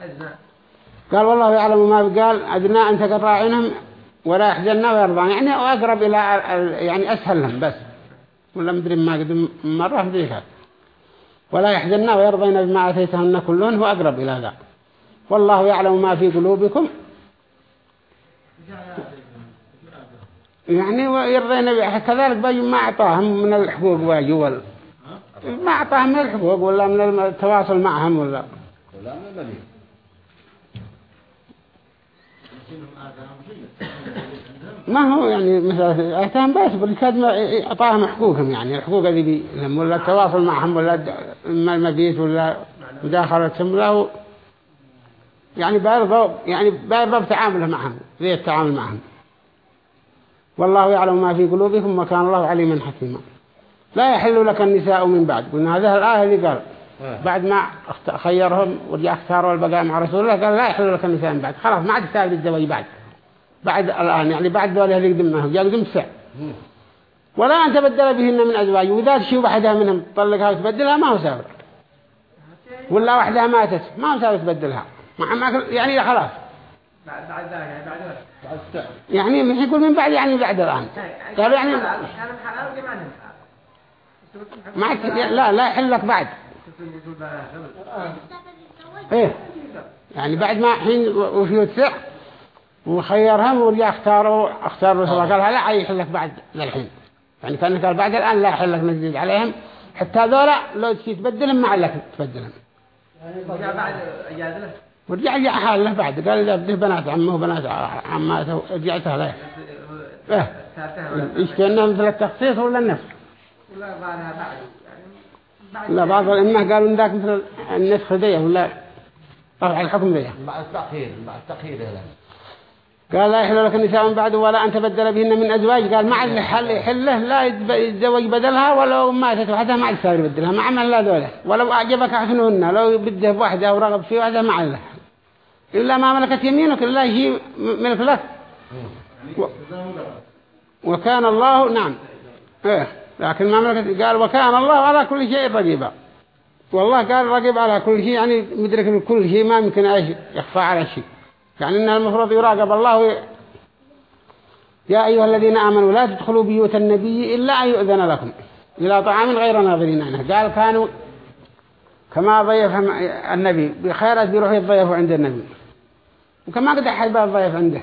أدنى. قال والله يعلم ما قال أدنى أن تقر عنهم ولا يحزننا ويرضى يعني أقرب إلى ال- يعني أسهل لهم بس. ولا مدري ما قد مرة في ذيك ولا يحزننا ويرضين بما أتيتهن كلهن هو أقرب إلى ذا. والله يعلم ما في قلوبكم. يعني ويرضين به- كذلك بيجي ما أعطاهم من الحقوق واجوا ولا ما أعطاهم من الحقوق ولا من التواصل معهم ولا ولا من ما هو يعني مثلا اهتم بس بالكاد ما يعطاهم حقوقهم يعني الحقوق اللي بي ولا التواصل معهم ولا المبيت ولا مداخلتهم ولا يعني بيرضوا يعني بيرضوا بتعامله معهم زي التعامل معهم. والله يعلم ما في قلوبكم وكان الله عليما حكيما. لا يحل لك النساء من بعد. قلنا هذه الآية اللي قال. بعد ما خيرهم ورجع اختاروا البقاء مع رسول الله قال لا يحل لك النساء من بعد. خلاص ما عاد تستاهل الزواج بعد. بعد الآن يعني بعد ذولا اللي قدمناه جاء قدم الساعة ولا أن تبدل بهن من أزواج. وإذا تشي واحدة منهم تطلقها وتبدلها ما هو سابر ولا واحدة ماتت ما هو سابر تبدلها. مع ما يعني خلاص. بعد بعد ذلك يعني بعد ذلك. يعني من يقول من بعد يعني بعد الآن. قالوا يعني كان حلال ولا ما عندهم معك لا لا يحل لك بعد. إيه. يعني بعد ما حين وفيه السع وخيرهم ورجع اختاروا اختاروا رسول الله. قال لا يحل لك بعد للحين؟ يعني كان قال بعد الآن لا يحل لك نزيد عليهم. حتى ذولا لو تشي تبدلهم ما عليك تبدلهم. جاء بعد إجازة. ورجع جاء حاله بعد. قال إذا بده بنات عمه وبنات عماته رجعتها له إيه. سالتها إيش كأنها مثل التخصيص ولا النفس؟ ولا بعدها بعد. يعني بعد لا بعض الأئمة قالوا إن ذاك مثل النسخ ذي ولا رفع الحكم ذي. مع التأخير مع التأخير هذا. قال لا يحل لك النساء من بعد ولا أن تبدل بهن من أزواج. قال مع اللي حل يحله لا يتزوج بدلها ولو ماتت وحدها ما عاد يبدلها ما عمل لا ذولا ولو أعجبك أحسنهن لو بده بواحدة أو رغب في واحدة ما عله إلا ما ملكت يمينك إلا شيء ملك لك. و... وكان الله نعم. إيه لكن ما ملكت قال وكان الله على كل شيء رقيبا. والله قال رقيب على كل شيء يعني مدرك لكل شيء ما يمكن يخفى على شيء. يعني إن المفروض يراقب الله وي... يا أيها الذين آمنوا لا تدخلوا بيوت النبي إلا أن يؤذن لكم. إلى طعام غير ناظرين عنه. قال كانوا كما ضيفهم النبي بخيرات بيروحوا يتضيفوا عند النبي. وكما قد أحد بقى الضيف عنده.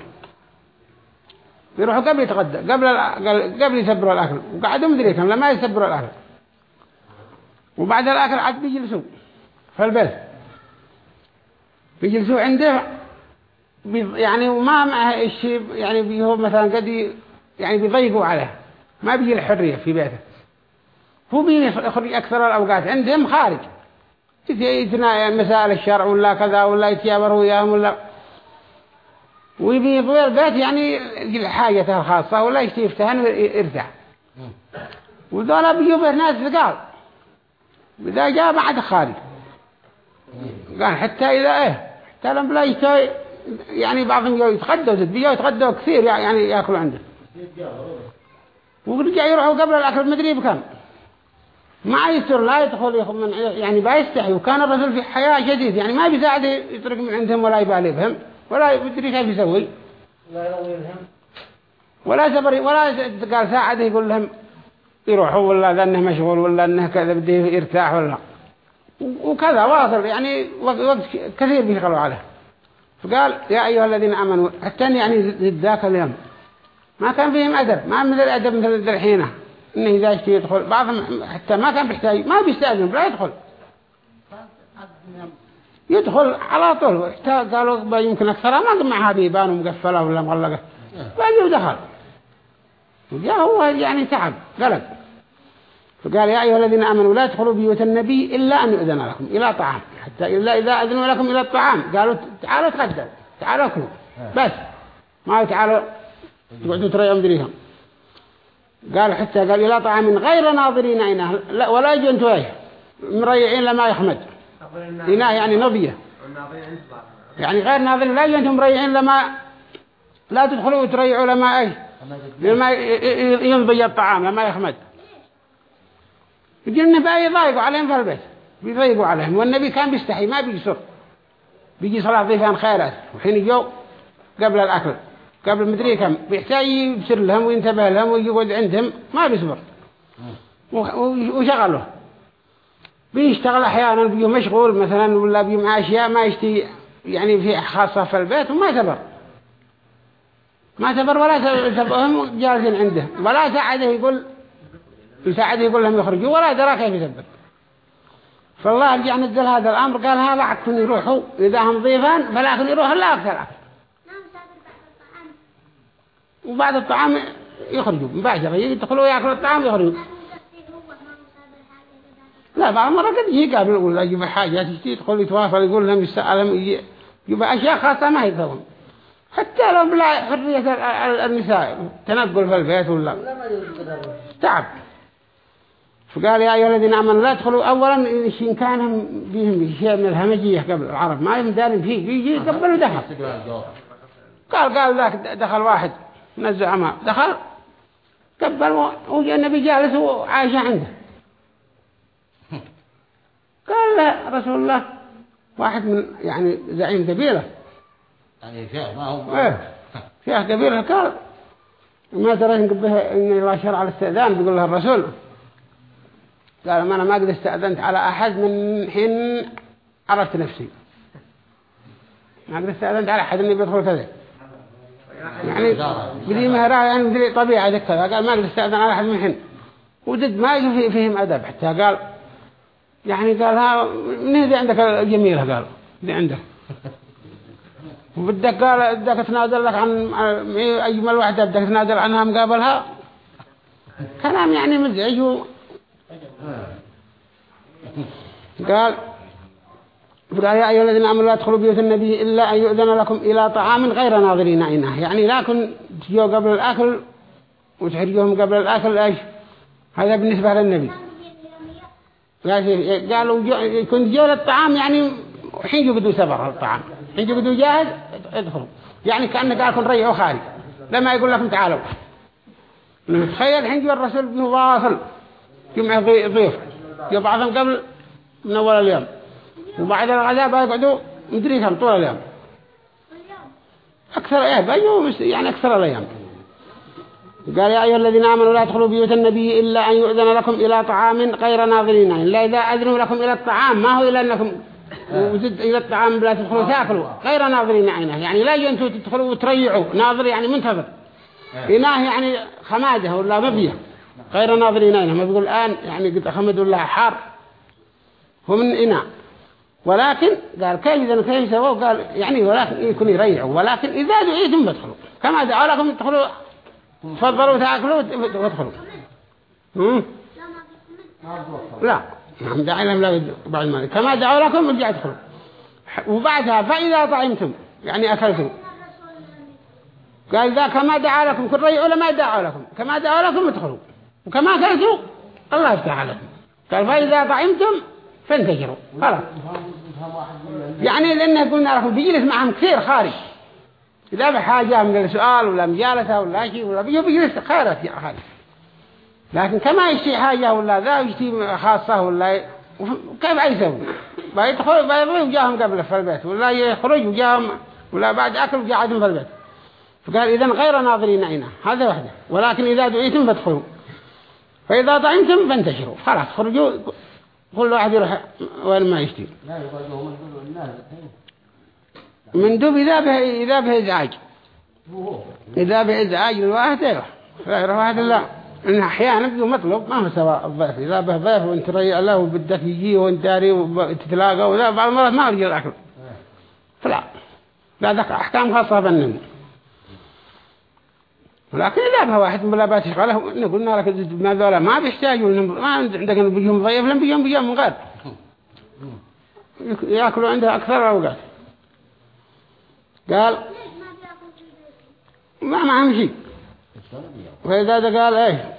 بيروحوا قبل يتغدى قبل قبل يسبروا الأكل. وقعدوا مدري كم لما يسبروا الأكل. وبعد الأكل عاد بيجلسوا في البيت بيجلسوا عنده يعني ما معه الشيء يعني هو مثلا قد يعني بيضيقوا عليه. ما بيجي الحرية في بيته. هو بيخرج أكثر الأوقات؟ عندهم خارج. يتنا مسائل الشرع ولا كذا ولا يتيابروا وياهم ولا. ويبي يطوي البيت يعني حاجته الخاصة ولا يشتي يفتهن ويرتاح وذولا بيجوا به ناس ثقال. إذا جاء بعد خارج قال حتى إذا إيه حتى لما لا يشتي يعني بعضهم يتغدوا بيجوا يتغدوا كثير يعني يأكلوا عنده. ورجع يروحوا قبل الأكل مدري بكم. ما يستر لا يدخل من يعني بيستحي وكان الرجل في حياة جديد يعني ما بيساعد يترك من عندهم ولا يبالي بهم ولا يدري كيف يسوي. ولا سبر ولا قال ساعده يقول لهم يروحوا ولا لأنه مشغول ولا أنه كذا بده يرتاح ولا وكذا واصل يعني وقت كثير بيشغلوا عليه. فقال يا أيها الذين آمنوا حتى يعني ذاك اليوم. ما كان فيهم أدب ما مثل الأدب مثل الحينة إنه إذا يشتي يدخل. بعضهم حتى ما كان بيحتاج ما بيستأذن لا يدخل. يدخل على طول. حتى قالوا يمكن أكثرها ما معها بيبان ومقفلة ولا مغلقة. فأجي ودخل وجاء هو يعني تعب قلق. فقال يا أيها الذين آمنوا لا تدخلوا بيوت النبي إلا أن يؤذن لكم إلى طعام. حتى إلا إذا أذنوا لكم إلى الطعام. قالوا تعالوا تغدوا تعالوا أكلوا. بس. ما تعالوا تقعدوا تريوا مدريهم قال حتى قال إلى طعام غير ناظرين عينه لا ولا يجوا أنتوا إيش مريعين لما يخمد إناه يعني نضية يعني غير ناظرين لا يجوا أنتم مريعين لما لا تدخلوا وتريعوا لما إيش لما ينضي الطعام لما يخمد يجي النبي يضايقوا عليهم في البيت. بيضايقوا عليهم. والنبي كان بيستحي ما بيجي بيجي صلاة ضيفان خيرات. وحين يجوا قبل الأكل. قبل مدري كم. بيحتاج يبصر لهم وينتبه لهم ويقعد عندهم. ما بيصبر وشغله. بيشتغل أحيانا بيجي مشغول مثلا ولا بيجي مع أشياء ما يشتي يعني في خاصة في البيت وما سبر ما سبر ولا سبهم جالسين عنده. ولا ساعده يقول يساعده يقول لهم يخرجوا ولا درى كيف يسبب فالله رجع نزل هذا الأمر قال هذا عكفن يروحوا إذا هم ضيفان فلكن يروحوا لا أكثر أكثر. وبعد الطعام يخرجوا. مباشرة يدخلوا يأكلوا الطعام يخرجوا. لا بعض مرة قد يجي قابل ولا يجيب حاجات يدخل يتواصل يقول لهم يسألهم يجيب أشياء خاصة ما يفهم حتى لو بلا حرية ال- ال- النساء تنقل في البيت ولا تعب. فقال يا أيها الذين آمنوا لا تدخلوا أولا إن كان بهم شيء من الهمجية قبل العرب. ما يهم دارين فيه. يجي يقبلوا دخل. قال قال ذاك دخل واحد. من الزعماء دخل قبل وجاء النبي جالس وعايشة عنده. قال له رسول الله واحد من يعني زعيم قبيلة يعني شيخ ما هو إيه شيخ قبيلة قال ما ترى إن به إن الله شرع الاستئذان؟ بيقول له الرسول. قال ما أنا ما قد استأذنت على أحد من حين عرفت نفسي. ما قد استأذنت على أحد إني بيدخل كذا يعني بدي مهرة يعني بدي طبيعة كذا قال ما قد استأذن على أحد من حين وجد ما يجي في- فيهم أدب حتى. قال يعني قال ها من ذي عندك الجميلة قال ذي عندك. وبدك قال بدك تنادل لك عن أجمل واحدة بدك تنادل عنها مقابلها. كلام يعني مزعج. قال قال يا أيها الذين آمنوا لا تدخلوا بيوت النبي إلا أن يؤذن لكم إلى طعام غير ناظرين إناه يعني لا كن تجوا قبل الأكل وتحرجوهم قبل الأكل إيش؟ هذا بالنسبة للنبي. قال- قالوا كنت جو للطعام يعني حين يقدوا سفر الطعام. حين يقدوا جاهز ادخلوا. يعني كأنه قال كن ريعوا خارج لما يقول لكم تعالوا. تخيل حين جو الرسول مواصل جمع ضي- ضيوف جو بعضهم قبل من أول اليوم. وبعد الغداء بيقعدوا مدري كم طول اليوم. أكثر إيه بيجوا يعني أكثر الأيام. قال يا أيها الذين آمنوا لا تدخلوا بيوت النبي إلا أن يؤذن لكم إلى طعام غير ناظرين. إلا إذا أذنوا لكم إلى الطعام ما هو إلا أنكم وزد إلى الطعام لا تدخلوا تأكلوا. غير ناظرين عينه يعني لا يجوا أنتوا تدخلوا وتريعوا. ناظر يعني منتظر. إناه يعني خمادة ولا مبيه غير ناظرين عينه ما بيقول الآن يعني قد خمدوا الله حار. هو من إناء. ولكن قال كيف إذا كيف سووا قال يعني ولكن يكون يريعوا ولكن إذا دعيتم فادخلوا. كما دعوا لكم تدخلوا تفضلوا تأكلوا وادخلوا؟ لا. نعم داعي لهم بعد ما كما دعوا لكم ارجعوا ادخلوا. وبعدها فإذا طعمتم يعني أكلتم. قال ذا كما دعا لكم كل ريعوا لما دعوا لكم. كما دعوا لكم ادخلوا. وكما أكلتوا الله يفتح عليكم. قال فإذا طعمتم فانتشروا. خلاص. يعني لأنه قلنا لكم بيجلس معهم كثير خارج. إذا بحاجة من السؤال ولا مجالسة ولا شيء ولا بيجي بيجلس يا خارج لكن كما يشتي حاجة ولا ذا يشتي خاصة ولا. كيف يسوي؟ بيدخل بيضوي وجاهم قبل في البيت ولا يخرج وجاهم ولا بعد أكل وقاعدين في البيت. فقال إذا غير ناظرين عينه هذا وحده. ولكن إذا دعيتم فادخلوا. فإذا طعمتم فانتشروا. خلاص خرجوا كل واحد يروح وين ما يشتي لا يقعدوا من الناس من دوب إذا به إذا به إزعاج. إذا به إزعاج الواحد يروح. لا يروح واحد لا. إن أحيانا بيجوا مطلوب ما هو سواء الضيف. إذا به ضيف وانت ريع له وبدك يجي وانت داري وتتلاقى وذا بعض المرات ما رجع الأكل. فلا. لا ذاك أحكام خاصة بالنمو ولكن به واحد من تشغله إن قلنا لك ما ذولا ما بيحتاجوا ما عندك بيجهم ضيف لهم بيجهم بيجهم من غير. يأكلوا عنده أكثر الأوقات قال ما معهم شيء. فإذا قال إيه؟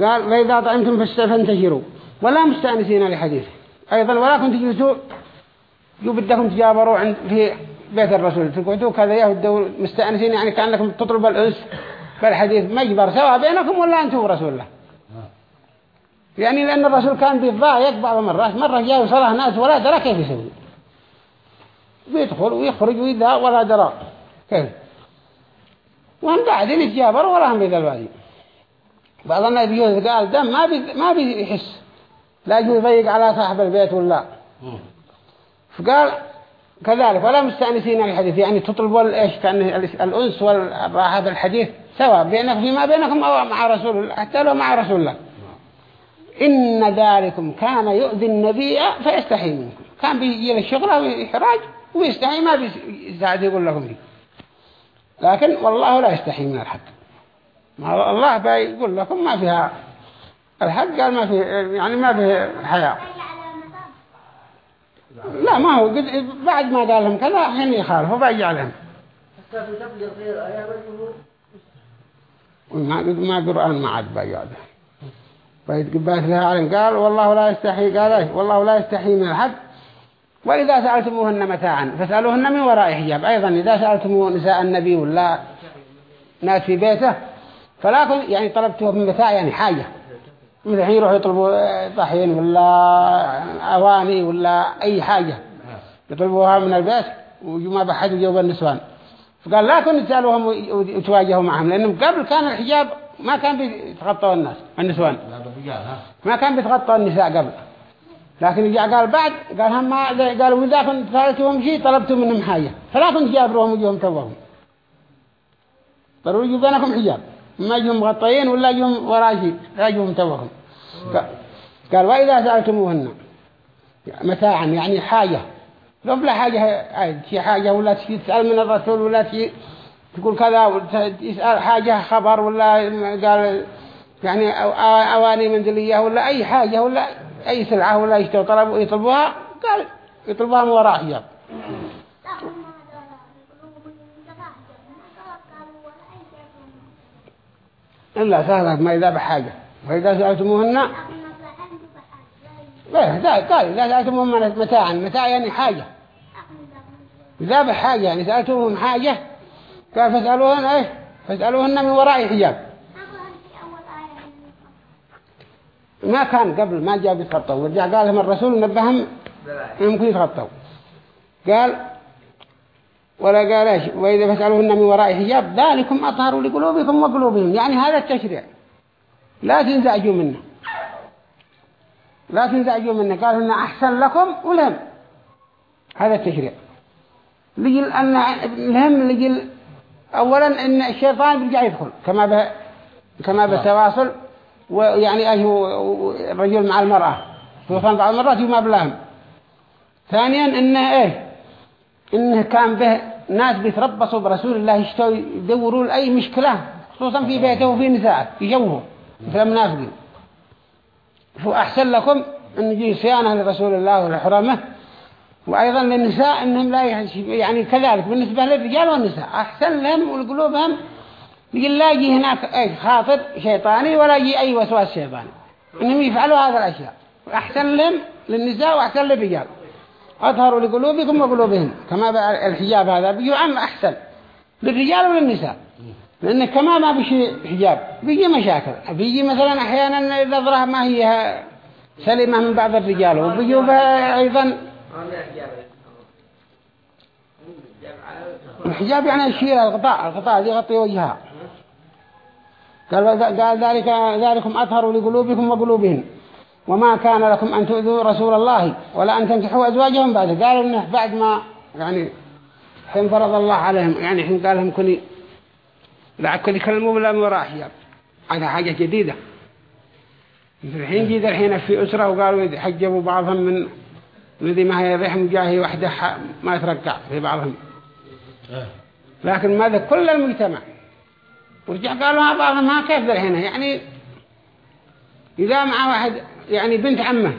قال فإذا طعمتم في السفن فانتشروا ولا مستأنسين لحديث أيضا ولا كنت تجلسوا. جو بدكم تجابروا عند في بيت الرسول. تقعدوا كذا يهدوا مستأنسين يعني كأنكم تطلب الأنس بالحديث. مجبر سواء بينكم ولا أنتم ورسول الله. يعني لأن الرسول كان بيتضايق بعض المرات. مرة جاء وصلها ناس ولا درى كيف يسوي. بيدخل ويخرج ويذا ولا درى كيف. وهم قاعدين يتجابروا ولا هم الوادي. بعض الناس بيجوز قال دم ما بي ما بيحس. لا يجوز يضيق على صاحب البيت ولا. فقال كذلك ولا مستأنسين الحديث يعني تطلبوا إيش؟ كأن الأنس والراحة بالحديث سواء بينك فيما بينكم أو مع رسول الله حتى لو مع رسول الله. إن ذلكم كان يؤذي النبي فيستحي منكم. كان بيجي له الشغلة وإحراج ويستحي ما بيساعد يقول لكم فيه لكن والله لا يستحي من الحق. ما الله بيقول لكم ما فيها الحق قال ما فيه يعني ما فيه حياة لا ما هو قد بعد ما قال لهم كذا حين يخالفوا بيجي عليهم ما ما قرآن ما عاد بيجي عليهم بيت قبات لها علم قال والله لا يستحي قال والله لا يستحي من الحق. وإذا سألتموهن متاعا فاسألوهن من وراء حجاب. أيضا إذا سألتموا نساء النبي ولا ناس في بيته فلا يعني طلبتهم من متاع يعني حاجة. الحين يروحوا يطلبوا طحين ولا أواني ولا أي حاجة. يطلبوها من البيت وما بحد يجيبوا النسوان. فقال لا كن تسألوهم وتواجهوا معهم لأنهم قبل كان الحجاب ما كان بيتغطوا الناس النسوان. ما كان بيتغطى النساء قبل. لكن جاء قال بعد قال هم ما قالوا إذا كنت سألتهم شيء طلبتم منهم حاجة. فلا كنت جابروهم وجوهم توهم. ضروري بينكم حجاب. ما يجوا مغطيين ولا يجوا وراء شيء لا يجوا توهم. قال وإذا سألتموهن متاعا يعني حاجة. لو بلا حاجة شيء حاجة ولا تسأل من الرسول ولا تقول كذا وتسأل حاجة خبر ولا قال يعني أو- أواني منزلية ولا أي حاجة ولا أي سلعة ولا يشتروا طلب يطلبوها قال يطلبوها من وراء حجاب إلا سهلت ما إذا بحاجة. وإذا سألتموهن لا لا قال إذا سألتموهن متاعا متاع يعني حاجة. إذا بحاجة يعني سألتموهن حاجة قال فاسألوهن إيه فاسألوهن من وراء حجاب. ما كان قبل ما جاء بيتغطوا ورجع قال لهم الرسول نبههم يمكن يتغطوا قال ولا قال إيش؟ وإذا فسألوهن من وراء حجاب ذلكم أطهر لقلوبكم وقلوبهم. يعني هذا التشريع. لا تنزعجوا منه. لا تنزعجوا منه. قال إن أحسن لكم ولهم. هذا التشريع. لجل أن لهم لجل اولا إن الشيطان بيرجع يدخل. كما به كما بالتواصل ويعني إيش هو الرجل مع المرأة. خصوصا بعض المرات ما بلاهم ثانيا إنه إيه؟ إنه كان به ناس بيتربصوا برسول الله يشتوا يدوروا لأي مشكلة خصوصا في بيته وفي نساءه يجوه مثل المنافقين. فأحسن لكم أن يجي صيانة لرسول الله ولحرمه وأيضا للنساء أنهم لا يعني كذلك بالنسبة للرجال والنساء أحسن لهم ولقلوبهم لا يجي هناك أي خاطر شيطاني ولا يجي أي وسواس شيطاني إنهم يفعلوا هذه الأشياء. أحسن لهم للنساء وأحسن للرجال. أظهروا لقلوبكم وقلوبهم. كما الحجاب هذا بيجي عم أحسن. للرجال وللنساء. لأن كما ما بيجي حجاب بيجي مشاكل. بيجي مثلا أحيانا النظرة ما هي سليمة من بعض الرجال وبيجوا أيضا. الحجاب يعني الشيء الغطاء الغطاء اللي يغطي وجهها. قال ذلك ذلكم أطهروا لقلوبكم وقلوبهم. وما كان لكم أن تؤذوا رسول الله ولا أن تنكحوا أزواجهم بعد. قالوا إنه بعد ما يعني حين فرض الله عليهم يعني حين قال لهم لا كل يكلموا وراء حجاب هذا حاجة جديدة. الحين جيد الحين في أسرة وقالوا يحجبوا بعضهم من الذي ما هي رحم جاهي وحدة ما يترقع في بعضهم. لكن ماذا؟ كل المجتمع. ورجع قالوا بعضهم ها كيف ذا الحين؟ يعني إذا مع واحد يعني بنت عمه.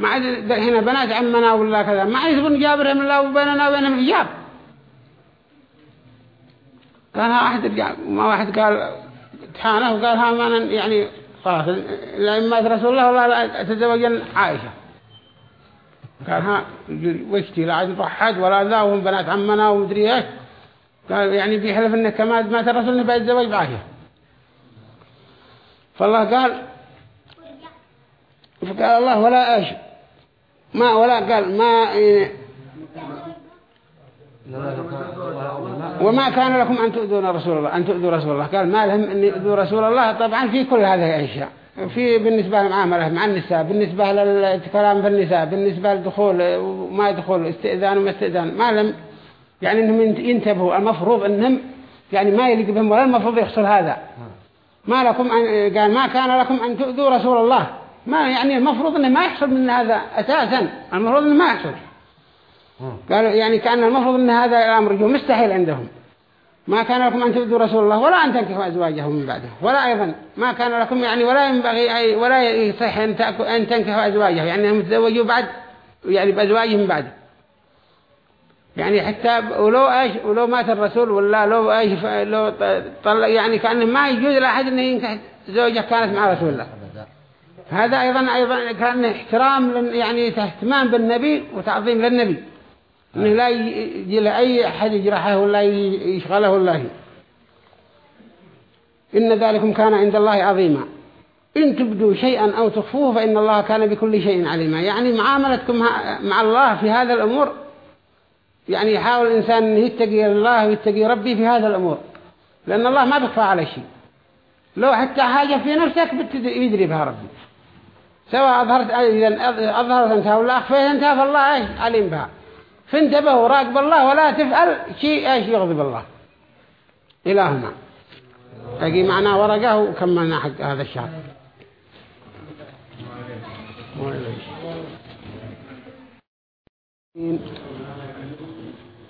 مع ذا الحين بنات عمنا ولا كذا. ما يسبون جابرهم الله وبيننا وبينهم حجاب ها واحد ما واحد قال تحانه وقال ها ما يعني خلاص لا إما رسول الله ولا لا أتزوجن عائشة. قال ها وشتي لا عاد حد ولا ذا وهم بنات عمنا ومدري إيش. قال يعني بيحلف إنه كما مات الرسول بيتزوج بعائشة. فالله قال فقال الله ولا إيش ما ولا قال ما وما كان لكم أن تؤذون رسول الله أن تؤذوا رسول الله. قال ما لهم أن يؤذوا رسول الله طبعا في كل هذه الأشياء. في بالنسبة للمعاملة مع النساء بالنسبة للكلام في النساء بالنسبة للدخول وما يدخل استئذان وما استئذان. ما لهم. يعني أنهم ينتبهوا. المفروض أنهم يعني ما يليق بهم ولا المفروض يحصل هذا. ما لكم أن قال ما كان لكم أن تؤذوا رسول الله. ما يعني المفروض أنه ما يحصل من هذا أساسا. المفروض أنه ما يحصل. قالوا يعني كأن المفروض أن هذا الأمر جو مستحيل عندهم. ما كان لكم أن تؤذوا رسول الله ولا أن تنكحوا أزواجه من بعده. ولا أيضا ما كان لكم يعني ولا ينبغي ولا يصح أن تأكل- أن تنكحوا أزواجه. يعني أنهم يتزوجوا بعد يعني بأزواجهم بعد. يعني حتى ولو إيش ولو مات الرسول ولا لو إيش لو طلق يعني كأنه ما يجوز لأحد أنه ينكح زوجة كانت مع رسول الله. هذا أيضا أيضا كان احترام يعني اهتمام بالنبي وتعظيم للنبي. إنه لا يجي لأي أحد يجرحه ولا يشغله ولا إن ذلكم كان عند الله عظيما. إن تبدوا شيئا أو تخفوه فإن الله كان بكل شيء عليما. يعني معاملتكم مع الله في هذا الأمور يعني يحاول الإنسان أن يتقي الله ويتقي ربي في هذا الأمور. لأن الله ما بيخفى على شيء. لو حتى حاجة في نفسك يدري بها ربي. سواء أظهرت إذا أظهرت أنت ولا أخفيت أنت فالله إيش عليم بها. فانتبه وراقب الله ولا تفعل شيء إيش يغضب الله؟ إلهنا أجي معنا ورقة وكملنا حق هذا الشهر.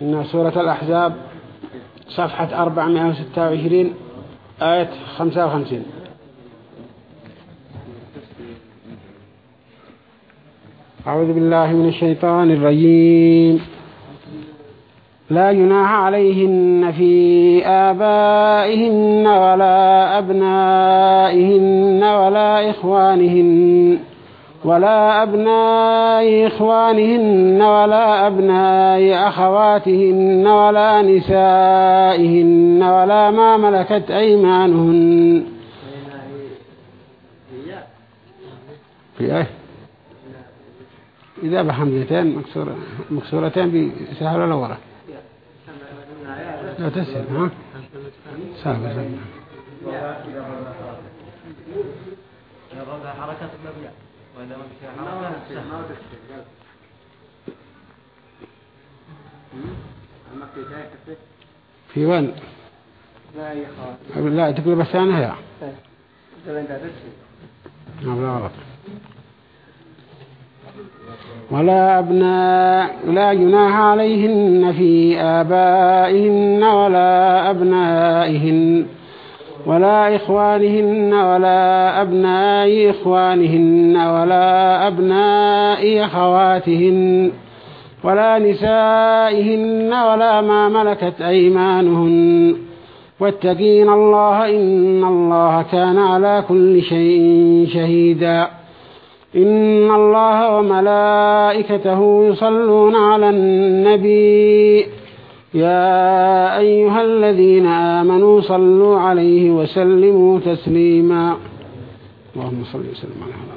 إن سورة الأحزاب صفحة 426 آية 55 أعوذ بالله من الشيطان الرجيم. لا جناح عليهن في آبائهن ولا أبنائهن ولا إخوانهن ولا أبناء إخوانهن ولا أبناء أخواتهن ولا نسائهن ولا ما ملكت أيمانهن. في إيه إذا بحمزتين مكسورة مكسورتين بسهل ولا ورا لا تسهل ها؟ سهل سهل. حركة المبيع وإذا ما فيها حركة في وين لا يا خالد لا إذا أنت تسي لا غلط. ولا أبناء لا جناح عليهن في آبائهن ولا أبنائهن ولا إخوانهن ولا أبناء إخوانهن ولا أبناء أخواتهن ولا نسائهن ولا ما ملكت أيمانهن. واتقين الله إن الله كان على كل شيء شهيدا. إن الله وملائكته يصلون على النبي. يا أيها الذين آمنوا صلوا عليه وسلموا تسليما. اللهم صل وسلم على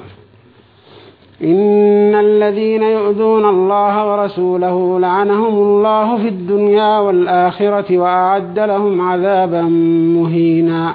إن الذين يؤذون الله ورسوله لعنهم الله في الدنيا والآخرة وأعد لهم عذابا مهينا.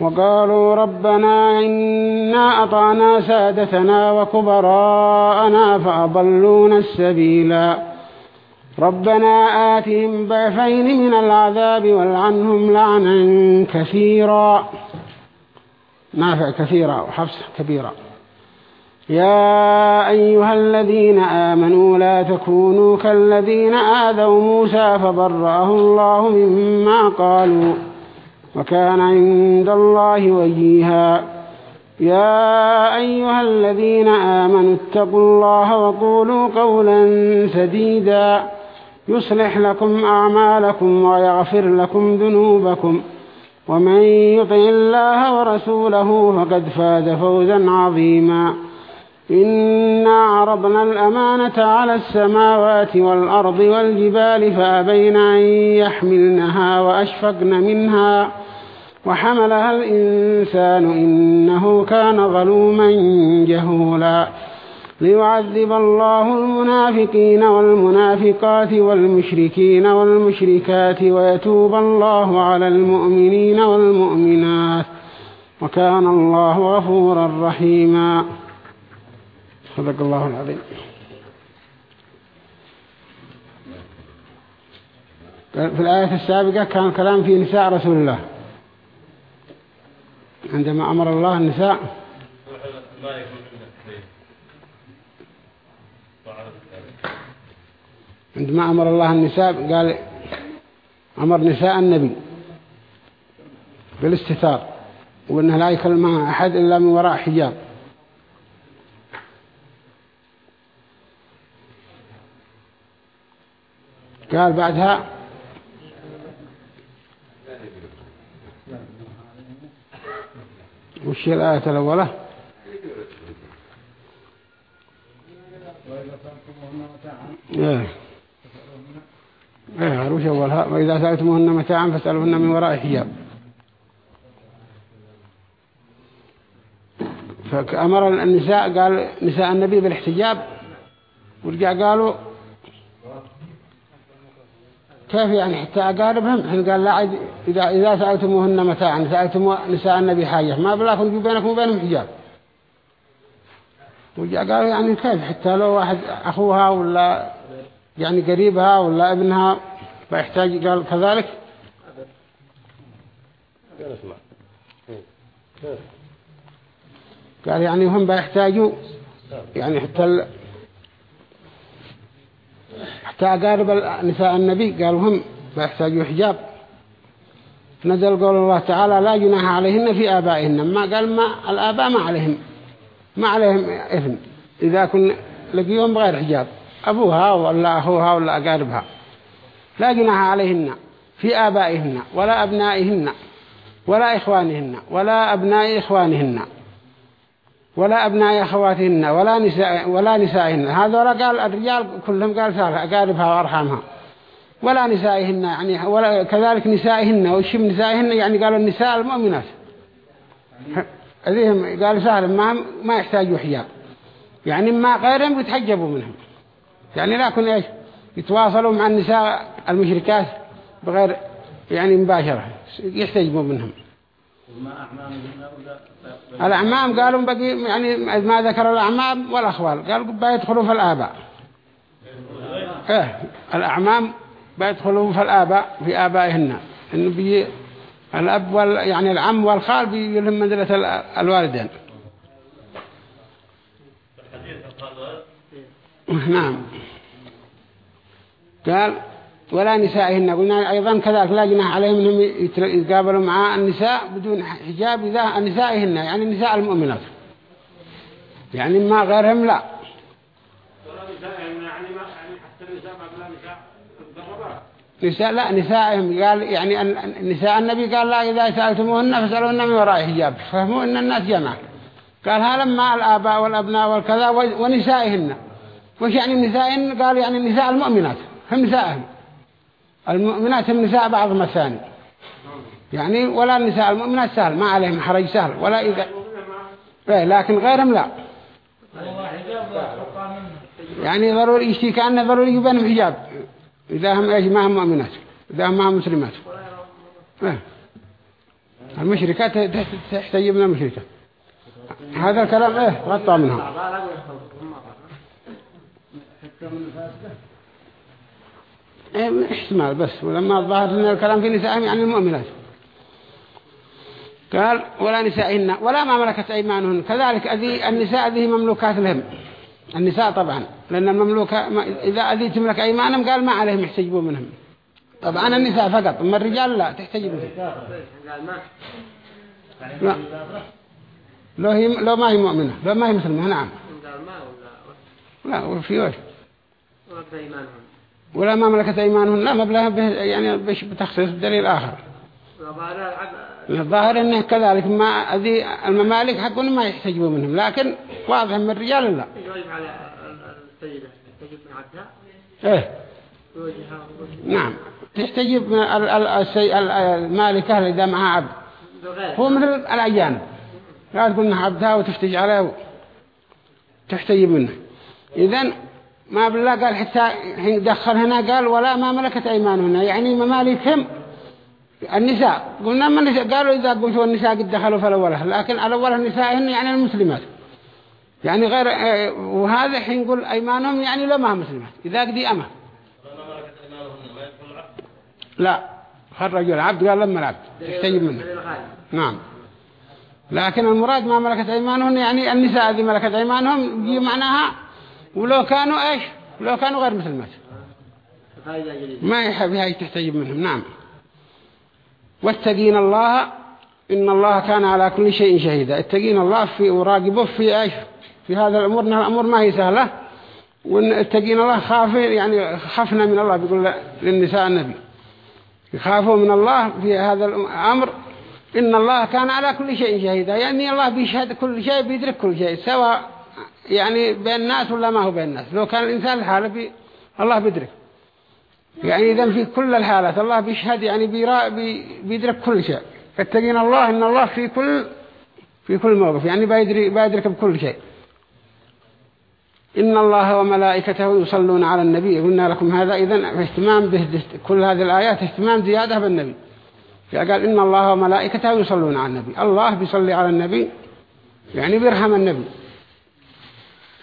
وقالوا ربنا إنا أطعنا سادتنا وكبراءنا فأضلونا السبيلا. ربنا آتهم ضعفين من العذاب والعنهم لعنا كثيرا. نافع كثيرا وحفص كبيرا. يا أيها الذين آمنوا لا تكونوا كالذين آذوا موسى فبرأه الله مما قالوا. وكان عند الله وجيها. يا أيها الذين آمنوا اتقوا الله وقولوا قولا سديدا. يصلح لكم أعمالكم ويغفر لكم ذنوبكم. ومن يطع الله ورسوله فقد فاز فوزا عظيما. إنا عرضنا الأمانة على السماوات والأرض والجبال فأبين أن يحملنها وأشفقن منها. وحملها الإنسان إنه كان ظلوما جهولا. ليعذب الله المنافقين والمنافقات والمشركين والمشركات ويتوب الله على المؤمنين والمؤمنات. وكان الله غفورا رحيما. صدق الله العظيم. في الآية السابقة كان كلام في نساء رسول الله. عندما أمر الله النساء عندما أمر الله النساء قال أمر نساء النبي بالاستتار وأنه لا يكلمها أحد إلا من وراء حجاب. قال بعدها وش الآية الأولى؟ إيه. إيه عروش أولها وإذا سألتموهن متاعا فاسألوهن من وراء حجاب. فأمر النساء قال نساء النبي بالاحتجاب ورجع قالوا كيف يعني حتى أقاربهم؟ حين قال لا إذا, إذا سألتموهن متاعا سألتم نساء النبي حاجة ما بلاكم بينكم وبينهم حجاب. ورجع قالوا يعني كيف؟ حتى لو واحد أخوها ولا يعني قريبها ولا ابنها بيحتاج قال كذلك؟ قال يعني هم بيحتاجوا يعني حتى. حتى أقارب نساء النبي قالوا هم بيحتاجوا حجاب. نزل قول الله تعالى لا جناح عليهن في آبائهن. ما قال ما الآباء ما عليهم ما عليهم إثم. إذا كن لقيهم بغير حجاب أبوها ولا أخوها ولا أقاربها. لا جناح عليهن في آبائهن ولا أبنائهن ولا إخوانهن ولا أبناء إخوانهن. ولا أبناء أخواتهن ولا نساء ولا نسائهن. هذا قال الرجال كلهم قال سالها أقاربها وأرحامها ولا نسائهن يعني ولا كذلك نسائهن. وش من نسائهن يعني قالوا النساء المؤمنات. هذيهم قال سهل ما ما يحتاجوا حجاب. يعني ما غيرهم يتحجبوا منهم. يعني لكن إيش يتواصلوا مع النساء المشركات بغير يعني مباشرة يحتجبوا منهم. الأعمام قالوا بقي يعني ما ذكر الأعمام والأخوال. قالوا بيدخلوا في الآباء. إيه الأعمام بيدخلوا في الآباء في آبائهن. إنه الأب وال يعني العم والخال بيجي لهم منزلة الوالدين. نعم. قال ولا نسائهن. قلنا أيضا كذلك لا جناح عليهم أنهم يتقابلوا مع النساء بدون حجاب إذا نسائهن يعني النساء المؤمنات. يعني ما غيرهم لا. نساء لا نسائهم. قال يعني نساء النبي قال لا إذا سألتموهن فسألوهن من وراء حجاب. فهموا أن الناس جمع قال مع الآباء والأبناء والكذا ونسائهن. وش يعني النساء قال يعني النساء المؤمنات. هم نسائهم. المؤمنات هم نساء بعضهم الثاني يعني ولا النساء المؤمنات سهل ما عليهم حرج سهل ولا إذا إيه لكن غيرهم لا. يعني ضروري يشتي كأنه ضروري يبينهم حجاب. إذا هم إيش ما هم مؤمنات. إذا هم ما هم مسلمات. إيه. المشركة ت- ت- تحتجب من المشركة. هذا الكلام إيه غطى منهم بعضها لا يخلص هم حتى من الفاسدة إيه، احتمال بس. ولما ظهر ان الكلام في نسائهم يعني المؤمنات. قال ولا نسائهن ولا ما ملكت أيمانهن. كذلك أذي النساء هذه مملوكات لهم. النساء طبعا. لأن المملوكة إذا اذي تملك أيمانهم قال ما عليهم يحتجبوا منهم. طبعا النساء فقط أما الرجال لا تحتجب منهم. لا. لو هي لو ما هي مؤمنة. لو ما هي مسلمة نعم. لا وفي وجه. ولا ما ملكت أيمانهن لا مبلغ به يعني بش- بتخصيص دليل آخر. الظاهر إنه كذلك ما ذي الممالك حقهم ما يحتجبوا منهم لكن واضح من الرجال لا يجب على السيدة تجب من عبدها إيه. نعم. تحتجب المالكة إذا معها عبد. هو مثل الأجانب لا تقول إنها عبدها وتفتج عليه تحتجب منه. إذن ما بالله قال حتى حين دخل هنا قال ولا ما ملكت أيمانهن. يعني ممالكهم النساء. قلنا ما النساء؟ قالوا إذا قلتوا النساء قد دخلوا فالأولها. لكن الأولها نسائهن يعني المسلمات. يعني غير آه، وهذا حين نقول أيمانهم يعني لا ما مسلمات. إذا قدي أمة. فما ملكت ايمانهن ما يدخل العبد لا خرجوا العبد قال لما العبد. تحتجب منه. نعم. لكن المراد ما ملكت أيمانهن يعني النساء الذي ملكت أيمانهم معناها ولو كانوا إيش؟ ولو كانوا غير فائدة جديدة ما يحب هاي تحتجب منهم نعم. واتقين الله إن الله كان على كل شيء شهيدا. اتقين الله في وراقبه في إيش؟ في هذا الأمور إن الأمور ما هي سهلة. وإن اتقين الله خاف يعني خفنا من الله بيقول للنساء النبي. يخافوا من الله في هذا الأمر. إن الله كان على كل شيء شهيدا. يعني الله بيشهد كل شيء بيدرك كل شيء سواء يعني بين الناس ولا ما هو بين الناس؟ لو كان الإنسان الحالة بي الله بيدرك. يعني إذا في كل الحالات الله بيشهد يعني بيرا بي بيدرك كل شيء. فاتقين الله إن الله في كل في كل موقف يعني بيدرك, بيدرك بكل شيء. إن الله وملائكته يصلون على النبي قلنا لكم هذا إذن اهتمام به كل هذه الآيات اهتمام زيادة بالنبي. قال إن الله وملائكته يصلون على النبي الله بيصلي على النبي يعني بيرحم النبي.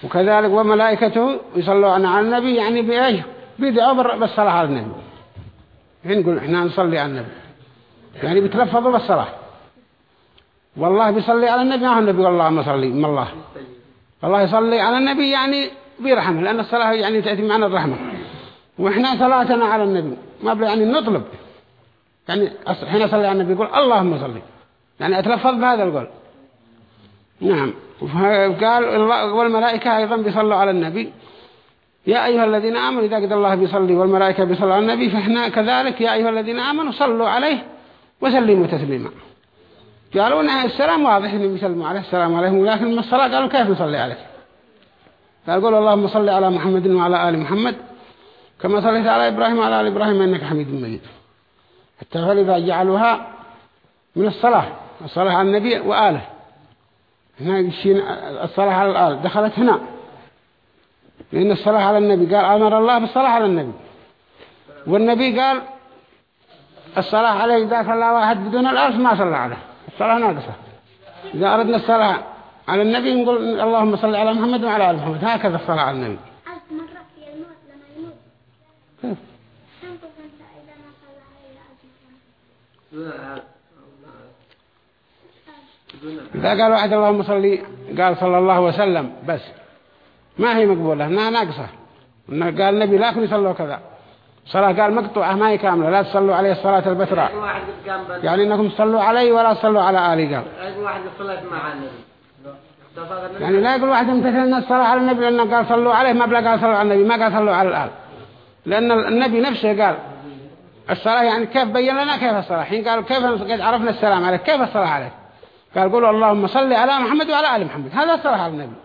وكذلك وملائكته يصلون على النبي يعني بإيش؟ بيدعوا بالصلاة على النبي. نقول إحنا نصلي على النبي. يعني بيتلفظوا بالصلاة. والله بيصلي على النبي ما هو النبي؟ والله ما صلي ما الله. الله يصلي على النبي يعني بيرحمه لأن الصلاة يعني تأتي معنا الرحمة. وإحنا صلاتنا على النبي ما يعني نطلب. يعني حين صلي على النبي يقول اللهم صلي يعني أتلفظ بهذا القول. نعم. قال الله والملائكة أيضا بيصلوا على النبي. يا أيها الذين آمنوا إذا قد الله بيصلي والملائكة بيصلوا على النبي فإحنا كذلك يا أيها الذين آمنوا صلوا عليه وسلموا تسليما. قالوا إن السلام واضح إنهم بيسلموا عليه السلام عليهم لكن من الصلاة قالوا كيف نصلي عليه قال قولوا اللهم صل على محمد وعلى آل محمد كما صليت على إبراهيم وعلى آل إبراهيم إنك حميد مجيد. حتى فلذا جعلوها من الصلاة الصلاة على النبي وآله. هنا يشين الصلاة على الآل. دخلت هنا. لأن الصلاة على النبي. قال أمر الله بالصلاة على النبي. والنبي قال الصلاة عليه إذا صلى واحد بدون الألف ما صلى عليه. الصلاة ناقصة. إذا أردنا الصلاة على النبي نقول اللهم صل على محمد وعلى آل محمد. هكذا الصلاة على النبي. ألف مرة في الموت لما يموت. كيف؟ كم كنت إذا ما صلى عليه ألف مرة دون العاب دون إذا قال واحد اللهم صل قال صلى الله وسلم بس. ما هي مقبولة إنها ناقصة. قال النبي لا يصلوا كذا. صلاة قال مقطوعة ما هي كاملة لا تصلوا عليه الصلاة البتراء. يعني إنكم تصلوا علي ولا تصلوا على آلي قال. يعني لا يقول واحد امتثلنا الصلاة على النبي لأنه قال صلوا عليه ما بلا قال صلوا على النبي ما قال صلوا على الآل. لأن النبي نفسه قال الصلاة يعني كيف بين لنا كيف الصلاة؟ حين قال كيف قد عرفنا السلام عليك كيف الصلاة عليك؟ قال قولوا اللهم صل على محمد وعلى آل محمد. هذا الصلاة على النبي.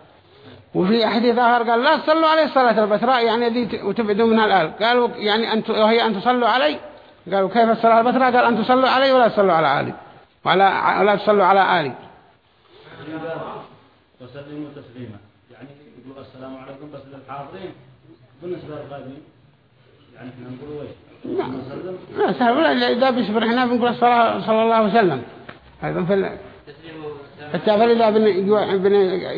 وفي حديث آخر قال لا تصلوا عليه الصلاة البتراء يعني ذي وتبعدوا منها الآل. قالوا يعني أنت وهي أن تصلوا علي. قالوا كيف الصلاة البتراء؟ قال أن تصلوا علي ولا تصلوا على آلي. ولا ولا تصلوا على آلي. وسلموا تسليما. يعني يقول السلام عليكم بس للحاضرين. بالنسبة للغائبين يعني إحنا نقول وين نسلم لا سهل. ولا إذا بيصبر إحنا بنقول الصلاة صلى الله وسلم. أيضا في. حتى فلذا بن... بن...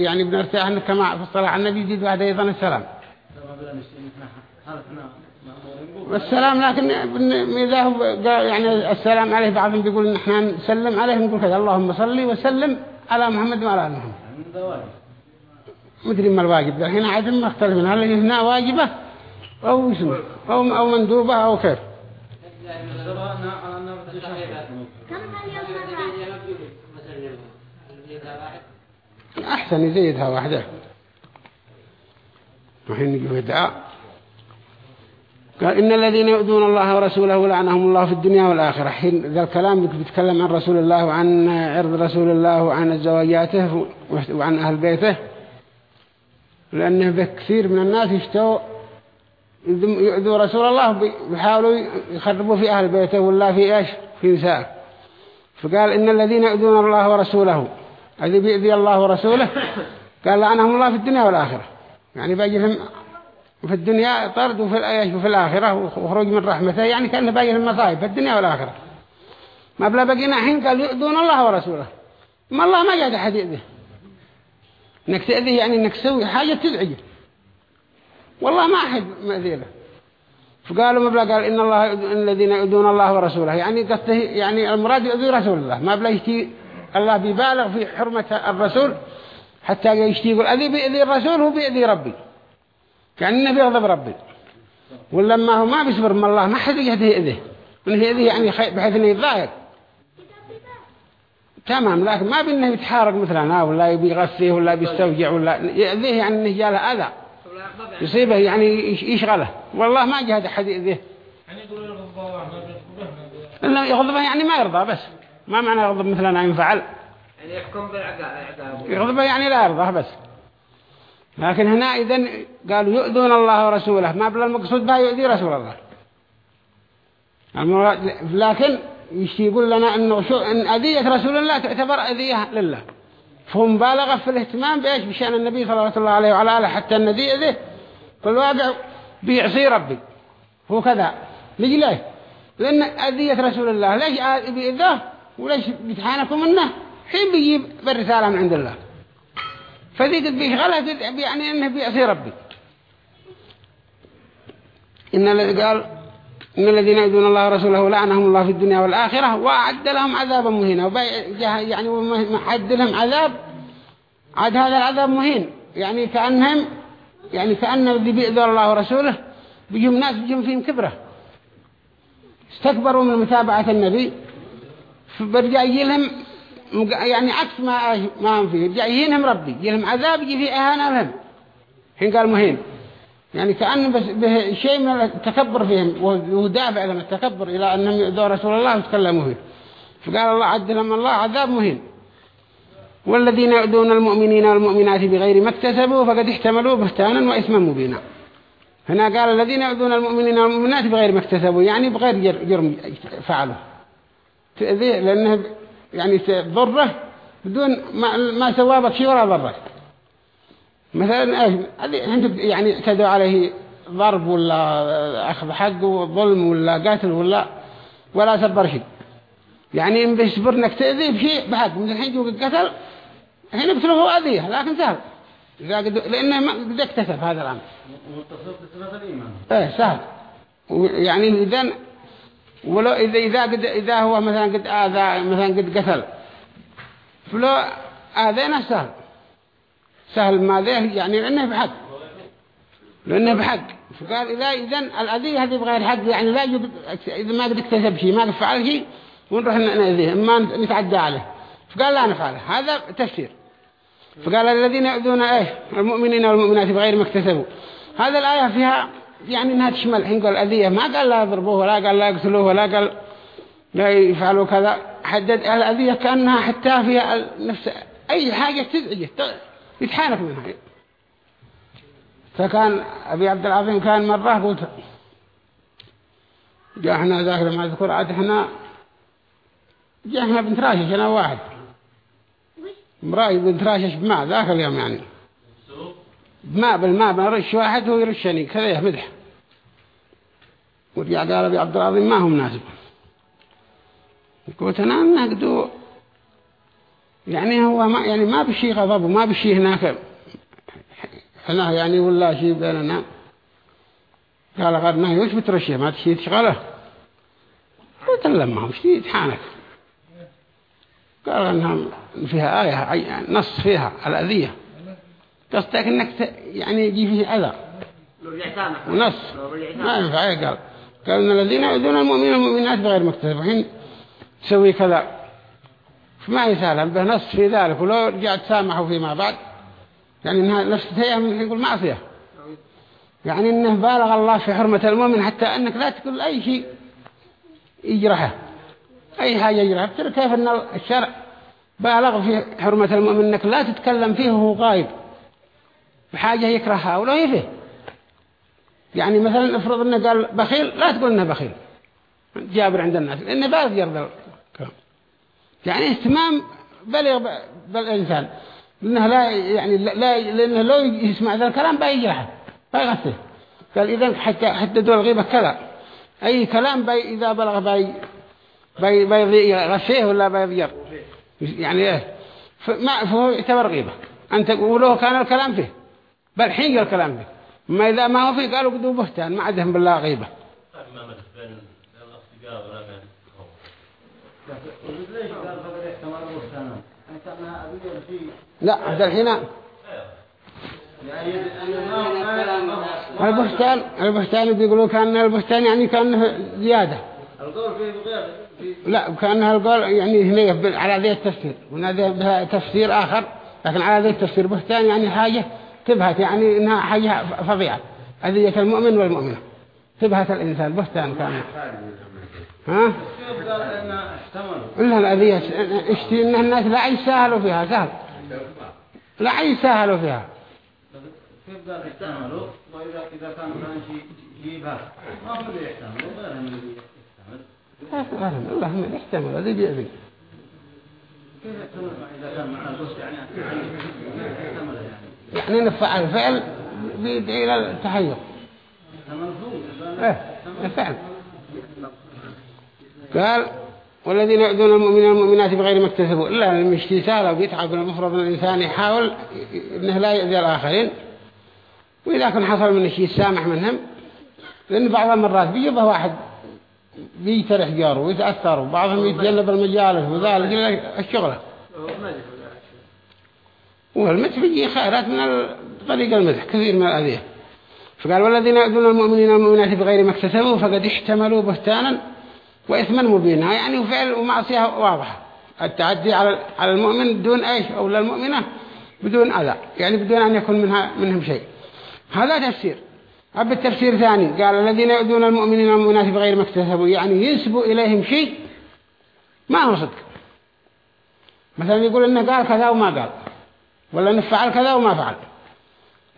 يعني بنرتاح كما في الصلاة على النبي يجد واحد أيضا السلام. والسلام لكن إذا هو يعني السلام عليه بعضهم بيقول إن إحنا نسلم عليه نقول كذا اللهم صلي وسلم على محمد وعلى آل محمد. مدري ما الواجب. هنا عاد مختلفين هل هنا واجبة أو اسمه أو أو مندوبة أو خير أحسن يزيدها واحدة. وحين يجوا يدعى. قال إن الذين يؤذون الله ورسوله لعنهم الله في الدنيا والآخرة. حين ذا الكلام بيتكلم عن رسول الله وعن عرض رسول الله وعن زواجاته وعن أهل بيته. لأنه بكثير من الناس يشتوا يؤذوا رسول الله بيحاولوا يخربوا في أهل بيته ولا في إيش؟ في نساء. فقال إن الذين يؤذون الله ورسوله الذي بيؤذي الله ورسوله. قال لعنهم الله في الدنيا والآخرة. يعني باجي لهم في الدنيا طرد وفي وفي الآخرة وخروج من رحمته. يعني كأنه باجي لهم مصائب في الدنيا والآخرة. ما بلا بقينا حين قال يؤذون الله ورسوله. ما الله ما جاد أحد يؤذيه. إنك تأذيه يعني إنك تسوي حاجة تزعجه. والله ما أحد مأذي له. فقالوا مبلا قال إن الله الذين يؤذون الله ورسوله. يعني قصده يعني المراد يؤذي رسول الله. ما بلا يشتي الله بيبالغ في حرمة الرسول حتى يشتي يقول أذي بيأذي الرسول؟ هو بيأذي ربي. يعني إنه بيغضب ربي. ولما هو ما بيصبر من الله ما حد يهدي يأذيه من يأذيه يعني بحيث إنه يتضايق. تمام لكن ما بينه يتحارق مثلا ولا يبي يغثيه ولا بيستوجع ولا يأذيه يعني إنه جاله أذى. يصيبه يعني يشغله. والله ما جهد أحد يأذيه يعني يقول يغضب الله إلا يغضبه يعني ما يرضى بس. ما معنى يغضب مثلا ينفعل يعني يحكم بالعقاب يغضبه يعني لا يرضى بس. لكن هنا إذن قالوا يؤذون الله ورسوله. ما بلا المقصود بها يؤذي رسول الله. لكن يقول لنا شو أن أذية رسول الله تعتبر أذية لله. فهم بالغ في الاهتمام بإيش؟ بشأن النبي صلى الله عليه وعلى آله حتى النبي أذيه في الواقع بيعصي ربي. هو كذا. ليش ليه لأن أذية رسول الله. ليش بإذاه وليش بيتحانكم منه؟ حين بيجيب بالرسالة من عند الله. فذي قد بيشغلها يعني أنه بيعصي ربي. إن الذي قال إن الذين يؤذون الله ورسوله لعنهم الله في الدنيا والآخرة وأعد لهم عذابا مهينا. يعني ومحد لهم عذاب. عاد هذا العذاب مهين. يعني كأنهم يعني كأن الذي بيؤذون الله ورسوله بيجهم ناس بيجهم فيهم كبرة. استكبروا من متابعة النبي. فبرجع يجي لهم يعني عكس ما ما هم فيه. رجع يجيهم ربي يجي لهم عذاب يجي فيه إهانة لهم حين قال مهين يعني كأن بس به شيء من التكبر فيهم ودافع لهم التكبر إلى أنهم يؤذوا رسول الله وتكلموا فيه. فقال الله عد لهم الله عذاب مهين والذين يؤذون المؤمنين والمؤمنات بغير ما اكتسبوا فقد احتملوا بهتانا وإثما مبينا. هنا قال الذين يؤذون المؤمنين والمؤمنات بغير ما اكتسبوا يعني بغير جرم فعلوا. تأذيه لأنه يعني ضرة بدون ما, ما سوابك شيء ولا ضرك. مثلا إيش يعني اعتدوا عليه ضرب ولا أخذ حق وظلم ولا قتل ولا ولا سبر شيء يعني إن بيصبر إنك تأذيه بشيء بحق من الحين يجوك القتل هنا بتلغوا أذيه لكن سهل لأنه ما قد اكتسب هذا الأمر. إيه سهل يعني إذا ولو إذا إذا قد إذا هو مثلا قد آذى مثلا قد قتل. فلو آذينا سهل. سهل ما ذيه يعني لأنه بحق. لأنه بحق. فقال إذا إذن الأذية هذه بغير حق يعني لا يجب إذا ما قد اكتسب شيء ما قد فعل شيء ونروح نأذيه. ما نتعدى عليه. فقال لا نفعله. هذا تفسير. فقال الذين يؤذون إيه المؤمنين والمؤمنات بغير ما اكتسبوا. هذا الآية فيها يعني انها تشمل. الحين قال الأذية ما قال لا يضربوه ولا قال لا يقتلوه ولا قال لا يفعلوا كذا. حدد الأذية كأنها حتى فيها نفس أي حاجة تزعجه يتحانك منها. فكان أبي عبد العظيم كان مرة قلت جاء إحنا ذاك لما أذكر عاد إحنا جاء إحنا بنت راشش أنا واحد. مراي بنت راشش بماء ذاك اليوم يعني. بماء بالماء بنرش واحد هو يرشني كذا يهمدح ورجع قال أبي عبد العظيم ما هو مناسب قلت أنا نقدو يعني هو ما يعني ما بشي غضب وما بشي هناك. هنا يعني ولا شيء بيننا. قال غير نهي وش بترشيه ما تشي تشغله قلت له ما هو شيء يتحانك. قال إنها فيها آية نص فيها الأذية. قصدك إنك. يعني يجي فيه رجع سامح ونص. رجع ما ينفع قال قال إن الذين يؤذون المؤمنين والمؤمنات بغير مكتسب. الحين تسوي كذا. فما يسالم به. نص في ذلك. ولو رجعت سامحوا فيما بعد. يعني إنها نفس من يقول معصية. يعني إنه بالغ الله في حرمة المؤمن حتى أنك لا تقول أي شيء يجرحه. أي حاجة يجرحه. ترى كيف إن الشرع بالغ في حرمة المؤمن إنك لا تتكلم فيه وهو غايب. بحاجة يكرهها ولا هي فيه. يعني مثلا افرض إنه قال بخيل لا تقول إنه بخيل. جابر عند الناس لأنه باز يرضى. يعني اهتمام بلغ ب- بالإنسان. لأنه لا يعني لا لا- لأنه لو يسمع ذا الكلام بيجرحه بيغثه قال إذا حتى حددوا الغيبة كذا. أي كلام بي إذا بلغ بي بي بيغثيه ولا بيضير يعني إيه فما فهو يعتبر غيبة. أنت تقوله كان الكلام فيه. بل حين الكلام فيه ما إذا ما هو فيه قالوا قدوا بهتان ما عندهم بالله غيبة. قال لا هذا الحين. البهتان البهتان بيقولوا كأن البهتان يعني كان زيادة. لا كأنها القول يعني هنا على ذي التفسير. ونادي بها تفسير آخر لكن على ذي التفسير بهتان يعني حاجة تبهت يعني إنها حاجة فظيعة أذية المؤمن والمؤمنة. تبهت الإنسان بهتان كان. ها؟ إلا الأذية اشتي إن الناس لا يسهلوا فيها سهل. لا يسهلوا فيها. كيف قال احتملوا وإذا إذا كان كان شيء يجيبها ما هو اللي يحتمل غيرهم اللي يحتمل الله من يحتمل هذه بيأذي كيف يحتمل؟ إذا كان معنا البوست يعني يحتمل يعني. يعني نفع الفعل بيدعي إلى التحير إيه الفعل. قال والذين يعدون المؤمنين والمؤمنات بغير ما اكتسبوا إلا المشتي سهل وبيتعب المفروض أن الإنسان يحاول إنه لا يؤذي الآخرين. وإذا كان حصل من شيء سامح منهم لأن بعض المرات بيجيبه واحد بيترح جاره ويتأثر وبعضهم يتجنب المجالس وذلك الشغلة. والمدح بيجي خيرات من طريق المدح كثير من الأذية. فقال والذين يؤذون المؤمنين والمؤمنات بغير ما اكتسبوا فقد احتملوا بهتانا وإثما مبينا يعني فعل ومعصية واضحة. التعدي على على المؤمن بدون إيش؟ أو للمؤمنة بدون أذى يعني بدون أن يكون منها منهم شيء. هذا تفسير. أب التفسير ثاني قال الذين يؤذون المؤمنين والمؤمنات بغير ما اكتسبوا يعني ينسبوا إليهم شيء ما هو صدق. مثلا يقول إنه قال كذا وما قال. ولا إنه فعل كذا وما فعل.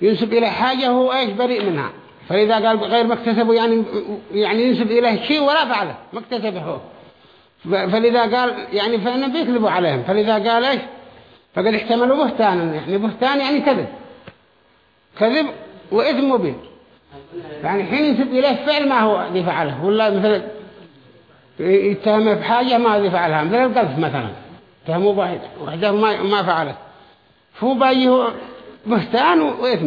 ينسب إليه حاجة هو إيش؟ بريء منها. فإذا قال غير ما اكتسبه يعني يعني ينسب إليه شيء ولا فعله. ما اكتسبه هو. فلذا قال يعني فإنه بيكذبوا عليهم. فلذا قال إيش؟ فقد احتملوا بهتانا. يعني بهتان يعني كذب. كذب وإثم مبين. يعني حين ينسب إليه فعل ما هو ذي فعله. ولا مثل يتهمه بحاجة ما ذي فعلها. مثل القذف مثلا. اتهموا واحد وحده ما فعله. فهو بايه بهتان وإثم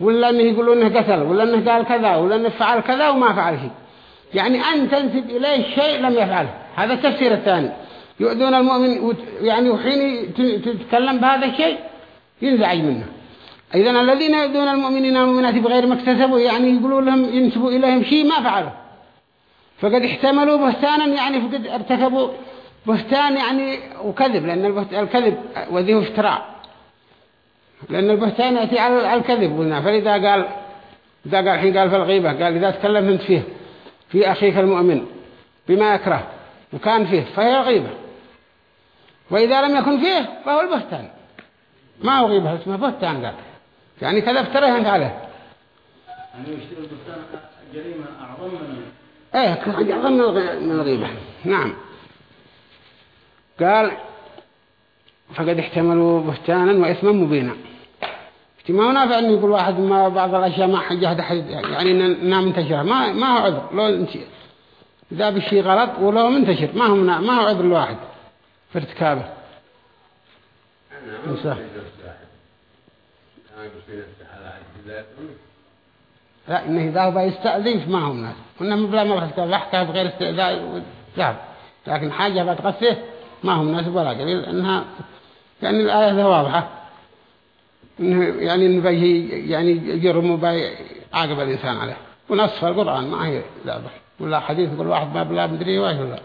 ولا أنه يقولون أنه قتل ولا أنه قال كذا ولا أنه فعل كذا وما فعل شيء. يعني أن تنسب إليه شيء لم يفعله. هذا التفسير الثاني. يؤذون المؤمن يعني وحين تتكلم بهذا الشيء ينزعج منه. اذا الذين يؤذون المؤمنين والمؤمنات بغير ما اكتسبوا يعني يقولوا لهم ينسبوا إليهم شيء ما فعله فقد احتملوا بهتانا يعني فقد ارتكبوا بهتان يعني وكذب البهت- الكذب وذيه افتراء. لأن البهتان يأتي على الكذب قلنا. فلذا قال إذا قال الحين قال في الغيبة قال إذا تكلمت أنت فيه في أخيك المؤمن بما يكره وكان فيه فهي غيبة وإذا لم يكن فيه فهو البهتان. ما هو غيبة؟ اسمه بهتان قال. يعني كذبت ترى أنت عليه. يعني يشتري البستان جريمة أعظم من إيه أعظم من الغيبة. نعم. قال فقد احتملوا بهتانا وإثما مبينا. ما هو نافع أن يقول واحد ما بعض الأشياء ما حجه أحد يعني إنها منتشرة. ما ما هو عذر. لو انت إذا بشي غلط ولو منتشر ما هو ما هو عذر الواحد في ارتكابه نساء لا إنه إذا هو يستأذن ما ناس. إنما بلا ما بحث ضحكة بغير استئذان ذهب لكن حاجة بتغفه ما هم ناس ولا قليل إنها يعني الآية واضحة. يعني بيه يعني يجرم وبي عاقب الإنسان عليه. ونصف القرآن ما هي لعبة ولا حديث كل واحد ما بلا مدري واش ولا.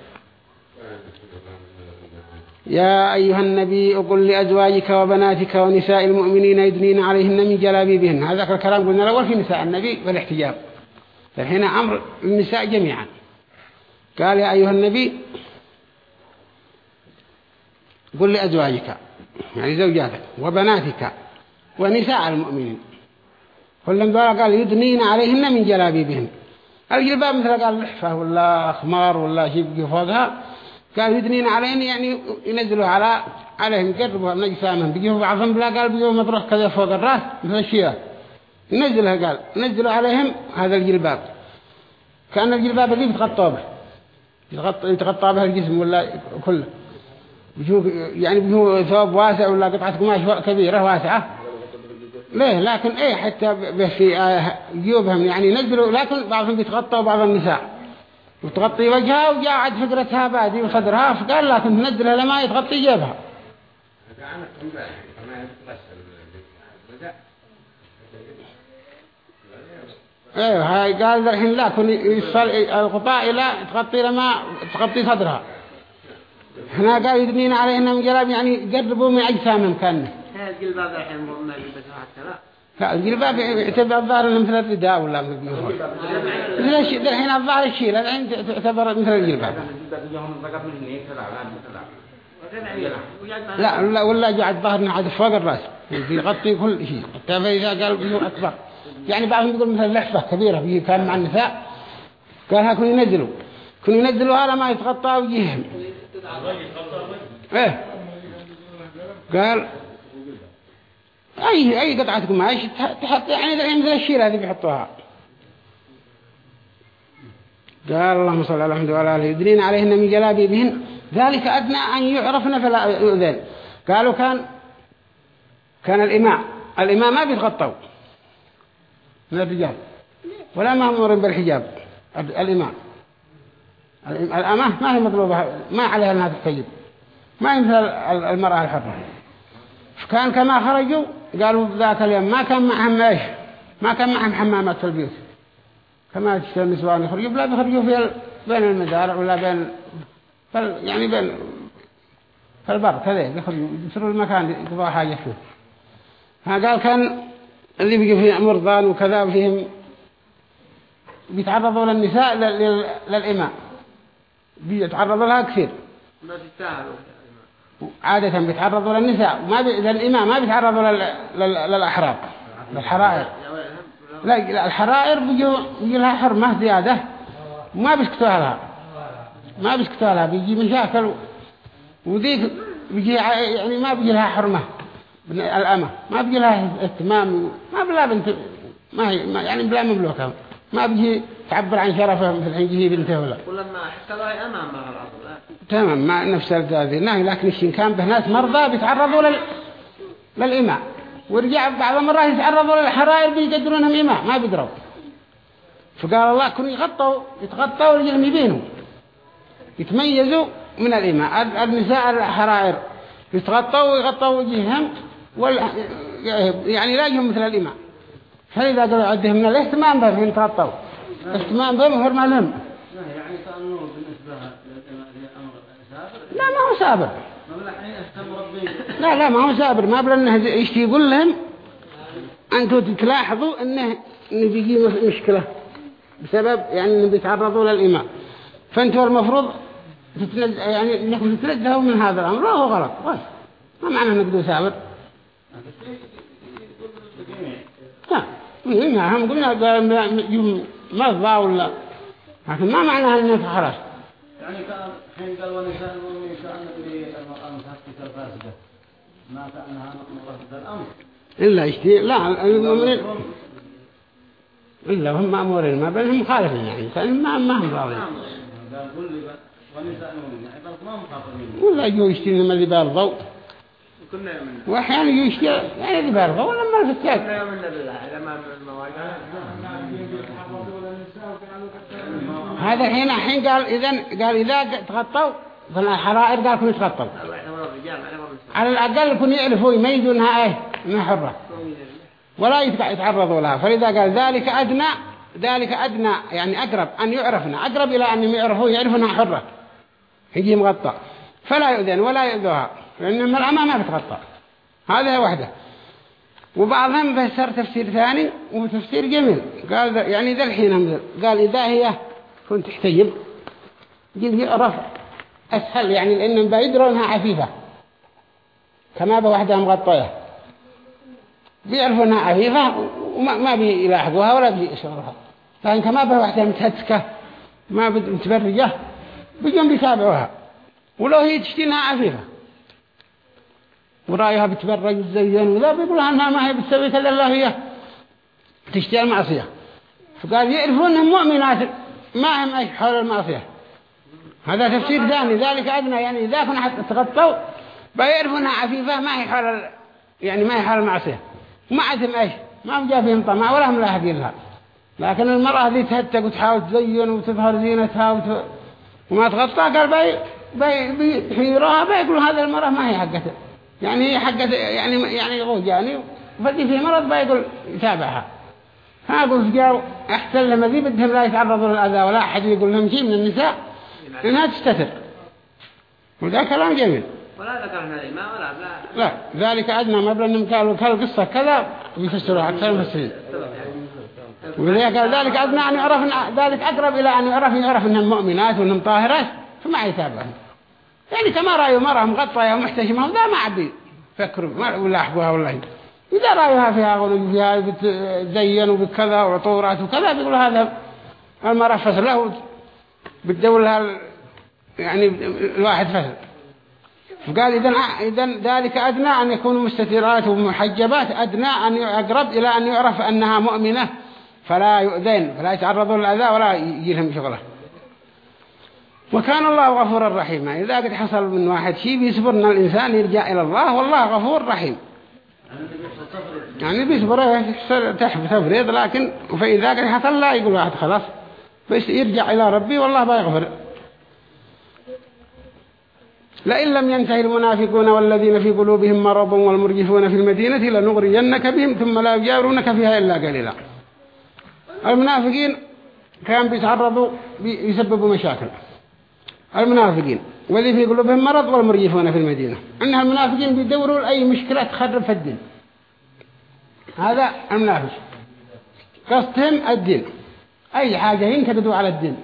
يا أيها النبي قل لأزواجك وبناتك ونساء المؤمنين يدنين عليهن من جلابيبهن. هذا الكلام قلنا الأول في نساء النبي والاحتجاب. فهنا أمر النساء جميعا. قال يا أيها النبي قل لأزواجك يعني زوجاتك وبناتك ونساء المؤمنين. كلهم ذولا قال يدنين عليهن من جلابيبهن. الجلباب مثل قال لحفة ولا خمار ولا شيء فوقها قال يدنين عليهن يعني ينزلوا على عليهم يقربوا من أجسامهم بيجوا بعضهم بلا قال بيجوا مطرح كذا فوق الراس مثل الشيء ينزلها قال. نزلوا عليهم هذا الجلباب. كأن الجلباب اللي بتغطوا به. يتغطى به الجسم ولا كله. يعني بيجوا ثوب واسع ولا قطعة قماش كبيرة واسعة. ليه لكن إيه حتى في آه، جيوبهم يعني نزلوا لكن بعضهم بيتغطى وبعض النساء وتغطي وجهها وجاء فقرتها بادي وصدرها فقال لكن تنزلها لما يتغطي جيبها. إيه هاي قال الحين لا كن يصل الغطاء لا تغطي لما تغطي صدرها. هنا قال يدنين عليهن من جلاب يعني يقربوا من أجسامهم كأنه. الجلباب الحين ما يلبسها حتى لا. لا الجلباب يعتبر الظاهر إنه مثل الرداء ولا مثل مثل الشيء الحين الظاهر الشيء الحين تعتبر مثل الجلباب لا ولا ولا جعل ظهرنا عاد فوق الرأس. يغطي كل شيء. حتى فإذا قال أكبر. يعني بعضهم يقول مثل لحفة كبيرة كان مع النساء. قال ها كن ينزلوا. كن ينزلوا هذا ما يتغطى وجيههم إيه. قال أي أي قطعة قماش تحط يعني مثل الشيرة هذه بيحطوها. قال اللهم صل على محمد وعلى آله يدرين عليهن من جلابيبهن. ذلك أدنى أن يعرفن فلا يؤذن. قالوا كان كان الإماء. الإماء ما بيتغطوا. من الرجال ولا مأمور بالحجاب. الإماء. الأمة ما هي مطلوبة. ما عليها أنها تحتجب. ما مثل المرأة الحرة. فكان كما خرجوا قالوا ذاك اليوم ما كان معهم إيش؟ ما كان معهم حمامات في البيوت. كما تشتري النسوان يخرجوا. لا بيخرجوا في بين المزارع ولا بين فل يعني بين في البر كذا يخرجوا يسروا المكان يقضوا حاجة فيه. ها قال كان اللي بيجي فيه مرضان وكذا وفيهم بيتعرضوا للنساء للإماء. بيتعرضوا لها كثير. ما تستاهلوا عادة بيتعرضوا للنساء ما بي... للإمام ما بيتعرضوا لل... لل... للأحرار. للحرائر. لا الحرائر بيجوا بيجي لها حرمة زيادة. ما بيسكتوها لها. ما بيسكتوها لها. بيجي مشاكل وذيك بيجي يعني ما بيجي لها حرمة. الأمة. ما بيجي لها اهتمام. ما بلا بنت ما هي ما يعني بلا مملوكة. ما بيجي تعبر عن شرفه مثل حين جيه بنته ولا ولما حتى لا أمامها العظم تمام ما نفس هذه النهي لكن الشين كان به ناس مرضى بيتعرضوا لل... للإماء. ورجع بعض المرات يتعرضوا للحرائر بيقدرونهم إماء ما بيدروا فقال الله كن يغطوا يتغطوا رجلهم يبينوا. يتميزوا من الإماء. النساء الحرائر. يتغطوا ويغطوا وجههم وال... يعني لا يجهم مثل الإماء. فإذا قالوا عدهم من الاهتمام بهم يتغطوا اهتمام بهم هرما لهم يعني كأنه بالنسبة لا ما هو سابر لا لا ما هو سابر ما بل إنه يشتي يقول لهم؟ أنتوا تلاحظوا إنه بيجي مشكلة بسبب يعني إنه بيتعرضوا للإمام فأنتوا المفروض تتنز... يعني إنكم تتنزهوا من هذا الأمر. هو غلط. غلط ما معنى إنك دو سابر إيه هم قلنا يوم مرضى ولا؟ لكن ما معنى انه خلاص يعني كان حين قال ونساء للمرأة متحققة الفاسدة ما كأنها مقصد الأمر. إلا يشتي لا المؤمنين إلا هم مأمورين ما بينهم مخالفين يعني. كان ما ما هم راضين. قال قل لي ونساء المؤمنين يعني ما مخالفين ولا يجوا يشتي لما اللي بيرضوا كنا وأحيانا يشتري يعني ذي بالغة ولا ما الفتاك كنا من المواقع هذا الحين الحين قال إذا قال إذا تغطوا فالحرائر قال كن يتغطوا على الأقل يكون يعرفوا يميزوا إنها إيه؟ إنها حرة. ولا يتع- يتعرضوا لها. فلذا قال ذلك أدنى ذلك أدنى يعني أقرب أن يعرفنا. أقرب إلى أن يعرفوا يعرفوا أنها حرة. يجي مغطى. فلا يؤذن ولا يؤذوها. لأن المرأة ما بتغطى. هذا واحدة وبعضهم فسر تفسير ثاني وتفسير جميل. قال يعني ذا الحين قال إذا هي كنت تحتجب يجي رفع أسهل يعني لأنهم بيدروا أنها عفيفة. كما بواحدة مغطية. بيعرفوا أنها عفيفة وما ما بيلاحقوها ولا بيشعرها. لكن كما بواحدة متهتكة ما متبرجة بيجون بيتابعوها. ولو هي تشتي أنها عفيفة. ورايها بتبرج وتزين وذا بيقولها أنها ما هي بتسوي كذا الله هي تشتي المعصية. فقال يعرفون أنهم مؤمنات ما هم أي حول المعصية. هذا تفسير ثاني ذلك أدنى. يعني إذا كنا حتى تغطوا أنها عفيفة ما هي حول يعني ما هي حول المعصية. وما عندهم إيش ما جاء فيهم طمع ولا هم لاحقين لها لكن المرأة ذي تهتك وتحاول تزين وتظهر زينتها وت... وما تغطى قال بي بي بيحيروها بيقولوا هذا المرأة ما هي حقته يعني هي حقته يعني يعني غوجاني فدي في مرض بيقول يتابعها فأقول جاو أحسن لما ذي بدهم لا يتعرضوا للأذى ولا أحد يقول لهم شيء من النساء إنها تستتر. وذا كلام جميل. ولا ذكرنا الإمام ولا لا لا ذلك أدنى ما بلنهم قالوا كالقصة كذا ويفسروها أكثر المفسرين ولذلك قال ذلك أدنى أن يعرف ذلك أقرب إلى أن يعرف يعرف أنهم مؤمنات وأنهم طاهرات فما يتابعهم. يعني كما رأيوا مرأة مغطية ومحتشمة وذا ما عبي فكروا ما ولا والله. إذا رأيوها فيها غلو فيها بتزين وبكذا وعطورات وكذا بيقولوا هذا المرأة فسر له بتدور لها يعني الواحد فسر فقال إذن إذن ذلك أدنى أن يكونوا مستترات ومحجبات أدنى أن يقرب إلى أن يعرف أنها مؤمنة فلا يؤذين فلا يتعرضوا للأذى ولا يجي لهم شغلة. وكان الله غفورا رحيما. إذا قد حصل من واحد شيء بيصبر أن الإنسان يرجع إلى الله والله غفور رحيم. يعني بيصبر تفريض لكن فإذا قد حصل لا يقول واحد خلاص بس يرجع إلى ربي والله بيغفر. لئن لم ينتهي المنافقون والذين في قلوبهم مرض والمرجفون في المدينة لنغرينك بهم ثم لا يجاورونك فيها إلا قليلا. المنافقين كان بيتعرضوا بي- يسببوا مشاكل. المنافقين. والذي في قلوبهم مرض والمرجفون في المدينة. أن المنافقين بيدوروا لأي مشكلة تخرب في الدين. هذا المنافق. قصدهم الدين. أي حاجة ينكدوا على الدين.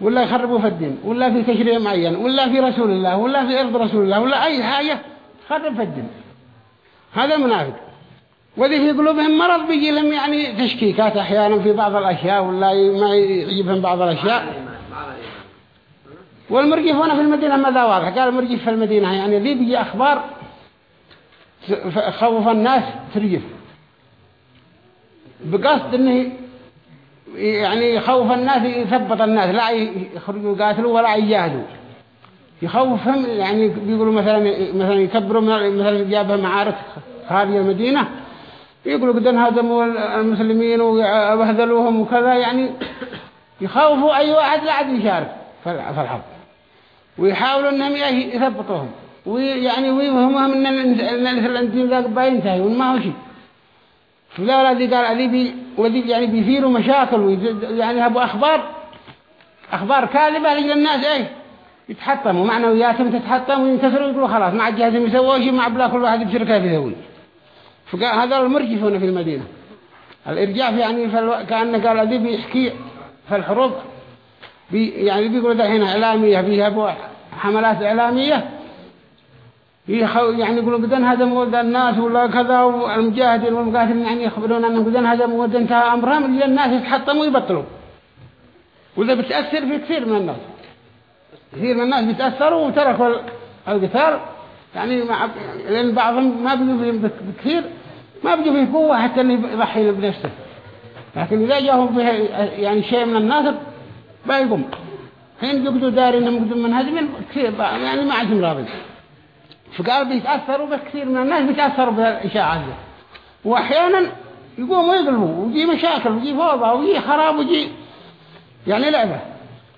ولا يخربوا في الدين. ولا في تشريع معين. ولا في رسول الله. ولا في أرض رسول الله. ولا أي حاجة تخرب في الدين. هذا المنافق وذي في قلوبهم مرض بيجي لهم يعني تشكيكات أحيانا في بعض الأشياء. ولا ما يجيبهم بعض الأشياء. والمرجفون في المدينة ماذا واضح؟ قال المرجف في المدينة يعني ذي بيجي أخبار خوف الناس ترجف. بقصد إنه يعني يخوف الناس يثبط الناس لا يخرجوا يقاتلوا ولا يجاهدوا. يخوفهم يعني بيقولوا مثلا مثلا يكبروا مثلا جابها معارك خارج المدينة. يقولوا قد انهزموا المسلمين وبهذلوهم وكذا يعني يخوفوا أي واحد لا عاد يشارك في الحرب. ويحاولوا إنهم يثبطوهم. ويعني ويفهمهم ان ال- ان الانتين ذاك بينتهي وما هو شيء. فلا الذي قال الذي بي وذي يعني بيثيروا مشاكل ويز- يعني ابو أخبار أخبار كاذبة لجل الناس إيه؟ يتحطموا. معنوياتهم تتحطم وينكسروا ويقولوا خلاص عاد جاهزين يسووا شيء مع بلا كل واحد يبشر كيف يسوي. فقال هذا المرجفون في المدينة. الإرجاف يعني. كأنه قال الذي بيحكي في الحروب بي يعني بيقولوا هنا إعلامية بيهبوا حملات إعلامية. يعني يقولوا قدن هذا مود الناس ولا كذا والمجاهدين والمقاتلين يعني يخبرون أنهم قدن هذا مود انتهى أمرهم اللي الناس يتحطموا ويبطلوا. وإذا بتأثر في كثير من الناس. كثير من الناس بيتأثروا وتركوا ال- القتال. يعني مع لأن بعضهم ما بيجوا فيه بكثير ما بيجوا فيه قوة حتى إنه يضحي بنفسه لكن إذا جاءهم فيه يعني شيء من الناس بيقوم حين يقدوا داري انهم يقدوا منهزمين كثير يعني ما عندهم راضي فقال بيتأثروا بس كثير من الناس بيتأثروا بالإشاعات دي وأحيانا يقوموا يقلبوا ويجي مشاكل ويجي فوضى ويجي خراب ويجي يعني لعبة.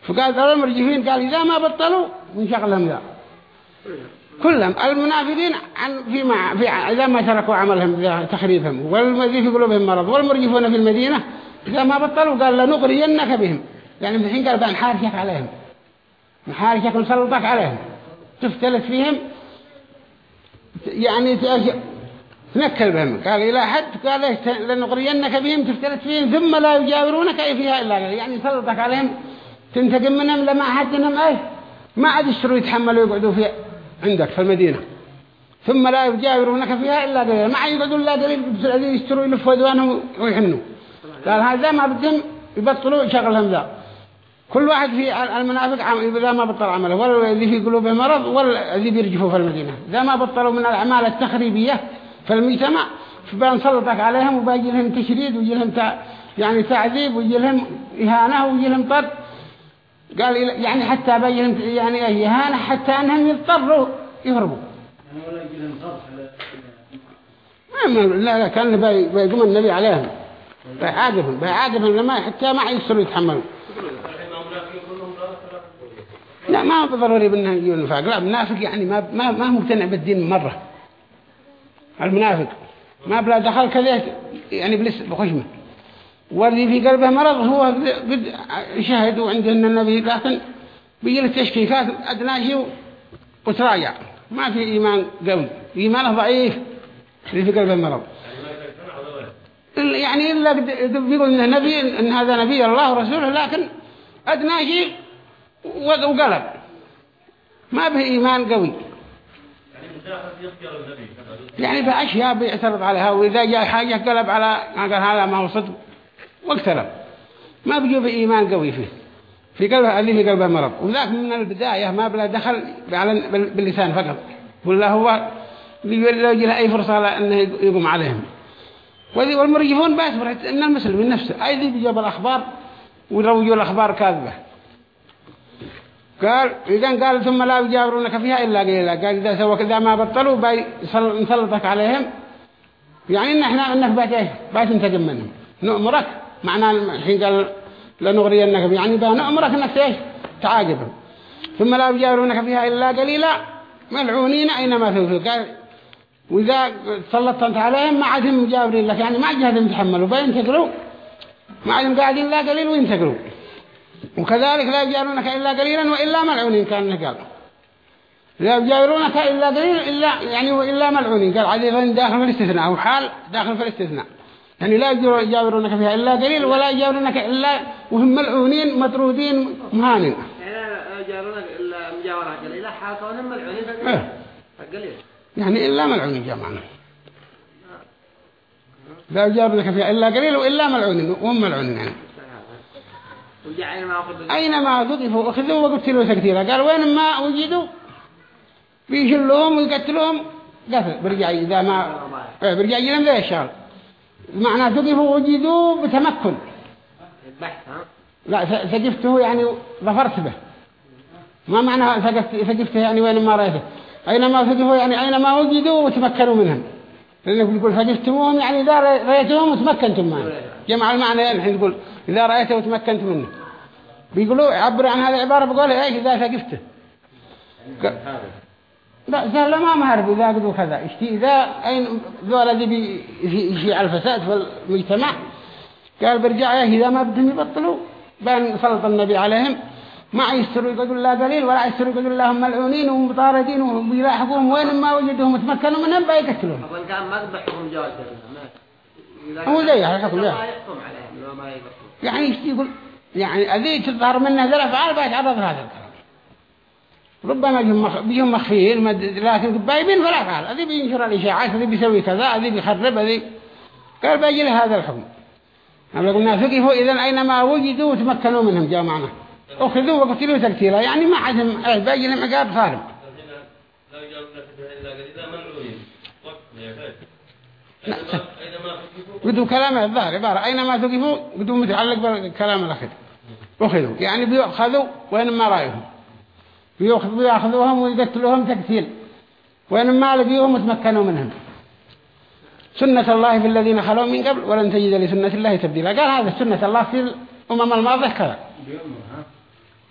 فقال ذا المرجفين قال إذا ما بطلوا ونشغلهم ذا. كلهم المنافقين عن فيما في إذا ما تركوا عملهم تخريبهم والذي في قلوبهم مرض. والمرجفون في المدينة إذا ما بطلوا قال لنغرينك بهم. يعني في الحين قال بنحارشك عليهم. نحارشك ونسلطك عليهم. تفتلت فيهم. يعني تنكل بهم. قال إلى حد قال لنغرينك بهم. تفتلت فيهم. ثم لا يجاورونك أي فيها إلا قال يعني سلطك عليهم. تنتقم منهم لما حدنهم أي ما عاد يشتروا يتحملوا يقعدوا في عندك في المدينة. ثم لا يجاورونك فيها إلا قليل. ما عاد يقعدوا إلا قليل. يشتروا يلفوا دوانهم ويحنوا. قال هذا ما بدهم يبطلوا شغلهم ذا. كل واحد في المنافق إذا ما بطل عمله. ولا الذي في قلوبه مرض ولا الذي بيرجفوا في المدينة. إذا ما بطلوا من الأعمال التخريبية في المجتمع فبنسلطك عليهم وبيجي لهم تشريد ويجي لهم يعني تعذيب ويجي لهم إهانة ويجي لهم طرد. قال يعني حتى بيجي لهم يعني إهانة حتى أنهم يضطروا يهربوا. يعني ولا يجي لهم صرف على لا لا كان بيقوم النبي عليهم. بيعاقبهم بيعاقبهم لما حتى ما يصيروا يتحملوا. لا ما ضروري بأنه يجي النفاق لا المنافق يعني ما ما ما مقتنع بالدين مرة. المنافق. ما بلا دخل كذا يعني بلس بخشمة. والذي في قلبه مرض هو قد شهدوا عند النبي لكن بيجي له تشكيكات أدنى شيء وتراجع. ما في إيمان قوي. إيمانه ضعيف. اللي في قلبه مرض. يعني إلا بيقول إنه نبي إن هذا نبي الله ورسوله لكن أدنى شيء وقلب. ما به إيمان قوي. يعني بأشياء بيعترض عليها وإذا جاء حاجة قلب على قال هذا ما هو صدق واقترب. ما بيجوا بإيمان قوي فيه. في قلبه اللي في قلبه مرض. وذاك من البداية ما بلا دخل باللسان فقط. ولا هو يجي له أي فرصة أنه يقوم عليهم. والمرجفون بأسبر أن المسلمين نفسه. أيضا بيجوا الأخبار ويروجوا الأخبار كاذبة. قال إذا قال ثم لا يجاورونك فيها إلا قليلا. قال إذا سوى كذا ما بطلوا نسلطك عليهم. يعني إن إحنا إنك بات إيه بات منهم نأمرك معنى الحين قال لنغرينك. يعني بها نأمرك إنك إيش؟ تعاقبهم ثم لا يجاورونك فيها إلا قليلا. ملعونين أينما ثوثوا قال وإذا سلطت أنت عليهم ما عادهم مجاورين لك. يعني ما عادهم يتحملوا. بينتقلوا ما عادهم قاعدين لا قليل وينتقلوا. وكذلك لا يجارونك إلا قليلا وإلا ملعونين كان قال. لا يجارونك إلا قليلا إلا يعني وإلا ملعونين. قال عديد داخل في الاستثناء أو حال داخل في الاستثناء. يعني لا يجاورونك فيها إلا قليل ولا يجاورونك إلا وهم ملعونين مطرودين مهانين. يعني لا يجارونك إلا مجاورة قليلة حال كونهم ملعونين فقليل يعني إلا ملعونين جمعنا لا يجاورونك فيها إلا قليل وإلا ملعونين وهم ملعونين يعني. أينما ضغفوا أخذوا وقتلوا تقتيلا قال وين ما وجدوا بيشلوهم ويقتلوهم قتل برجع إذا ما إيه برجع يلم ذا الشغل معنى ضغفوا وجدوا بتمكن. لا سجفته يعني ظفرت به. ما معنى سجفته يعني وين ما رأيته. أينما سجفوا يعني أينما وجدوا وتمكنوا منهم. لأنه يقول فجفتموهم يعني إذا رأيتهم وتمكنتم معهم. جمع المعنى الحين تقول إذا رأيته وتمكنت منه. بيقولوا عبر عن هذه العبارة. بقولها إيش إذا ثقفته لا سهل ما مهرب إذا قدوا كذا. اشتي إذا أين ذولا ذي يشيع الفساد في المجتمع. قال برجع إذا ما بدهم يبطلوا بين سلط النبي عليهم. ما يستروا يقولوا الله قليل ولا يستروا يقولوا الله هم ملعونين ومطاردين ويلاحقوهم وين ما وجدوهم وتمكنوا منهم بيقتلوهم هو زي الحكم ذا يعني يقول؟ يعني أذي تظهر منه ذا الأفعال بيتعرض لهذا الكلام ربما بيهم مخفيين لكن بايبين في الأفعال أذي بينشر الإشاعات أذي بيسوي كذا أذي بيخرب أذي قال بيجي له هذا الحكم. أما قلنا فقفوا إذن أينما وجدوا وتمكنوا منهم جاء معنا أخذوا وقتلوا تقتيلا. يعني ما عدهم باقي لهم عقاب صارم لا يجاوبنا فيها إلا قليلا منعوين قدوا كلام الظاهر عبارة أينما ثقفوا قدوا متعلق بالكلام الأخير. أخذوا. يعني بيأخذوا وين ما رأيهم بيأخذوهم ويقتلوهم تقتيل. وإن ما لقيوهم تمكنوا منهم. سنة الله في الذين خلوا من قبل ولن تجد لسنة الله تبديلا. قال هذا سنة الله في الأمم الماضية كذا.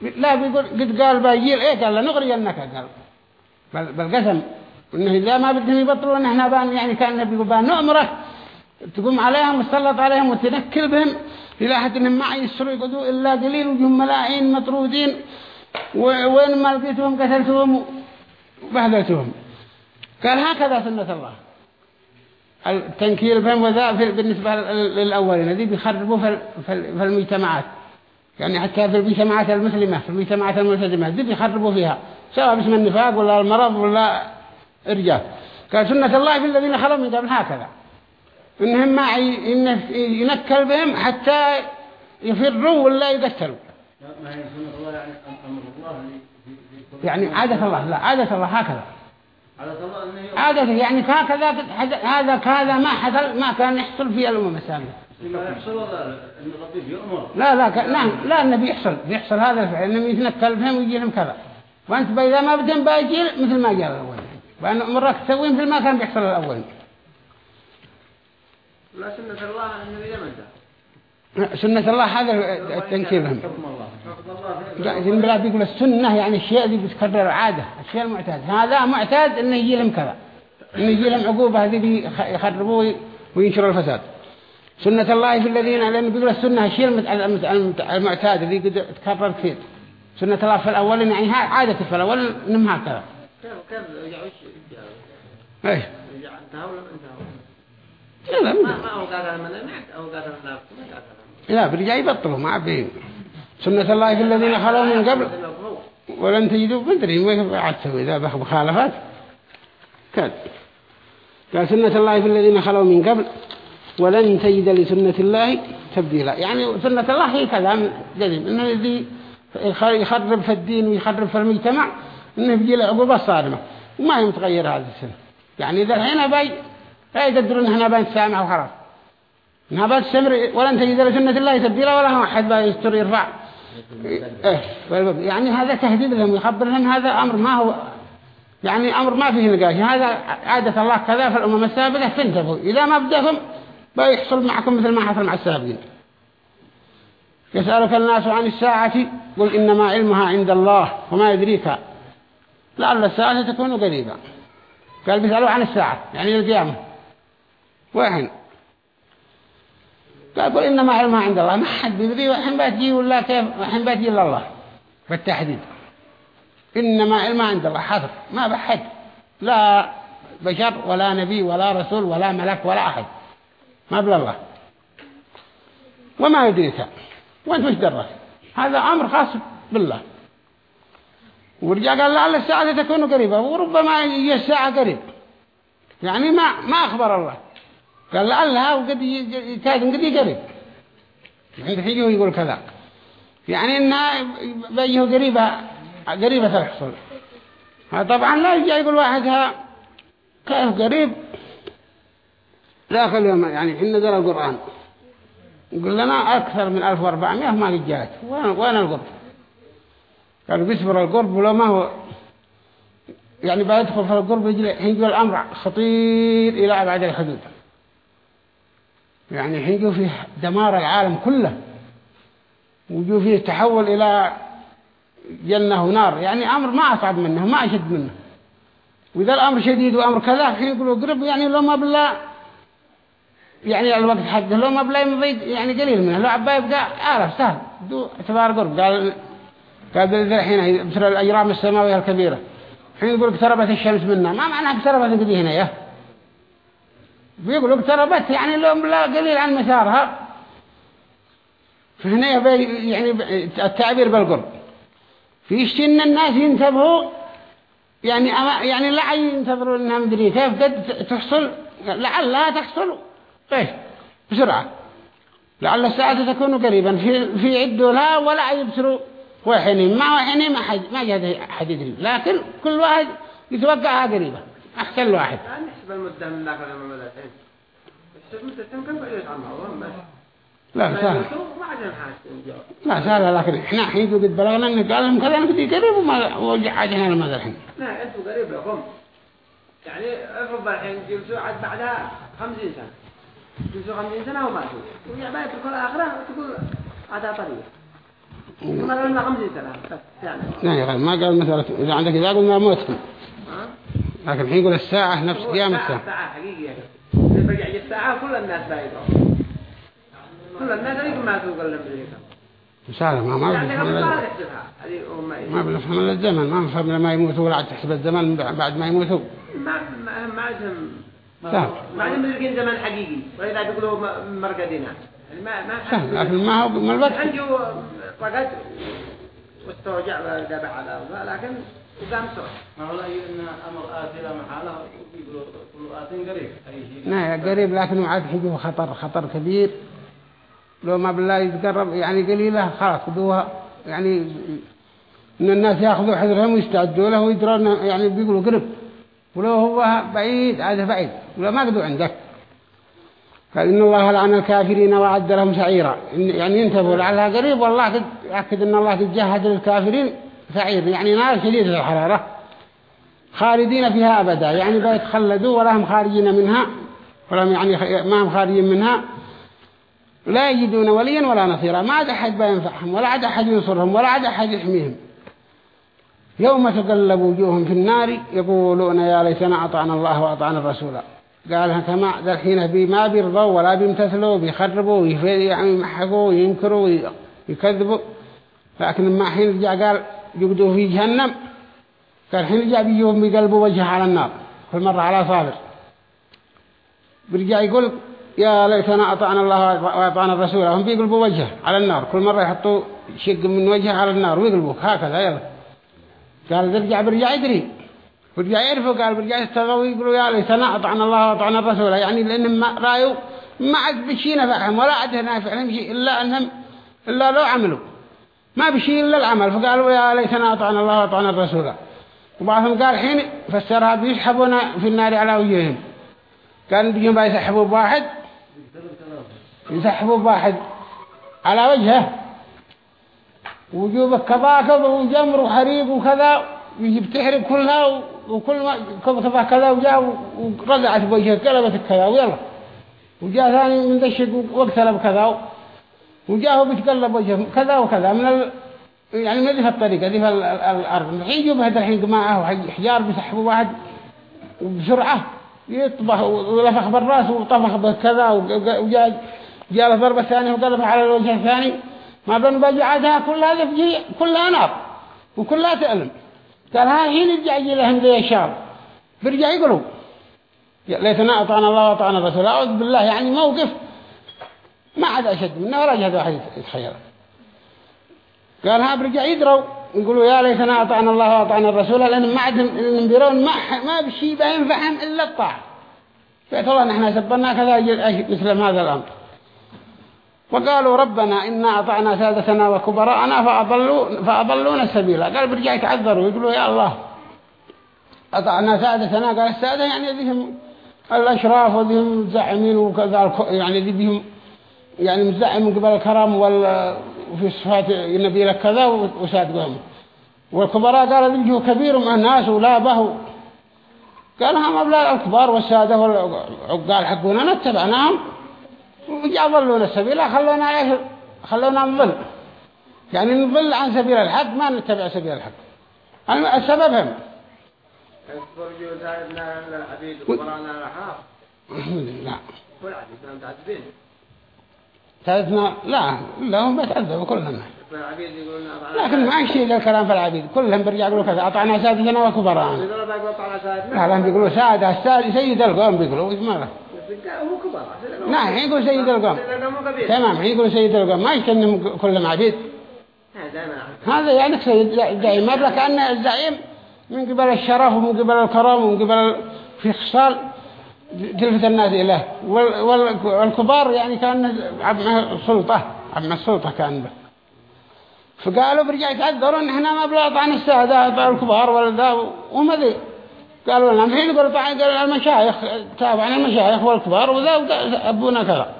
لا بيقول قد قال باجيل إيه قال لا نغرينك قال. بل, إنه إذا ما بدهم يبطلوا ان إحنا بان يعني كان بيقول بان نؤمرك تقوم عليهم وتسلط عليهم وتنكل بهم إلى حد إنهم ما يسروا يقعدوا إلا قليل وجهم ملاعين مطرودين وين ما لقيتهم قتلتهم وبهدلتهم. قال هكذا سنة الله. التنكيل بهم وذا بالنسبة للأولين الذي بيخربوا في المجتمعات. يعني حتى في المجتمعات المسلمة في المجتمعات الملتزمة ذي بيخربوا فيها سواء باسم النفاق ولا المرض ولا إرجاء قال سنة الله في الذين خلوا من قبل هكذا. إنهم ما ينكل بهم حتى يفروا ولا يقتلوا. يعني عادة الله لا عادة الله هكذا. عادة يعني هكذا هذا هذا ما حصل ما كان يحصل في الأمم السابقة لا لا. نعم لا النبي يحصل بيحصل هذا الفعل انه يتنكل فيهم ويجي لهم كذا. وأنت اذا ما بدهم باجي مثل ما جاء الأول. وأن أمرك تسوي مثل ما كان بيحصل الأول. لا سنة الله النبي لمن سنة الله هذا التنكيل لهم جن بلا بيقول السنة يعني الشيء اللي بيتكرر عادة الشيء المعتاد. هذا معتاد انه يجي لهم كذا. انه يجي لهم عقوبة هذه يخربوا وينشروا الفساد. سنة الله في الذين لأن بيقول السنة الشيء المعتاد اللي قد تكرر كثير. سنة الله في الأول يعني عادة في الأول إنهم هكذا كيف كيف إيش ولا لا ما هو قادر من المعت أو قادر لا برجع يبطلوا. ما بين. سنة الله في الذين خلوا من قبل. ولن تجدوا بدري ما بعد تسوي؟ ذا بخالفات كذا قال سنة الله في الذين خلوا من قبل. ولن تجد لسنة الله تبديلا. يعني سنة الله هي كلام جديد إنه الذي يخرب في الدين ويخرب في المجتمع. إنه يجي له عقوبة صارمة وما هي متغير هذه السنة يعني إذا الحين باي لا يقدرون إحنا باي نتسامح وخلاص. إنها تستمر ولن تجد لسنة الله تبديلا ولا أحد يستر يرفع. يعني هذا تهديد لهم يخبر لهم هذا أمر ما هو يعني أمر ما فيه نقاش. هذا عادة الله كذا في الأمم السابقة فانتبهوا إذا ما بدكم بيحصل معكم مثل ما حصل مع السابقين. يسألك الناس عن الساعة قل إنما علمها عند الله وما يدريك لعل الساعة تكون قريبا قال بيسألوا عن الساعة يعني القيامة وين؟ قال قل إنما علمها عند الله. ما حد بيدري وحين باتجي ولا كيف؟ وحين باتجي إلا الله. بالتحديد. إنما علمها عند الله. حصر ما بحد لا بشر ولا نبي ولا رسول ولا ملك ولا أحد. ما بلا الله. وما يدريك. وانت وش درك؟ هذا أمر خاص بالله. ورجع قال لعل الساعة تكون قريبة. وربما يجي الساعة قريب. يعني ما ما أخبر الله. قال لعلها وقد يكاد قد قريب عند حيجي ويقول كذا. يعني إنها بيجيه قريبة قريبة تحصل طبعا لا يجي يقول واحدها كيف قريب؟ ذاك اليوم يعني حين نزل القرآن. يقول لنا أكثر من 1400 ما قد جاءت وين وين قالوا بيصبر القرب ولو ما هو؟ يعني بيدخل في القرب يجي يجي الأمر خطير إلى أبعد الحدود. يعني يجي فيه دمار العالم كله. ويجي فيه تحول إلى جنة ونار. يعني أمر ما أصعب منه ما أشد منه. وإذا الأمر شديد وأمر كذا حين يقولوا قرب يعني لو ما بالله يعني الوقت حقه لو ما بلا يمضي يعني قليل منه. لو عبا يبقى عارف سهل. دو اعتبار قرب. قال قال الحين بسر الأجرام السماوية الكبيرة. حين يقول اقتربت الشمس منا. ما معنى اقتربت؟ قدي هنا يا. بيقول اقتربت يعني لو لا قليل عن مسارها فهنا يعني التعبير بالقرب. في شيء الناس ينتبهوا. يعني يعني لا ينتظروا إنها مدري كيف قد تحصل. لعلها تحصل. إيش؟ بسرعة. لعل الساعة تكون قريبا. في في عدوا لا ولا يبصروا. وحين ما وحين ما حد ما جاء حد يدري. لكن كل واحد يتوقعها قريبة أحسن واحد. نحسب المدة من داخل لا سهل. لا سهل. لكن إحنا الحين قد بلغنا ان قال لهم كذا نقدي قريب وما وجع عادنا لما الحين. لا أنتوا قريب لكم. يعني أفرض الحين جلسوا عاد بعدها خمسين سنة. جلسوا خمسين سنة وماتوا. ويعني يتركوا الآخرة وتقول هذا طريق سنة بس يعني أخي ما قال مثلا إذا عندك إذا قلنا موتهم. ها؟ لكن الحين يقول الساعة نفس قيام ساعة الساعة. ساعة حقيقية برجع يجي الساعة كل الناس بايدوا كل الناس اللي ما تقول لهم مسالة ما ما يعني ما ما بنفهم إلا الزمن ما بنفهم لما يموتوا ولا عاد تحسب الزمن من بعد ما يموتوا. ما ما ما عندهم ما عندهم مدركين زمن حقيقي. وإذا بيقولوا م- مرقدين يعني ما ما لكن ما هو ما الوقت. فقد واسترجع وذبح على الله لكن قدام سرعة ما هو لا إن أمر آتي لا محالة يقولوا كل آت قريب. أي شيء؟ نعم قريب لكن عاد حجه خطر خطر كبير. لو ما بالله يتقرب يعني قليلة خلاص خذوها يعني إن الناس يأخذوا حذرهم ويستعدوا له ويدرون يعني بيقولوا قرب. ولو هو بعيد عاده بعيد. ولا ما قدوا عندك قال إن الله لعن الكافرين وعد لهم سعيرا. يعني ينتبهوا لعلها قريب والله يأكد أن الله قد جهد للكافرين سعير يعني نار شديدة الحرارة خالدين فيها أبدا. يعني بيتخلدوا ولا هم خارجين منها ولا هم يعني ما هم خارجين منها. لا يجدون وليا ولا نصيرا. ما عاد أحد بينفعهم ولا عاد أحد ينصرهم ولا عاد أحد يحميهم. يوم تقلب وجوههم في النار يقولون يا ليتنا أطعنا الله وأطعنا الرسول. قال كما ذا الحين بي ما بيرضوا ولا بيمتثلوا بيخربوا يعني يمحقوا وينكروا ويكذبوا لكن ما حين رجع قال يقدوا في جهنم قال حين رجع بيجوهم بيقلبوا وجهه على النار كل مرة على صابر. برجع يقول يا ليتنا أطعنا الله وأطعنا الرسول هم بيقلبوا وجهه على النار كل مرة يحطوا شق من وجهه على النار ويقلبوك هكذا يلا. قال برجع برجع يدري. برجع يعرفوا قال برجع يستغوا ويقولوا يا ليتنا أطعنا الله وأطعنا الرسول يعني لأنهم ما رأيوا ما عاد بشي نفعهم ولا عاد نافعهم شيء إلا أنهم إلا لو عملوا ما بشي إلا العمل فقالوا يا ليتنا أطعنا الله وأطعنا الرسول وبعضهم قال حين فسرها بيسحبون في النار على وجوههم كان بيجون بيسحبوا بواحد يسحبوا بواحد على وجهه وجوب كذا وجمر وحريق وكذا ويجي بتحرق كلها وكل ما كذا كذا وجاء وقلعت بوجهه قلبت كذا ويلا. وجاء ثاني من دشق واقتلب كذا. وجاءه بيتقلب وجهه كذا وكذا. من ال... يعني ما ذي الطريقة ذي الأرض. الحين يجوا بهذا الحين جماعة وحجار بيسحبوا واحد وبسرعة يطبخ ولفخ بالرأس وطبخ بكذا وجاء جاء له ضربة ثانية وقلبها على الوجه الثاني. ما بين بجعتها كلها كلها نار وكلها تألم. قال ها حين يرجع يجي لهم ذي الشعر برجع يقولوا ليتنا أطعنا الله وأطعنا الرسول. أعوذ بالله يعني موقف ما عاد أشد منه ولا جهد واحد يتخيل. قال ها برجع يدروا يقولوا يا ليتنا أطعنا الله وأطعنا الرسول لأن ما عندهم ينبرون ما ما بشي بينفعهم إلا الطاعة. فقالت الله نحن سبنا كذا مثل هذا الأمر. وقالوا ربنا إنا أطعنا سادتنا وكبراءنا فأضلونا السبيل قال برجع يتعذروا يقولوا يا الله أطعنا سادتنا قال السادة يعني ذيهم الأشراف وذيهم الزعمين وكذا يعني ذي بهم يعني مزعم من قبل الكرم وفي صفات النبي لك كذا وساد قوم والكبراء قال ذي كبير مع الناس ولا به. قال هم أبلا الكبار والسادة والعقال حقونا نتبعناهم. وجاء ضلونا السبيل خلونا إيش خلونا نضل. يعني نضل عن سبيل الحق ما نتبع سبيل الحق. السبب هم. لا. ثالثنا لا لا هم بيتعذبوا كلهم. لكن ما يشيل الكلام في العبيد. كلهم بيرجع يقولوا كذا. أطعنا سادتنا سائدنا لا لا بيقولوا سادة السادة سيد القوم بيقولوا إيش ماله هو كبار نعم يقول سيد القوم تمام الحين يقول سيد القوم ما يشتنهم كلهم عبيد هذا يعني سيد زعيم مرة كأن الزعيم من قبل الشرف ومن قبل الكرم ومن قبل في خصال تلفت الناس وال- والكبار يعني كان عم سلطة عم السلطة كان به فقالوا برجع يتعذروا ان إحنا ما بلا طعن السادة طعن الكبار ولا ذا وما ذي. قالوا لنا الحين يقولوا طعن قال المشايخ تابعنا المشايخ والكبار وذا أبونا كذا.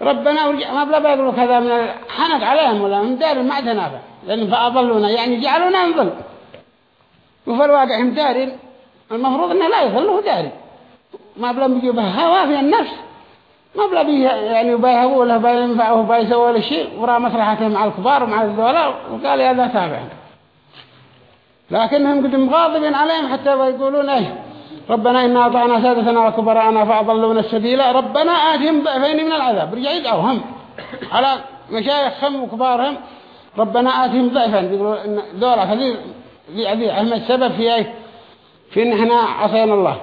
ربنا ورجع ما بلا بيقولوا كذا من الحنق عليهم ولا من دار ما عاد نافع لأن فأضلونا يعني جعلونا نضل وفي الواقع هم دارين المفروض إنه لا يظل هو داري. ما بلا بيجيبه هوا في النفس. ما بلا بيه يعني بيهبوا له بينفعه بيسووا له شيء ورا مصلحته مع الكبار ومع الدولة وقال هذا تابع لكنهم قد مغاضبين عليهم حتى يقولون إيه ربنا إنا أطعنا سادتنا وكبراءنا فأضلونا السبيل ربنا آتهم ضعفين من العذاب رجع يدعوهم على مشايخهم وكبارهم ربنا آتهم ضعفين بيقولوا إن دولة هذه ذي أهم السبب في إيه؟ في إن إحنا عصينا الله.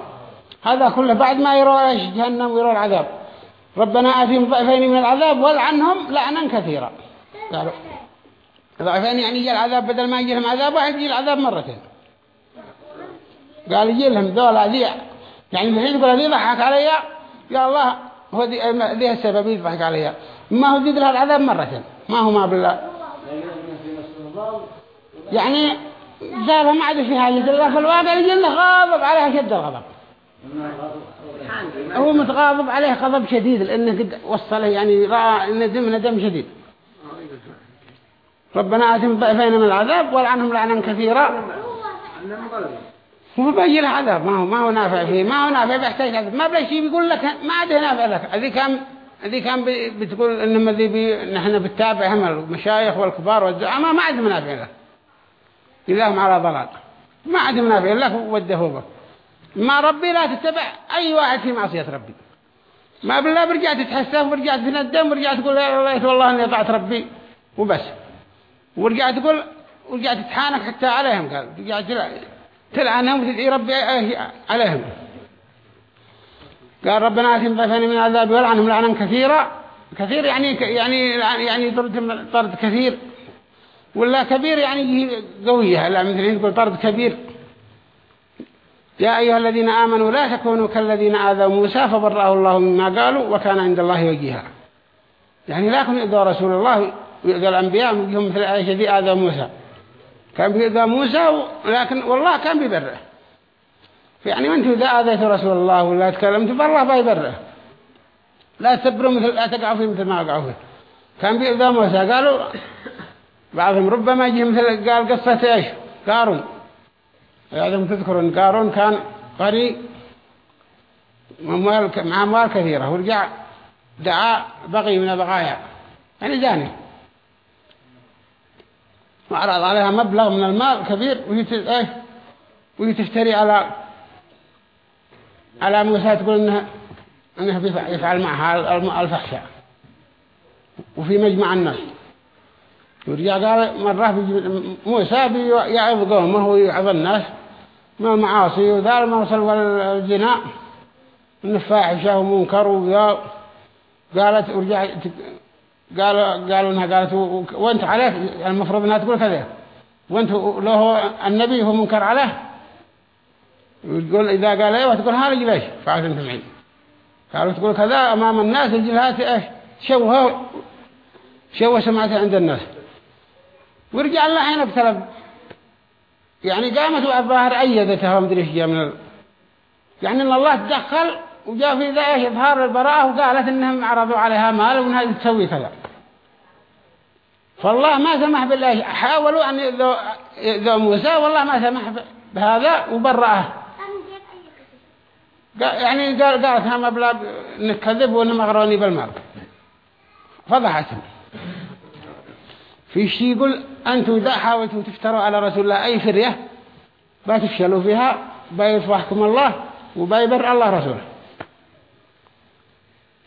هذا كله بعد ما يروا إيش؟ جهنم ويروا العذاب. ربنا آتهم ضعفين من العذاب والعنهم لعنا كثيرا. قالوا ضعفين يعني يجي العذاب بدل ما يجي لهم عذاب واحد يجي العذاب مرتين قال يجي لهم ذولا ذي يعني الحين يقول ذي ضحك علي يا الله هو ذي السبب يضحك علي ما هو ذي لها العذاب مرتين ما هو ما بالله يعني زالها ما عاد في حاجة الله في الواقع له غاضب عليها شد الغضب هو متغاضب عليه غضب شديد لأنه قد وصله يعني رأى ندم ندم شديد ربنا آتهم ضعفين من العذاب ولعنهم لعنا كثيرا. هو بيجي له عذاب ما هو ما هو نافع فيه ما هو نافع بيحتاج ما بلا شيء بيقول لك ما عاد نافع لك. هذه كان هذه كان بتقول إنهم ذي بي نحن بتتابعهم المشايخ والكبار والزعماء ما عاد منافع له إذا هم على ضلال. ما عاد منافع لك ودهوبه ما ربي لا تتبع أي واحد في معصية ربي. ما بالله برجعت تتحسف ورجعت تندم ورجعت تقول يا الله والله إني طاعت ربي. وبس. ورجعت تقول ورجعت تتحانك حتى عليهم قال رجعت تلعنهم وتدعي ربي عليهم. قال ربنا آتهم ضيفين من العذاب والعنهم لعنا كثيرا. كثير يعني يعني يعني طرد طرد كثير. ولا كبير يعني قوية. لا مثل يقول طرد كبير. يا أيها الذين آمنوا لا تكونوا كالذين آذوا موسى فبرأه الله مما قالوا وكان عند الله وجيها. يعني لا يكون يؤذوا رسول الله الأنبياء ويجيهم مثل آية ذي آذوا موسى. كان بيؤذى موسى لكن والله كان بيبره يعني وأنتم إذا آذيت رسول الله ولا تكلمت فالله بيبره لا تبروا مثل لا تقعوا فيه مثل ما وقعوا فيه. كان بيؤذى موسى. قالوا بعضهم ربما يجي مثل قال قصة إيش؟ قارون. لازم تذكرون قارون كان قري مع أموال كثيرة ورجع دعا بغي من البغايا يعني زاني وعرض عليها مبلغ من المال كبير وهي تشتري على على موسى تقول انه انه يفعل معها الفحشاء. وفي مجمع الناس. ورجع قال مرة موسى بيعظ قومه ويعظ الناس من المعاصي وذال ما وصل والزنا من الفاحشة ومنكر وقال قالت ورجع قال قالوا إنها قالت وأنت عليك المفروض إنها تقول كذا. وأنت له النبي هو منكر عليه. وتقول إذا قال أيوه تقول هذا ليش؟ فعلت معي. قالوا تقول كذا أمام الناس الجلهات إيش؟ شوها شوه سمعتها عند الناس. ورجع الله حين ابتلب يعني قامت الظاهر أيدتها ومدري إيش جاء من ال... يعني إن الله تدخل وجاء في ذا إظهار البراءة وقالت إنهم عرضوا عليها مال وإنها تسوي كذا. فالله ما سمح بالله. حاولوا أن يؤذوا موسى والله ما سمح بهذا وبرأه. يعني قال قالت هم أبلا نكذب وإنهم أغروني بالمال فضحتهم في شيء يقول أنتم إذا حاولتوا تفتروا على رسول الله أي فرية بتفشلوا فيها بيفضحكم الله وبيبر الله رسوله.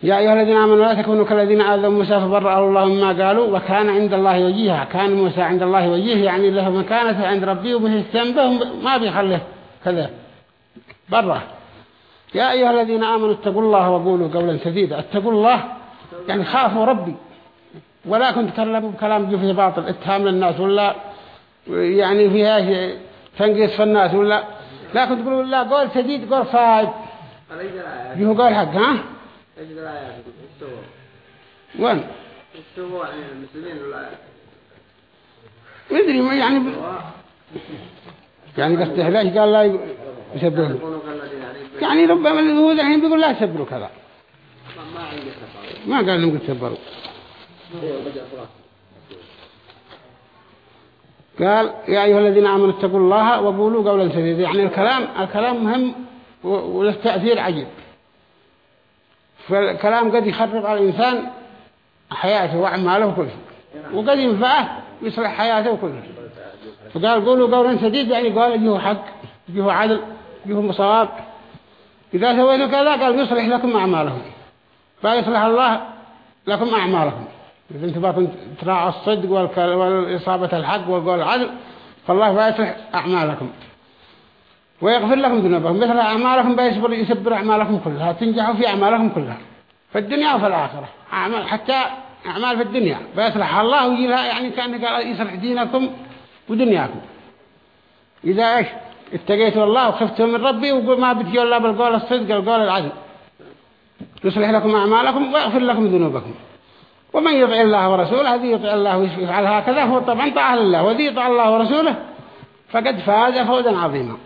يا أيها الذين آمنوا لا تكونوا كالذين آذوا موسى فبرأه الله مما قالوا وكان عند الله وجيها. كان موسى عند الله وجيه يعني له مكانته عند ربي وبه السنبه ما بيخليه كذا. برا. يا أيها الذين آمنوا اتقوا الله وقولوا قولا سديدا. اتقوا الله يعني خافوا ربي. ولا كنت تكلموا بكلام فيه باطل. اتهام للناس ولا يعني فيها تنقيص في الناس ولا. لا كنت تقولوا لا قول سديد قول صائب هو قول حق ها؟ إيش الآيات استوى وين؟ استوى يعني المسلمين ولا مدري ما يعني ب... يعني ليش قال لا كالذين يعني ربما هو الحين بيقول لا يسبروا كذا. ما ما قال لهم يسبروا. قال يا أيها الذين آمنوا اتقوا الله وقولوا قولا سديدا. يعني الكلام الكلام مهم وله تأثير عجيب. فالكلام قد يخرب على الإنسان حياته وأعماله كله وقد ينفعه يصلح حياته كله فقال قولوا قولا سديدا يعني قال جيه حق جيه عدل جيه صواب إذا سويتوا كذا قال يصلح لكم أعمالهم فيصلح الله لكم أعمالكم. إذا أنتم باطن تراعوا الصدق والإصابة الحق والقول العدل فالله بيصلح أعمالكم. ويغفر لكم ذنوبكم. مثل أعمالكم بيصبر يسبر أعمالكم كلها تنجحوا في أعمالكم كلها. في الدنيا وفي الآخرة. أعمال حتى أعمال في الدنيا. بيصلح الله ويجي لها يعني كأنه قال يصلح دينكم ودنياكم. إذا إيش؟ اتقيتوا الله وخفتوا من ربي وقول ما بتجوا الله بالقول الصدق القول العدل. يصلح لكم أعمالكم ويغفر لكم ذنوبكم. ومن يطع الله ورسوله هذه يطع الله ويفعل هكذا هو طبعا طاعة لله. وذي يطع الله ورسوله فقد فاز فوزا عظيما.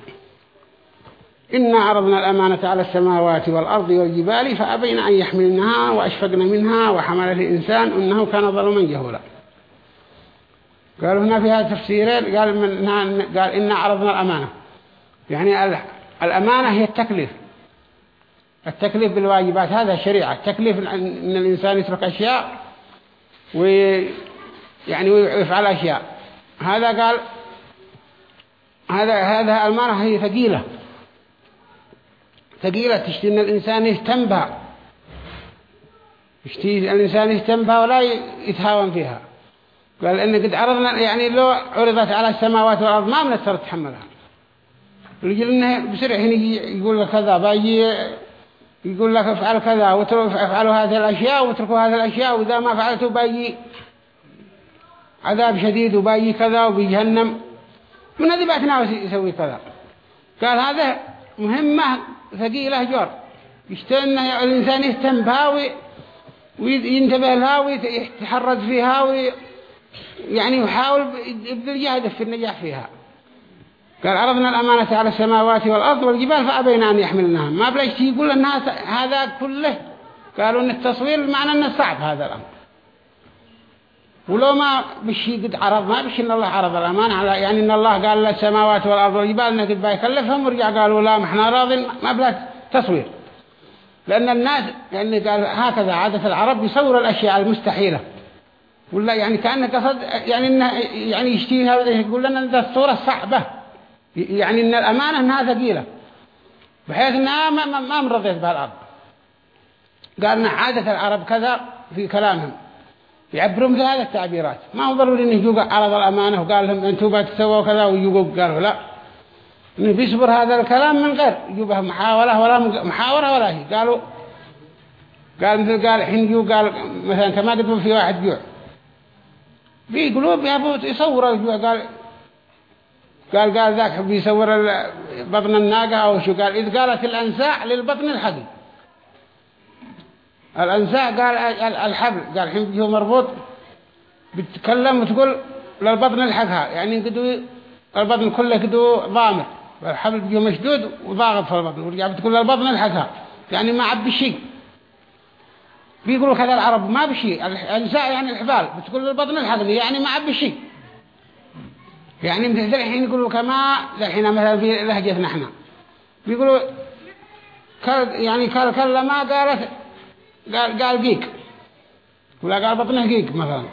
إنا عرضنا الأمانة على السماوات والأرض والجبال فأبين أن يحملنها وأشفقن منها وحمل الإنسان إنه كان ظلوما جهولا. قالوا هنا فيها تفسيرين قال, قال إنا عرضنا الأمانة. يعني ال- الأمانة هي التكليف. التكليف بالواجبات هذا الشريعة التكليف أن الإنسان يترك أشياء ويعني ويفعل أشياء. هذا قال هذا هذا المرأة هي ثقيلة. ثقيلة تشتي أن الإنسان يهتم بها يشتي الإنسان يهتم بها ولا يتهاون فيها. قال إن قد عرضنا يعني لو عرضت على السماوات والأرض ما من ترى تحملها يقول إنه بسرعة هنا يقول لك كذا باجي يقول لك افعل كذا وافعلوا هذه الأشياء واتركوا هذه الأشياء وإذا ما فعلتوا باجي عذاب شديد وباجي كذا وبيجهنم من هذه بأتنا يسوي كذا؟ قال هذا مهمة ثقيلة جور يشتغل أن الإنسان يهتم بها وي- وينتبه لها ويتحرز فيها يعني يحاول يبذل جهده في النجاح فيها. قال عرضنا الأمانة على السماوات والأرض والجبال فأبينا أن يحملنها ما بلا شيء يقول الناس هذا كله. قالوا أن التصوير معنى أنه صعب هذا الأمر. ولو ما بشي قد عرض ما بشي إن الله عرض الأمانة على يعني إن الله قال للسماوات والأرض والجبال إنه قد بيكلفهم ورجع قالوا لا ما إحنا راض ما بلا تصوير. لأن الناس يعني قال هكذا عادة العرب يصور الأشياء المستحيلة. ولا يعني كأنه قصد يعني إنه يعني يشتيها يقول لنا إن الصورة صعبة. يعني إن الأمانة إنها ثقيلة. بحيث إنها ما, ما, ما مرضيت بها الأرض قال إن عادة العرب كذا في كلامهم. يعبرون مثل هذه التعبيرات. ما هو ضروري إنه يجوق عرض الأمانة وقال لهم أنتوا بتسووا كذا ويجوق قالوا لا. إنه بيصبر هذا الكلام من غير يجوبها محاولة ولا محاورة ولا شيء قالوا قال مثل قال حين قال مثلا كما قد في واحد جوع بيقولوا بيابوا يصور الجوع. قال قال قال ذاك بيصور بطن الناقة أو شو. قال إذ قالت الأنساع للبطن الحقي الأنساع قال ال- الحبل. قال الحين بيجيه مربوط بتتكلم وتقول للبطن الحقها. يعني قدو البطن كله قدو ضامر والحبل بيجيه مشدود وضاغط في البطن ورجع بتقول للبطن الحقها. يعني ما عبي شيء بيقولوا كذا العرب ما بشيء الأنساع يعني الحبال. بتقول للبطن الحقني يعني ما عبي شيء يعني مثل الحين يقولوا كما الحين مثلا في لهجتنا إحنا. بيقولوا يعني كل كلمة قالت قال قال جيك ولا قال بطنه جيك مثلا.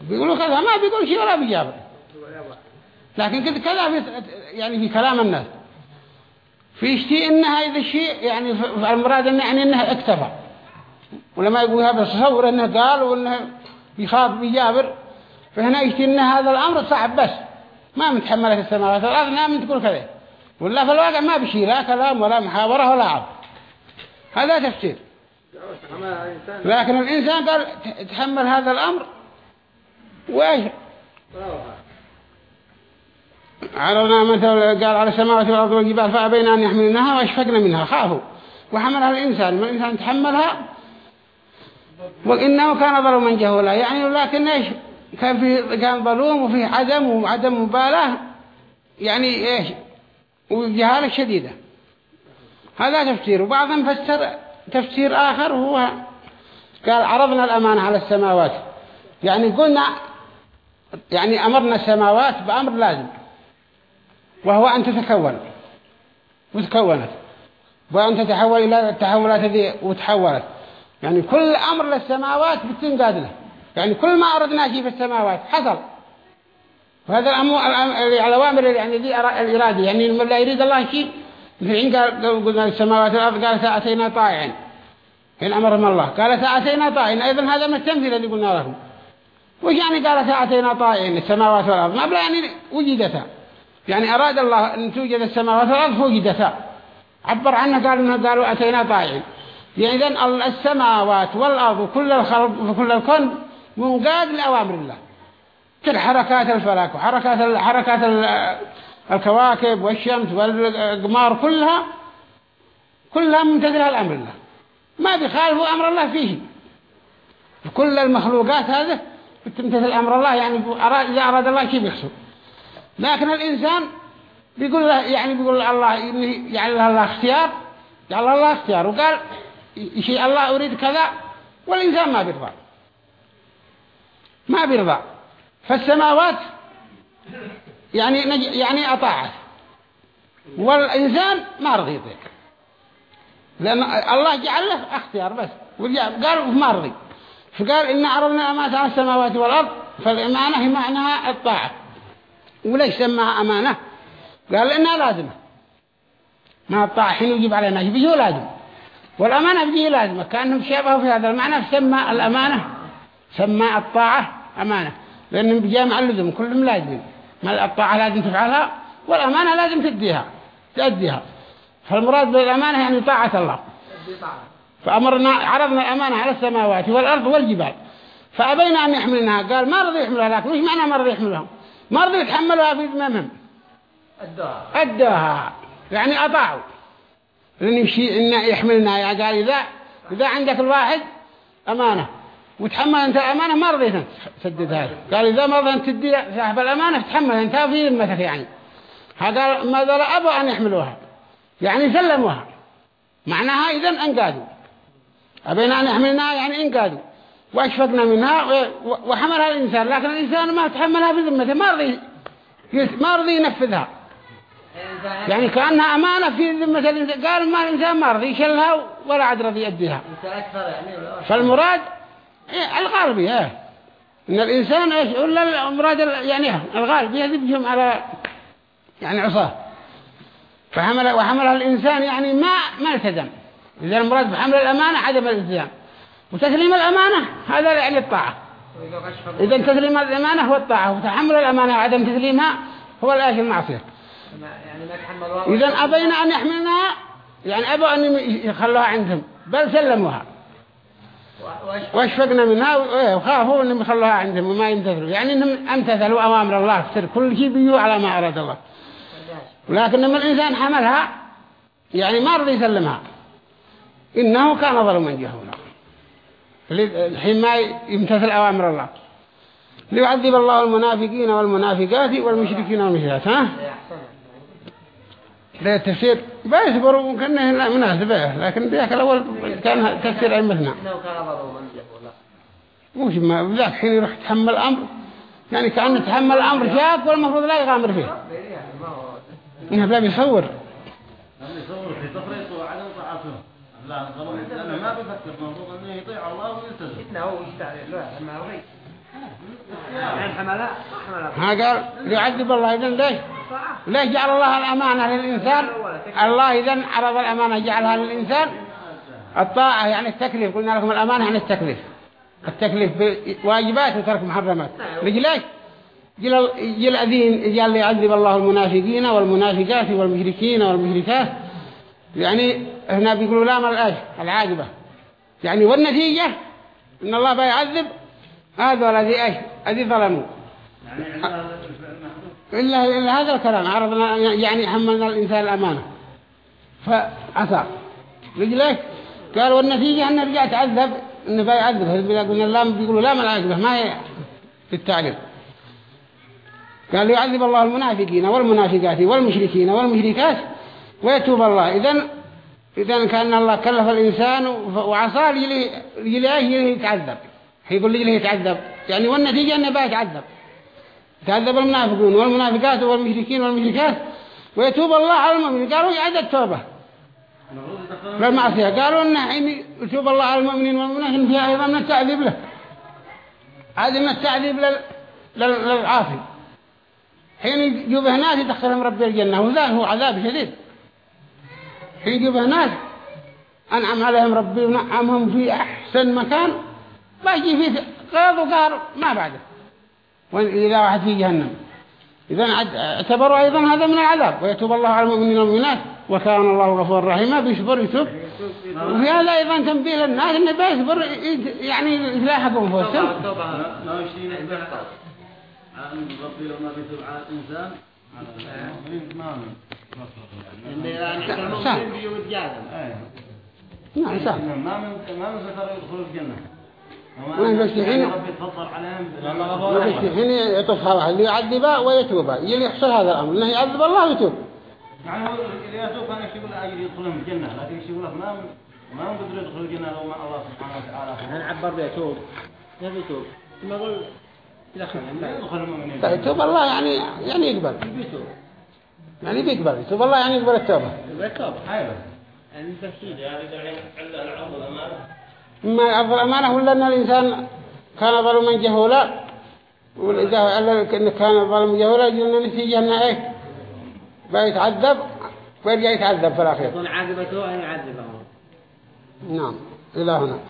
بيقولوا كذا ما بيقول شيء ولا بيجاب لكن كذا كذا يعني في كلام الناس. في شيء انها اذا شيء يعني المراد انه يعني إنه اكتفى. ولما يقول هذا تصور إنه قال وإنه يخاف بيجابر فهنا يشتي إن هذا الأمر صعب بس. ما متحملة السماوات والأرض من تقول كذا. ولا في الواقع ما بشي لا كلام ولا محاورة ولا عرض. هذا تفسير. لكن الإنسان قال تحمل هذا الأمر وإيش؟ عرضنا مثل قال على السماوات والأرض والجبال فأبينا أن يحملنها وأشفقنا منها؟ خافوا. وحملها الإنسان والإنسان تحملها؟ وإنه كان ظلوما جهولا يعني لكن إيش؟ كان في كان ظلوم وفي عدم وعدم مبالاة يعني إيش؟ وجهالة شديدة. هذا تفسير وبعضهم فسر تفسير آخر هو قال عرضنا الأمانة على السماوات. يعني قلنا يعني أمرنا السماوات بأمر لازم وهو أن تتكون وتكونت وأن تتحول إلى التحولات هذه وتحولت. يعني كل أمر للسماوات بتنقاد له يعني كل ما أردنا شيء في السماوات حصل. وهذا الأمر الأوامر يعني دي الإرادة. يعني لا يريد الله شيء الحين قال لو قلنا السماوات والأرض قال سأتينا طائعين. حين أمرهم الله. قال سأتينا طائعين. أيضا هذا من التمثيل الذي قلنا لكم وش يعني قال سأتينا طائعين؟ السماوات والأرض. ما بلا يعني وجدتا يعني أراد الله أن توجد السماوات والأرض فوجدتا عبر عنها قال إنه قالوا أتينا طائعين. يعني إذن السماوات والأرض وكل الخلق وكل الكون منقاد لأوامر الله. كل حركات الفلك وحركات حركات الكواكب والشمس والقمار كلها كلها ممتثلة لأمر الله. ما بيخالفوا أمر الله فيه. كل المخلوقات هذه بتمتثل أمر الله يعني إذا أراد الله شيء بيحصل لكن الإنسان بيقول له يعني بيقول الله يعني له الله اختيار جعل الله اختيار وقال شيء الله أريد كذا والإنسان ما بيرضى. ما بيرضى. فالسماوات يعني يعني أطاعت والإنسان ما رضي يطيق لأن الله جعل له اختيار بس. قال ما رضي. فقال إن عرضنا الأمانة على السماوات والأرض فالإمانة هي معناها الطاعة. وليش سماها أمانة. قال لأنها لازمة. ما الطاعة؟ حين يجب علينا بيجوا لازم. والأمانة بيجي لازمة. كأنهم شابهوا في هذا المعنى فسمى الأمانة سمى الطاعة أمانة. لأنهم بجامع اللزم كلهم لازمين. ما الطاعة لازم تفعلها والأمانة لازم تديها تأديها. فالمراد بالأمانة يعني طاعة الله. فأمرنا عرضنا الأمانة على السماوات والأرض والجبال. فأبينا أن يحملناها قال ما رضي يحملها لكن وش معنى ما رضي يحملها؟ ما رضي يتحملها في ذممهم أدوها يعني أطاعوا لأن يمشي إن يحملنا. يا قال إذا إذا عندك الواحد أمانة. وتحمل أنت الأمانة ما رضيت تسددها قال إذا ما رضيت تدي صاحب الأمانة تحمل أنت في ذمتك يعني. قال ماذا لا أبوا أن يحملوها. يعني سلموها. معناها إذن أنقادوا. أبينا أن يحملناها يعني أنقادوا. وأشفقنا منها وحملها الإنسان. لكن الإنسان ما تحملها في ذمته ما رضي ما رضي ينفذها. يعني كأنها أمانة في ذمة الإنسان. قال ما الإنسان ما رضي يشلها ولا عاد رضي يديها. فالمراد إيه الغالبية إيه. إن الإنسان إيش ولا المراد يعني الغالبية يذبهم على يعني عصاه. فحمل وحملها الإنسان يعني ما ما التزم. إذا المراد بحمل الأمانة عدم الالتزام. وتسليم الأمانة هذا يعني الطاعة. إذا تسليم الأمانة هو الطاعة وتحمل الأمانة وعدم تسليمها هو الآش المعصية. إذا أبينا أن يحملناها يعني أبوا أن يخلوها عندهم بل سلموها. وأشفقنا منها. وخافوا أنهم يخلوها عندهم وما يمتثلوا يعني أنهم امتثلوا أوامر الله. في كل شيء بيجوا على ما أراد الله. ولكن لما الإنسان حملها يعني ما رضي يسلمها. إنه كان ظلما جهولا. الحين ما يمتثل أوامر الله. ليعذب الله المنافقين والمنافقات والمشركين والمشركات ها؟ ده تفسير بيصبروا ممكن لا مناسبة لكن ذاك الأول كان تفسير أئمتنا. مش ما ذاك حين يروح يتحمل أمر. يعني كأنه يتحمل أمر شاك والمفروض لا يغامر فيه. إنه لا بيصور يصور في تفريط وعدم طاعته لا ما بيفكر المفروض أنه يطيع الله ويلتزم إنه هو يستعرض له ما هو يعني ها قال يعذب الله إذن ليش؟ ليش جعل الله الأمانة للإنسان. الله إذن عرض الأمانة جعلها للإنسان. الطاعة يعني التكليف. قلنا لكم الأمانة يعني التكليف. التكليف بواجبات وترك محرمات. ليش؟ جل أذين جل يعذب الله المنافقين والمنافقات والمشركين والمشركات. يعني هنا بيقولوا لام الآية؟ العاجبة. يعني والنتيجة؟ إن الله بيعذب هذا الذي إيش؟ الذي ظلموا. إلا, إلا هذا الكلام عرضنا يعني حملنا الإنسان الأمانة. فعصى رجليه؟ قال والنتيجة أنه رجع تعذب أنه بيعذب قلنا اللام بيقولوا لا العاقبة ما هي في التعليم قال يعذب الله المنافقين والمنافقات والمشركين والمشركات ويتوب الله. إذن إذن كأن الله كلف الإنسان وعصى يجي يتعذب. يقول لي ليه يتعذب. يعني والنتيجة أنه بقى يتعذب المنافقون والمنافقات والمشركين والمشركات. ويتوب الله على المؤمنين. قالوا يعد التوبة للمعصية. قالوا إن حين يتوب الله على المؤمنين والمؤمنات إن فيها أيضا من التعذيب له. هذا من التعذيب لل... لل... للعاصي. حين يجوبه ناس يدخلهم ربي الجنة. وذا هو عذاب شديد. حين يجوبه ناس أنعم عليهم ربي ونعمهم في أحسن مكان. باجي فيه غيظ وقهر. ما بعده. وإذا واحد في جهنم. إذا اعتبروا أيضا هذا من العذاب ويتوب الله على المؤمنين والمؤمنات وكان الله غفور رحيما بيصبر يتوب وفي هذا أيضا تنبيه للناس إنه بيصبر يعني يلاحقهم فوسهم ما يشتين بحث عن ربي لو ما بيتوب على الإنسان. ما إن المؤمن بيوم الجازم نعم صح. ما من ما من ذكر يدخل الجنة. وين بس الحين ربي تفضل عليهم بس الحين يطفها واحد اللي يعذبها ويتوبها يلي يحصل هذا الأمر إنه يعذب الله ويتوب. يعني هو اللي يتوب كان يقول أجل يدخلهم الجنة لكن يقول لك ما ما قدر يدخل الجنة لو ما الله سبحانه وتعالى. أنا عبر بيتوب ما بيتوب ما أقول دخلهم لا. يدخل المؤمنين. يتوب الله يعني يعني يقبل. بيتوب يعني بيقبل. يتوب الله يعني يقبل التوبة. بيتوب أيوة. يعني بشيد يعني دحين عندنا العرض الأمانة. ما يعرف الأمانة ولا أن الإنسان كان ظلما جهولا. وإذا إن كان ظلما جهولا قلنا نتيجة أنه إيه؟ بيتعذب ويرجع يتعذب في الأخير يكون عاقبته أن يعذبه. نعم إلى هنا.